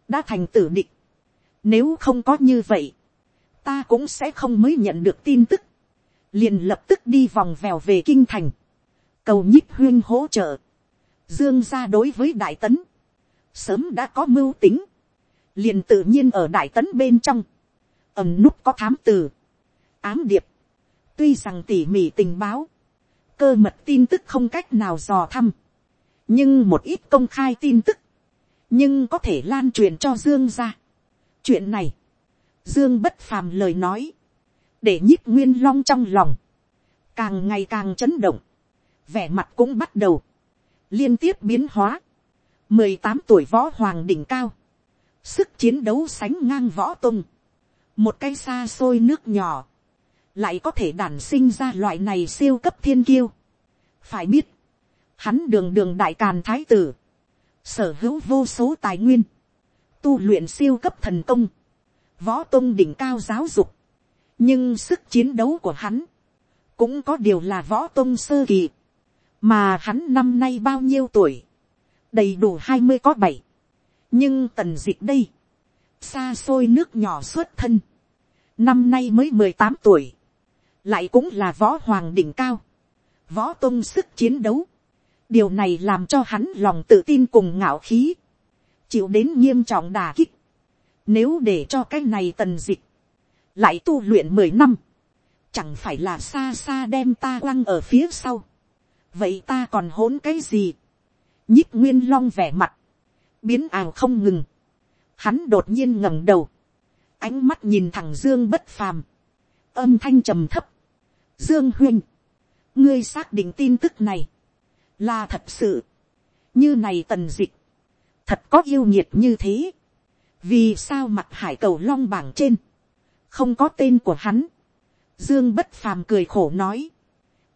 Đã thành tử địch. Nếu không có như vậy. Ta cũng sẽ không mới nhận được tin tức. Liền lập tức đi vòng vèo về kinh thành, cầu nhích huyên hỗ trợ, dương ra đối với đại tấn, sớm đã có mưu tính, liền tự nhiên ở đại tấn bên trong, ẩm núp có thám từ, ám điệp, tuy rằng tỉ mỉ tình báo, cơ mật tin tức không cách nào dò thăm, nhưng một ít công khai tin tức, nhưng có thể lan truyền cho dương ra chuyện này, dương bất phàm lời nói, để nhích nguyên long trong lòng, càng ngày càng chấn động, vẻ mặt cũng bắt đầu, liên tiếp biến hóa, mười tám tuổi võ hoàng đỉnh cao, sức chiến đấu sánh ngang võ tung, một cái xa xôi nước nhỏ, lại có thể đản sinh ra loại này siêu cấp thiên kiêu. phải biết, Hắn đường đường đại càn thái tử. Sở hữu vô số tài nguyên. Tu luyện siêu cấp thần công. Võ tôn đỉnh cao giáo dục. Nhưng sức chiến đấu của hắn. Cũng có điều là võ tôn sơ kỳ. Mà hắn năm nay bao nhiêu tuổi. Đầy đủ hai mươi có bảy. Nhưng tần dịch đây. Xa xôi nước nhỏ xuất thân. Năm nay mới mười tám tuổi. Lại cũng là võ hoàng đỉnh cao. Võ tôn sức chiến đấu điều này làm cho hắn lòng tự tin cùng ngạo khí, chịu đến nghiêm trọng đà kích. Nếu để cho cái này tần dịch, lại tu luyện mười năm, chẳng phải là xa xa đem ta quăng ở phía sau. vậy ta còn hỗn cái gì. nhích nguyên long vẻ mặt, biến ảo không ngừng. hắn đột nhiên ngẩng đầu, ánh mắt nhìn thẳng dương bất phàm, âm thanh trầm thấp. dương huynh, ngươi xác định tin tức này, là thật sự, như này tần dịch, thật có yêu nhiệt như thế, vì sao mặt hải cầu long bảng trên, không có tên của hắn, dương bất phàm cười khổ nói,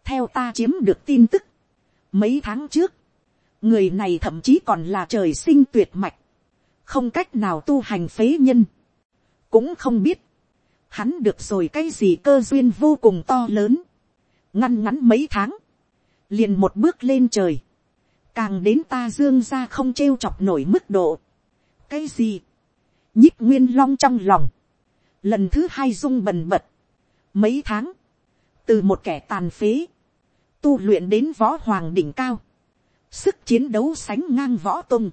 theo ta chiếm được tin tức, mấy tháng trước, người này thậm chí còn là trời sinh tuyệt mạch, không cách nào tu hành phế nhân, cũng không biết, hắn được rồi cái gì cơ duyên vô cùng to lớn, ngăn ngắn mấy tháng, liền một bước lên trời, càng đến ta dương ra không trêu chọc nổi mức độ. cái gì, nhích nguyên long trong lòng, lần thứ hai rung bần bật, mấy tháng, từ một kẻ tàn phế, tu luyện đến võ hoàng đỉnh cao, sức chiến đấu sánh ngang võ tung,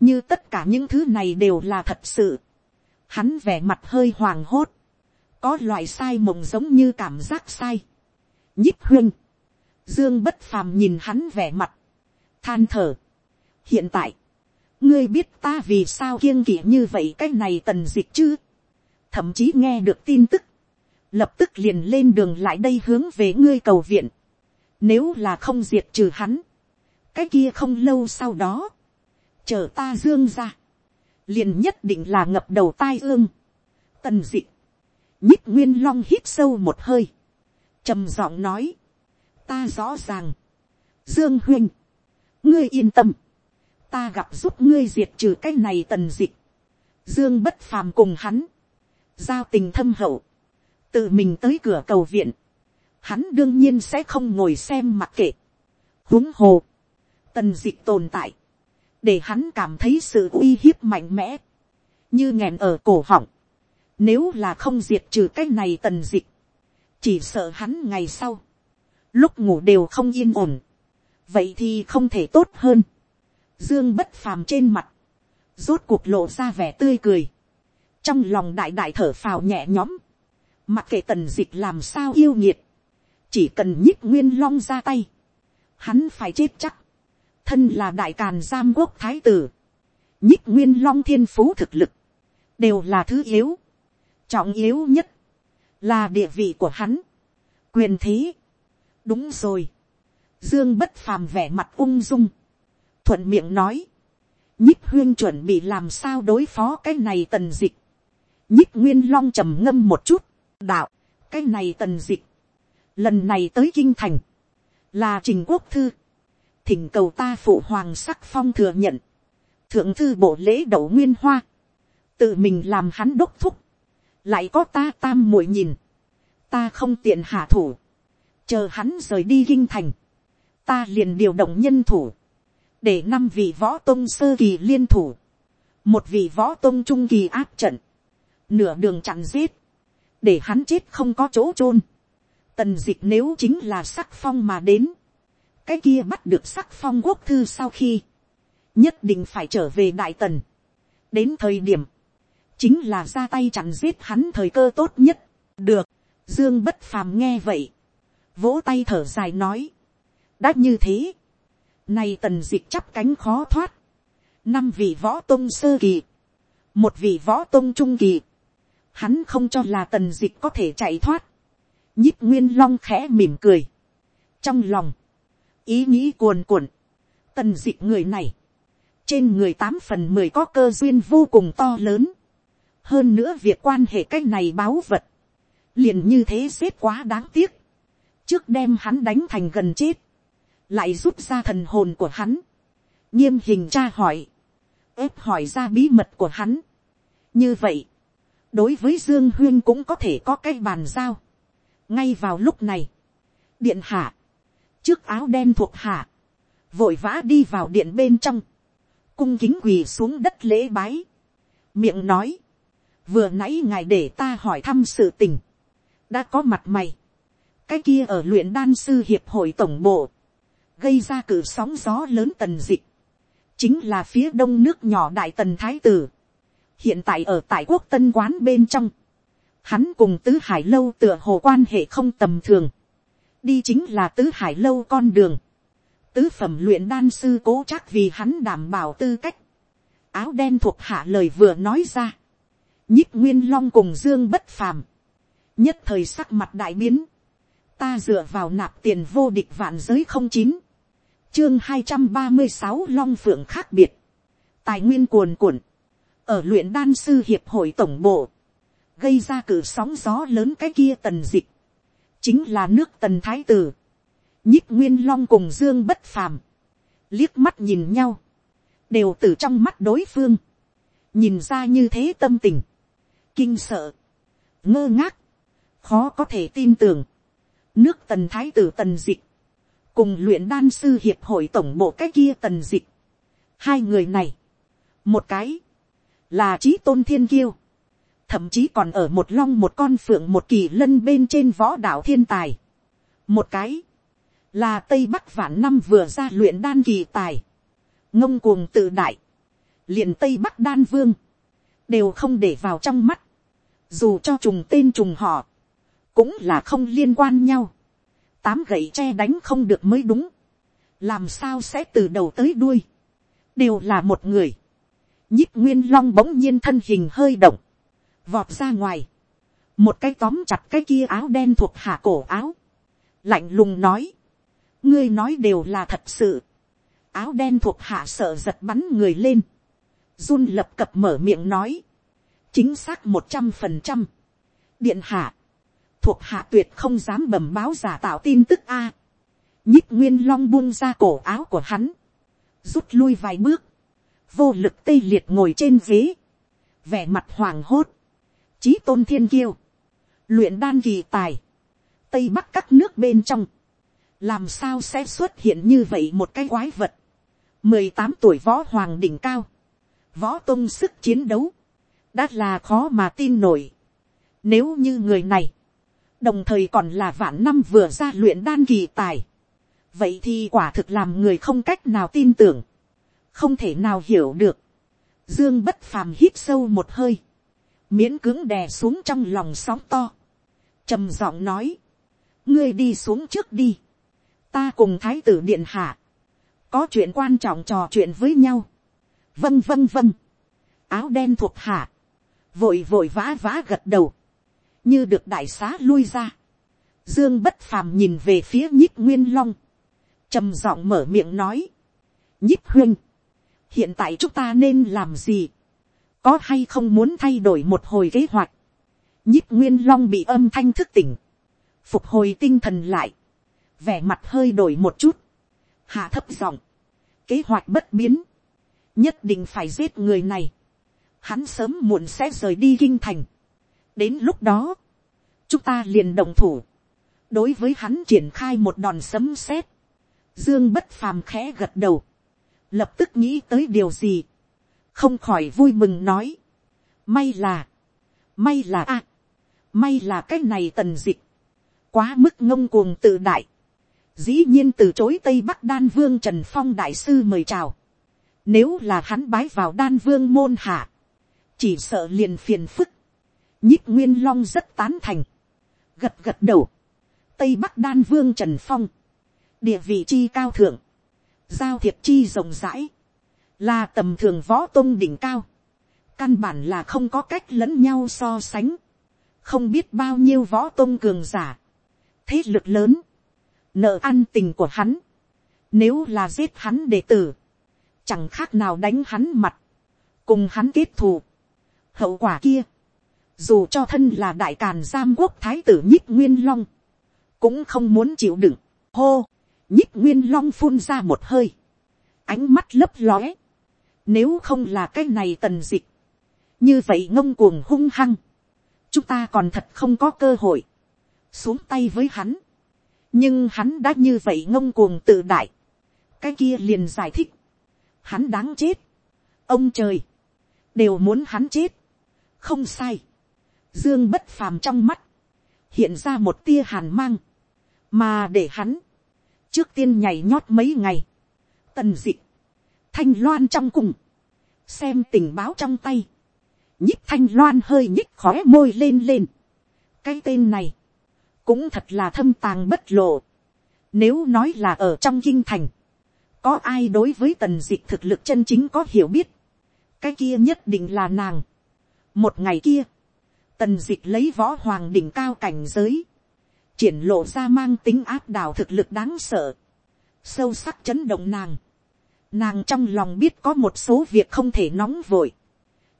như tất cả những thứ này đều là thật sự, hắn vẻ mặt hơi hoàng hốt, có loại sai mộng giống như cảm giác sai, nhích huynh, Dương bất phàm nhìn hắn vẻ mặt. Than thở. Hiện tại. Ngươi biết ta vì sao kiêng kỵ như vậy cái này tần dịch chứ. Thậm chí nghe được tin tức. Lập tức liền lên đường lại đây hướng về ngươi cầu viện. Nếu là không diệt trừ hắn. Cái kia không lâu sau đó. Chờ ta dương ra. Liền nhất định là ngập đầu tai ương. Tần dịch. Nhích nguyên long hít sâu một hơi. trầm giọng nói ta rõ ràng. Dương huynh, ngươi yên tâm, ta gặp giúp ngươi diệt trừ cái này tần dịch. Dương bất phàm cùng hắn, giao tình thâm hậu, tự mình tới cửa cầu viện, hắn đương nhiên sẽ không ngồi xem mặc kệ. huống hồ, tần dịch tồn tại, để hắn cảm thấy sự uy hiếp mạnh mẽ, như nghẹn ở cổ họng. Nếu là không diệt trừ cái này tần dịch, chỉ sợ hắn ngày sau, lúc ngủ đều không yên ổn, vậy thì không thể tốt hơn. Dương bất phàm trên mặt, rốt cuộc lộ ra vẻ tươi cười, trong lòng đại đại thở phào nhẹ nhõm, mặc kệ tần dịch làm sao yêu nhiệt, chỉ cần nhích nguyên long ra tay, hắn phải chết chắc, thân là đại càn giam quốc thái tử, nhích nguyên long thiên phú thực lực, đều là thứ yếu, trọng yếu nhất, là địa vị của hắn, quyền thế, đúng rồi. Dương bất phàm vẻ mặt ung dung. Thuận miệng nói. Nhích huyên chuẩn bị làm sao đối phó cái này tần dịch. Nhích nguyên long trầm ngâm một chút. Đạo, cái này tần dịch. Lần này tới kinh thành. Là trình quốc thư. Thỉnh cầu ta phụ hoàng sắc phong thừa nhận. Thượng thư bộ lễ đậu nguyên hoa. Tự mình làm hắn đốc thúc. Lại có ta tam muội nhìn. Ta không tiện hạ thủ chờ hắn rời đi kinh thành, ta liền điều động nhân thủ, để năm vị võ tôn sơ kỳ liên thủ, một vị võ tôn trung kỳ áp trận, nửa đường chặn giết, để hắn chết không có chỗ chôn. Tần dịch nếu chính là sắc phong mà đến, cái kia bắt được sắc phong quốc thư sau khi, nhất định phải trở về đại tần. đến thời điểm, chính là ra tay chặn giết hắn thời cơ tốt nhất. được, dương bất phàm nghe vậy, vỗ tay thở dài nói, đã như thế, nay tần dịch chắp cánh khó thoát, năm vị võ tôn sơ kỳ, một vị võ tôn trung kỳ, hắn không cho là tần dịch có thể chạy thoát, nhíp nguyên long khẽ mỉm cười, trong lòng, ý nghĩ cuồn cuộn, tần dịch người này, trên người tám phần mười có cơ duyên vô cùng to lớn, hơn nữa việc quan hệ cách này báo vật, liền như thế xếp quá đáng tiếc, trước đem hắn đánh thành gần chết, lại rút ra thần hồn của hắn, nghiêm hình tra hỏi, ép hỏi ra bí mật của hắn. như vậy, đối với dương huyên cũng có thể có cái bàn giao. ngay vào lúc này, điện hạ, trước áo đen thuộc hạ, vội vã đi vào điện bên trong, cung kính quỳ xuống đất lễ bái, miệng nói, vừa nãy ngài để ta hỏi thăm sự tình, đã có mặt mày, cái kia ở luyện đan sư hiệp hội tổng bộ, gây ra cử sóng gió lớn tần dịch, chính là phía đông nước nhỏ đại tần thái tử, hiện tại ở tại quốc tân quán bên trong, hắn cùng tứ hải lâu tựa hồ quan hệ không tầm thường, đi chính là tứ hải lâu con đường, tứ phẩm luyện đan sư cố chắc vì hắn đảm bảo tư cách, áo đen thuộc hạ lời vừa nói ra, nhích nguyên long cùng dương bất phàm, nhất thời sắc mặt đại biến, ta dựa vào nạp tiền vô địch vạn giới không chín, chương hai trăm ba mươi sáu long phượng khác biệt, tài nguyên cuồn cuộn, ở luyện đan sư hiệp hội tổng bộ, gây ra cử sóng gió lớn cái kia tần dịch, chính là nước tần thái tử, nhích nguyên long cùng dương bất phàm, liếc mắt nhìn nhau, đều từ trong mắt đối phương, nhìn ra như thế tâm tình, kinh sợ, ngơ ngác, khó có thể tin tưởng, nước tần thái tử tần dịch, cùng luyện đan sư hiệp hội tổng bộ cái kia tần dịch, hai người này, một cái, là trí tôn thiên kiêu, thậm chí còn ở một long một con phượng một kỳ lân bên trên võ đạo thiên tài, một cái, là tây bắc vạn năm vừa ra luyện đan kỳ tài, ngông cuồng tự đại, liền tây bắc đan vương, đều không để vào trong mắt, dù cho trùng tên trùng họ, cũng là không liên quan nhau, tám gậy tre đánh không được mới đúng, làm sao sẽ từ đầu tới đuôi, đều là một người, nhích nguyên long bỗng nhiên thân hình hơi động, vọt ra ngoài, một cái tóm chặt cái kia áo đen thuộc hạ cổ áo, lạnh lùng nói, ngươi nói đều là thật sự, áo đen thuộc hạ sợ giật bắn người lên, run lập cập mở miệng nói, chính xác một trăm phần trăm, điện hạ, thuộc hạ tuyệt không dám bẩm báo giả tạo tin tức a, nhích nguyên long buông ra cổ áo của hắn, rút lui vài bước, vô lực tê liệt ngồi trên ghế, vẻ mặt hoàng hốt, trí tôn thiên kiêu, luyện đan kỳ tài, tây bắc các nước bên trong, làm sao sẽ xuất hiện như vậy một cái quái vật, mười tám tuổi võ hoàng đỉnh cao, võ tôn sức chiến đấu, đã là khó mà tin nổi. Nếu như người này, đồng thời còn là vạn năm vừa ra luyện đan kỳ tài, vậy thì quả thực làm người không cách nào tin tưởng, không thể nào hiểu được. Dương bất phàm hít sâu một hơi, miễn cứng đè xuống trong lòng sóng to, trầm giọng nói, ngươi đi xuống trước đi, ta cùng thái tử điện hạ, có chuyện quan trọng trò chuyện với nhau, vâng vâng vâng, áo đen thuộc hạ, vội vội vã vã gật đầu, như được đại xá lui ra, dương bất phàm nhìn về phía nhích nguyên long, trầm giọng mở miệng nói, nhích huynh, hiện tại chúng ta nên làm gì, có hay không muốn thay đổi một hồi kế hoạch, nhích nguyên long bị âm thanh thức tỉnh, phục hồi tinh thần lại, vẻ mặt hơi đổi một chút, hạ thấp giọng, kế hoạch bất biến, nhất định phải giết người này, hắn sớm muộn sẽ rời đi kinh thành, đến lúc đó, chúng ta liền đồng thủ, đối với hắn triển khai một đòn sấm sét, dương bất phàm khẽ gật đầu, lập tức nghĩ tới điều gì, không khỏi vui mừng nói, may là, may là a, may là cái này tần dịch, quá mức ngông cuồng tự đại, dĩ nhiên từ chối tây bắc đan vương trần phong đại sư mời chào, nếu là hắn bái vào đan vương môn hạ, chỉ sợ liền phiền phức, nhích nguyên long rất tán thành, gật gật đầu, tây bắc đan vương trần phong, địa vị chi cao thượng, giao thiệp chi rộng rãi, là tầm thường võ tôn đỉnh cao, căn bản là không có cách lẫn nhau so sánh, không biết bao nhiêu võ tôn cường giả, thế lực lớn, nợ ăn tình của hắn, nếu là giết hắn đệ tử, chẳng khác nào đánh hắn mặt, cùng hắn kết thù. Hậu quả kia, dù cho thân là đại càn giam quốc thái tử nhích nguyên long, cũng không muốn chịu đựng, hô, nhích nguyên long phun ra một hơi, ánh mắt lấp lóe, nếu không là cái này tần dịch, như vậy ngông cuồng hung hăng, chúng ta còn thật không có cơ hội, xuống tay với hắn, nhưng hắn đã như vậy ngông cuồng tự đại, cái kia liền giải thích, hắn đáng chết, ông trời, đều muốn hắn chết, không sai, dương bất phàm trong mắt, hiện ra một tia hàn mang, mà để hắn, trước tiên nhảy nhót mấy ngày, tần d ị thanh loan trong cùng, xem tình báo trong tay, nhích thanh loan hơi nhích khó môi lên lên, cái tên này, cũng thật là thâm tàng bất lộ, nếu nói là ở trong kinh thành, có ai đối với tần d ị thực lực chân chính có hiểu biết, cái kia nhất định là nàng. một ngày kia, tần dịch lấy võ hoàng đỉnh cao cảnh giới, triển lộ ra mang tính áp đảo thực lực đáng sợ, sâu sắc chấn động nàng. Nàng trong lòng biết có một số việc không thể nóng vội,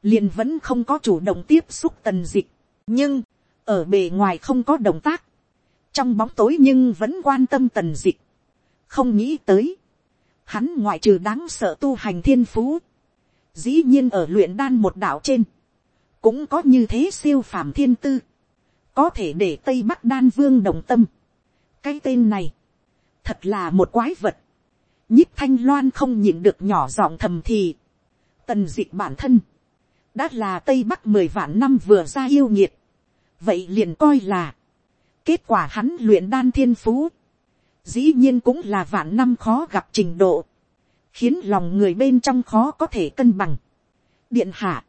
liền vẫn không có chủ động tiếp xúc tần dịch, nhưng, ở bề ngoài không có động tác, trong bóng tối nhưng vẫn quan tâm tần dịch, không nghĩ tới, hắn ngoại trừ đáng sợ tu hành thiên phú, dĩ nhiên ở luyện đan một đạo trên, cũng có như thế siêu phàm thiên tư, có thể để tây bắc đan vương đồng tâm. cái tên này, thật là một quái vật, nhíp thanh loan không nhìn được nhỏ giọng thầm thì, tần d ị c h bản thân, đã là tây bắc mười vạn năm vừa ra yêu nhiệt, vậy liền coi là, kết quả hắn luyện đan thiên phú, dĩ nhiên cũng là vạn năm khó gặp trình độ, khiến lòng người bên trong khó có thể cân bằng. điện hạ,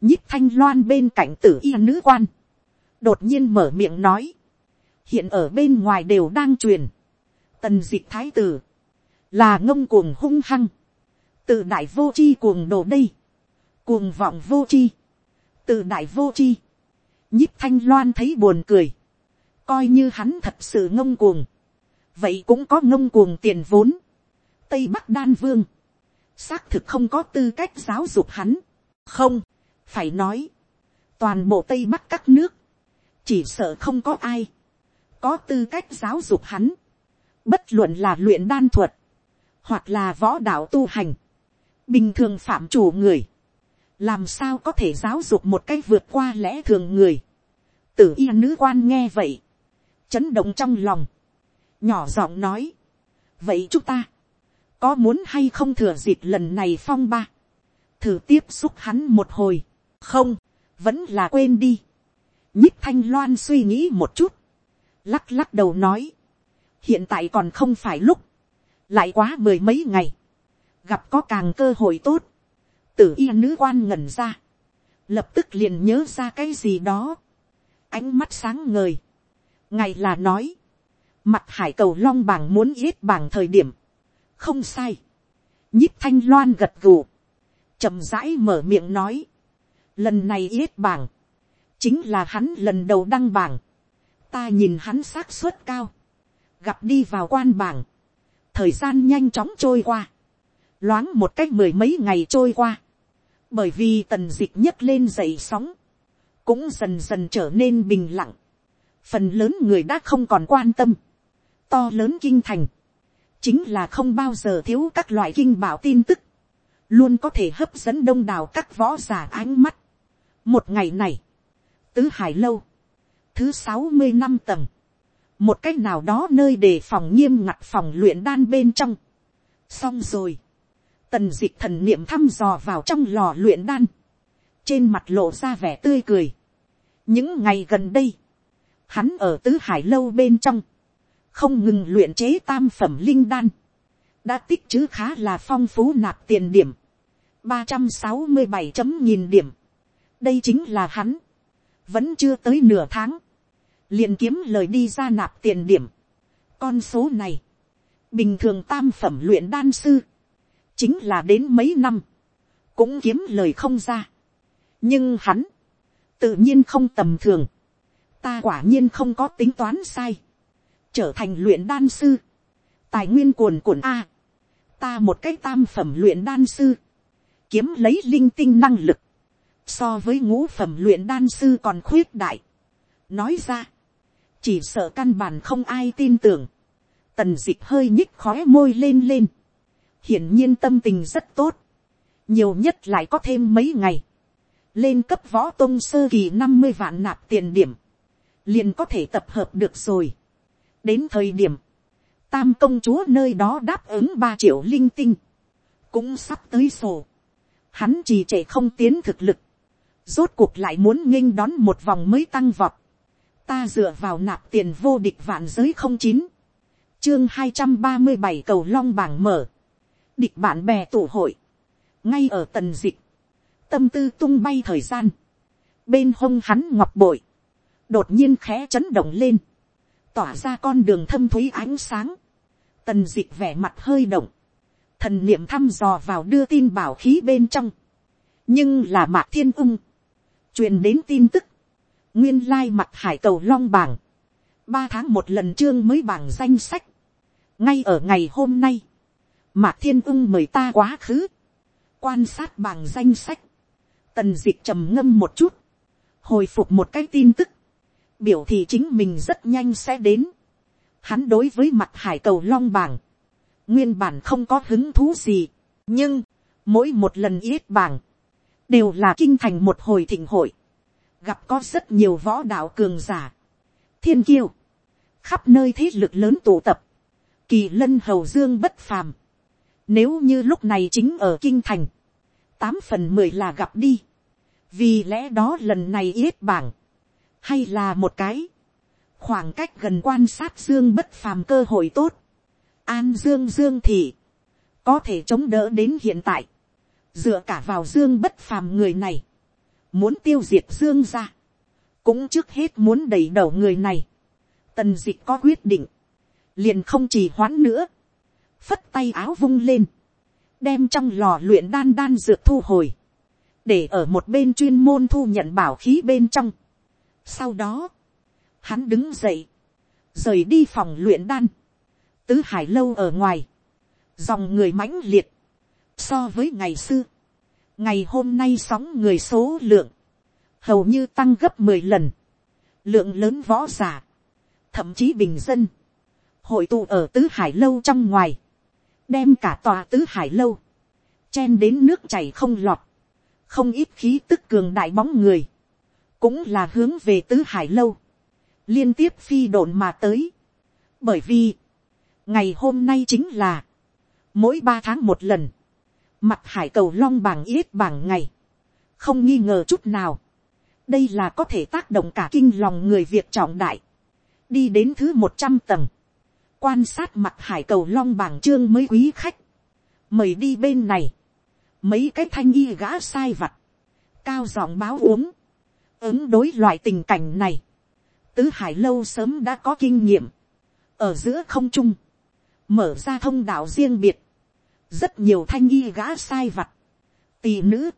nhích thanh loan bên cạnh tử y nữ quan, đột nhiên mở miệng nói, hiện ở bên ngoài đều đang truyền, tần d ị thái tử, là ngông cuồng hung hăng, từ đại vô c h i cuồng đồ đây, cuồng vọng vô c h i, từ đại vô c h i, nhích thanh loan thấy buồn cười, coi như hắn thật sự ngông cuồng, vậy cũng có ngông cuồng tiền vốn, tây bắc đan vương, xác thực không có tư cách giáo dục hắn, không, phải nói, toàn bộ tây bắc các nước, chỉ sợ không có ai, có tư cách giáo dục hắn, bất luận là luyện đan thuật, hoặc là võ đạo tu hành, bình thường phạm chủ người, làm sao có thể giáo dục một cách vượt qua lẽ thường người, tử y nữ quan nghe vậy, chấn động trong lòng, nhỏ giọng nói, vậy chúng ta, có muốn hay không thừa dịp lần này phong ba, thử tiếp xúc hắn một hồi, không, vẫn là quên đi. nhích thanh loan suy nghĩ một chút, lắc lắc đầu nói, hiện tại còn không phải lúc, lại quá mười mấy ngày, gặp có càng cơ hội tốt, tử y nữ quan ngẩn ra, lập tức liền nhớ ra cái gì đó, ánh mắt sáng ngời, ngày là nói, mặt hải cầu long bảng muốn yết bảng thời điểm, không sai, nhích thanh loan gật gù, chậm rãi mở miệng nói, lần này yết bảng, chính là hắn lần đầu đăng bảng, ta nhìn hắn xác suất cao, gặp đi vào quan bảng, thời gian nhanh chóng trôi qua, loáng một cách mười mấy ngày trôi qua, bởi vì tần dịch nhấc lên dậy sóng, cũng dần dần trở nên bình lặng, phần lớn người đã không còn quan tâm, to lớn kinh thành, chính là không bao giờ thiếu các loại kinh bảo tin tức, luôn có thể hấp dẫn đông đảo các võ giả ánh mắt, một ngày này, tứ hải lâu, thứ sáu mươi năm tầng, một cách nào đó nơi để phòng nghiêm ngặt phòng luyện đan bên trong. xong rồi, tần d ị c h thần niệm thăm dò vào trong lò luyện đan, trên mặt lộ ra vẻ tươi cười. những ngày gần đây, hắn ở tứ hải lâu bên trong, không ngừng luyện chế tam phẩm linh đan, đã tích chữ khá là phong phú nạp tiền điểm, ba trăm sáu mươi bảy chấm nghìn điểm, đây chính là hắn, vẫn chưa tới nửa tháng, liền kiếm lời đi ra nạp tiền điểm. Con số này, bình thường tam phẩm luyện đan sư, chính là đến mấy năm, cũng kiếm lời không ra. nhưng hắn, tự nhiên không tầm thường, ta quả nhiên không có tính toán sai, trở thành luyện đan sư, tài nguyên cuồn cuộn a, ta một cái tam phẩm luyện đan sư, kiếm lấy linh tinh năng lực, so với ngũ phẩm luyện đan sư còn khuyết đại. nói ra, chỉ sợ căn bản không ai tin tưởng, tần dịch hơi nhích khói môi lên lên, hiển nhiên tâm tình rất tốt, nhiều nhất lại có thêm mấy ngày, lên cấp võ tôn sơ kỳ năm mươi vạn nạp tiền điểm, liền có thể tập hợp được rồi. đến thời điểm, tam công chúa nơi đó đáp ứng ba triệu linh tinh, cũng sắp tới sổ. Hắn trì trệ không tiến thực lực, rốt cuộc lại muốn nghênh đón một vòng mới tăng vọt. ta dựa vào nạp tiền vô địch vạn giới không chín, chương hai trăm ba mươi bảy cầu long bảng mở, địch bạn bè tụ hội, ngay ở tần dịch, tâm tư tung bay thời gian, bên hông hắn ngọc bội, đột nhiên khẽ chấn động lên, tỏa ra con đường thâm thúy ánh sáng, tần dịch vẻ mặt hơi động, thần niệm thăm dò vào đưa tin bảo khí bên trong, nhưng là mạc thiên ung, truyền đến tin tức, nguyên lai mặt hải cầu long bảng, ba tháng một lần chương mới bảng danh sách, ngay ở ngày hôm nay, mạc thiên ưng mời ta quá khứ, quan sát bảng danh sách, tần d ị c h trầm ngâm một chút, hồi phục một cái tin tức, biểu thì chính mình rất nhanh sẽ đến, hắn đối với mặt hải cầu long bảng, nguyên bản không có hứng thú gì, nhưng, mỗi một lần yết bảng, đều là kinh thành một hồi thịnh hội, gặp có rất nhiều võ đạo cường giả, thiên kiêu, khắp nơi thế lực lớn tụ tập, kỳ lân hầu dương bất phàm, nếu như lúc này chính ở kinh thành, tám phần mười là gặp đi. Vì lẽ đó lần này yết bảng, hay là một cái, khoảng cách gần quan sát dương bất phàm cơ hội tốt. An dương dương thì, có thể chống đỡ đến hiện tại, dựa cả vào dương bất phàm người này, muốn tiêu diệt dương ra, cũng trước hết muốn đẩy đầu người này. Tần d ị c h có quyết định, liền không trì hoãn nữa, phất tay áo vung lên, đem trong lò luyện đan đan dược thu hồi, để ở một bên chuyên môn thu nhận bảo khí bên trong. Sau đó, hắn đứng dậy, rời đi phòng luyện đan, tứ hải lâu ở ngoài, dòng người mãnh liệt, so với ngày xưa, ngày hôm nay sóng người số lượng, hầu như tăng gấp mười lần, lượng lớn võ giả, thậm chí bình dân, hội tụ ở tứ hải lâu trong ngoài, đem cả tòa tứ hải lâu, chen đến nước chảy không lọt, không ít khí tức cường đại bóng người, cũng là hướng về tứ hải lâu, liên tiếp phi đồn mà tới, bởi vì, ngày hôm nay chính là, mỗi ba tháng một lần, mặt hải cầu long bảng yết bảng ngày, không nghi ngờ chút nào, đây là có thể tác động cả kinh lòng người việt trọng đại, đi đến thứ một trăm tầng, quan sát mặt hải cầu long bảng trương mới quý khách, mời đi bên này, mấy cái thanh y gã sai vặt, cao giọng báo uống, ứng đối loại tình cảnh này, tứ hải lâu sớm đã có kinh nghiệm, ở giữa không trung, mở ra thông đạo riêng biệt, rất nhiều thanh y gã sai vặt, tỳ nữ,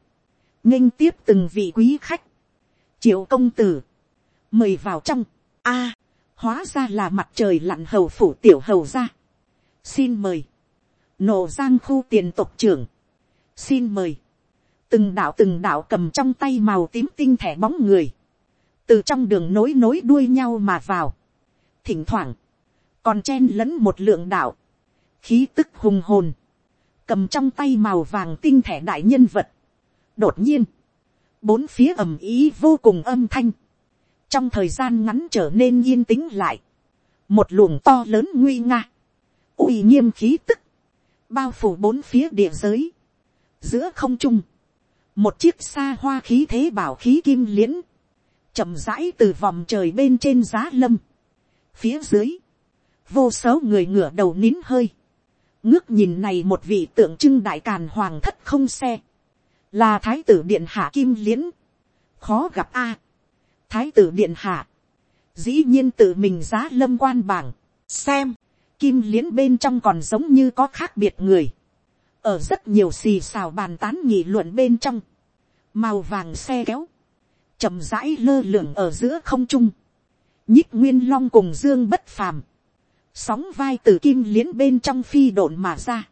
nghênh tiếp từng vị quý khách, triệu công tử, mời vào trong, a, hóa ra là mặt trời lặn hầu phủ tiểu hầu ra. xin mời, nổ giang khu tiền tộc trưởng, xin mời, từng đạo từng đạo cầm trong tay màu tím tinh thẻ bóng người, từ trong đường nối nối đuôi nhau mà vào, thỉnh thoảng, còn chen lẫn một lượng đạo, khí tức hùng hồn, cầm trong tay màu vàng tinh thể đại nhân vật. đột nhiên, bốn phía ầm ý vô cùng âm thanh, trong thời gian ngắn trở nên yên tĩnh lại, một luồng to lớn nguy nga, uy nghiêm khí tức, bao phủ bốn phía địa giới, giữa không trung, một chiếc xa hoa khí thế bảo khí kim liễn, chậm rãi từ vòng trời bên trên giá lâm, phía dưới, vô số người ngửa đầu nín hơi, ngước nhìn này một vị tượng trưng đại càn hoàng thất không xe, là thái tử điện hạ kim liễn, khó gặp a, thái tử điện hạ, dĩ nhiên tự mình giá lâm quan bảng, xem, kim liễn bên trong còn giống như có khác biệt người, ở rất nhiều xì xào bàn tán nghị luận bên trong, màu vàng xe kéo, chậm rãi lơ lửng ở giữa không trung, nhích nguyên long cùng dương bất phàm, sóng vai từ kim liễn bên trong phi độn mà ra,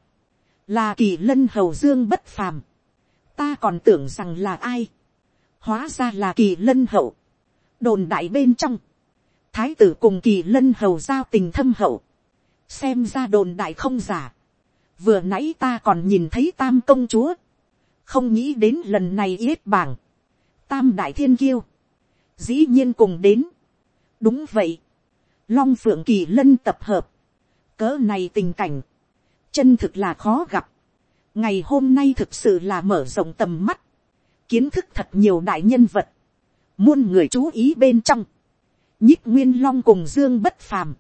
là kỳ lân hầu dương bất phàm, ta còn tưởng rằng là ai, hóa ra là kỳ lân hậu, đồn đại bên trong, thái tử cùng kỳ lân hầu giao tình thâm hậu, xem ra đồn đại không giả, vừa nãy ta còn nhìn thấy tam công chúa, không nghĩ đến lần này yết bảng, tam đại thiên kiêu, dĩ nhiên cùng đến, đúng vậy, long phượng kỳ lân tập hợp, cỡ này tình cảnh, chân thực là khó gặp, ngày hôm nay thực sự là mở rộng tầm mắt, kiến thức thật nhiều đại nhân vật, muôn người chú ý bên trong, nhích nguyên long cùng dương bất phàm,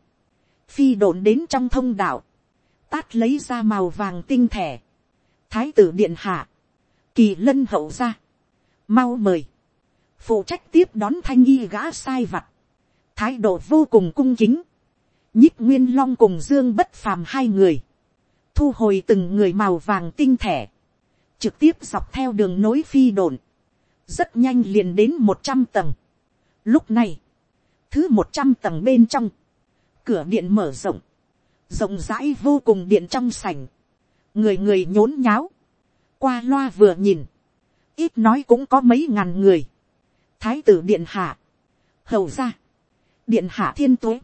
phi đồn đến trong thông đạo, tát lấy ra màu vàng tinh thẻ, thái tử điện hạ, kỳ lân hậu ra, mau mời, phụ trách tiếp đón thanh y gã sai vặt, thái độ vô cùng cung kính, nhích nguyên long cùng dương bất phàm hai người, thu hồi từng người màu vàng tinh thẻ, trực tiếp dọc theo đường nối phi đồn, rất nhanh liền đến một trăm tầng. Lúc này, thứ một trăm tầng bên trong, cửa điện mở rộng, rộng rãi vô cùng điện trong sảnh, người người nhốn nháo, qua loa vừa nhìn, ít nói cũng có mấy ngàn người, thái tử điện hạ, hầu ra, điện hạ thiên tuế,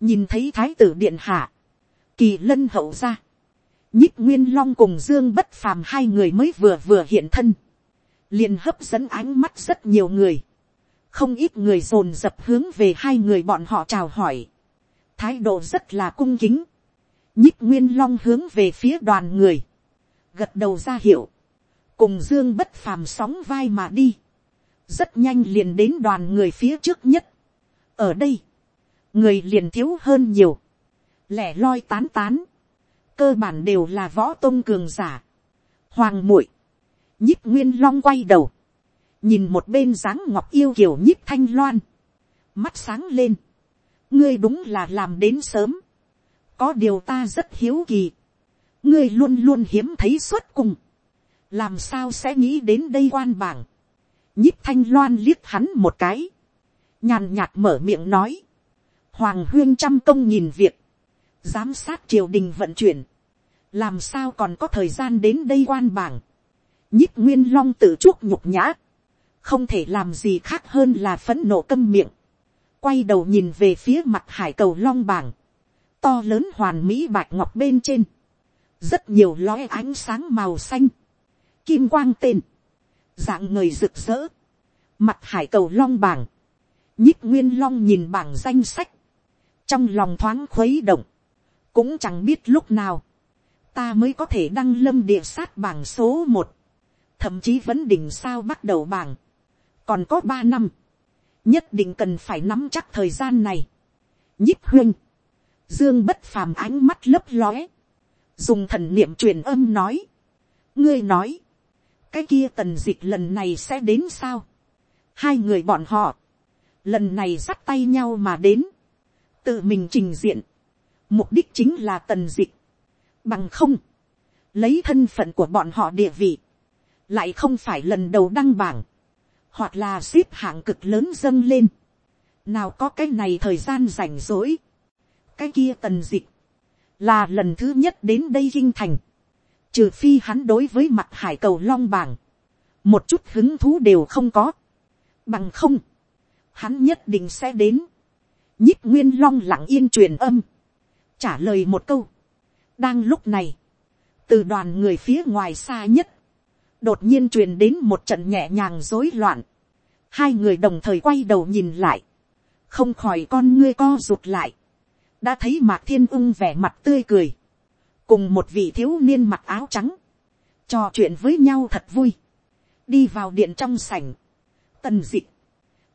nhìn thấy thái tử điện hạ, kỳ lân hậu ra, nhích nguyên long cùng dương bất phàm hai người mới vừa vừa hiện thân, liền hấp dẫn ánh mắt rất nhiều người, không ít người dồn dập hướng về hai người bọn họ chào hỏi, thái độ rất là cung kính, nhích nguyên long hướng về phía đoàn người, gật đầu ra hiệu, cùng dương bất phàm sóng vai mà đi, rất nhanh liền đến đoàn người phía trước nhất ở đây, người liền thiếu hơn nhiều, lẻ loi tán tán, cơ bản đều là võ tôn cường giả, hoàng muội, nhích nguyên long quay đầu, nhìn một bên dáng ngọc yêu kiểu nhích thanh loan, mắt sáng lên, ngươi đúng là làm đến sớm, có điều ta rất hiếu kỳ, ngươi luôn luôn hiếm thấy xuất cùng, làm sao sẽ nghĩ đến đây quan bảng, nhích thanh loan liếc hắn một cái, nhàn nhạt mở miệng nói, hoàng huyên trăm công nhìn việc, giám sát triều đình vận chuyển, làm sao còn có thời gian đến đây quan bảng, nhích nguyên long tự chuốc nhục nhã, không thể làm gì khác hơn là phấn nộ câm miệng, quay đầu nhìn về phía mặt hải cầu long bảng, to lớn hoàn mỹ bạch ngọc bên trên, rất nhiều lóe ánh sáng màu xanh, kim quang tên, dạng người rực rỡ, mặt hải cầu long bảng, nhích nguyên long nhìn bảng danh sách, trong lòng thoáng khuấy động, cũng chẳng biết lúc nào, ta mới có thể đăng lâm địa sát bảng số một, thậm chí vẫn đỉnh sao bắt đầu bảng, còn có ba năm, nhất định cần phải nắm chắc thời gian này. nhích huyên, dương bất phàm ánh mắt lấp lóe, dùng thần niệm truyền âm nói, ngươi nói, cái kia tần d ị c h lần này sẽ đến sao, hai người bọn họ, lần này dắt tay nhau mà đến, tự mình trình diện, mục đích chính là tần dịch, bằng không, lấy thân phận của bọn họ địa vị, lại không phải lần đầu đăng bảng, hoặc là xếp hạng cực lớn dâng lên, nào có cái này thời gian rảnh rỗi, cái kia tần dịch, là lần thứ nhất đến đây kinh thành, trừ phi hắn đối với mặt hải cầu long bảng, một chút hứng thú đều không có, bằng không, hắn nhất định sẽ đến, nhích nguyên long lặng yên truyền âm, trả lời một câu, đang lúc này, từ đoàn người phía ngoài xa nhất, đột nhiên truyền đến một trận nhẹ nhàng rối loạn, hai người đồng thời quay đầu nhìn lại, không khỏi con ngươi co rụt lại, đã thấy mạc thiên ung vẻ mặt tươi cười, cùng một vị thiếu niên mặc áo trắng, trò chuyện với nhau thật vui, đi vào điện trong sảnh, tần dịch,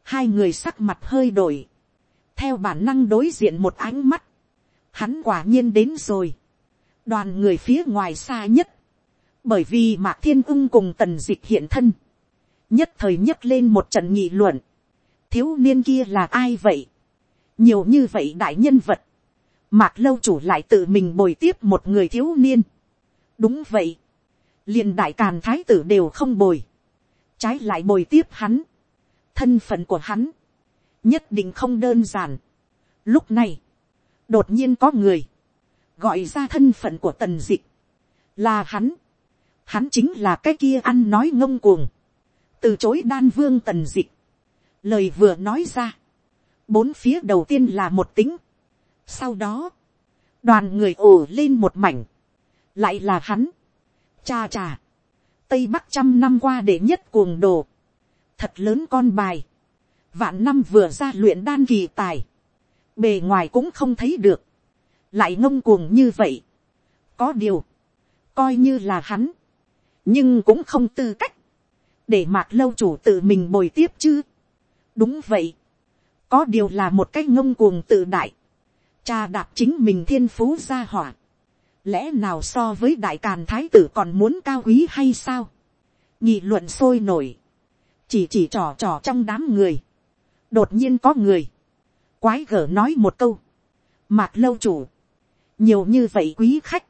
hai người sắc mặt hơi đổi, theo bản năng đối diện một ánh mắt, hắn quả nhiên đến rồi, đoàn người phía ngoài xa nhất, bởi vì mạc thiên ưng cùng tần dịch hiện thân, nhất thời nhất lên một trận nghị luận, thiếu niên kia là ai vậy, nhiều như vậy đại nhân vật, mạc lâu chủ lại tự mình bồi tiếp một người thiếu niên, đúng vậy, liền đại càn thái tử đều không bồi, trái lại bồi tiếp hắn, thân phận của hắn, nhất định không đơn giản. Lúc này, đột nhiên có người, gọi ra thân phận của tần dịch, là hắn, hắn chính là cái kia ăn nói ngông cuồng, từ chối đan vương tần dịch, lời vừa nói ra, bốn phía đầu tiên là một tính, sau đó, đoàn người ồ lên một mảnh, lại là hắn, cha cha, tây bắc trăm năm qua để nhất cuồng đồ, thật lớn con bài, vạn năm vừa ra luyện đan kỳ tài, bề ngoài cũng không thấy được, lại ngông cuồng như vậy, có điều, coi như là hắn, nhưng cũng không tư cách, để mạc lâu chủ tự mình bồi tiếp chứ. đúng vậy, có điều là một cái ngông cuồng tự đại, cha đạp chính mình thiên phú ra hỏa, lẽ nào so với đại càn thái tử còn muốn cao quý hay sao, nhị luận sôi nổi, chỉ chỉ trò trò trong đám người, đột nhiên có người, quái gở nói một câu, mạc lâu chủ, nhiều như vậy quý khách,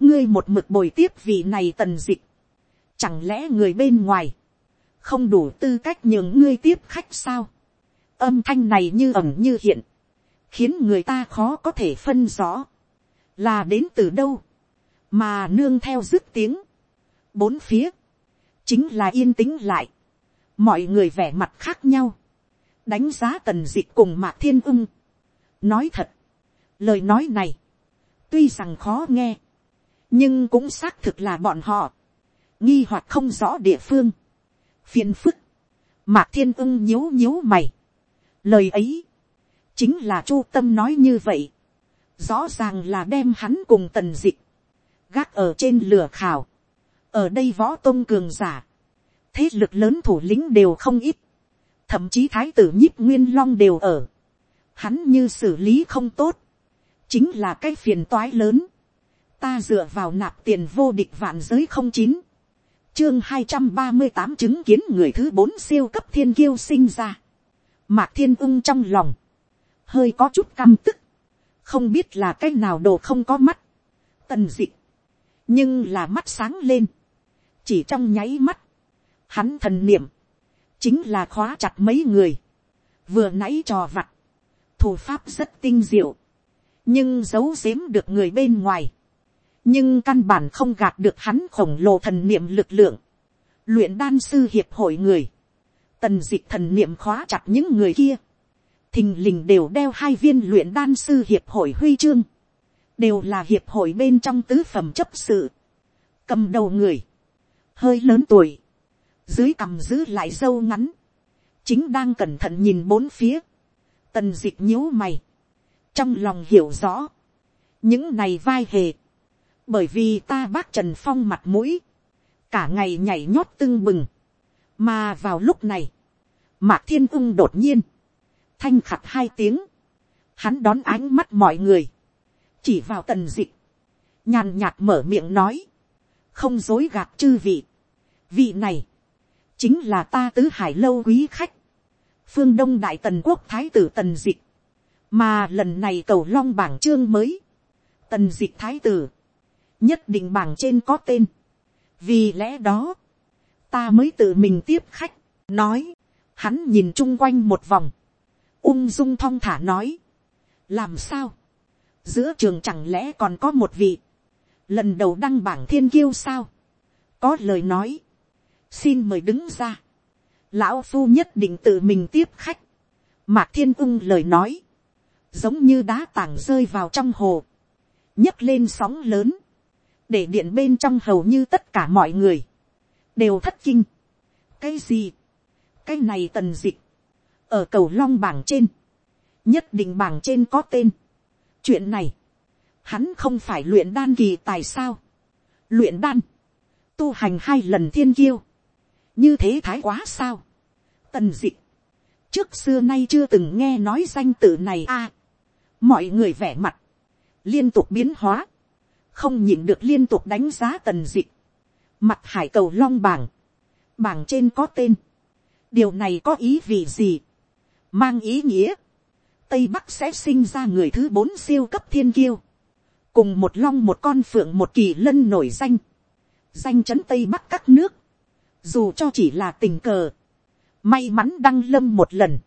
ngươi một mực bồi tiếp vị này tần dịch, chẳng lẽ người bên ngoài, không đủ tư cách nhường ngươi tiếp khách sao, âm thanh này như ẩm như hiện, khiến người ta khó có thể phân rõ, là đến từ đâu, mà nương theo dứt tiếng, bốn phía, chính là yên tĩnh lại, mọi người vẻ mặt khác nhau, đánh giá tần d ị c h cùng mạc thiên ưng. nói thật, lời nói này, tuy rằng khó nghe, nhưng cũng xác thực là bọn họ, nghi hoặc không rõ địa phương, phiền phức, mạc thiên ưng nhíu nhíu mày, lời ấy, chính là chu tâm nói như vậy, rõ ràng là đem hắn cùng tần d ị c h gác ở trên lửa khảo, ở đây võ tôn cường giả, thế lực lớn thủ lĩnh đều không ít, thậm chí thái tử nhíp nguyên long đều ở, hắn như xử lý không tốt, chính là cái phiền toái lớn, ta dựa vào nạp tiền vô địch vạn giới không chín, chương hai trăm ba mươi tám chứng kiến người thứ bốn siêu cấp thiên kiêu sinh ra, mạc thiên ung trong lòng, hơi có chút căm tức, không biết là cái nào đồ không có mắt, tần d ị nhưng là mắt sáng lên, chỉ trong nháy mắt, Hắn thần niệm. Chính là khóa chặt mấy người. Vừa nãy trò vặt. Thủ pháp rất tinh diệu. Nhưng giấu giếm được người bên ngoài. Nhưng căn bản không gạt được hắn khổng lồ thần niệm lực lượng. Luyện đan sư hiệp hội người. Tần dịch thần niệm khóa chặt những người kia. Thình lình đều đeo hai viên luyện đan sư hiệp hội huy chương đều là hiệp hội bên trong tứ phẩm chấp sự, cầm đầu người, hơi lớn tuổi, dưới cằm giữ lại dâu ngắn, chính đang cẩn thận nhìn bốn phía, tần d ị c h nhíu mày, trong lòng hiểu rõ, những này vai hề, bởi vì ta bác trần phong mặt mũi, cả ngày nhảy nhót tưng bừng, mà vào lúc này, mạc thiên ưng đột nhiên, thanh khặt hai tiếng, hắn đón ánh mắt mọi người, chỉ vào tần d ị c h nhàn nhạt mở miệng nói, không dối gạt chư vị, vị này, chính là ta tứ hải lâu quý khách, phương đông đại tần quốc thái tử tần dịch, mà lần này cầu long bảng chương mới, tần dịch thái tử, nhất định bảng trên có tên, vì lẽ đó, ta mới tự mình tiếp khách, nói, hắn nhìn chung quanh một vòng, ung dung thong thả nói, làm sao, giữa trường chẳng lẽ còn có một vị, lần đầu đăng bảng thiên kiêu sao, có lời nói, xin mời đứng ra, lão phu nhất định tự mình tiếp khách, mạc thiên ung lời nói, giống như đá tảng rơi vào trong hồ, nhấc lên sóng lớn, để điện bên trong hầu như tất cả mọi người, đều thất kinh. cái gì, cái này tần dịch, ở cầu long bảng trên, nhất định bảng trên có tên. chuyện này, hắn không phải luyện đan kỳ tài sao, luyện đan, tu hành hai lần thiên kiêu, như thế thái quá sao. tần d ị trước xưa nay chưa từng nghe nói danh tự này a. mọi người vẻ mặt, liên tục biến hóa, không nhìn được liên tục đánh giá tần d ị mặt hải cầu long bảng, bảng trên có tên, điều này có ý vì gì, mang ý nghĩa, tây bắc sẽ sinh ra người thứ bốn siêu cấp thiên kiêu, cùng một long một con phượng một kỳ lân nổi danh, danh chấn tây bắc các nước, dù cho chỉ là tình cờ, may mắn đăng lâm một lần,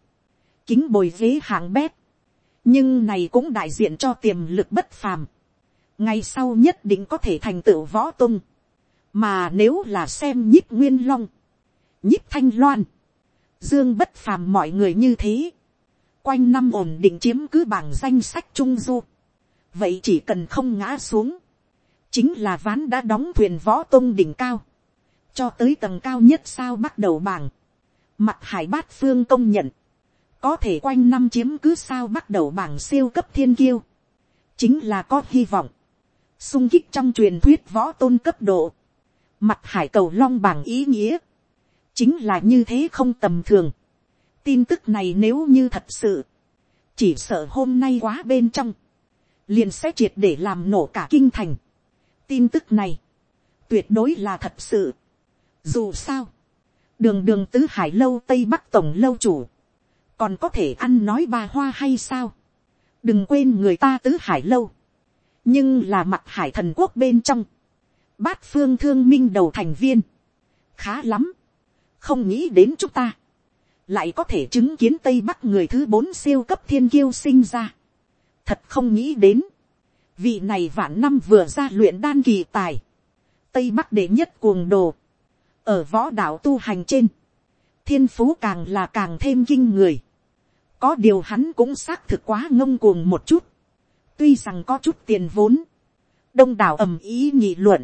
kính bồi ghế hạng bét, nhưng này cũng đại diện cho tiềm lực bất phàm, ngày sau nhất định có thể thành tựu võ tung, mà nếu là xem nhíp nguyên long, nhíp thanh loan, dương bất phàm mọi người như thế, quanh năm ổn định chiếm cứ bảng danh sách trung du, vậy chỉ cần không ngã xuống, chính là ván đã đóng thuyền võ tôn đỉnh cao, cho tới tầng cao nhất sao bắt đầu bảng, mặt hải bát phương công nhận, có thể quanh năm chiếm cứ sao bắt đầu bảng siêu cấp thiên kiêu, chính là có hy vọng, sung kích trong truyền thuyết võ tôn cấp độ, mặt hải cầu long bảng ý nghĩa, chính là như thế không tầm thường. tin tức này nếu như thật sự, chỉ sợ hôm nay quá bên trong, liền sẽ triệt để làm nổ cả kinh thành. tin tức này, tuyệt đối là thật sự dù sao, đường đường tứ hải lâu tây bắc tổng lâu chủ, còn có thể ăn nói bà hoa hay sao. đừng quên người ta tứ hải lâu, nhưng là mặt hải thần quốc bên trong, bát phương thương minh đầu thành viên, khá lắm, không nghĩ đến chúng ta, lại có thể chứng kiến tây bắc người thứ bốn siêu cấp thiên kiêu sinh ra. thật không nghĩ đến, vị này vạn năm vừa ra luyện đan kỳ tài, tây bắc đệ nhất cuồng đồ, ở võ đạo tu hành trên, thiên phú càng là càng thêm kinh người, có điều hắn cũng xác thực quá ngông cuồng một chút, tuy rằng có chút tiền vốn, đông đảo ầm ý nghị luận,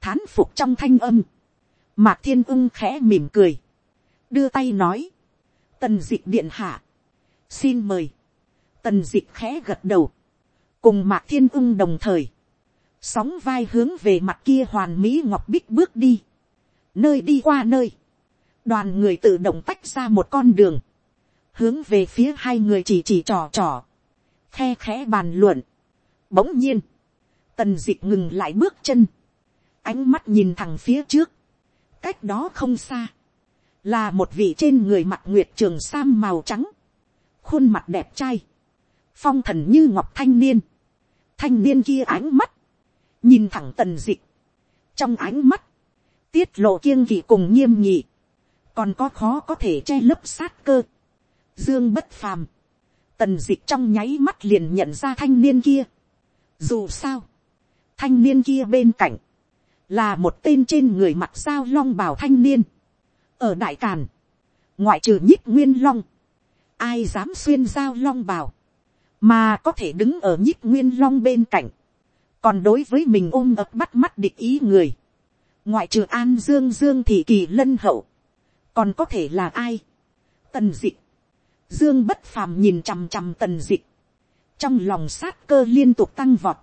thán phục trong thanh âm, mạc thiên ung khẽ mỉm cười, đưa tay nói, tần d ị điện hạ, xin mời, tần d ị khẽ gật đầu, cùng mạc thiên ung đồng thời, sóng vai hướng về mặt kia hoàn mỹ ngọc bích bước đi, nơi đi qua nơi, đoàn người tự động tách ra một con đường, hướng về phía hai người chỉ chỉ trò trò, khe khẽ bàn luận. Bỗng nhiên, tần d ị ngừng lại bước chân, ánh mắt nhìn thẳng phía trước, cách đó không xa, là một vị trên người mặt nguyệt trường sam màu trắng, khuôn mặt đẹp trai, phong thần như ngọc thanh niên, thanh niên kia ánh mắt, nhìn thẳng tần dịch, trong ánh mắt, tiết lộ kiêng kỵ cùng nghiêm nhị, còn có khó có thể che lấp sát cơ, dương bất phàm, tần dịch trong nháy mắt liền nhận ra thanh niên kia. Dù sao, thanh niên kia bên cạnh, là một tên trên người mặt sao long bảo thanh niên, ở đại càn, ngoại trừ nhích nguyên long, ai dám xuyên giao long bảo mà có thể đứng ở nhích nguyên long bên cạnh, còn đối với mình ôm ập bắt mắt địch ý người, ngoại trừ an dương dương thì kỳ lân hậu, còn có thể là ai, tần d ị dương bất phàm nhìn chằm chằm tần d ị trong lòng sát cơ liên tục tăng vọt,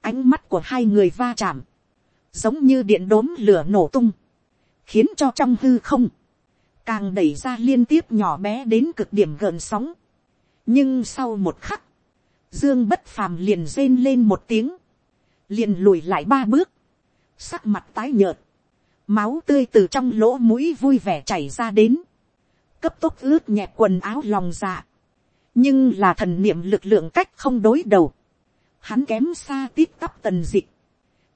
ánh mắt của hai người va chạm, giống như điện đốm lửa nổ tung, khiến cho trong hư không, càng đẩy ra liên tiếp nhỏ bé đến cực điểm gợn sóng. nhưng sau một khắc, dương bất phàm liền rên lên một tiếng, liền lùi lại ba bước, sắc mặt tái nhợt, máu tươi từ trong lỗ mũi vui vẻ chảy ra đến, cấp tốc ướt nhẹp quần áo lòng dạ, nhưng là thần niệm lực lượng cách không đối đầu, hắn kém xa tiếp tắp tần dịch,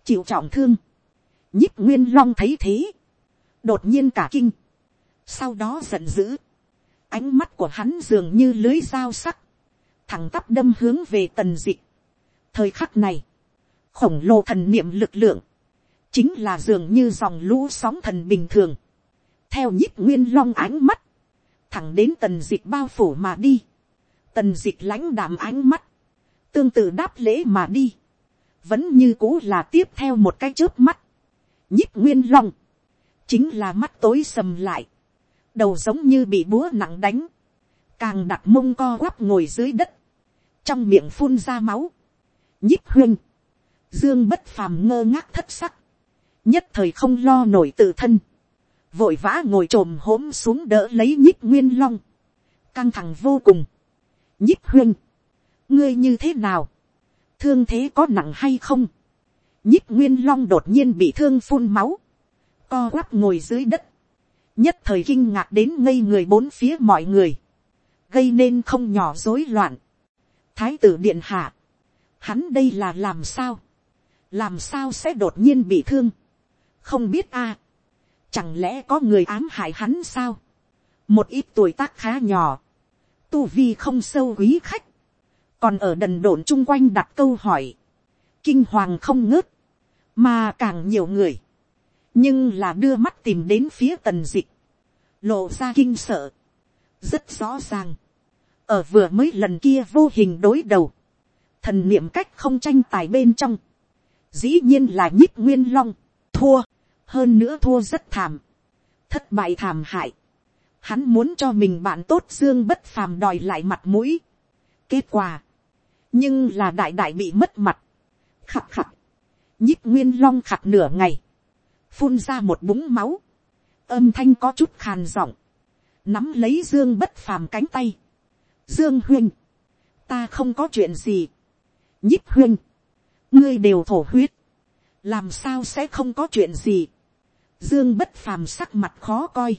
chịu trọng thương, nhích nguyên long thấy thế, đột nhiên cả kinh, sau đó giận dữ, ánh mắt của hắn dường như lưới dao sắc, thẳng tắp đâm hướng về tần dịch. thời khắc này, khổng lồ thần niệm lực lượng, chính là dường như dòng lũ sóng thần bình thường, theo nhíp nguyên long ánh mắt, thẳng đến tần d ị bao phủ mà đi, tần d ị lãnh đạm ánh mắt, tương tự đáp lễ mà đi, vẫn như cũ là tiếp theo một cái chớp mắt, nhíp nguyên long, chính là mắt tối sầm lại, đầu giống như bị búa nặng đánh, càng đặt mông co quắp ngồi dưới đất, trong miệng phun ra máu, nhích huyên, dương bất phàm ngơ ngác thất sắc, nhất thời không lo nổi tự thân, vội vã ngồi t r ồ m hốm xuống đỡ lấy nhích nguyên long, căng thẳng vô cùng, nhích huyên, ngươi như thế nào, thương thế có nặng hay không, nhích nguyên long đột nhiên bị thương phun máu, co quắp ngồi dưới đất, nhất thời kinh ngạc đến ngây người bốn phía mọi người, gây nên không nhỏ rối loạn. Thái tử điện hạ, hắn đây là làm sao, làm sao sẽ đột nhiên bị thương, không biết a, chẳng lẽ có người ám hại hắn sao, một ít tuổi tác khá nhỏ, tu vi không sâu quý khách, còn ở đần độn chung quanh đặt câu hỏi, kinh hoàng không ngớt, mà càng nhiều người, nhưng là đưa mắt tìm đến phía tần dịch, lộ ra kinh sợ, rất rõ ràng, ở vừa mới lần kia vô hình đối đầu, thần niệm cách không tranh tài bên trong, dĩ nhiên là nhích nguyên long, thua, hơn nữa thua rất thảm, thất bại thảm hại, hắn muốn cho mình bạn tốt dương bất phàm đòi lại mặt mũi, kết quả, nhưng là đại đại bị mất mặt, khặt khặt, nhích nguyên long khặt nửa ngày, phun ra một búng máu, âm thanh có chút khàn giọng, nắm lấy dương bất phàm cánh tay, dương huynh, ta không có chuyện gì, nhích huynh, ngươi đều thổ huyết, làm sao sẽ không có chuyện gì, dương bất phàm sắc mặt khó coi,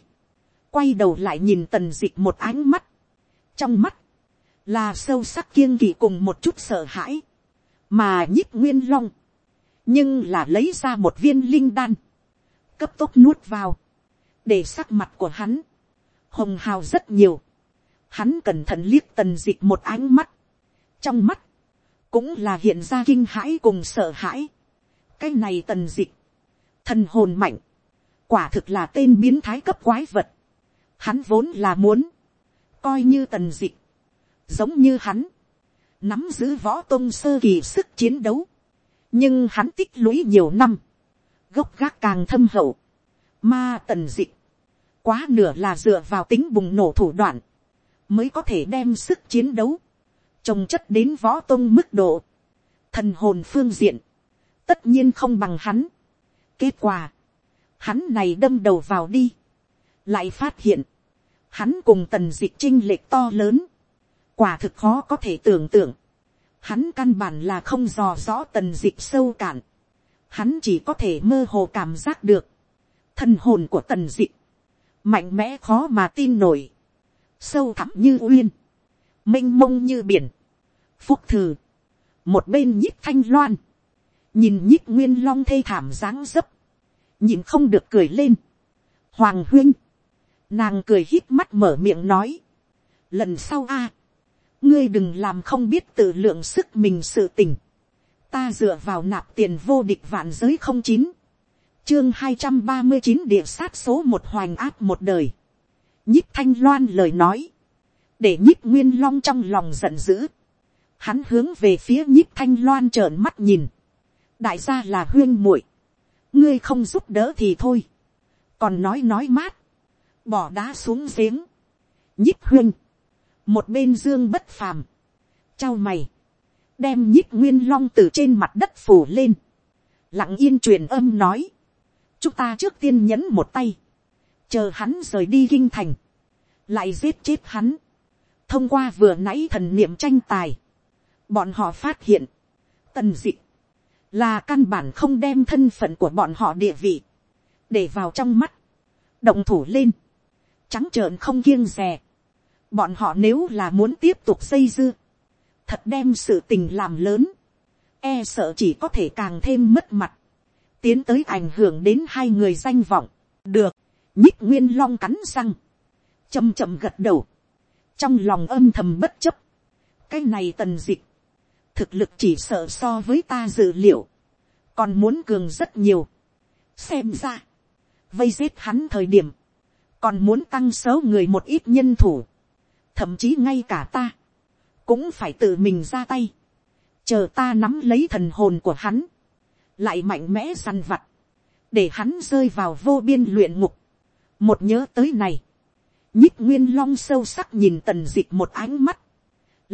quay đầu lại nhìn tần dịch một ánh mắt, trong mắt, là sâu sắc kiêng kỵ cùng một chút sợ hãi, mà nhích nguyên long, nhưng là lấy ra một viên linh đan, cấp tốc nuốt vào, để sắc mặt của hắn, hồng hào rất nhiều, hắn cẩn thận liếc tần d ị c h một ánh mắt, trong mắt, cũng là hiện ra kinh hãi cùng sợ hãi, cái này tần dịch, thần hồn mạnh, quả thực là tên biến thái cấp quái vật, Hắn vốn là muốn, coi như tần dịch, giống như hắn, nắm giữ võ tôn sơ kỳ sức chiến đấu, nhưng hắn tích lũy nhiều năm, gốc gác càng thâm hậu, ma tần dịch, quá nửa là dựa vào tính bùng nổ thủ đoạn, mới có thể đem sức chiến đấu, trồng chất đến võ tôn mức độ, thần hồn phương diện, tất nhiên không bằng hắn. kết quả, hắn này đâm đầu vào đi, lại phát hiện, hắn cùng tần dịch trinh lệch to lớn, quả thực khó có thể tưởng tượng, hắn căn bản là không dò rõ tần dịch sâu cạn, hắn chỉ có thể mơ hồ cảm giác được, thân hồn của tần dịch, mạnh mẽ khó mà tin nổi, sâu thẳm như uyên, m i n h mông như biển, phúc thừ, một bên nhích thanh loan, nhìn nhích nguyên long thê thảm dáng dấp, nhìn không được cười lên, hoàng huyên Nàng cười hít mắt mở miệng nói. Lần sau a Ngươi đừng làm không biết tự lượng sức mình sự tình. Ta dựa vào nạp tiền vô địch vạn giới không chín. Chương hai trăm ba mươi chín địa sát số một hoành áp một đời. Nhích thanh loan lời nói. Để nhích nguyên long trong lòng giận dữ. Hắn hướng về phía nhích thanh loan trợn mắt nhìn. Đại gia là huyên muội. Ngươi không giúp đỡ thì thôi. Còn nói nói mát. Bỏ đá xuống giếng, nhíp huyên, một bên dương bất phàm, trao mày, đem nhíp nguyên long từ trên mặt đất phủ lên, lặng yên truyền âm nói, chúng ta trước tiên nhẫn một tay, chờ hắn rời đi kinh thành, lại giết chết hắn, thông qua vừa nãy thần niệm tranh tài, bọn họ phát hiện, tần d ị là căn bản không đem thân phận của bọn họ địa vị, để vào trong mắt, động thủ lên, trắng trợn không kiêng rè. Bọn họ nếu là muốn tiếp tục xây dưa, thật đem sự tình làm lớn, e sợ chỉ có thể càng thêm mất mặt, tiến tới ảnh hưởng đến hai người danh vọng. Được, nhích nguyên long cắn răng, chầm chậm gật đầu, trong lòng âm thầm bất chấp, cái này tần dịch, thực lực chỉ sợ so với ta dự liệu, còn muốn cường rất nhiều. xem ra, vây giết hắn thời điểm, còn muốn tăng số người một ít nhân thủ, thậm chí ngay cả ta, cũng phải tự mình ra tay, chờ ta nắm lấy thần hồn của hắn, lại mạnh mẽ săn vặt, để hắn rơi vào vô biên luyện ngục. một nhớ tới này, nhích nguyên long sâu sắc nhìn tần d ị c h một ánh mắt,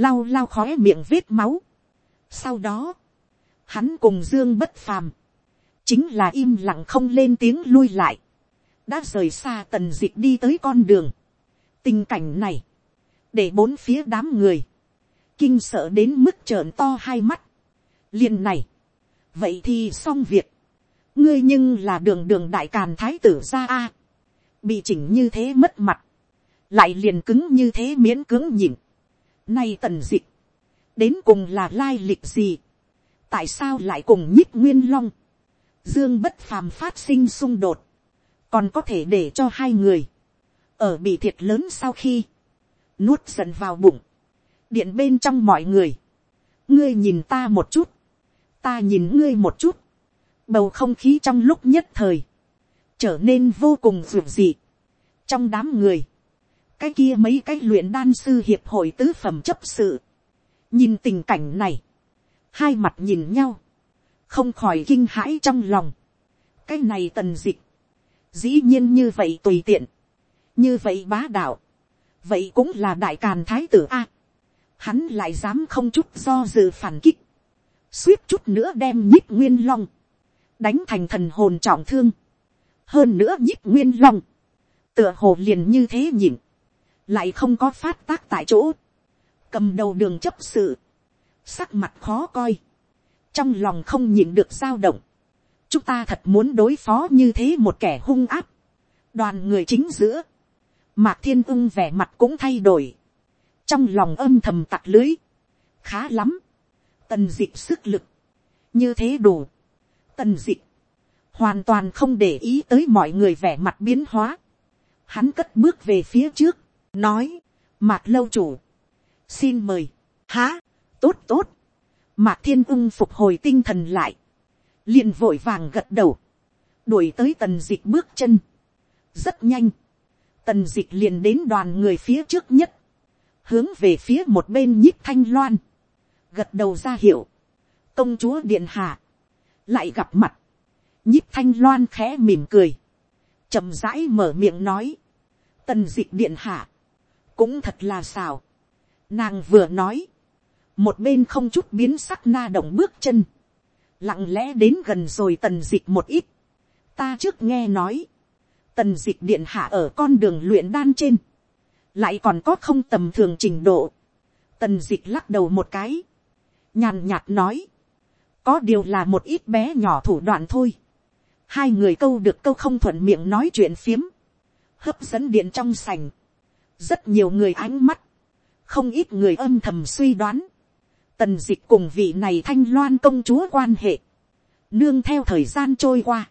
lau lau khói miệng vết máu sau đó, hắn cùng dương bất phàm, chính là im lặng không lên tiếng lui lại, đã rời xa tần dịch đi tới con đường. tình cảnh này, để bốn phía đám người, kinh sợ đến mức trợn to hai mắt. liền này, vậy thì xong việc, ngươi nhưng là đường đường đại càn thái tử ra a, bị chỉnh như thế mất mặt, lại liền cứng như thế miễn cứng nhịn. Nay tần dịch, đến cùng là lai lịch gì, tại sao lại cùng nhích nguyên long, dương bất phàm phát sinh xung đột, còn có thể để cho hai người, ở bị thiệt lớn sau khi, nuốt dần vào bụng, điện bên trong mọi người, ngươi nhìn ta một chút, ta nhìn ngươi một chút, bầu không khí trong lúc nhất thời, trở nên vô cùng ruột dị. trong đám người, cái kia mấy cái luyện đan sư hiệp hội tứ phẩm chấp sự, nhìn tình cảnh này, hai mặt nhìn nhau, không khỏi kinh hãi trong lòng, cái này tần dịch, dĩ nhiên như vậy tùy tiện, như vậy bá đạo, vậy cũng là đại càn thái tử a, hắn lại dám không chút do dự phản kích, suýt chút nữa đem nhích nguyên long, đánh thành thần hồn trọng thương, hơn nữa nhích nguyên long, tựa hồ liền như thế nhịn, lại không có phát tác tại chỗ, cầm đầu đường chấp sự, sắc mặt khó coi, trong lòng không nhịn được dao động, chúng ta thật muốn đối phó như thế một kẻ hung áp, đoàn người chính giữa, mạc thiên ưng vẻ mặt cũng thay đổi, trong lòng âm thầm tặc lưới, khá lắm, tần d ị sức lực, như thế đủ, tần d ị hoàn toàn không để ý tới mọi người vẻ mặt biến hóa, hắn cất bước về phía trước, nói, mạc lâu chủ, xin mời, há, tốt tốt, mạc thiên ung phục hồi tinh thần lại, liền vội vàng gật đầu, đuổi tới tần dịch bước chân, rất nhanh, tần dịch liền đến đoàn người phía trước nhất, hướng về phía một bên nhích thanh loan, gật đầu ra hiệu, công chúa điện hạ, lại gặp mặt, nhích thanh loan khẽ mỉm cười, chậm rãi mở miệng nói, tần dịch điện hạ, cũng thật là xào, nàng vừa nói, một bên không chút biến sắc na động bước chân, lặng lẽ đến gần rồi tần dịch một ít, ta trước nghe nói, tần dịch điện hạ ở con đường luyện đan trên, lại còn có không tầm thường trình độ, tần dịch lắc đầu một cái, nhàn nhạt nói, có điều là một ít bé nhỏ thủ đoạn thôi. hai người câu được câu không thuận miệng nói chuyện phiếm, hấp dẫn điện trong sành, rất nhiều người ánh mắt, không ít người âm thầm suy đoán, tần dịch cùng vị này thanh loan công chúa quan hệ, nương theo thời gian trôi qua,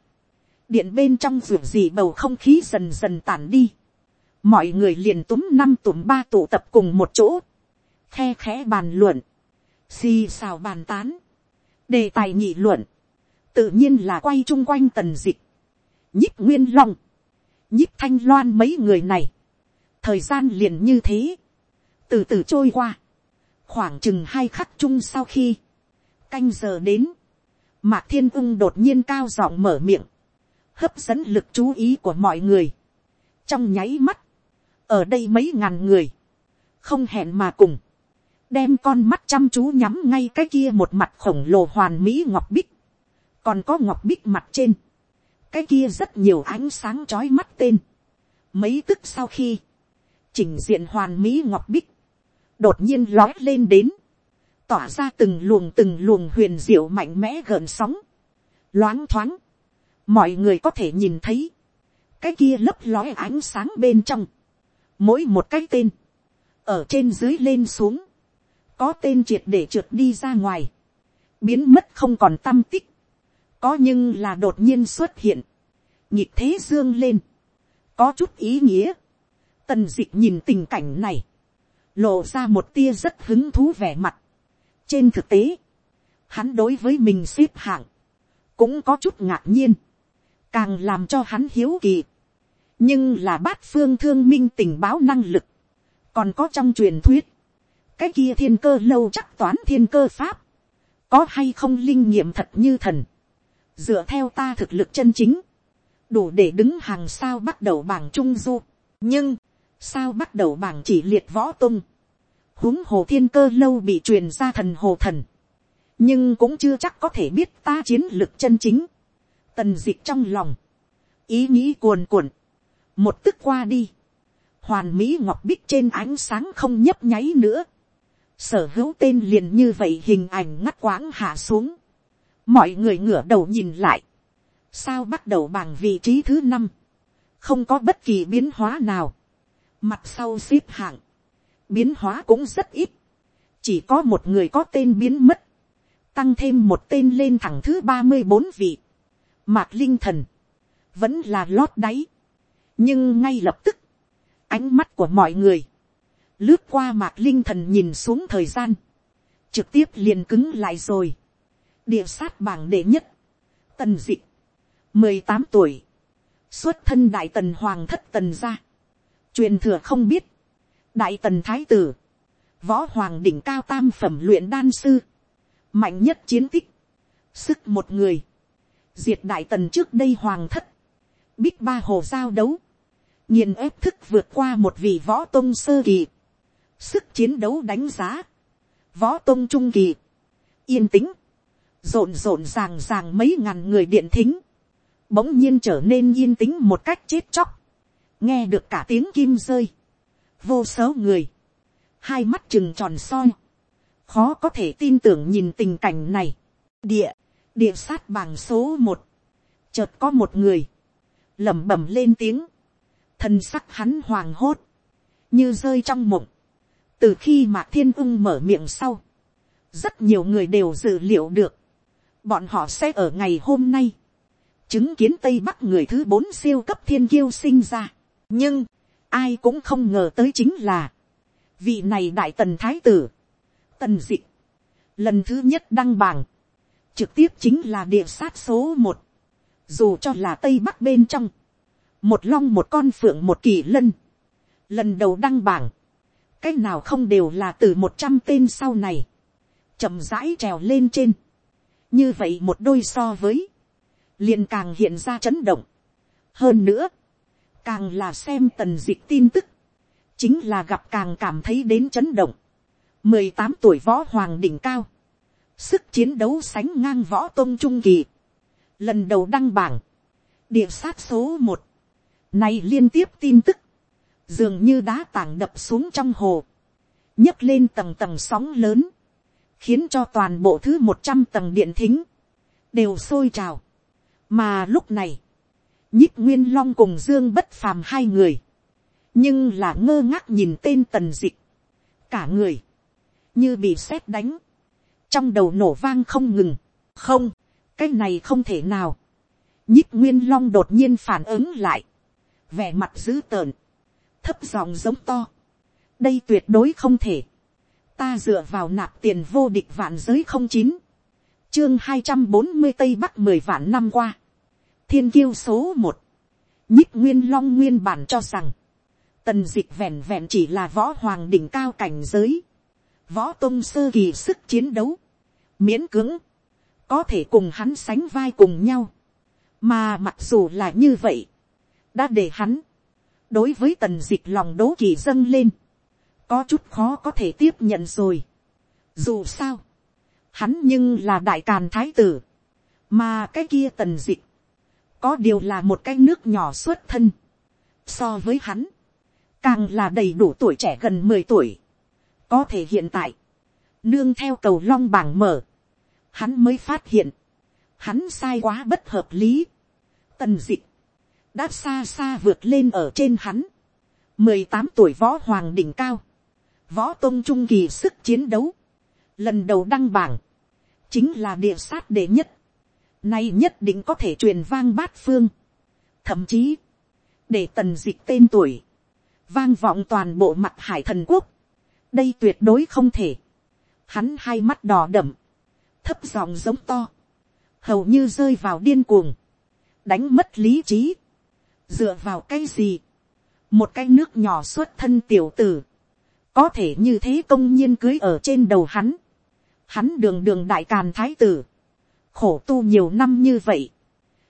điện bên trong ruột gì bầu không khí dần dần tản đi, mọi người liền túm năm túm ba tụ tập cùng một chỗ, khe khẽ bàn luận, xì xào bàn tán, đề tài nghị luận, tự nhiên là quay chung quanh tần dịch, nhíp nguyên long, nhíp thanh loan mấy người này, thời gian liền như thế, từ từ trôi qua, khoảng chừng hai khắc chung sau khi, canh giờ đến, mạc thiên ưng đột nhiên cao giọng mở miệng, hấp dẫn lực chú ý của mọi người, trong nháy mắt, ở đây mấy ngàn người, không hẹn mà cùng, đem con mắt chăm chú nhắm ngay cái kia một mặt khổng lồ hoàn mỹ ngọc bích, còn có ngọc bích mặt trên, cái kia rất nhiều ánh sáng trói mắt tên. Mấy tức sau khi, chỉnh diện hoàn mỹ ngọc bích, đột nhiên lói lên đến, tỏa ra từng luồng từng luồng huyền diệu mạnh mẽ gợn sóng, loáng thoáng, mọi người có thể nhìn thấy, cái kia lấp lói ánh sáng bên trong, mỗi một cái tên, ở trên dưới lên xuống, có tên triệt để trượt đi ra ngoài, biến mất không còn tâm tích, có nhưng là đột nhiên xuất hiện, nhịp thế dương lên, có chút ý nghĩa, tần d ị nhìn tình cảnh này, lộ ra một tia rất hứng thú vẻ mặt. trên thực tế, hắn đối với mình xếp hạng, cũng có chút ngạc nhiên, càng làm cho hắn hiếu kỳ, nhưng là bát phương thương minh tình báo năng lực, còn có trong truyền thuyết, cái kia thiên cơ lâu chắc toán thiên cơ pháp, có hay không linh nghiệm thật như thần, dựa theo ta thực lực chân chính, đủ để đứng hàng sao bắt đầu bảng trung du, nhưng, sao bắt đầu bảng chỉ liệt võ tung, huống hồ thiên cơ lâu bị truyền ra thần hồ thần, nhưng cũng chưa chắc có thể biết ta chiến lược chân chính, tần d ị c h trong lòng, ý nghĩ cuồn cuộn, một tức qua đi, hoàn mỹ ngọc bích trên ánh sáng không nhấp nháy nữa, sở hữu tên liền như vậy hình ảnh ngắt quãng hạ xuống, mọi người ngửa đầu nhìn lại, sao bắt đầu bằng vị trí thứ năm, không có bất kỳ biến hóa nào, mặt sau xếp hạng, biến hóa cũng rất ít, chỉ có một người có tên biến mất, tăng thêm một tên lên thẳng thứ ba mươi bốn vị, mạc linh thần, vẫn là lót đáy, nhưng ngay lập tức, ánh mắt của mọi người, lướt qua mạc linh thần nhìn xuống thời gian, trực tiếp liền cứng lại rồi, địa sát bảng đệ nhất, tần d ị mười tám tuổi, xuất thân đại tần hoàng thất tần gia, truyền thừa không biết, đại tần thái tử, võ hoàng đỉnh cao tam phẩm luyện đan sư, mạnh nhất chiến tích, sức một người, diệt đại tần trước đây hoàng thất, bích ba hồ giao đấu, nghiền ép thức vượt qua một vị võ tôn sơ kỳ, sức chiến đấu đánh giá, võ tôn trung kỳ, yên tĩnh, rộn rộn ràng ràng mấy ngàn người điện thính, bỗng nhiên trở nên yên tĩnh một cách chết chóc, nghe được cả tiếng kim rơi, vô số người, hai mắt chừng tròn soi, khó có thể tin tưởng nhìn tình cảnh này, địa, địa sát bảng số một, chợt có một người, lẩm bẩm lên tiếng, thân sắc hắn hoàng hốt, như rơi trong mộng, từ khi mạc thiên ưng mở miệng sau, rất nhiều người đều dự liệu được, bọn họ sẽ ở ngày hôm nay, chứng kiến tây bắc người thứ bốn siêu cấp thiên kiêu sinh ra nhưng, ai cũng không ngờ tới chính là, vị này đại tần thái tử, tần d ị lần thứ nhất đăng bảng, trực tiếp chính là địa sát số một, dù cho là tây bắc bên trong, một long một con phượng một kỳ lân, lần đầu đăng bảng, cái nào không đều là từ một trăm tên sau này, chậm rãi trèo lên trên, như vậy một đôi so với, liền càng hiện ra chấn động. hơn nữa, càng là xem tần dịch tin tức, chính là gặp càng cảm thấy đến chấn động. mười tám tuổi võ hoàng đỉnh cao, sức chiến đấu sánh ngang võ tôn trung kỳ, lần đầu đăng bảng, địa sát số một, này liên tiếp tin tức, dường như đá tảng đập xuống trong hồ, nhấc lên tầng tầng sóng lớn, khiến cho toàn bộ thứ một trăm tầng điện thính, đều sôi trào. mà lúc này, nhích nguyên long cùng dương bất phàm hai người, nhưng là ngơ ngác nhìn tên tần dịch, cả người, như bị sét đánh, trong đầu nổ vang không ngừng, không, cái này không thể nào, nhích nguyên long đột nhiên phản ứng lại, vẻ mặt dữ tợn, thấp giọng giống to, đây tuyệt đối không thể, ta dựa vào nạp tiền vô địch vạn giới không chín, chương hai trăm bốn mươi tây bắc mười vạn năm qua, thiên kiêu số một, nhích nguyên long nguyên bản cho rằng, tần d ị c h vẹn vẹn chỉ là võ hoàng đỉnh cao cảnh giới, võ tôn sơ kỳ sức chiến đấu, miễn cưỡng, có thể cùng hắn sánh vai cùng nhau, mà mặc dù là như vậy, đã để hắn, đối với tần d ị c h lòng đố kỳ dâng lên, có chút khó có thể tiếp nhận rồi. Dù sao, hắn nhưng là đại càn thái tử, mà cái kia tần dịch, có điều là một cái nước nhỏ xuất thân. So với hắn, càng là đầy đủ tuổi trẻ gần mười tuổi. Có thể hiện tại, nương theo cầu long bảng mở, hắn mới phát hiện, hắn sai quá bất hợp lý. Tần dịch, đã xa xa vượt lên ở trên hắn. mười tám tuổi võ hoàng đỉnh cao, võ tôn trung kỳ sức chiến đấu, lần đầu đăng bảng, chính là địa sát đệ nhất, nay nhất định có thể truyền vang bát phương, thậm chí, để tần dịch tên tuổi, vang vọng toàn bộ mặt hải thần quốc, đây tuyệt đối không thể, hắn hai mắt đỏ đậm, thấp giọng giống to, hầu như rơi vào điên cuồng, đánh mất lý trí, dựa vào cái gì, một cái nước nhỏ xuất thân tiểu tử, có thể như thế công nhiên cưới ở trên đầu hắn, hắn đường đường đại càn thái tử, khổ tu nhiều năm như vậy,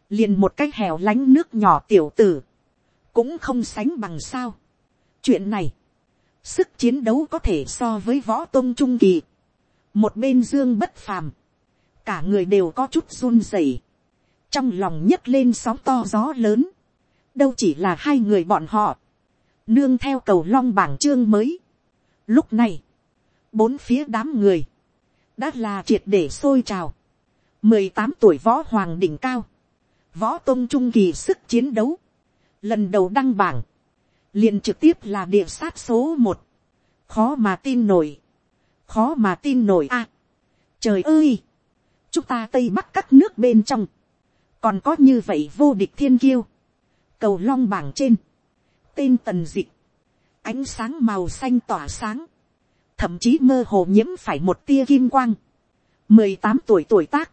liền một cách hẻo lánh nước nhỏ tiểu tử, cũng không sánh bằng sao. chuyện này, sức chiến đấu có thể so với võ tôn trung kỳ, một bên dương bất phàm, cả người đều có chút run rẩy, trong lòng nhấc lên sóng to gió lớn, đâu chỉ là hai người bọn họ, nương theo cầu long bảng chương mới, Lúc này, bốn phía đám người, đã là triệt để sôi trào mười tám tuổi võ hoàng đỉnh cao, võ tôn trung kỳ sức chiến đấu, lần đầu đăng bảng, liền trực tiếp là địa sát số một, khó mà tin nổi, khó mà tin nổi a. À, trời ơi, chúng ta tây bắc các nước bên trong, còn có như vậy vô địch thiên kiêu, cầu long bảng trên, tên tần dịch, ánh sáng màu xanh tỏa sáng, thậm chí mơ hồ nhiễm phải một tia kim quang, mười tám tuổi tuổi tác,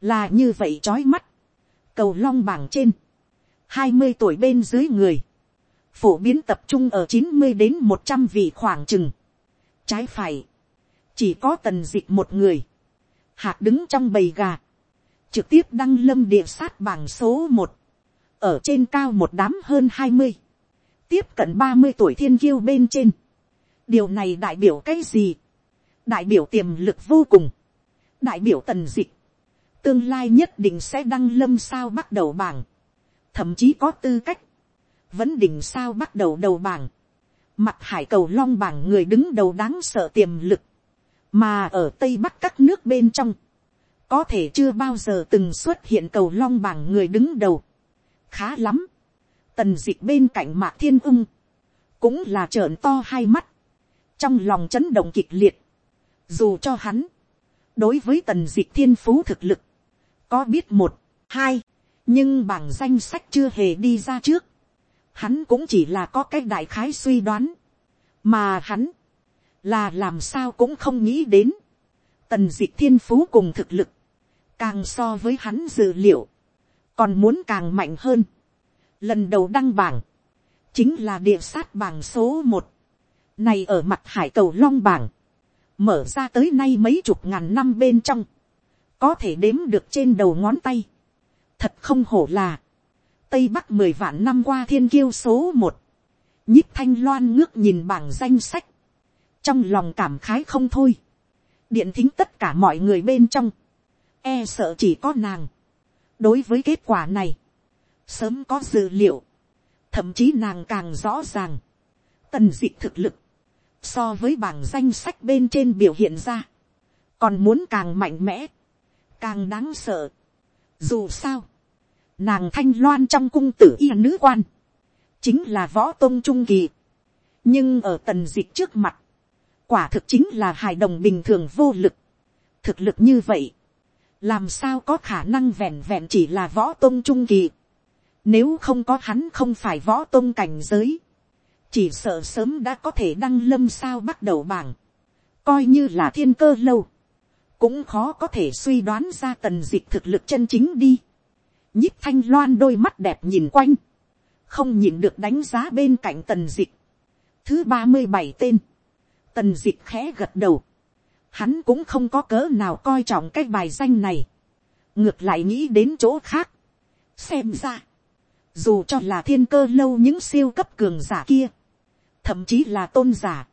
là như vậy trói mắt, cầu long bảng trên, hai mươi tuổi bên dưới người, phổ biến tập trung ở chín mươi đến một trăm vị khoảng chừng, trái phải, chỉ có tần d ị c h một người, hạt đứng trong bầy gà, trực tiếp đăng lâm địa sát bảng số một, ở trên cao một đám hơn hai mươi, tiếp cận ba mươi tuổi thiên kiêu bên trên. điều này đại biểu cái gì, đại biểu tiềm lực vô cùng, đại biểu tần dịch, tương lai nhất định sẽ đăng lâm sao bắt đầu bảng, thậm chí có tư cách, vẫn đỉnh sao bắt đầu đầu bảng, mặt hải cầu long bảng người đứng đầu đáng sợ tiềm lực, mà ở tây bắc các nước bên trong, có thể chưa bao giờ từng xuất hiện cầu long bảng người đứng đầu, khá lắm, tần d ị c h bên cạnh mạc thiên ưng cũng là trợn to hai mắt, trong lòng chấn động kịch liệt, dù cho hắn, đối với tần d ị c h thiên phú thực lực, có biết một, hai, nhưng bảng danh sách chưa hề đi ra trước, hắn cũng chỉ là có cái đại khái suy đoán, mà hắn, là làm sao cũng không nghĩ đến, tần d ị c h thiên phú cùng thực lực, càng so với hắn dự liệu, còn muốn càng mạnh hơn, lần đầu đăng bảng, chính là địa sát bảng số một, này ở mặt hải cầu long bảng, mở ra tới nay mấy chục ngàn năm bên trong, có thể đếm được trên đầu ngón tay, thật không hổ là, tây bắc mười vạn năm qua thiên kiêu số một, nhích thanh loan ngước nhìn bảng danh sách, trong lòng cảm khái không thôi, điện thính tất cả mọi người bên trong, e sợ chỉ có nàng, đối với kết quả này, sớm có dự liệu, thậm chí nàng càng rõ ràng, tần d ị thực lực, so với bảng danh sách bên trên biểu hiện ra, còn muốn càng mạnh mẽ, càng đáng sợ. Dù sao, nàng thanh loan trong cung tử y nữ quan, chính là võ tôn trung kỳ, nhưng ở tần dịch trước mặt, quả thực chính là hài đồng bình thường vô lực, thực lực như vậy, làm sao có khả năng vẹn vẹn chỉ là võ tôn trung kỳ, nếu không có hắn không phải võ tôn cảnh giới. Chỉ sợ sớm đã có thể đăng lâm sao bắt đầu bảng. Coi như là thiên cơ lâu. Cũng khó có thể suy đoán ra tần dịch thực lực chân chính đi. nhíp thanh loan đôi mắt đẹp nhìn quanh. Không nhìn được đánh giá bên cạnh tần dịch. Thứ ba mươi bảy tên. Tần dịch khẽ gật đầu. Hắn cũng không có cớ nào coi trọng cái bài danh này. Ngược lại nghĩ đến chỗ khác. Xem ra dù cho là thiên cơ lâu những siêu cấp cường giả kia, thậm chí là tôn giả,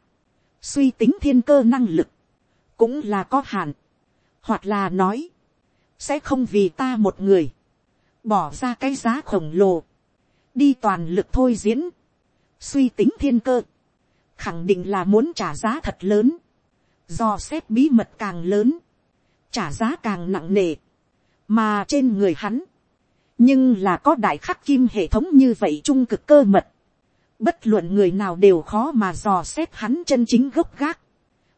suy tính thiên cơ năng lực, cũng là có hạn, hoặc là nói, sẽ không vì ta một người, bỏ ra cái giá khổng lồ, đi toàn lực thôi diễn, suy tính thiên cơ, khẳng định là muốn trả giá thật lớn, do xét bí mật càng lớn, trả giá càng nặng nề, mà trên người hắn, nhưng là có đại khắc kim hệ thống như vậy trung cực cơ mật, bất luận người nào đều khó mà dò xét hắn chân chính gốc gác.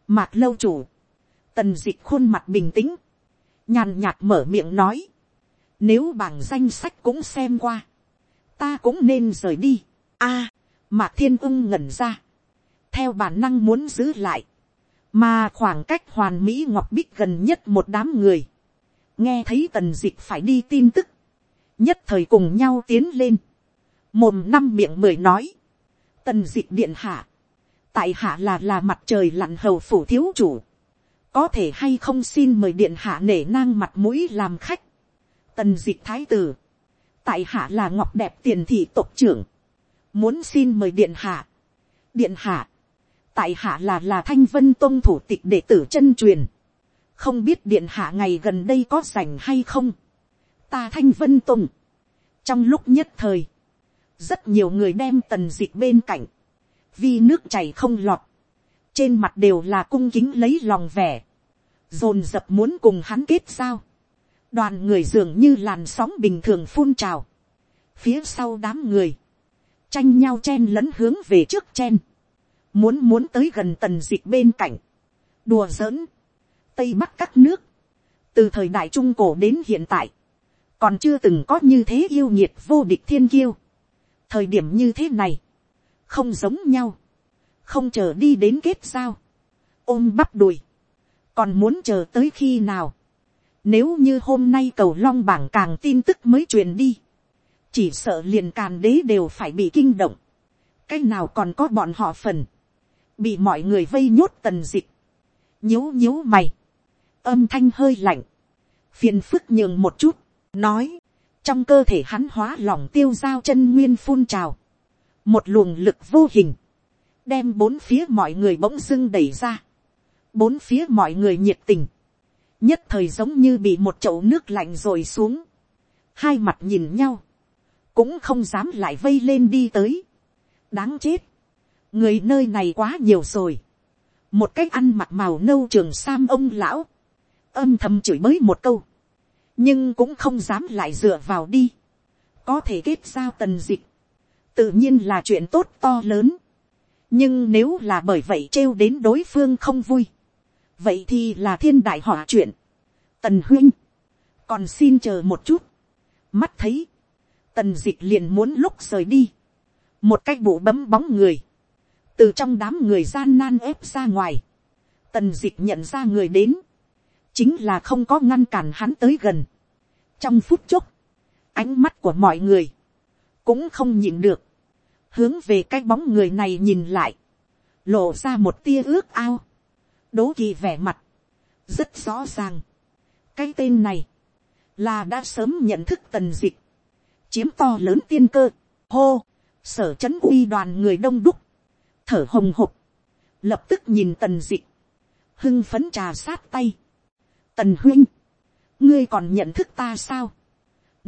Mạc lâu chủ, tần dịch khuôn mặt bình tĩnh, nhàn nhạt mở miệng nói, nếu bảng danh sách cũng xem qua, ta cũng nên rời đi. a, mạc thiên ưng ngẩn ra, theo bản năng muốn giữ lại, mà khoảng cách hoàn mỹ ngọc bích gần nhất một đám người, nghe thấy tần dịch phải đi tin tức, nhất thời cùng nhau tiến lên, mồm năm miệng mười nói, tần dịch điện hạ, tại hạ là là mặt trời lặn hầu phủ thiếu chủ, có thể hay không xin mời điện hạ nể nang mặt mũi làm khách, tần dịch thái tử, tại hạ là ngọc đẹp tiền thị tộc trưởng, muốn xin mời điện hạ, điện hạ, tại hạ là là thanh vân tôn thủ tịch đệ tử chân truyền, không biết điện hạ ngày gần đây có rảnh hay không, ta thanh vân tùng. trong lúc nhất thời, rất nhiều người đem tần dịch bên cạnh, vì nước chảy không lọt, trên mặt đều là cung kính lấy lòng vẻ, dồn dập muốn cùng hắn kết giao, đoàn người dường như làn sóng bình thường phun trào, phía sau đám người, tranh nhau chen lẫn hướng về trước chen, muốn muốn tới gần tần dịch bên cạnh, đùa giỡn, tây bắc các nước, từ thời đại trung cổ đến hiện tại, còn chưa từng có như thế yêu nhiệt vô địch thiên kiêu. thời điểm như thế này, không giống nhau, không chờ đi đến kết giao, ôm bắp đùi, còn muốn chờ tới khi nào. Nếu như hôm nay cầu long bảng càng tin tức mới truyền đi, chỉ sợ liền càn đế đều phải bị kinh động. cái nào còn có bọn họ phần, bị mọi người vây nhốt tần dịch, nhíu nhíu mày, âm thanh hơi lạnh, phiền phức nhường một chút, nói, trong cơ thể hắn hóa lỏng tiêu dao chân nguyên phun trào, một luồng lực vô hình, đem bốn phía mọi người bỗng dưng đẩy ra, bốn phía mọi người nhiệt tình, nhất thời giống như bị một chậu nước lạnh rồi xuống, hai mặt nhìn nhau, cũng không dám lại vây lên đi tới, đáng chết, người nơi này quá nhiều rồi, một cách ăn mặc màu nâu trường sam ông lão, âm thầm chửi mới một câu, nhưng cũng không dám lại dựa vào đi, có thể kết giao tần dịch, tự nhiên là chuyện tốt to lớn, nhưng nếu là bởi vậy trêu đến đối phương không vui, vậy thì là thiên đại họa chuyện. tần huynh, còn xin chờ một chút, mắt thấy, tần dịch liền muốn lúc rời đi, một cái bụ bấm bóng người, từ trong đám người gian nan ép ra ngoài, tần dịch nhận ra người đến, chính là không có ngăn cản hắn tới gần. trong phút chốc, ánh mắt của mọi người, cũng không nhìn được, hướng về cái bóng người này nhìn lại, lộ ra một tia ước ao, đố kỳ vẻ mặt, rất rõ ràng. cái tên này, là đã sớm nhận thức tần dịch, chiếm to lớn tiên cơ, hô, sở c h ấ n uy đoàn người đông đúc, thở hồng hộc, lập tức nhìn tần dịch, hưng phấn trà sát tay, tần huynh, ngươi còn nhận thức ta sao,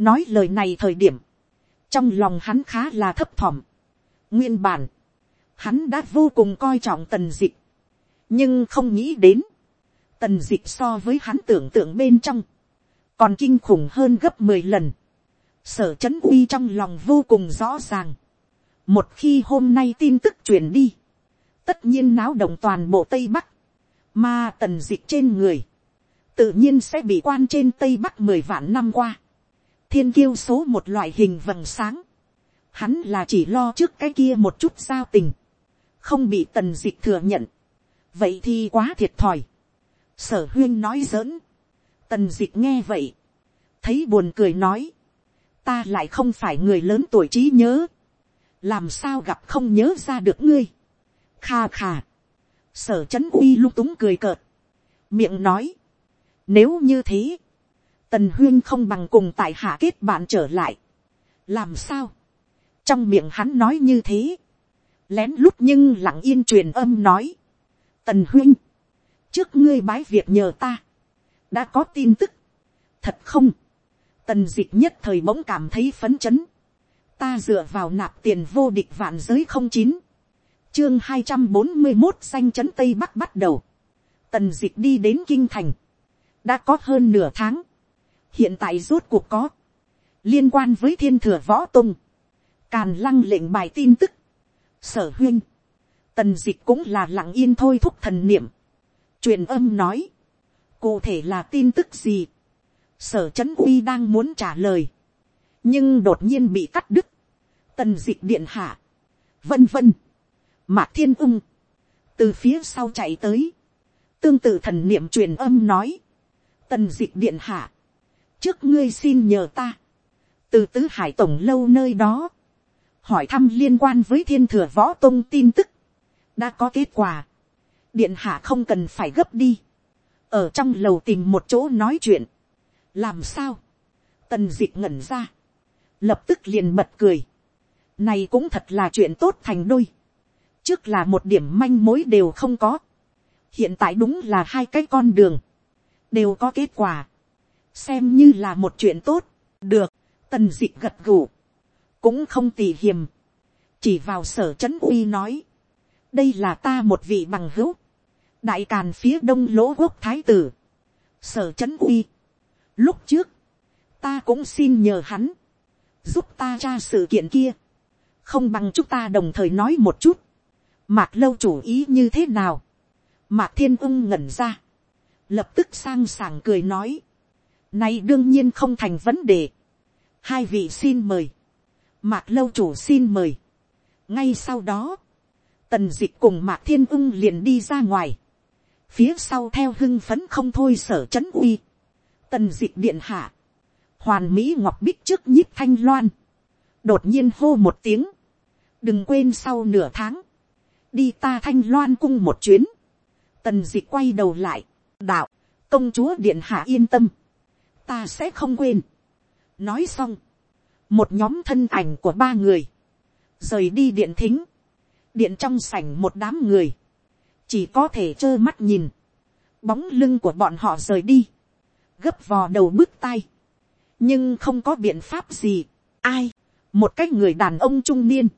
nói lời này thời điểm, trong lòng hắn khá là thấp thỏm, nguyên bản, hắn đã vô cùng coi trọng tần dịch, nhưng không nghĩ đến, tần dịch so với hắn tưởng tượng bên trong, còn kinh khủng hơn gấp mười lần, sở c h ấ n uy trong lòng vô cùng rõ ràng, một khi hôm nay tin tức truyền đi, tất nhiên náo động toàn bộ tây bắc, mà tần dịch trên người, tự nhiên sẽ bị quan trên tây bắc mười vạn năm qua, thiên kiêu số một loại hình vầng sáng, hắn là chỉ lo trước cái kia một chút giao tình, không bị tần dịch thừa nhận, vậy thì quá thiệt thòi. sở huyên nói giỡn. tần dịch nghe vậy. thấy buồn cười nói. ta lại không phải người lớn tuổi trí nhớ. làm sao gặp không nhớ ra được ngươi. kha kha. sở c h ấ n uy lung túng cười cợt. miệng nói. nếu như thế, tần huyên không bằng cùng tại hạ kết bạn trở lại. làm sao. trong miệng hắn nói như thế. lén lút nhưng lặng yên truyền âm nói tần huynh, trước ngươi bái việc nhờ ta, đã có tin tức, thật không, tần dịch nhất thời bỗng cảm thấy phấn chấn, ta dựa vào nạp tiền vô địch vạn giới không chín, chương hai trăm bốn mươi một xanh chấn tây bắc bắt đầu, tần dịch đi đến kinh thành, đã có hơn nửa tháng, hiện tại rốt cuộc có, liên quan với thiên thừa võ tung, càn lăng lệnh bài tin tức, sở huynh, tần dịch cũng là lặng yên thôi thúc thần niệm, truyền âm nói, cụ thể là tin tức gì, sở trấn uy đang muốn trả lời, nhưng đột nhiên bị cắt đứt, tần dịch điện hạ, vân vân, mạc thiên ung, từ phía sau chạy tới, tương tự thần niệm truyền âm nói, tần dịch điện hạ, trước ngươi xin nhờ ta, từ tứ hải tổng lâu nơi đó, hỏi thăm liên quan với thiên thừa võ tôn tin tức, đã có kết quả, điện hạ không cần phải gấp đi, ở trong lầu tìm một chỗ nói chuyện, làm sao, tần d ị c h ngẩn ra, lập tức liền bật cười, này cũng thật là chuyện tốt thành đôi, trước là một điểm manh mối đều không có, hiện tại đúng là hai cái con đường, đều có kết quả, xem như là một chuyện tốt, được, tần d ị c h gật gù, cũng không tỉ hiềm, chỉ vào sở c h ấ n uy nói, đây là ta một vị bằng hữu, đại càn phía đông lỗ quốc thái tử, sở trấn uy. Lúc trước, ta cũng xin nhờ hắn, giúp ta tra sự kiện kia, không bằng chúng ta đồng thời nói một chút, mạc lâu chủ ý như thế nào, mạc thiên ung ngẩn ra, lập tức sang sảng cười nói, nay đương nhiên không thành vấn đề, hai vị xin mời, mạc lâu chủ xin mời, ngay sau đó, tần dịch cùng mạc thiên ưng liền đi ra ngoài, phía sau theo hưng phấn không thôi sở c h ấ n uy, tần dịch điện hạ, hoàn mỹ ngọc bích trước nhíp thanh loan, đột nhiên hô một tiếng, đừng quên sau nửa tháng, đi ta thanh loan cung một chuyến, tần dịch quay đầu lại, đạo, công chúa điện hạ yên tâm, ta sẽ không quên. nói xong, một nhóm thân ảnh của ba người, rời đi điện thính, điện trong sảnh một đám người, chỉ có thể trơ mắt nhìn, bóng lưng của bọn họ rời đi, gấp vò đầu bước tay, nhưng không có biện pháp gì, ai, một cái người đàn ông trung niên,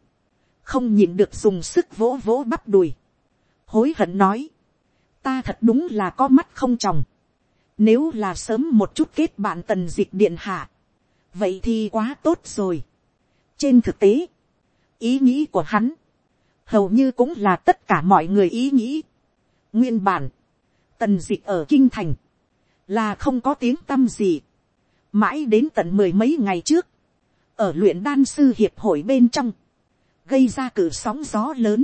không nhìn được dùng sức vỗ vỗ bắp đùi, hối hận nói, ta thật đúng là có mắt không tròng, nếu là sớm một chút kết bạn tần dịch điện hạ, vậy thì quá tốt rồi. trên thực tế, ý nghĩ của hắn, hầu như cũng là tất cả mọi người ý nghĩ. nguyên bản, tần dịch ở kinh thành, là không có tiếng t â m gì, mãi đến tận mười mấy ngày trước, ở luyện đan sư hiệp hội bên trong, gây ra cử sóng gió lớn,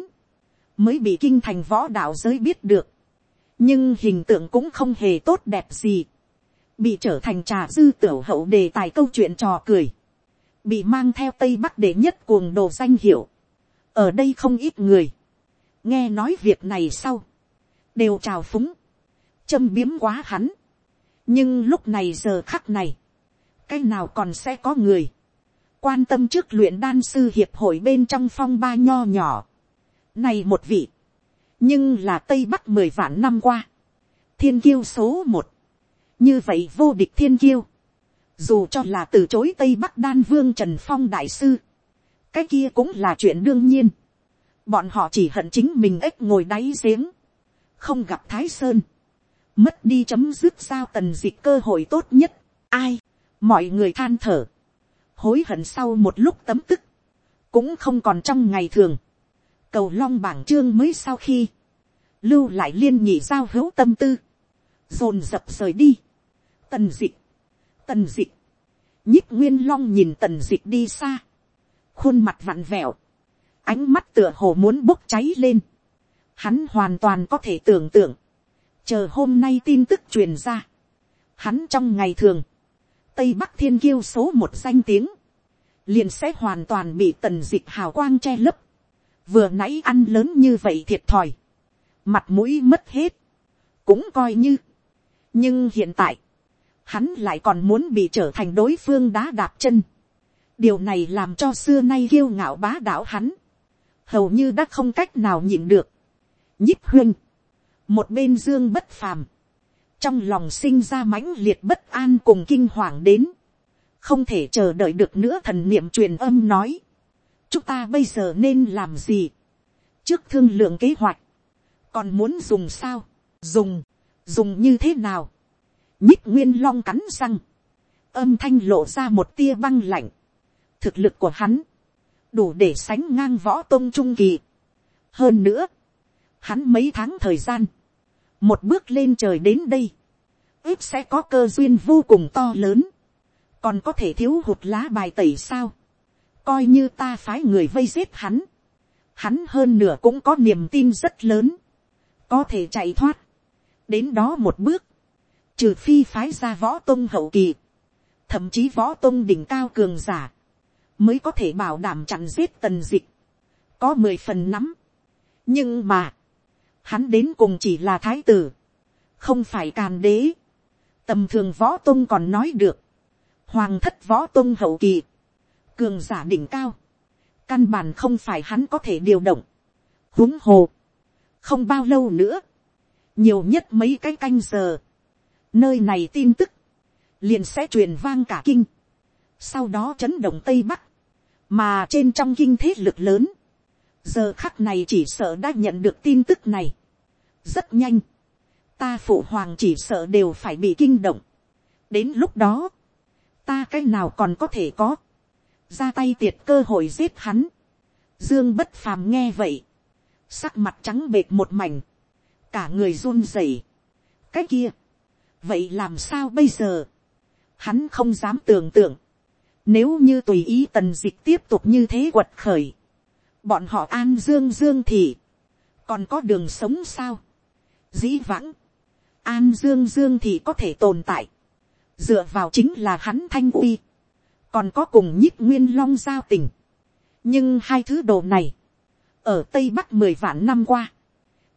mới bị kinh thành võ đạo giới biết được, nhưng hình tượng cũng không hề tốt đẹp gì, bị trở thành trà dư tiểu hậu đề tài câu chuyện trò cười, bị mang theo tây bắc để nhất cuồng đồ danh hiệu, ở đây không ít người, nghe nói việc này sau, đều trào phúng, châm biếm quá hắn. nhưng lúc này giờ khắc này, cái nào còn sẽ có người, quan tâm trước luyện đan sư hiệp hội bên trong phong ba nho nhỏ. này một vị, nhưng là tây bắc mười vạn năm qua, thiên kiêu số một, như vậy vô địch thiên kiêu, dù cho là từ chối tây bắc đan vương trần phong đại sư, cái kia cũng là chuyện đương nhiên, bọn họ chỉ hận chính mình ếch ngồi đáy giếng, không gặp thái sơn, mất đi chấm dứt sao tần dịch cơ hội tốt nhất, ai, mọi người than thở, hối hận sau một lúc tấm tức, cũng không còn trong ngày thường, cầu long bảng chương mới sau khi, lưu lại liên nhị giao hữu tâm tư, dồn dập rời đi, tần dịch, tần dịch, nhích nguyên long nhìn tần dịch đi xa, khuôn mặt vặn vẹo, ánh mắt tựa hồ muốn bốc cháy lên, hắn hoàn toàn có thể tưởng tượng, chờ hôm nay tin tức truyền ra, hắn trong ngày thường, tây bắc thiên kiêu số một danh tiếng, liền sẽ hoàn toàn bị tần dịch hào quang che lấp, vừa nãy ăn lớn như vậy thiệt thòi, mặt mũi mất hết, cũng coi như, nhưng hiện tại, hắn lại còn muốn bị trở thành đối phương đá đạp chân, điều này làm cho xưa nay kiêu ngạo bá đạo hắn, hầu như đã không cách nào nhịn được, nhíp huyên, một bên dương bất phàm, trong lòng sinh ra mãnh liệt bất an cùng kinh hoàng đến, không thể chờ đợi được nữa thần niệm truyền âm nói, chúng ta bây giờ nên làm gì, trước thương lượng kế hoạch, còn muốn dùng sao, dùng, dùng như thế nào, nhích nguyên long cắn răng, âm thanh lộ ra một tia băng lạnh, thực lực của hắn, đủ để sánh ngang võ tôn trung kỳ. hơn nữa, hắn mấy tháng thời gian, một bước lên trời đến đây, ít sẽ có cơ duyên vô cùng to lớn, còn có thể thiếu hụt lá bài tẩy sao, coi như ta phái người vây giết hắn, hắn hơn nửa cũng có niềm tin rất lớn, có thể chạy thoát, đến đó một bước, trừ phi phái ra võ tôn hậu kỳ, thậm chí võ tôn đỉnh cao cường giả, mới có thể bảo đảm chặn giết tần dịch, có mười phần nắm, nhưng mà, hắn đến cùng chỉ là thái tử, không phải càn đế. Tầm thường võ tôn còn nói được, hoàng thất võ tôn hậu kỳ, cường giả đỉnh cao, căn bản không phải hắn có thể điều động, huống hồ, không bao lâu nữa, nhiều nhất mấy cái canh giờ, nơi này tin tức, liền sẽ truyền vang cả kinh, sau đó chấn động tây bắc, mà trên trong kinh thế lực lớn, giờ khắc này chỉ sợ đã nhận được tin tức này, rất nhanh, ta phụ hoàng chỉ sợ đều phải bị kinh động. đến lúc đó, ta cái nào còn có thể có, ra tay tiệt cơ hội giết hắn. dương bất phàm nghe vậy, sắc mặt trắng bệt một mảnh, cả người run rẩy. cái kia, vậy làm sao bây giờ, hắn không dám tưởng tượng, nếu như tùy ý tần dịch tiếp tục như thế quật khởi, bọn họ an dương dương thì, còn có đường sống sao, dĩ vãng, an dương dương thì có thể tồn tại, dựa vào chính là hắn thanh uy, còn có cùng nhích nguyên long giao tình. nhưng hai thứ đồ này, ở tây bắc mười vạn năm qua,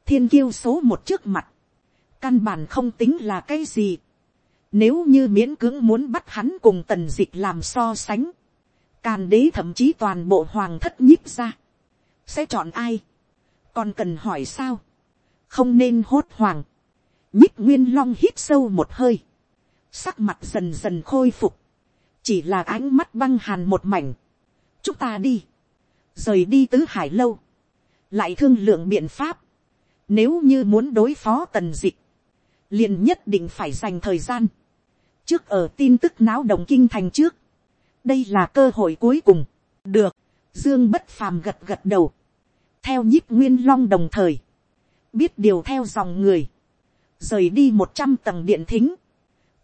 thiên kiêu số một trước mặt, căn bản không tính là cái gì. Nếu như miễn cưỡng muốn bắt hắn cùng tần dịch làm so sánh, càn đế thậm chí toàn bộ hoàng thất nhíp ra, sẽ chọn ai, còn cần hỏi sao, không nên hốt hoàng, nhích nguyên long hít sâu một hơi, sắc mặt dần dần khôi phục, chỉ là ánh mắt băng hàn một mảnh, chúng ta đi, rời đi tứ hải lâu, lại thương lượng biện pháp, nếu như muốn đối phó tần dịch, liền nhất định phải dành thời gian, trước ở tin tức náo động kinh thành trước, đây là cơ hội cuối cùng, được, dương bất phàm gật gật đầu, theo nhíp nguyên long đồng thời, biết điều theo dòng người, rời đi một trăm tầng điện thính,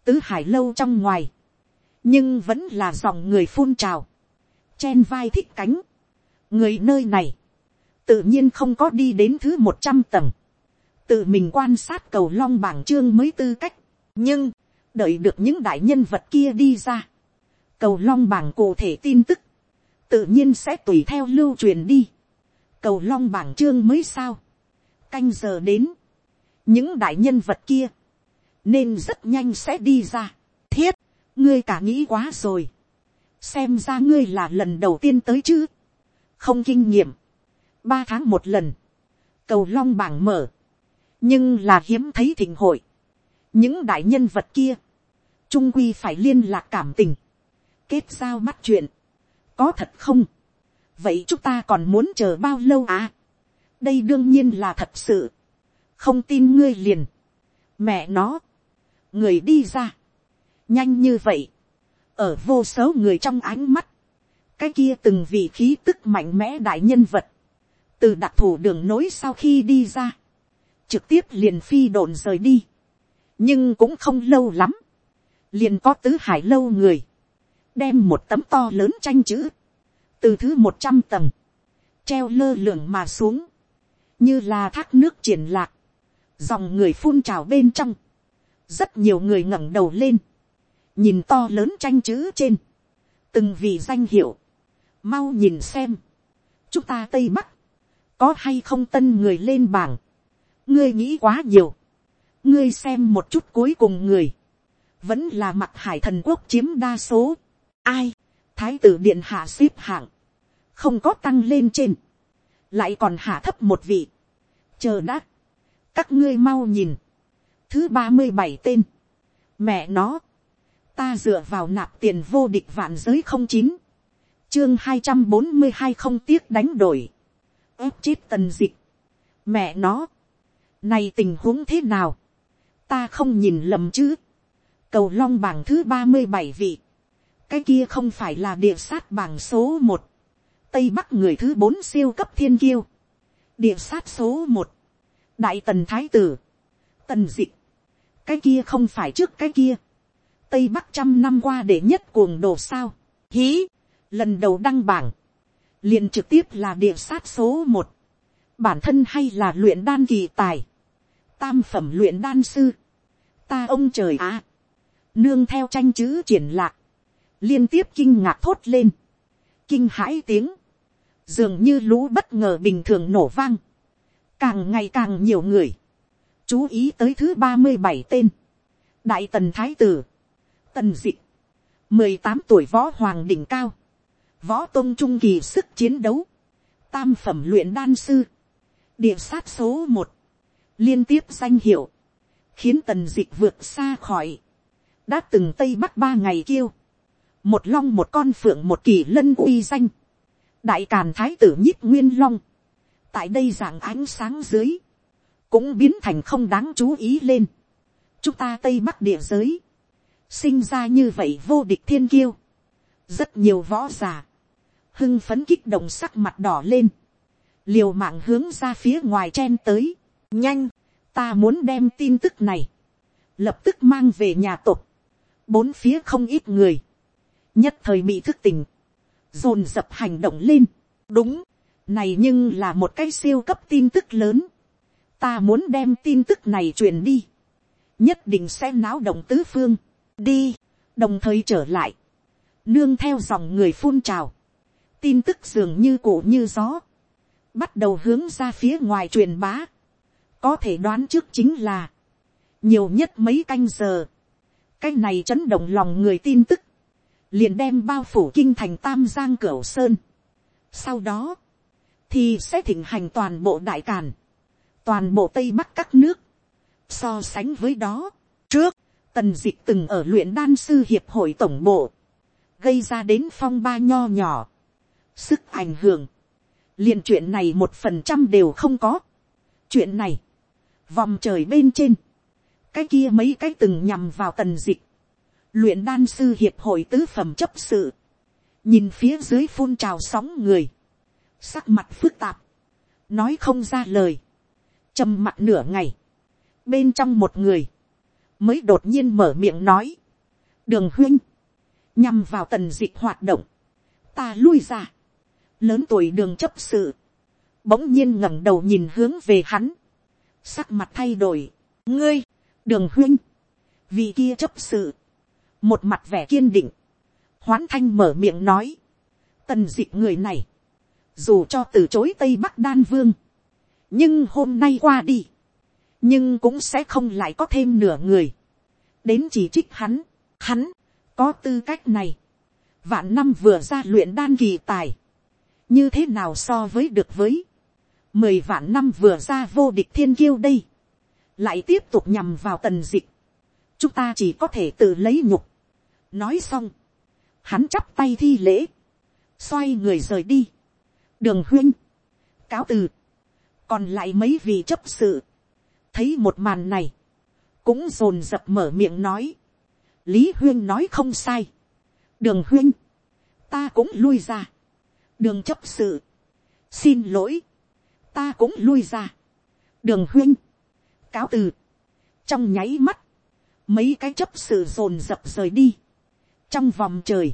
tứ hải lâu trong ngoài, nhưng vẫn là dòng người phun trào, chen vai thích cánh, người nơi này, tự nhiên không có đi đến thứ một trăm tầng, tự mình quan sát cầu long bảng chương mới tư cách, nhưng, đợi được những đại nhân vật kia đi ra, cầu long bảng cụ thể tin tức, tự nhiên sẽ tùy theo lưu truyền đi, cầu long bảng chương mới sao, canh giờ đến, những đại nhân vật kia, nên rất nhanh sẽ đi ra, thiết, ngươi cả nghĩ quá rồi, xem ra ngươi là lần đầu tiên tới chứ, không kinh nghiệm, ba tháng một lần, cầu long bảng mở, nhưng là hiếm thấy thịnh hội, những đại nhân vật kia, trung quy phải liên lạc cảm tình, kết giao mắt chuyện, có thật không, vậy chúng ta còn muốn chờ bao lâu à, đây đương nhiên là thật sự, không tin ngươi liền, mẹ nó, người đi ra, nhanh như vậy, ở vô số người trong ánh mắt, cái kia từng vị khí tức mạnh mẽ đại nhân vật, từ đặc thù đường nối sau khi đi ra, trực tiếp liền phi đồn rời đi, nhưng cũng không lâu lắm, liền có tứ hải lâu người, đem một tấm to lớn tranh chữ, từ thứ một trăm tầng, treo lơ lửng mà xuống, như là thác nước triển lạc, dòng người phun trào bên trong, rất nhiều người ngẩng đầu lên, nhìn to lớn tranh chữ trên, từng vị danh hiệu, mau nhìn xem, chúng ta tây bắc, có hay không tân người lên bảng, ngươi nghĩ quá nhiều, ngươi xem một chút cuối cùng người, vẫn là mặt hải thần quốc chiếm đa số, ai, thái tử điện hạ xếp hạng, không có tăng lên trên, lại còn hạ thấp một vị, chờ đã, các ngươi mau nhìn, thứ ba mươi bảy tên, mẹ nó, ta dựa vào nạp tiền vô địch vạn giới không chín, chương hai trăm bốn mươi hai không tiếc đánh đổi, ép chết tần dịch, mẹ nó, này tình huống thế nào, ta không nhìn lầm chứ, cầu long bảng thứ ba mươi bảy vị, cái kia không phải là địa sát bảng số một, tây bắc người thứ bốn siêu cấp thiên kiêu, địa sát số một, đại tần thái tử, tần dịch, cái kia không phải trước cái kia, tây bắc trăm năm qua để nhất cuồng đồ sao, hí, lần đầu đăng bảng, liền trực tiếp là địa sát số một, bản thân hay là luyện đan kỳ tài, tam phẩm luyện đan sư, ta ông trời á, nương theo tranh chữ triển lạc, liên tiếp kinh ngạc thốt lên, kinh hãi tiếng, dường như lũ bất ngờ bình thường nổ vang, càng ngày càng nhiều người, chú ý tới thứ ba mươi bảy tên, đại tần thái tử, tần d ị mười tám tuổi võ hoàng đỉnh cao, võ tôn trung kỳ sức chiến đấu, tam phẩm luyện đan sư, địa sát số một, liên tiếp danh hiệu, khiến tần d ị vượt xa khỏi, đã từng tây bắc ba ngày kêu, một long một con phượng một kỳ lân uy danh, đại càn thái tử nhích nguyên long, tại đây dạng ánh sáng dưới, cũng biến thành không đáng chú ý lên. chúng ta tây bắc địa giới, sinh ra như vậy vô địch thiên kiêu, rất nhiều võ g i ả hưng phấn kích động sắc mặt đỏ lên, liều mạng hướng ra phía ngoài chen tới, nhanh, ta muốn đem tin tức này, lập tức mang về nhà tộc, bốn phía không ít người, nhất thời bị thức tình, dồn dập hành động lên, đúng, này nhưng là một cái siêu cấp tin tức lớn, ta muốn đem tin tức này truyền đi, nhất định sẽ náo động tứ phương, đi, đồng thời trở lại, nương theo dòng người phun trào, tin tức dường như cổ như gió, bắt đầu hướng ra phía ngoài truyền bá, có thể đoán trước chính là, nhiều nhất mấy canh giờ, cái này chấn động lòng người tin tức, liền đem bao phủ kinh thành tam giang cửu sơn. sau đó, thì sẽ thịnh hành toàn bộ đại càn, toàn bộ tây bắc các nước. so sánh với đó, trước, tần d ị c h từng ở luyện đan sư hiệp hội tổng bộ, gây ra đến phong ba nho nhỏ, sức ảnh hưởng, liền chuyện này một phần trăm đều không có. chuyện này, vòng trời bên trên, cái kia mấy cái từng nhằm vào tần dịch, luyện đan sư hiệp hội tứ phẩm chấp sự, nhìn phía dưới phun trào sóng người, sắc mặt phức tạp, nói không ra lời, trầm mặt nửa ngày, bên trong một người, mới đột nhiên mở miệng nói, đường huynh, nhằm vào tần dịch hoạt động, ta lui ra, lớn tuổi đường chấp sự, bỗng nhiên ngẩng đầu nhìn hướng về hắn, sắc mặt thay đổi, ngươi, đường huynh, vì kia chấp sự, một mặt vẻ kiên định, hoán thanh mở miệng nói, tần d ị người này, dù cho từ chối tây bắc đan vương, nhưng hôm nay qua đi, nhưng cũng sẽ không lại có thêm nửa người, đến chỉ trích hắn, hắn, có tư cách này, vạn năm vừa ra luyện đan kỳ tài, như thế nào so với được với, mười vạn năm vừa ra vô địch thiên kiêu đây, lại tiếp tục nhằm vào tần dịch, chúng ta chỉ có thể tự lấy nhục. nói xong, hắn chắp tay thi lễ, xoay người rời đi, đường huyên cáo từ, còn lại mấy vị chấp sự, thấy một màn này, cũng rồn rập mở miệng nói, lý huyên nói không sai, đường huyên, ta cũng lui ra, đường chấp sự, xin lỗi, ta cũng lui ra, đường huyên, cáo từ. Trong nháy mắt, mấy cái chấp sự rồn rập rời đi. Trong vòng trời,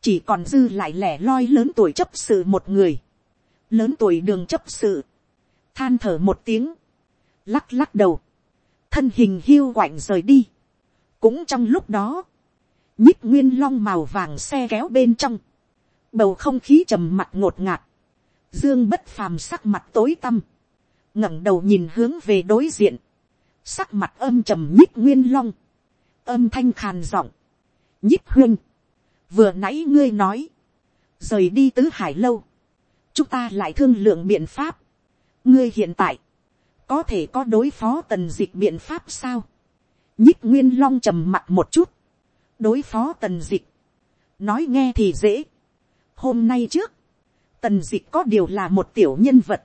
chỉ còn dư lại lẻ loi lớn tuổi chấp sự một người. Lớn tuổi đường chấp sự, than thở một tiếng, lắc lắc đầu, thân hình hiu quạnh rời đi. Cũng trong lúc đó, nhích nguyên long màu vàng xe kéo bên trong, bầu không khí trầm mặt ngột ngạt, dương bất phàm sắc mặt tối tăm, ngẩng đầu nhìn hướng về đối diện, sắc mặt âm trầm nhích nguyên long, âm thanh khàn giọng, nhích huyên, vừa nãy ngươi nói, rời đi tứ hải lâu, chúng ta lại thương lượng biện pháp, ngươi hiện tại, có thể có đối phó tần dịch biện pháp sao, nhích nguyên long trầm mặt một chút, đối phó tần dịch, nói nghe thì dễ, hôm nay trước, tần dịch có điều là một tiểu nhân vật,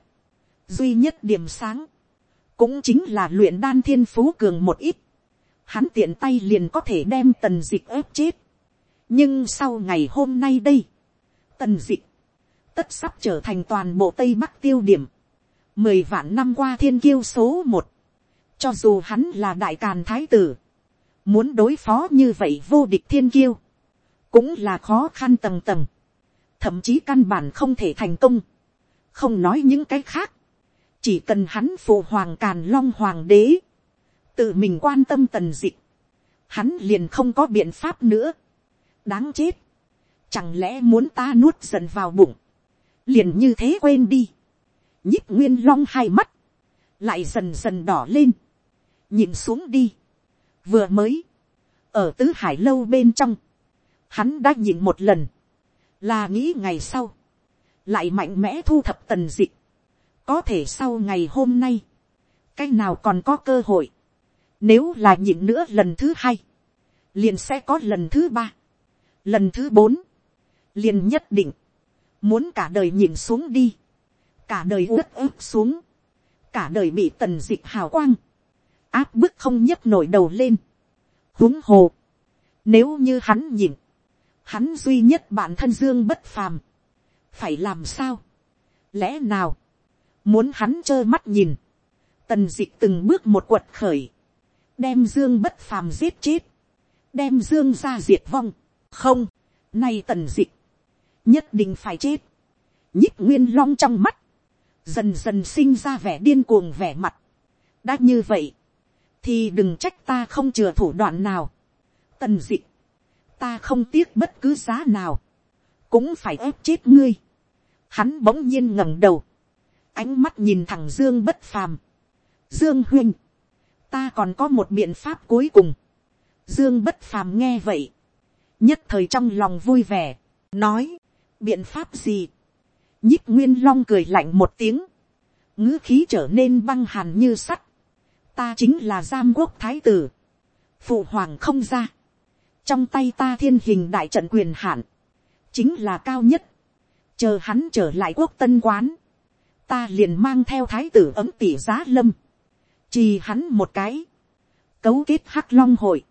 duy nhất điểm sáng, cũng chính là luyện đan thiên phú cường một ít, hắn tiện tay liền có thể đem tần dịch ép chết. nhưng sau ngày hôm nay đây, tần dịch, tất sắp trở thành toàn bộ tây bắc tiêu điểm, mười vạn năm qua thiên kiêu số một, cho dù hắn là đại càn thái tử, muốn đối phó như vậy vô địch thiên kiêu, cũng là khó khăn tầng tầng, thậm chí căn bản không thể thành công, không nói những cái khác, chỉ cần hắn phụ hoàng càn long hoàng đế, tự mình quan tâm tần dịch, hắn liền không có biện pháp nữa, đáng chết, chẳng lẽ muốn ta nuốt giận vào bụng, liền như thế quên đi, nhích nguyên long hai mắt, lại dần dần đỏ lên, nhìn xuống đi, vừa mới, ở tứ hải lâu bên trong, hắn đã nhìn một lần, là nghĩ ngày sau, lại mạnh mẽ thu thập tần dịch, có thể sau ngày hôm nay, cái nào còn có cơ hội, nếu là nhịn nữa lần thứ hai, liền sẽ có lần thứ ba, lần thứ bốn, liền nhất định, muốn cả đời nhìn xuống đi, cả đời uất ức xuống, cả đời bị tần dịch hào quang, áp bức không nhấc nổi đầu lên, huống hồ, nếu như hắn nhìn, hắn duy nhất bản thân dương bất phàm, phải làm sao, lẽ nào, muốn hắn trơ mắt nhìn, tần d ị c h từng bước một quật khởi, đem dương bất phàm giết chết, đem dương ra diệt vong, không, nay tần d ị c h nhất định phải chết, nhích nguyên long trong mắt, dần dần sinh ra vẻ điên cuồng vẻ mặt, đã như vậy, thì đừng trách ta không chừa thủ đoạn nào, tần d ị c h ta không tiếc bất cứ giá nào, cũng phải ép chết ngươi, hắn bỗng nhiên ngẩng đầu, ánh mắt nhìn thẳng dương bất phàm. dương huynh, ta còn có một biện pháp cuối cùng. dương bất phàm nghe vậy, nhất thời trong lòng vui vẻ, nói, biện pháp gì. nhích nguyên long cười lạnh một tiếng, ngữ khí trở nên băng hàn như sắt. ta chính là giam quốc thái tử, phụ hoàng không ra, trong tay ta thiên hình đại trận quyền hạn, chính là cao nhất, chờ hắn trở lại quốc tân quán, ta liền mang theo thái tử ấm tỷ giá lâm, chỉ hắn một cái, cấu kết hắc long hội,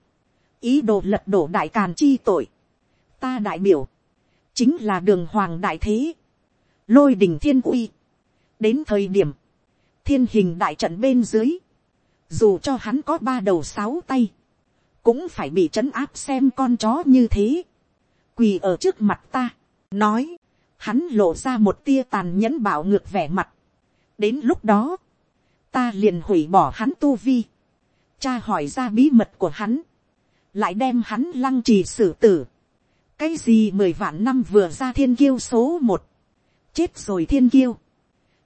ý đồ lật đổ đại càn chi tội, ta đại biểu, chính là đường hoàng đại thế, lôi đình thiên uy, đến thời điểm, thiên hình đại trận bên dưới, dù cho hắn có ba đầu sáu tay, cũng phải bị trấn áp xem con chó như thế, quỳ ở trước mặt ta, nói, hắn lộ ra một tia tàn nhẫn bảo ngược vẻ mặt. đến lúc đó, ta liền hủy bỏ hắn tu vi, cha hỏi ra bí mật của hắn, lại đem hắn lăng trì xử tử. cái gì mười vạn năm vừa ra thiên kiêu số một, chết rồi thiên kiêu,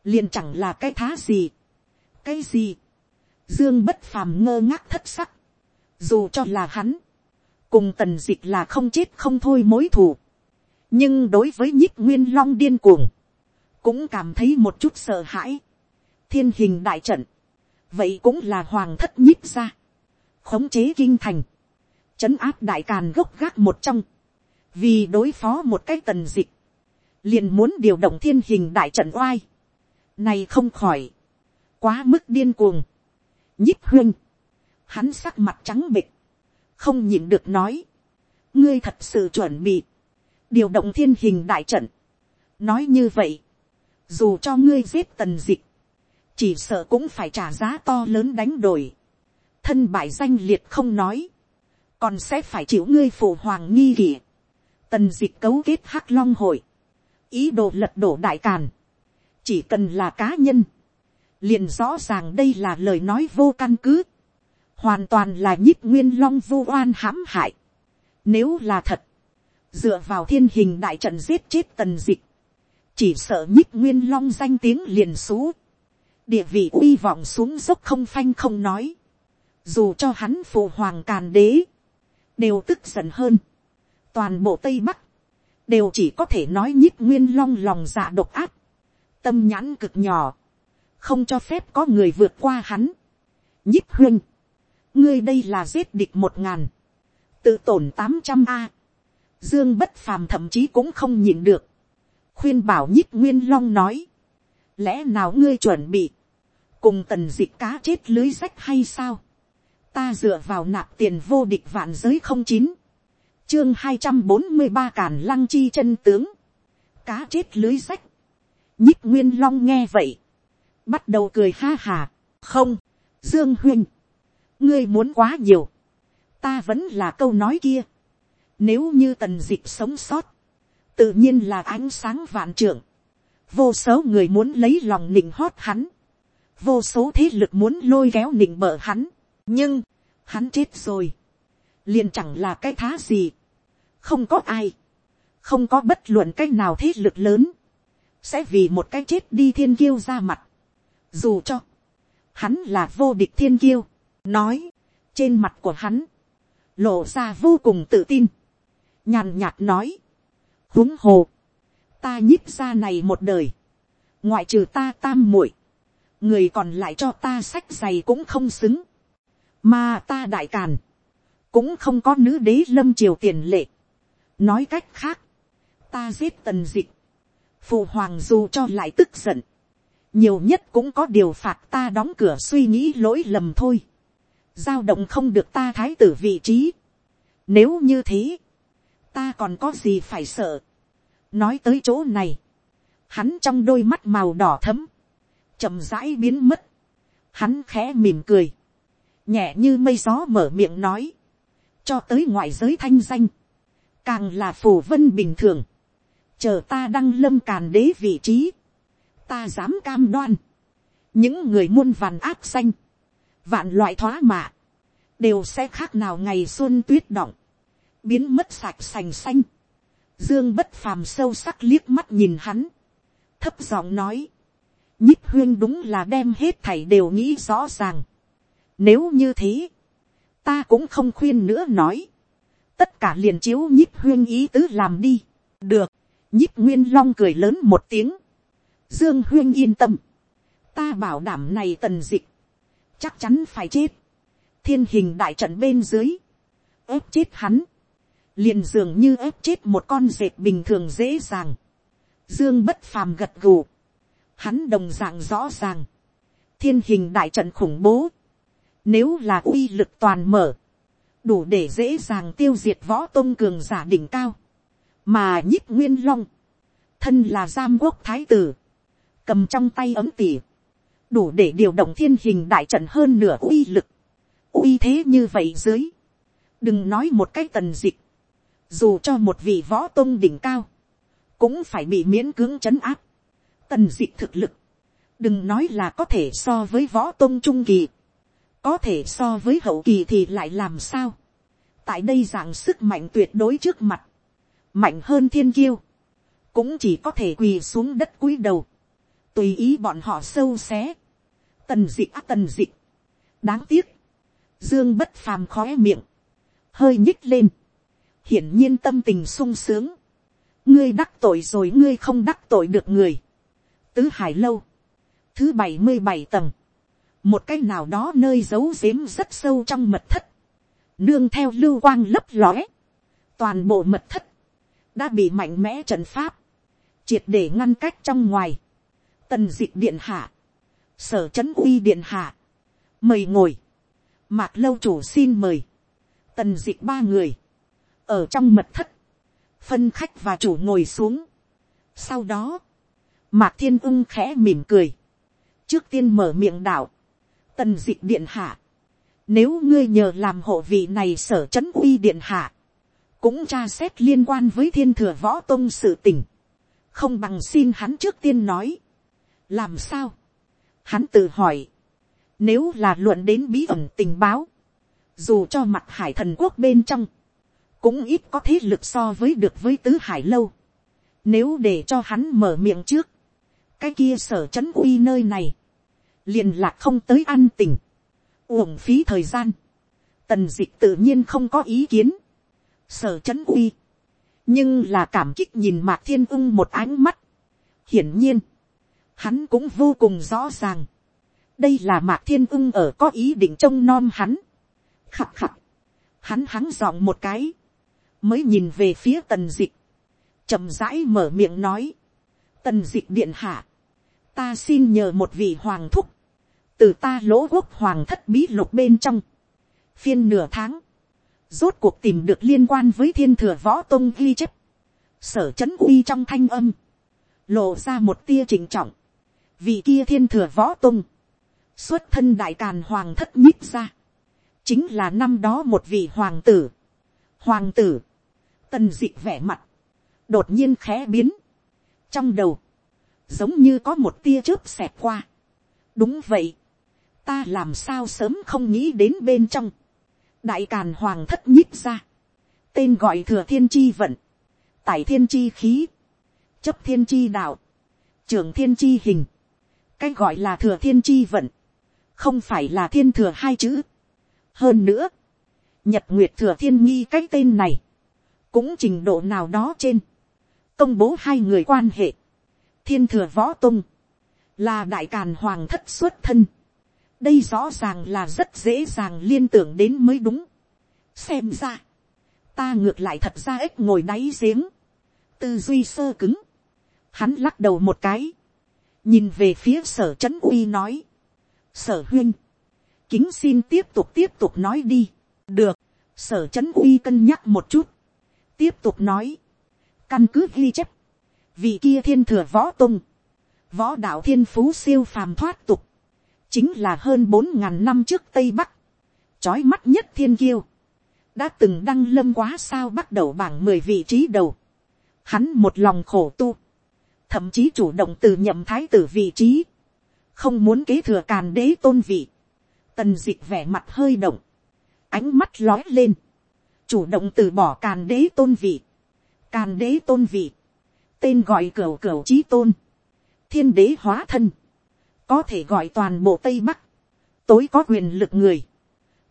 liền chẳng là cái thá gì. cái gì, dương bất phàm ngơ ngác thất sắc, dù cho là hắn, cùng tần d ị c h là không chết không thôi mối thù, nhưng đối với nhích nguyên long điên cuồng, cũng cảm thấy một chút sợ hãi, thiên hình đại trận, vậy cũng là hoàng thất nhích ra, khống chế kinh thành, trấn áp đại càn gốc gác một trong, vì đối phó một cái tần dịch, liền muốn điều động thiên hình đại trận oai, này không khỏi, quá mức điên cuồng, nhích huyên, hắn sắc mặt trắng bịch, không nhìn được nói, ngươi thật sự chuẩn bị, điều động thiên hình đại trận, nói như vậy, dù cho ngươi giết tần dịch, chỉ sợ cũng phải trả giá to lớn đánh đổi, thân bại danh liệt không nói, còn sẽ phải chịu ngươi phụ hoàng nghi kỷ, tần dịch cấu kết hắc long hội, ý đồ lật đổ đại càn, chỉ cần là cá nhân, liền rõ ràng đây là lời nói vô căn cứ, hoàn toàn là nhích nguyên long vu oan hãm hại. Nếu là thật, dựa vào thiên hình đại trận giết chết tần dịch, chỉ sợ nhích nguyên long danh tiếng liền xú, địa vị uy vọng xuống dốc không phanh không nói, dù cho hắn phụ hoàng càn đế, đều tức giận hơn, toàn bộ tây bắc, đều chỉ có thể nói nhích nguyên long lòng dạ độc ác, tâm nhãn cực nhỏ, không cho phép có người vượt qua hắn. nhích huynh, ngươi đây là giết địch một ngàn, tự tổn tám trăm a, dương bất phàm thậm chí cũng không nhìn được, khuyên bảo nhích nguyên long nói, lẽ nào ngươi chuẩn bị, cùng tần dịch cá chết lưới rách hay sao, ta dựa vào nạp tiền vô địch vạn giới không chín, chương hai trăm bốn mươi ba càn lăng chi chân tướng, cá chết lưới rách, nhích nguyên long nghe vậy, bắt đầu cười ha hà, không, dương huynh, ngươi muốn quá nhiều, ta vẫn là câu nói kia, nếu như tần dịch sống sót, tự nhiên là ánh sáng vạn trưởng, vô số người muốn lấy lòng nịnh hót hắn, vô số thế lực muốn lôi kéo nịnh bợ hắn, nhưng, hắn chết rồi, liền chẳng là cái thá gì, không có ai, không có bất luận cái nào thế lực lớn, sẽ vì một cái chết đi thiên kiêu ra mặt, dù cho, hắn là vô địch thiên kiêu, nói, trên mặt của hắn, lộ ra vô cùng tự tin, nhàn nhạt nói, huống hồ, ta nhích ra này một đời, ngoại trừ ta tam muội, người còn lại cho ta sách giày cũng không xứng, mà ta đại càn, cũng không có nữ đế lâm triều tiền lệ. nói cách khác, ta giết tần dịch, phụ hoàng dù cho lại tức giận, nhiều nhất cũng có điều phạt ta đóng cửa suy nghĩ lỗi lầm thôi. Giao động không được ta thái tử vị trí. Nếu như thế, ta còn có gì phải sợ. nói tới chỗ này, hắn trong đôi mắt màu đỏ thấm, chậm rãi biến mất. hắn khẽ mỉm cười, nhẹ như mây gió mở miệng nói, cho tới ngoại giới thanh danh, càng là phù vân bình thường, chờ ta đăng lâm càn đế vị trí, ta dám cam đoan, những người muôn vàn áp xanh, vạn loại thoá mạ, đều sẽ khác nào ngày xuân tuyết động, biến mất sạch sành xanh. Dương bất phàm sâu sắc liếc mắt nhìn hắn, thấp giọng nói, nhích huyên đúng là đem hết thảy đều nghĩ rõ ràng. Nếu như thế, ta cũng không khuyên nữa nói. Tất cả liền chiếu nhíp huyên ý tứ làm đi. Được, nhíp nguyên long cười lớn một tiếng. Dương huyên yên tâm. Ta bảo đảm này tần dịch. Chắc chắn phải chết. Thiên hình đại trận bên dưới. ép chết hắn. Liền dường như ép chết một con dệt bình thường dễ dàng. Dương bất phàm gật gù. Hắn đồng dạng rõ ràng. Thiên hình đại trận khủng bố nếu là uy lực toàn mở, đủ để dễ dàng tiêu diệt võ tôn cường giả đỉnh cao. Mà nhích nguyên long, thân là giam quốc thái tử, cầm trong tay ấm tỉ, đủ để điều động thiên hình đại trận hơn nửa uy lực. uy thế như vậy dưới, đừng nói một cái tần dịch, dù cho một vị võ tôn đỉnh cao, cũng phải bị miễn cưỡng chấn áp. Tần dịch thực lực, đừng nói là có thể so với võ tôn trung kỳ, có thể so với hậu kỳ thì lại làm sao. tại đây dạng sức mạnh tuyệt đối trước mặt, mạnh hơn thiên kiêu, cũng chỉ có thể quỳ xuống đất cúi đầu, tùy ý bọn họ sâu xé, tần d ị á tần d ị đáng tiếc, dương bất phàm khói miệng, hơi nhích lên, hiển nhiên tâm tình sung sướng, ngươi đắc tội rồi ngươi không đắc tội được người, tứ hải lâu, thứ bảy mươi bảy tầng, một cái nào đó nơi giấu giếm rất sâu trong mật thất, nương theo lưu quang lấp lóe, toàn bộ mật thất, đã bị mạnh mẽ trận pháp, triệt để ngăn cách trong ngoài, tần d ị điện hạ, sở c h ấ n uy điện hạ, mời ngồi, mạc lâu chủ xin mời, tần d ị ba người, ở trong mật thất, phân khách và chủ ngồi xuống. sau đó, mạc thiên ưng khẽ mỉm cười, trước tiên mở miệng đạo, tần d ị điện hạ, nếu ngươi nhờ làm hộ vị này sở c h ấ n uy điện hạ, cũng tra xét liên quan với thiên thừa võ tôn sự tình, không bằng xin hắn trước tiên nói, làm sao, hắn tự hỏi, nếu là luận đến bí ẩn tình báo, dù cho mặt hải thần quốc bên trong, cũng ít có thế lực so với được với tứ hải lâu, nếu để cho hắn mở miệng trước, cái kia sở c h ấ n uy nơi này, liền lạc không tới an tình, uổng phí thời gian, tần d ị c h tự nhiên không có ý kiến, sở c h ấ n uy, nhưng là cảm kích nhìn mạc thiên ưng một ánh mắt, hiển nhiên, hắn cũng vô cùng rõ ràng, đây là mạc thiên ưng ở có ý định trông nom hắn, khặt khặt, hắn hắn dọn một cái, mới nhìn về phía tần dịch. Chậm rãi mở miệng nói, tần dịch điện hạ, ta xin nhờ một vị hoàng thúc, từ ta lỗ quốc hoàng thất bí lục bên trong, phiên nửa tháng, rốt cuộc tìm được liên quan với thiên thừa võ tôn ghi chép, sở c h ấ n uy trong thanh âm, lộ ra một tia trình trọng, vị kia thiên thừa võ tôn, xuất thân đại càn hoàng thất nhích ra, chính là năm đó một vị hoàng tử, hoàng tử, tần d vẻ mặt, đột nhiên khẽ biến, trong đầu, giống như có một tia chớp xẹt qua. đúng vậy, ta làm sao sớm không nghĩ đến bên trong, đại càn hoàng thất nhích ra, tên gọi thừa thiên chi vận, tải thiên chi khí, chấp thiên chi đạo, trưởng thiên chi hình, cái gọi là thừa thiên chi vận, không phải là thiên thừa hai chữ. hơn nữa, nhật nguyệt thừa thiên nghi cái tên này, cũng trình độ nào đó trên, công bố hai người quan hệ, thiên thừa võ tung, là đại càn hoàng thất xuất thân, đây rõ ràng là rất dễ dàng liên tưởng đến mới đúng. xem ra, ta ngược lại thật ra ếch ngồi đáy giếng, tư duy sơ cứng, hắn lắc đầu một cái, nhìn về phía sở trấn uy nói, sở huyên, kính xin tiếp tục tiếp tục nói đi, được, sở trấn uy cân nhắc một chút, tiếp tục nói, căn cứ ghi chép, vì kia thiên thừa võ tung, võ đạo thiên phú siêu phàm thoát tục, chính là hơn bốn ngàn năm trước tây bắc, trói mắt nhất thiên kiêu, đã từng đăng lâm quá sao bắt đầu bảng mười vị trí đầu, hắn một lòng khổ tu, thậm chí chủ động từ nhậm thái tử vị trí, không muốn kế thừa càn đế tôn vị, tần d ị vẻ mặt hơi động, ánh mắt lói lên, chủ động từ bỏ càn đế tôn vị, càn đế tôn vị, tên gọi cửa cửa trí tôn, thiên đế hóa thân, có thể gọi toàn bộ tây bắc, tối có quyền lực người,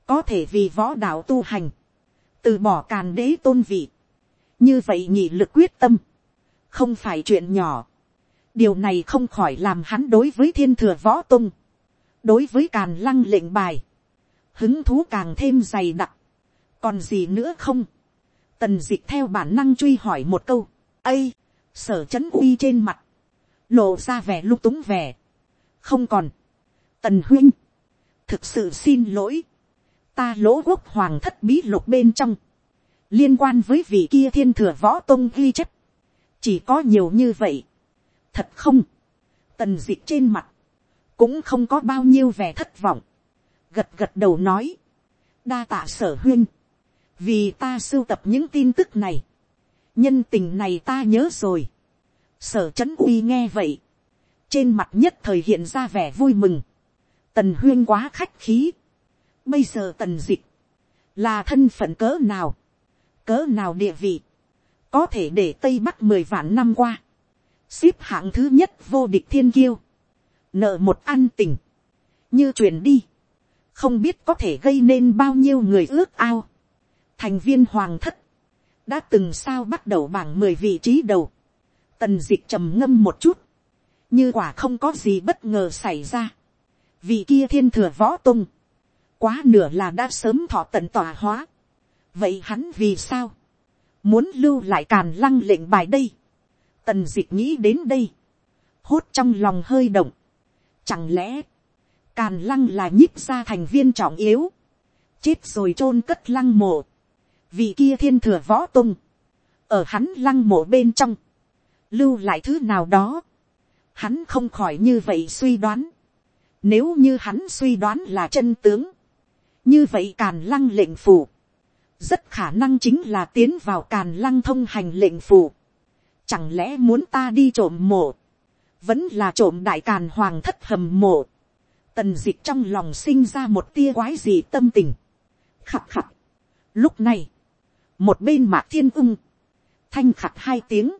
có thể vì võ đạo tu hành, từ bỏ càn đế tôn vị, như vậy nhị lực quyết tâm, không phải chuyện nhỏ, điều này không khỏi làm hắn đối với thiên thừa võ tung, đối với càn lăng lệnh bài, hứng thú càng thêm dày đặc, còn gì nữa không, tần d ị theo bản năng truy hỏi một câu, ây, sở c h ấ n uy trên mặt, lộ ra vẻ lung túng vẻ, không còn, tần huynh, thực sự xin lỗi, ta lỗ quốc hoàng thất bí lục bên trong, liên quan với vị kia thiên thừa võ tôn ghi chép, chỉ có nhiều như vậy, thật không, tần d ị c h trên mặt, cũng không có bao nhiêu vẻ thất vọng, gật gật đầu nói, đa tạ sở huynh, vì ta sưu tập những tin tức này, nhân tình này ta nhớ rồi. sở trấn uy nghe vậy, trên mặt nhất thời hiện ra vẻ vui mừng, tần huyên quá khách khí, bây giờ tần dịch, là thân phận cỡ nào, cỡ nào địa vị, có thể để tây bắc mười vạn năm qua, xếp hạng thứ nhất vô địch thiên kiêu, nợ một an tình, như truyền đi, không biết có thể gây nên bao nhiêu người ước ao thành viên hoàng thất, đã từng sao bắt đầu bảng mười vị trí đầu, tần dịch trầm ngâm một chút, như quả không có gì bất ngờ xảy ra, vị kia thiên thừa võ tung, quá nửa là đã sớm thọ tận tòa hóa, vậy hắn vì sao, muốn lưu lại càn lăng lệnh bài đây, tần dịch nghĩ đến đây, hốt trong lòng hơi động, chẳng lẽ, càn lăng là nhíp ra thành viên trọng yếu, chết rồi t r ô n cất lăng mộ, vì kia thiên thừa võ tung, ở hắn lăng mộ bên trong, lưu lại thứ nào đó, hắn không khỏi như vậy suy đoán, nếu như hắn suy đoán là chân tướng, như vậy càn lăng lệnh phủ, rất khả năng chính là tiến vào càn lăng thông hành lệnh phủ, chẳng lẽ muốn ta đi trộm mộ, vẫn là trộm đại càn hoàng thất hầm mộ, tần d ị c h trong lòng sinh ra một tia quái gì tâm tình, khập khập, Lúc này, một bên mạc thiên ung, thanh khặt hai tiếng,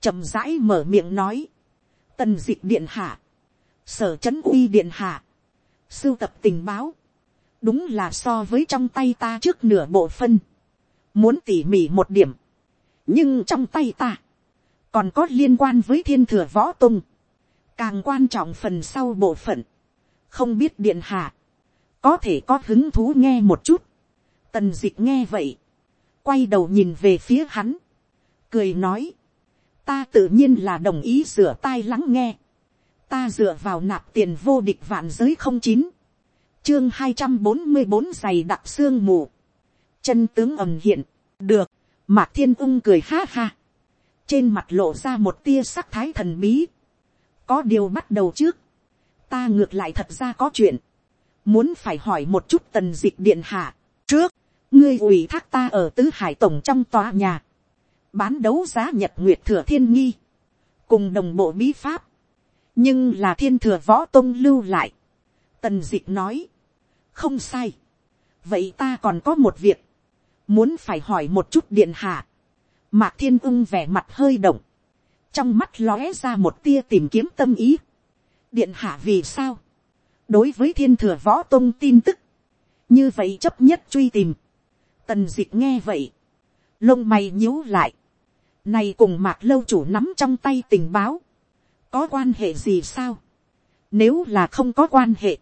chậm rãi mở miệng nói, tần d ị c h điện hạ, sở c h ấ n uy điện hạ, sưu tập tình báo, đúng là so với trong tay ta trước nửa bộ phân, muốn tỉ mỉ một điểm, nhưng trong tay ta, còn có liên quan với thiên thừa võ tung, càng quan trọng phần sau bộ phận, không biết điện hạ, có thể có hứng thú nghe một chút, tần d ị c h nghe vậy, quay đầu nhìn về phía hắn, cười nói, ta tự nhiên là đồng ý rửa tai lắng nghe, ta dựa vào nạp tiền vô địch vạn giới không chín, chương hai trăm bốn mươi bốn giày đặc xương mù, chân tướng ầm hiện, được, mạc thiên ung cười ha ha, trên mặt lộ ra một tia sắc thái thần bí, có điều bắt đầu trước, ta ngược lại thật ra có chuyện, muốn phải hỏi một chút tần dịch điện hạ, trước, ngươi ủy thác ta ở tứ hải tổng trong tòa nhà, bán đấu giá nhật nguyệt thừa thiên nghi, cùng đồng bộ bí pháp, nhưng là thiên thừa võ tôn lưu lại. Tần d ị c h nói, không sai, vậy ta còn có một việc, muốn phải hỏi một chút điện hạ, mạc thiên ưng vẻ mặt hơi động, trong mắt lóe ra một tia tìm kiếm tâm ý, điện hạ vì sao, đối với thiên thừa võ tôn tin tức, như vậy chấp nhất truy tìm, Tần dịch nghe vậy. Lông mày nhíu lại. Này cùng mạc lâu chủ nắm trong tay tình báo. Có quan hệ gì sao? Nếu là không có quan hệ.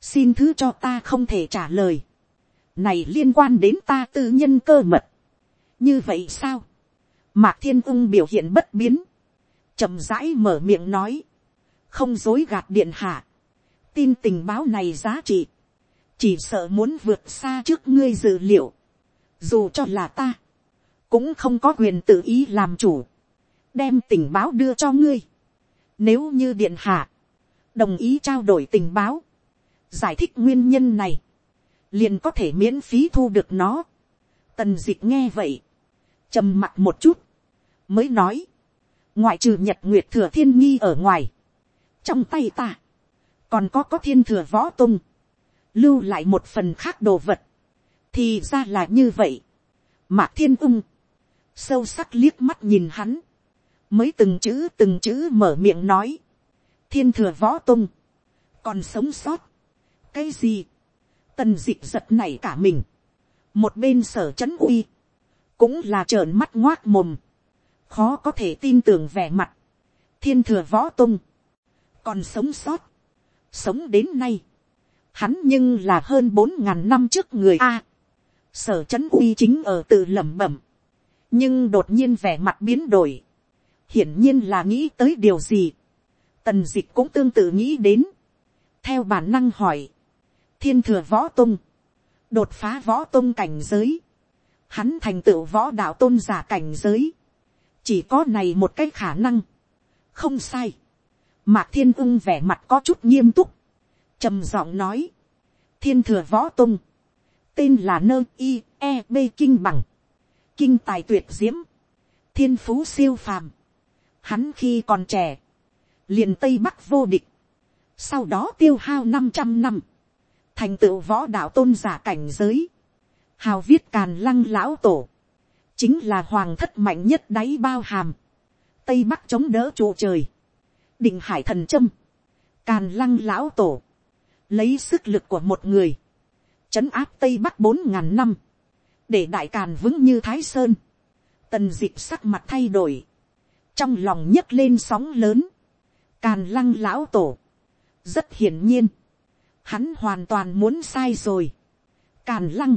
Xin thứ cho ta không thể trả lời. Này liên quan đến ta tư nhân cơ mật. Như vậy sao? Mạc thiên ung biểu hiện bất biến. chậm rãi mở miệng nói. Không dối gạt điện hạ. Tin tình báo này giá trị chỉ sợ muốn vượt xa trước ngươi dự liệu dù cho là ta, cũng không có quyền tự ý làm chủ, đem tình báo đưa cho ngươi. Nếu như điện hạ, đồng ý trao đổi tình báo, giải thích nguyên nhân này, liền có thể miễn phí thu được nó. Tần d ị c h nghe vậy, trầm mặt một chút, mới nói, ngoại trừ nhật nguyệt thừa thiên nghi ở ngoài, trong tay ta, còn có có thiên thừa võ tung, lưu lại một phần khác đồ vật, thì ra là như vậy. mạc thiên ung, sâu sắc liếc mắt nhìn hắn, mới từng chữ từng chữ mở miệng nói, thiên thừa võ tung, còn sống sót, cái gì, tần d ị giật này cả mình, một bên sở c h ấ n uy, cũng là trợn mắt ngoác mồm, khó có thể tin tưởng vẻ mặt, thiên thừa võ tung, còn sống sót, sống đến nay, hắn nhưng là hơn bốn ngàn năm trước người a, sở c h ấ n uy chính ở tự lẩm bẩm, nhưng đột nhiên vẻ mặt biến đổi, hiển nhiên là nghĩ tới điều gì, tần d ị c h cũng tương tự nghĩ đến, theo bản năng hỏi, thiên thừa võ tung, đột phá võ tung cảnh giới, hắn thành tựu võ đạo tôn giả cảnh giới, chỉ có này một cái khả năng, không sai, mạc thiên ưng vẻ mặt có chút nghiêm túc, trầm giọng nói, thiên thừa võ tung, tên là nơ i e b kinh bằng, kinh tài tuyệt diễm, thiên phú siêu phàm, hắn khi còn trẻ, liền tây bắc vô địch, sau đó tiêu hao năm trăm năm, thành tựu võ đạo tôn giả cảnh giới, hào viết càn lăng lão tổ, chính là hoàng thất mạnh nhất đáy bao hàm, tây bắc chống đỡ trụ trời, định hải thần trâm, càn lăng lão tổ, lấy sức lực của một người, chấn áp tây bắc bốn ngàn năm, để đại càn vững như thái sơn, tần d ị c h sắc mặt thay đổi, trong lòng nhấc lên sóng lớn, Càn lăng lão tổ. Rất hiển nhiên. Hắn hoàn toàn muốn sai rồi. Càn lăng.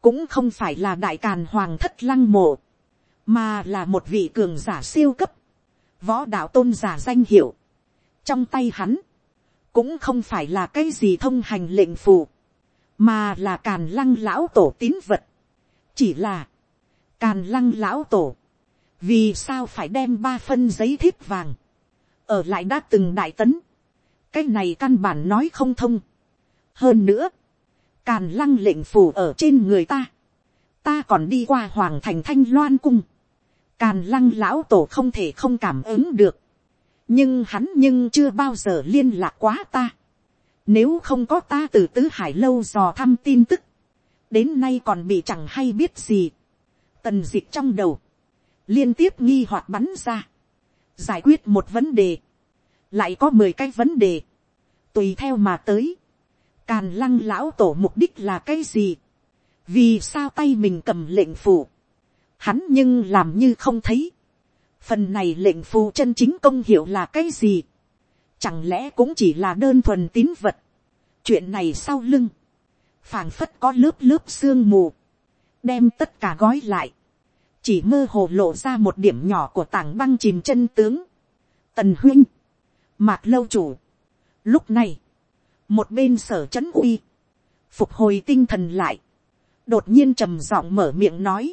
Cũng không phải là đại càn hoàng thất lăng mộ. Mà là một vị cường giả siêu cấp. Võ đạo tôn giả danh hiệu. Trong tay hắn. Cũng không phải là cái gì thông hành lệnh phù. Mà là càn lăng lão tổ tín vật. Chỉ là. Càn lăng lão tổ. Vì sao phải đem ba phân giấy thiếp vàng ở lại đã từng đại tấn, cái này căn bản nói không thông. hơn nữa, càn lăng lệnh phủ ở trên người ta, ta còn đi qua hoàng thành thanh loan cung, càn lăng lão tổ không thể không cảm ứng được, nhưng hắn nhưng chưa bao giờ liên lạc quá ta. Nếu không có ta từ tứ hải lâu dò thăm tin tức, đến nay còn bị chẳng hay biết gì. Tần dịch trong đầu, liên tiếp nghi hoạt bắn ra giải quyết một vấn đề, lại có mười cái vấn đề, tùy theo mà tới, càn lăng lão tổ mục đích là cái gì, vì sao tay mình cầm lệnh phù, hắn nhưng làm như không thấy, phần này lệnh phù chân chính công hiệu là cái gì, chẳng lẽ cũng chỉ là đơn thuần tín vật, chuyện này sau lưng, phảng phất có lớp lớp sương mù, đem tất cả gói lại, chỉ mơ hồ lộ ra một điểm nhỏ của tảng băng chìm chân tướng. Tần huynh, mạc lâu chủ. Lúc này, một bên sở c h ấ n uy, phục hồi tinh thần lại, đột nhiên trầm giọng mở miệng nói,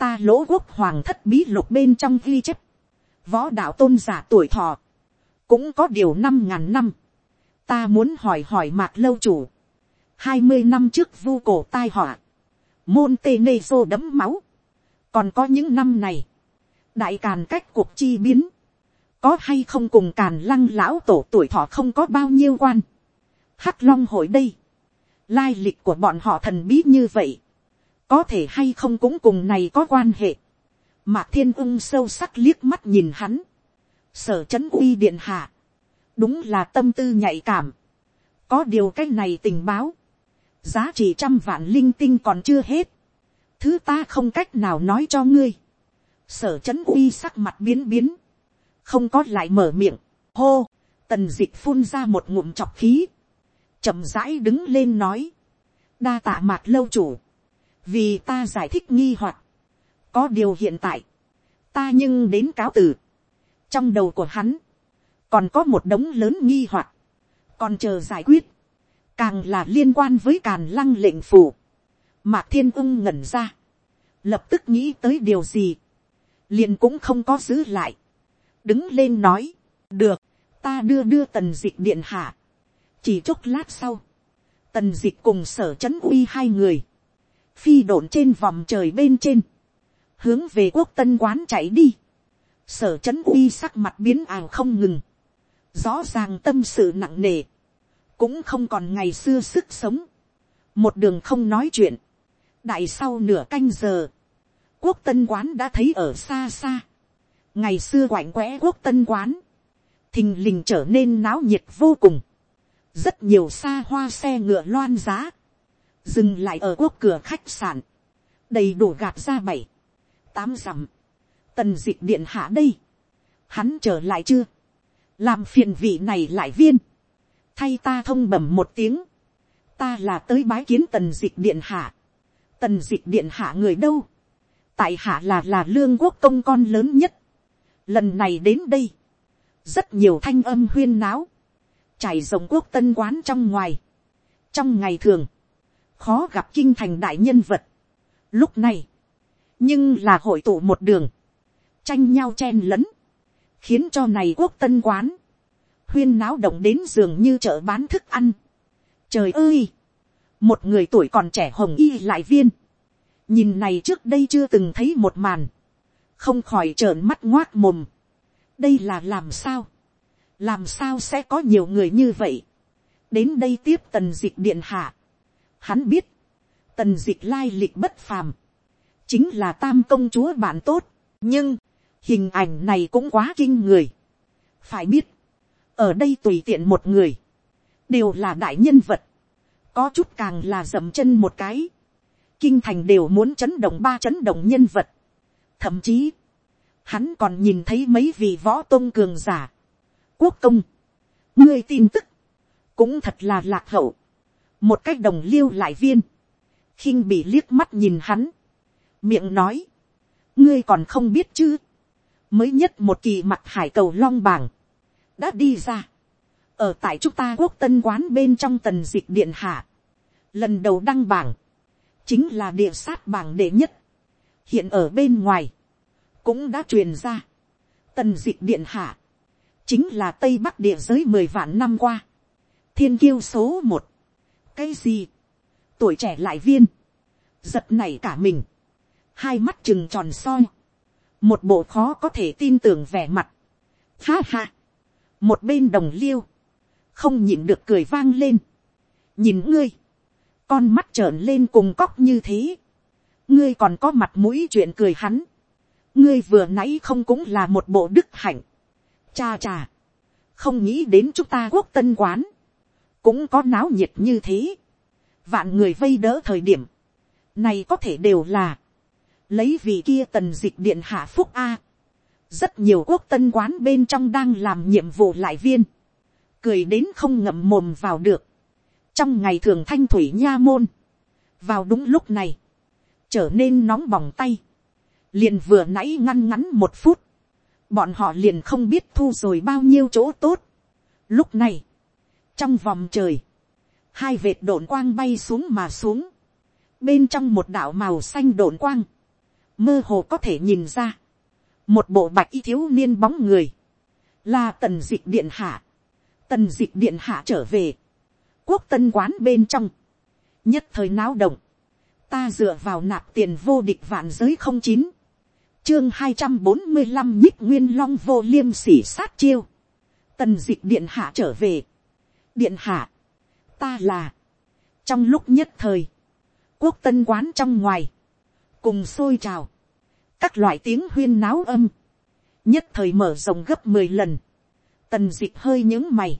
ta lỗ quốc hoàng thất bí lục bên trong ghi chép, võ đạo tôn giả tuổi thọ, cũng có điều năm ngàn năm, ta muốn hỏi hỏi mạc lâu chủ, hai mươi năm trước vu cổ tai họa, môn tê nê xô đấm máu, còn có những năm này, đại càn cách cuộc chi biến, có hay không cùng càn lăng lão tổ tuổi thọ không có bao nhiêu quan. hắc long hội đây, lai lịch của bọn họ thần bí như vậy, có thể hay không cũng cùng này có quan hệ. mạc thiên ưng sâu sắc liếc mắt nhìn hắn, sở c h ấ n uy điện hạ, đúng là tâm tư nhạy cảm, có điều cái này tình báo, giá trị trăm vạn linh tinh còn chưa hết, thứ ta không cách nào nói cho ngươi. sở c h ấ n uy sắc mặt biến biến, không có lại mở miệng, hô, tần d ị c h phun ra một ngụm chọc khí, chậm rãi đứng lên nói, đa tạ mạc lâu chủ, vì ta giải thích nghi hoặc, có điều hiện tại, ta nhưng đến cáo từ, trong đầu của hắn, còn có một đống lớn nghi hoặc, còn chờ giải quyết, càng là liên quan với càn lăng lệnh phủ, Mạc thiên ung ngẩn ra. Lập tức nghĩ tới điều gì. liền cũng không có giữ lại. Đứng lên nói. Được, ta đưa đưa tần dịch điện hạ. Chỉ chốc lát sau. Tần dịch cùng sở chấn uy hai người. Phi độn trên vòng trời bên trên. Hướng về quốc tân quán chạy đi. Sở chấn uy sắc mặt biến ảo không ngừng. Rõ ràng tâm sự nặng nề. Cũng không còn ngày xưa sức sống. Một đường không nói chuyện. Đại sau nửa canh giờ, quốc tân quán đã thấy ở xa xa, ngày xưa quạnh quẽ quốc tân quán, thình lình trở nên náo nhiệt vô cùng, rất nhiều xa hoa xe ngựa loan giá, dừng lại ở quốc cửa khách sạn, đầy đủ gạt ra bảy, tám dặm, tần d ị c h điện hạ đây, hắn trở lại chưa, làm phiền vị này lại viên, thay ta thông bẩm một tiếng, ta là tới bái kiến tần d ị c h điện hạ, tần d ị c h điện hạ người đâu, tại hạ là là lương quốc công con lớn nhất, lần này đến đây, rất nhiều thanh âm huyên náo, trải rồng quốc tân quán trong ngoài, trong ngày thường, khó gặp kinh thành đại nhân vật, lúc này, nhưng là hội tụ một đường, tranh nhau chen lẫn, khiến cho này quốc tân quán, huyên náo động đến giường như chợ bán thức ăn. Trời ơi! Một người tuổi còn trẻ hồng y lại viên. Nhìn này trước đây chưa từng thấy một màn. Không khỏi trợn mắt ngoác mồm. Đây là làm sao? Làm sao sẽ có nhiều người như vậy? Đến đây tiếp tần dịch điện hạ. Hắn biết. Tần dịch lai lịch bất phàm. Chính là tam công chúa bạn tốt. Nhưng, hình ảnh này cũng quá kinh người. Phải biết ở đây tùy tiện một người, đều là đại nhân vật, có chút càng là dậm chân một cái, kinh thành đều muốn chấn động ba chấn động nhân vật, thậm chí, hắn còn nhìn thấy mấy vị võ tôn cường giả, quốc công, ngươi tin tức, cũng thật là lạc hậu, một cách đồng liêu lại viên, khinh bị liếc mắt nhìn hắn, miệng nói, ngươi còn không biết chứ, mới nhất một kỳ mặt hải cầu long bảng, đã đi ra. ở tại chúng ta quốc tân quán bên trong tần dịch điện hạ. lần đầu đăng bảng, chính là địa sát bảng đệ nhất. hiện ở bên ngoài, cũng đã truyền ra. tần dịch điện hạ, chính là tây bắc địa giới mười vạn năm qua. thiên kiêu số một. cái gì, tuổi trẻ lại viên, giật này cả mình, hai mắt chừng tròn soi, một bộ khó có thể tin tưởng vẻ mặt. Ha ha, một bên đồng liêu, không nhịn được cười vang lên, nhìn ngươi, con mắt trợn lên cùng cóc như thế, ngươi còn có mặt mũi chuyện cười hắn, ngươi vừa nãy không cũng là một bộ đức hạnh, cha cha, không nghĩ đến chúng ta quốc tân quán, cũng có náo nhiệt như thế, vạn người vây đỡ thời điểm, này có thể đều là, lấy vị kia tần dịch điện hạ phúc a, rất nhiều quốc tân quán bên trong đang làm nhiệm vụ lại viên, cười đến không ngậm mồm vào được, trong ngày thường thanh thủy nha môn, vào đúng lúc này, trở nên nóng bỏng tay, liền vừa nãy ngăn ngắn một phút, bọn họ liền không biết thu rồi bao nhiêu chỗ tốt. Lúc này, trong vòng trời, hai vệt đồn quang bay xuống mà xuống, bên trong một đạo màu xanh đồn quang, mơ hồ có thể nhìn ra, một bộ bạch y thiếu niên bóng người, là tần dịch điện hạ, tần dịch điện hạ trở về, quốc tân quán bên trong, nhất thời náo động, ta dựa vào nạp tiền vô địch vạn giới không chín, chương hai trăm bốn mươi năm nhích nguyên long vô liêm sỉ sát chiêu, tần dịch điện hạ trở về, điện hạ, ta là, trong lúc nhất thời, quốc tân quán trong ngoài, cùng xôi trào, các loại tiếng huyên náo âm, nhất thời mở rộng gấp mười lần, tần d ị c h hơi những mày,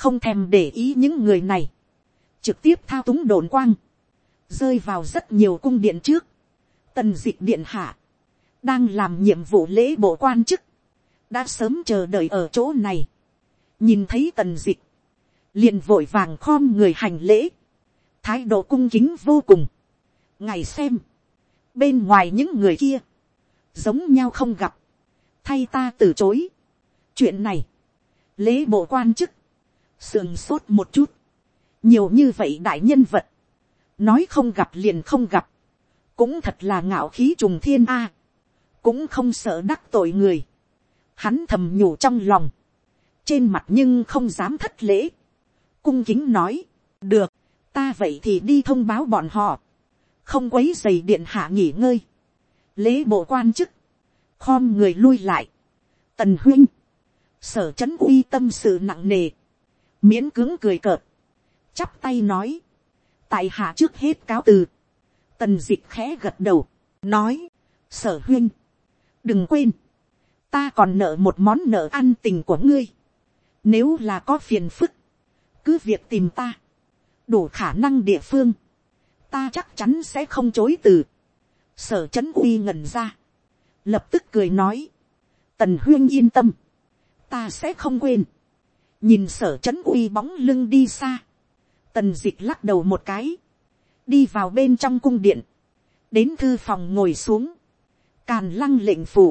không thèm để ý những người này, trực tiếp thao túng đồn quang, rơi vào rất nhiều cung điện trước, tần d ị c h điện hạ, đang làm nhiệm vụ lễ bộ quan chức, đã sớm chờ đợi ở chỗ này, nhìn thấy tần d ị c h liền vội vàng khom người hành lễ, thái độ cung kính vô cùng, ngày xem, bên ngoài những người kia, giống nhau không gặp, thay ta từ chối. chuyện này, lễ bộ quan chức, sườn sốt một chút, nhiều như vậy đại nhân vật, nói không gặp liền không gặp, cũng thật là ngạo khí trùng thiên a, cũng không sợ đắc tội người, hắn thầm nhủ trong lòng, trên mặt nhưng không dám thất lễ, cung kính nói, được, ta vậy thì đi thông báo bọn họ, không quấy dày điện hạ nghỉ ngơi, lễ bộ quan chức, khom người lui lại, tần huynh, sở c h ấ n uy tâm sự nặng nề, miễn cứng cười cợt, chắp tay nói, tại hạ trước hết cáo từ, tần d ị c h khẽ gật đầu, nói, sở huynh, đừng quên, ta còn nợ một món nợ ăn tình của ngươi, nếu là có phiền phức, cứ việc tìm ta, đủ khả năng địa phương, ta chắc chắn sẽ không chối từ sở trấn uy ngẩn ra, lập tức cười nói, tần huyên yên tâm, ta sẽ không quên, nhìn sở trấn uy bóng lưng đi xa, tần d ị c h lắc đầu một cái, đi vào bên trong cung điện, đến thư phòng ngồi xuống, càn lăng lệnh phủ,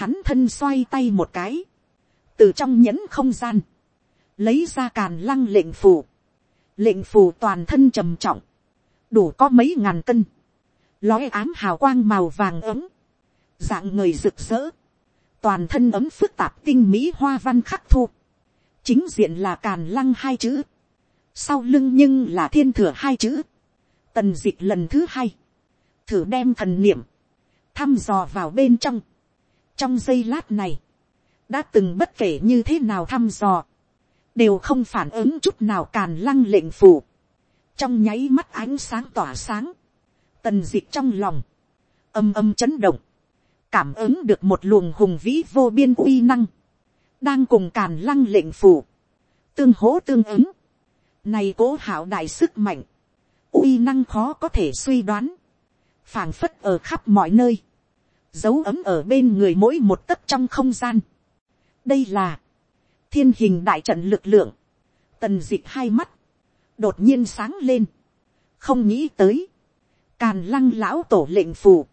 hắn thân xoay tay một cái, từ trong nhẫn không gian, lấy ra càn lăng lệnh phủ, lệnh phủ toàn thân trầm trọng, đủ có mấy ngàn cân, lói ám hào quang màu vàng ấm, dạng người rực rỡ, toàn thân ấm phức tạp tinh mỹ hoa văn khắc thu, chính diện là càn lăng hai chữ, sau lưng nhưng là thiên thừa hai chữ, tần d ị c h lần thứ hai, thử đem thần niệm, thăm dò vào bên trong, trong giây lát này, đã từng bất kể như thế nào thăm dò, đều không phản ứng chút nào càn lăng lệnh phủ, trong nháy mắt ánh sáng tỏa sáng, tần dịch trong lòng, âm âm chấn động, cảm ứng được một luồng hùng vĩ vô biên uy năng, đang cùng càn lăng lệnh phủ, tương hỗ tương ứng, này cố hảo đại sức mạnh, uy năng khó có thể suy đoán, phảng phất ở khắp mọi nơi, dấu ấm ở bên người mỗi một tấc trong không gian. đây là, thiên hình đại trận lực lượng, tần d ị c h hai mắt, đột nhiên sáng lên, không nghĩ tới, càn lăng lão tổ lệnh phù,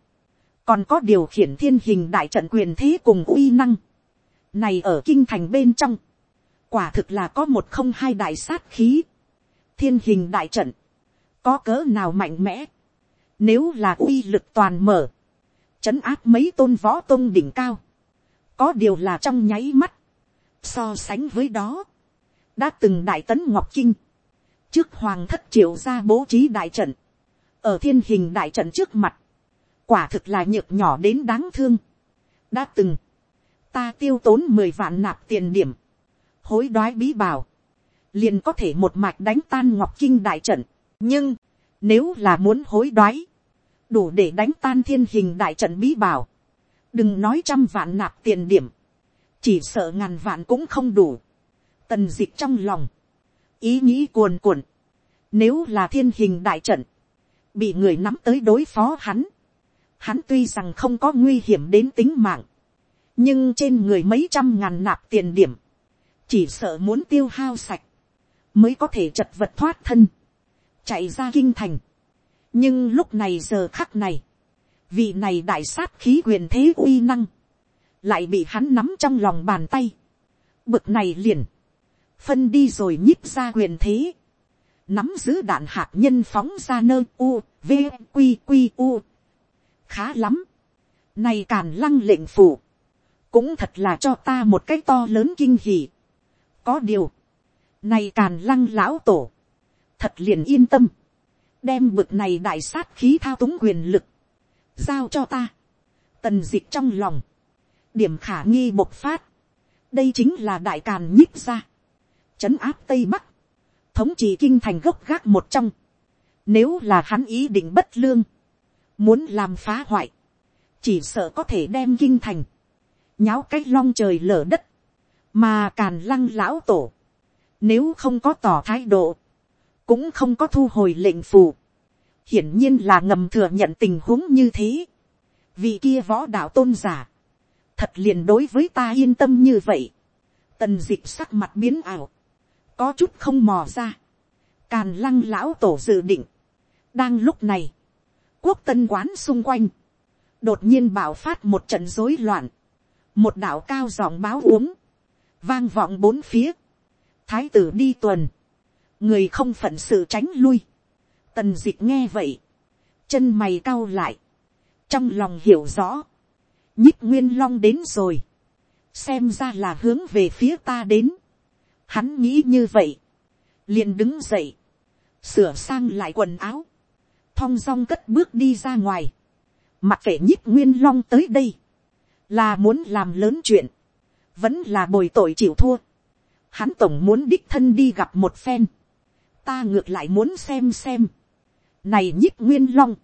còn có điều khiển thiên hình đại trận quyền thế cùng uy năng, này ở kinh thành bên trong. Quả thực là có một không hai đại sát khí. Thiên hình đại trận. Có cỡ nào mạnh mẽ. Nếu là uy lực toàn mở. Chấn áp mấy tôn võ tôn đỉnh cao. Có điều là trong nháy mắt. So sánh với đó. Đã từng đại tấn Ngọc Kinh. Trước hoàng thất triệu ra bố trí đại trận. Ở thiên hình đại trận trước mặt. Quả thực là nhược nhỏ đến đáng thương. Đã từng ta tiêu tốn mười vạn nạp tiền điểm, hối đoái bí bảo, liền có thể một mạch đánh tan ngọc kinh đại trận. nhưng, nếu là muốn hối đoái, đủ để đánh tan thiên hình đại trận bí bảo, đừng nói trăm vạn nạp tiền điểm, chỉ sợ ngàn vạn cũng không đủ. tần d ị c h trong lòng, ý nghĩ cuồn cuộn, nếu là thiên hình đại trận, bị người nắm tới đối phó hắn, hắn tuy rằng không có nguy hiểm đến tính mạng, nhưng trên người mấy trăm ngàn nạp tiền điểm, chỉ sợ muốn tiêu hao sạch, mới có thể chật vật thoát thân, chạy ra kinh thành. nhưng lúc này giờ khắc này, vị này đại sát khí quyền thế uy năng, lại bị hắn nắm trong lòng bàn tay, bực này liền, phân đi rồi nhích ra quyền thế, nắm giữ đạn hạt nhân phóng ra nơi u, v, q, q, u. khá lắm, này càn lăng lệnh phủ, cũng thật là cho ta một cái to lớn kinh hỉ. có điều, này càn lăng lão tổ, thật liền yên tâm, đem bực này đại sát khí thao túng quyền lực, giao cho ta, tần d ị c h trong lòng, điểm khả nghi bộc phát, đây chính là đại càn nhích ra, trấn áp tây bắc, thống trị kinh thành gốc gác một trong, nếu là hắn ý định bất lương, muốn làm phá hoại, chỉ sợ có thể đem kinh thành, nháo cách long trời lở đất, mà càn lăng lão tổ, nếu không có tỏ thái độ, cũng không có thu hồi lệnh phù, hiển nhiên là ngầm thừa nhận tình huống như thế, vì kia võ đạo tôn giả, thật liền đối với ta yên tâm như vậy, tần d ị c h sắc mặt biến ảo, có chút không mò ra, càn lăng lão tổ dự định, đang lúc này, quốc tân quán xung quanh, đột nhiên bảo phát một trận rối loạn, một đạo cao giọng báo uống, vang vọng bốn phía, thái tử đi tuần, người không phận sự tránh lui, tần d ị c h nghe vậy, chân mày cao lại, trong lòng hiểu rõ, nhích nguyên long đến rồi, xem ra là hướng về phía ta đến, hắn nghĩ như vậy, liền đứng dậy, sửa sang lại quần áo, thong dong cất bước đi ra ngoài, mặc kệ nhích nguyên long tới đây, là muốn làm lớn chuyện, vẫn là bồi tội chịu thua. Hắn tổng muốn đích thân đi gặp một phen, ta ngược lại muốn xem xem. Này nhích nguyên long,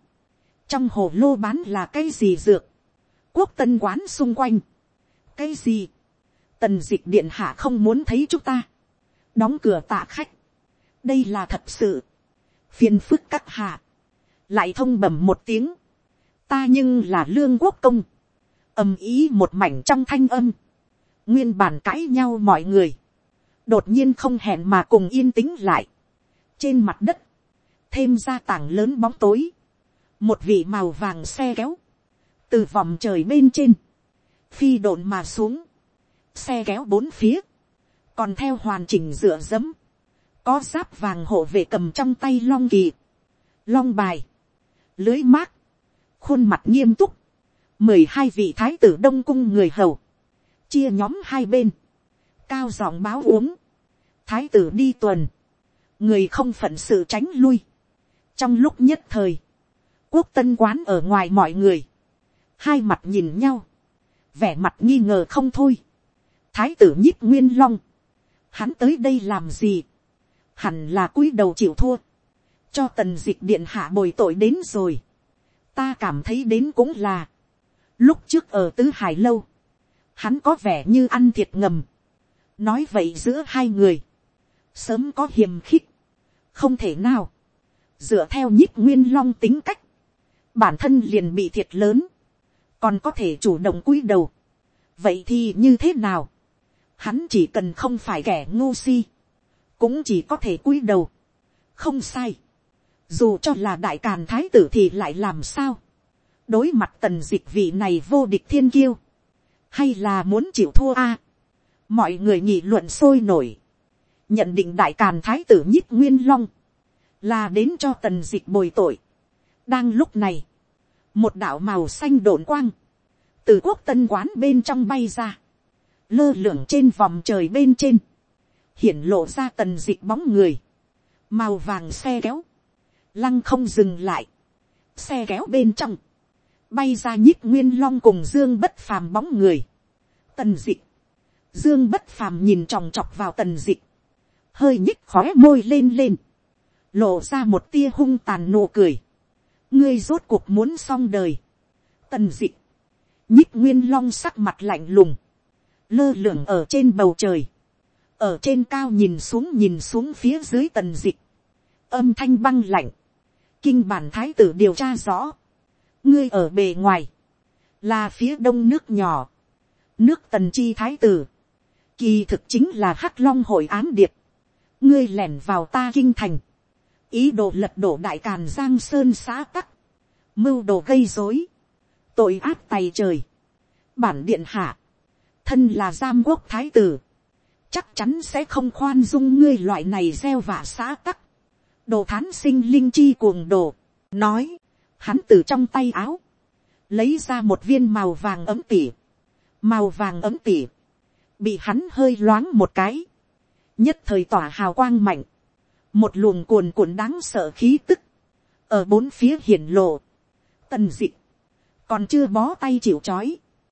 trong hồ lô bán là cái gì dược, quốc tân quán xung quanh, cái gì, tần dịch điện hạ không muốn thấy chúng ta, đóng cửa tạ khách, đây là thật sự, phiền phức các hạ, lại thông bẩm một tiếng, ta nhưng là lương quốc công, ầm ý một mảnh trong thanh âm, nguyên bản cãi nhau mọi người, đột nhiên không hẹn mà cùng yên tĩnh lại, trên mặt đất, thêm ra tảng lớn bóng tối, một vị màu vàng xe kéo, từ vòng trời bên trên, phi độn mà xuống, xe kéo bốn phía, còn theo hoàn chỉnh dựa dẫm, có giáp vàng hộ vệ cầm trong tay long kỳ, long bài, lưới mát, khuôn mặt nghiêm túc, mười hai vị thái tử đông cung người hầu, chia nhóm hai bên, cao giọng báo uống, thái tử đi tuần, người không phận sự tránh lui, trong lúc nhất thời, quốc tân quán ở ngoài mọi người, hai mặt nhìn nhau, vẻ mặt nghi ngờ không thôi, thái tử nhích nguyên long, hắn tới đây làm gì, hẳn là cúi đầu chịu thua, cho tần dịch điện hạ bồi tội đến rồi, ta cảm thấy đến cũng là, lúc trước ở tứ hải lâu, hắn có vẻ như ăn thiệt ngầm, nói vậy giữa hai người, sớm có hiềm khích, không thể nào, dựa theo nhíp nguyên long tính cách, bản thân liền bị thiệt lớn, còn có thể chủ động cúi đầu, vậy thì như thế nào, hắn chỉ cần không phải kẻ ngu si, cũng chỉ có thể cúi đầu, không sai, dù cho là đại càn thái tử thì lại làm sao, đối mặt tần dịch vị này vô địch thiên kiêu, hay là muốn chịu thua a, mọi người nghị luận sôi nổi, nhận định đại càn thái tử nhích nguyên long, là đến cho tần dịch bồi tội. đang lúc này, một đạo màu xanh đồn quang, từ quốc tân quán bên trong bay ra, lơ lửng trên vòng trời bên trên, hiển lộ ra tần dịch bóng người, màu vàng xe kéo, lăng không dừng lại, xe kéo bên trong, bay ra nhích nguyên long cùng dương bất phàm bóng người, tần dịch, dương bất phàm nhìn tròng trọc vào tần dịch, hơi nhích khóe môi lên lên, lộ ra một tia hung tàn nụ cười, ngươi rốt cuộc muốn xong đời, tần dịch, nhích nguyên long sắc mặt lạnh lùng, lơ lửng ở trên bầu trời, ở trên cao nhìn xuống nhìn xuống phía dưới tần dịch, âm thanh băng lạnh, kinh bản thái tử điều tra rõ, ngươi ở bề ngoài, là phía đông nước nhỏ, nước tần chi thái tử, kỳ thực chính là hắc long hội án điệp, ngươi lẻn vào ta kinh thành, ý đồ lật đổ đại càn giang sơn xã tắc, mưu đồ gây dối, tội ác tay trời, bản điện hạ, thân là giam quốc thái tử, chắc chắn sẽ không khoan dung ngươi loại này gieo vả xã tắc, đồ thán sinh linh chi cuồng đồ, nói, hắn từ trong tay áo, lấy ra một viên màu vàng ấm tỉ, màu vàng ấm tỉ, bị hắn hơi loáng một cái, nhất thời tỏa hào quang mạnh, một luồng cuồn cuộn đáng sợ khí tức, ở bốn phía hiển lộ, tần dị, còn chưa bó tay chịu c h ó i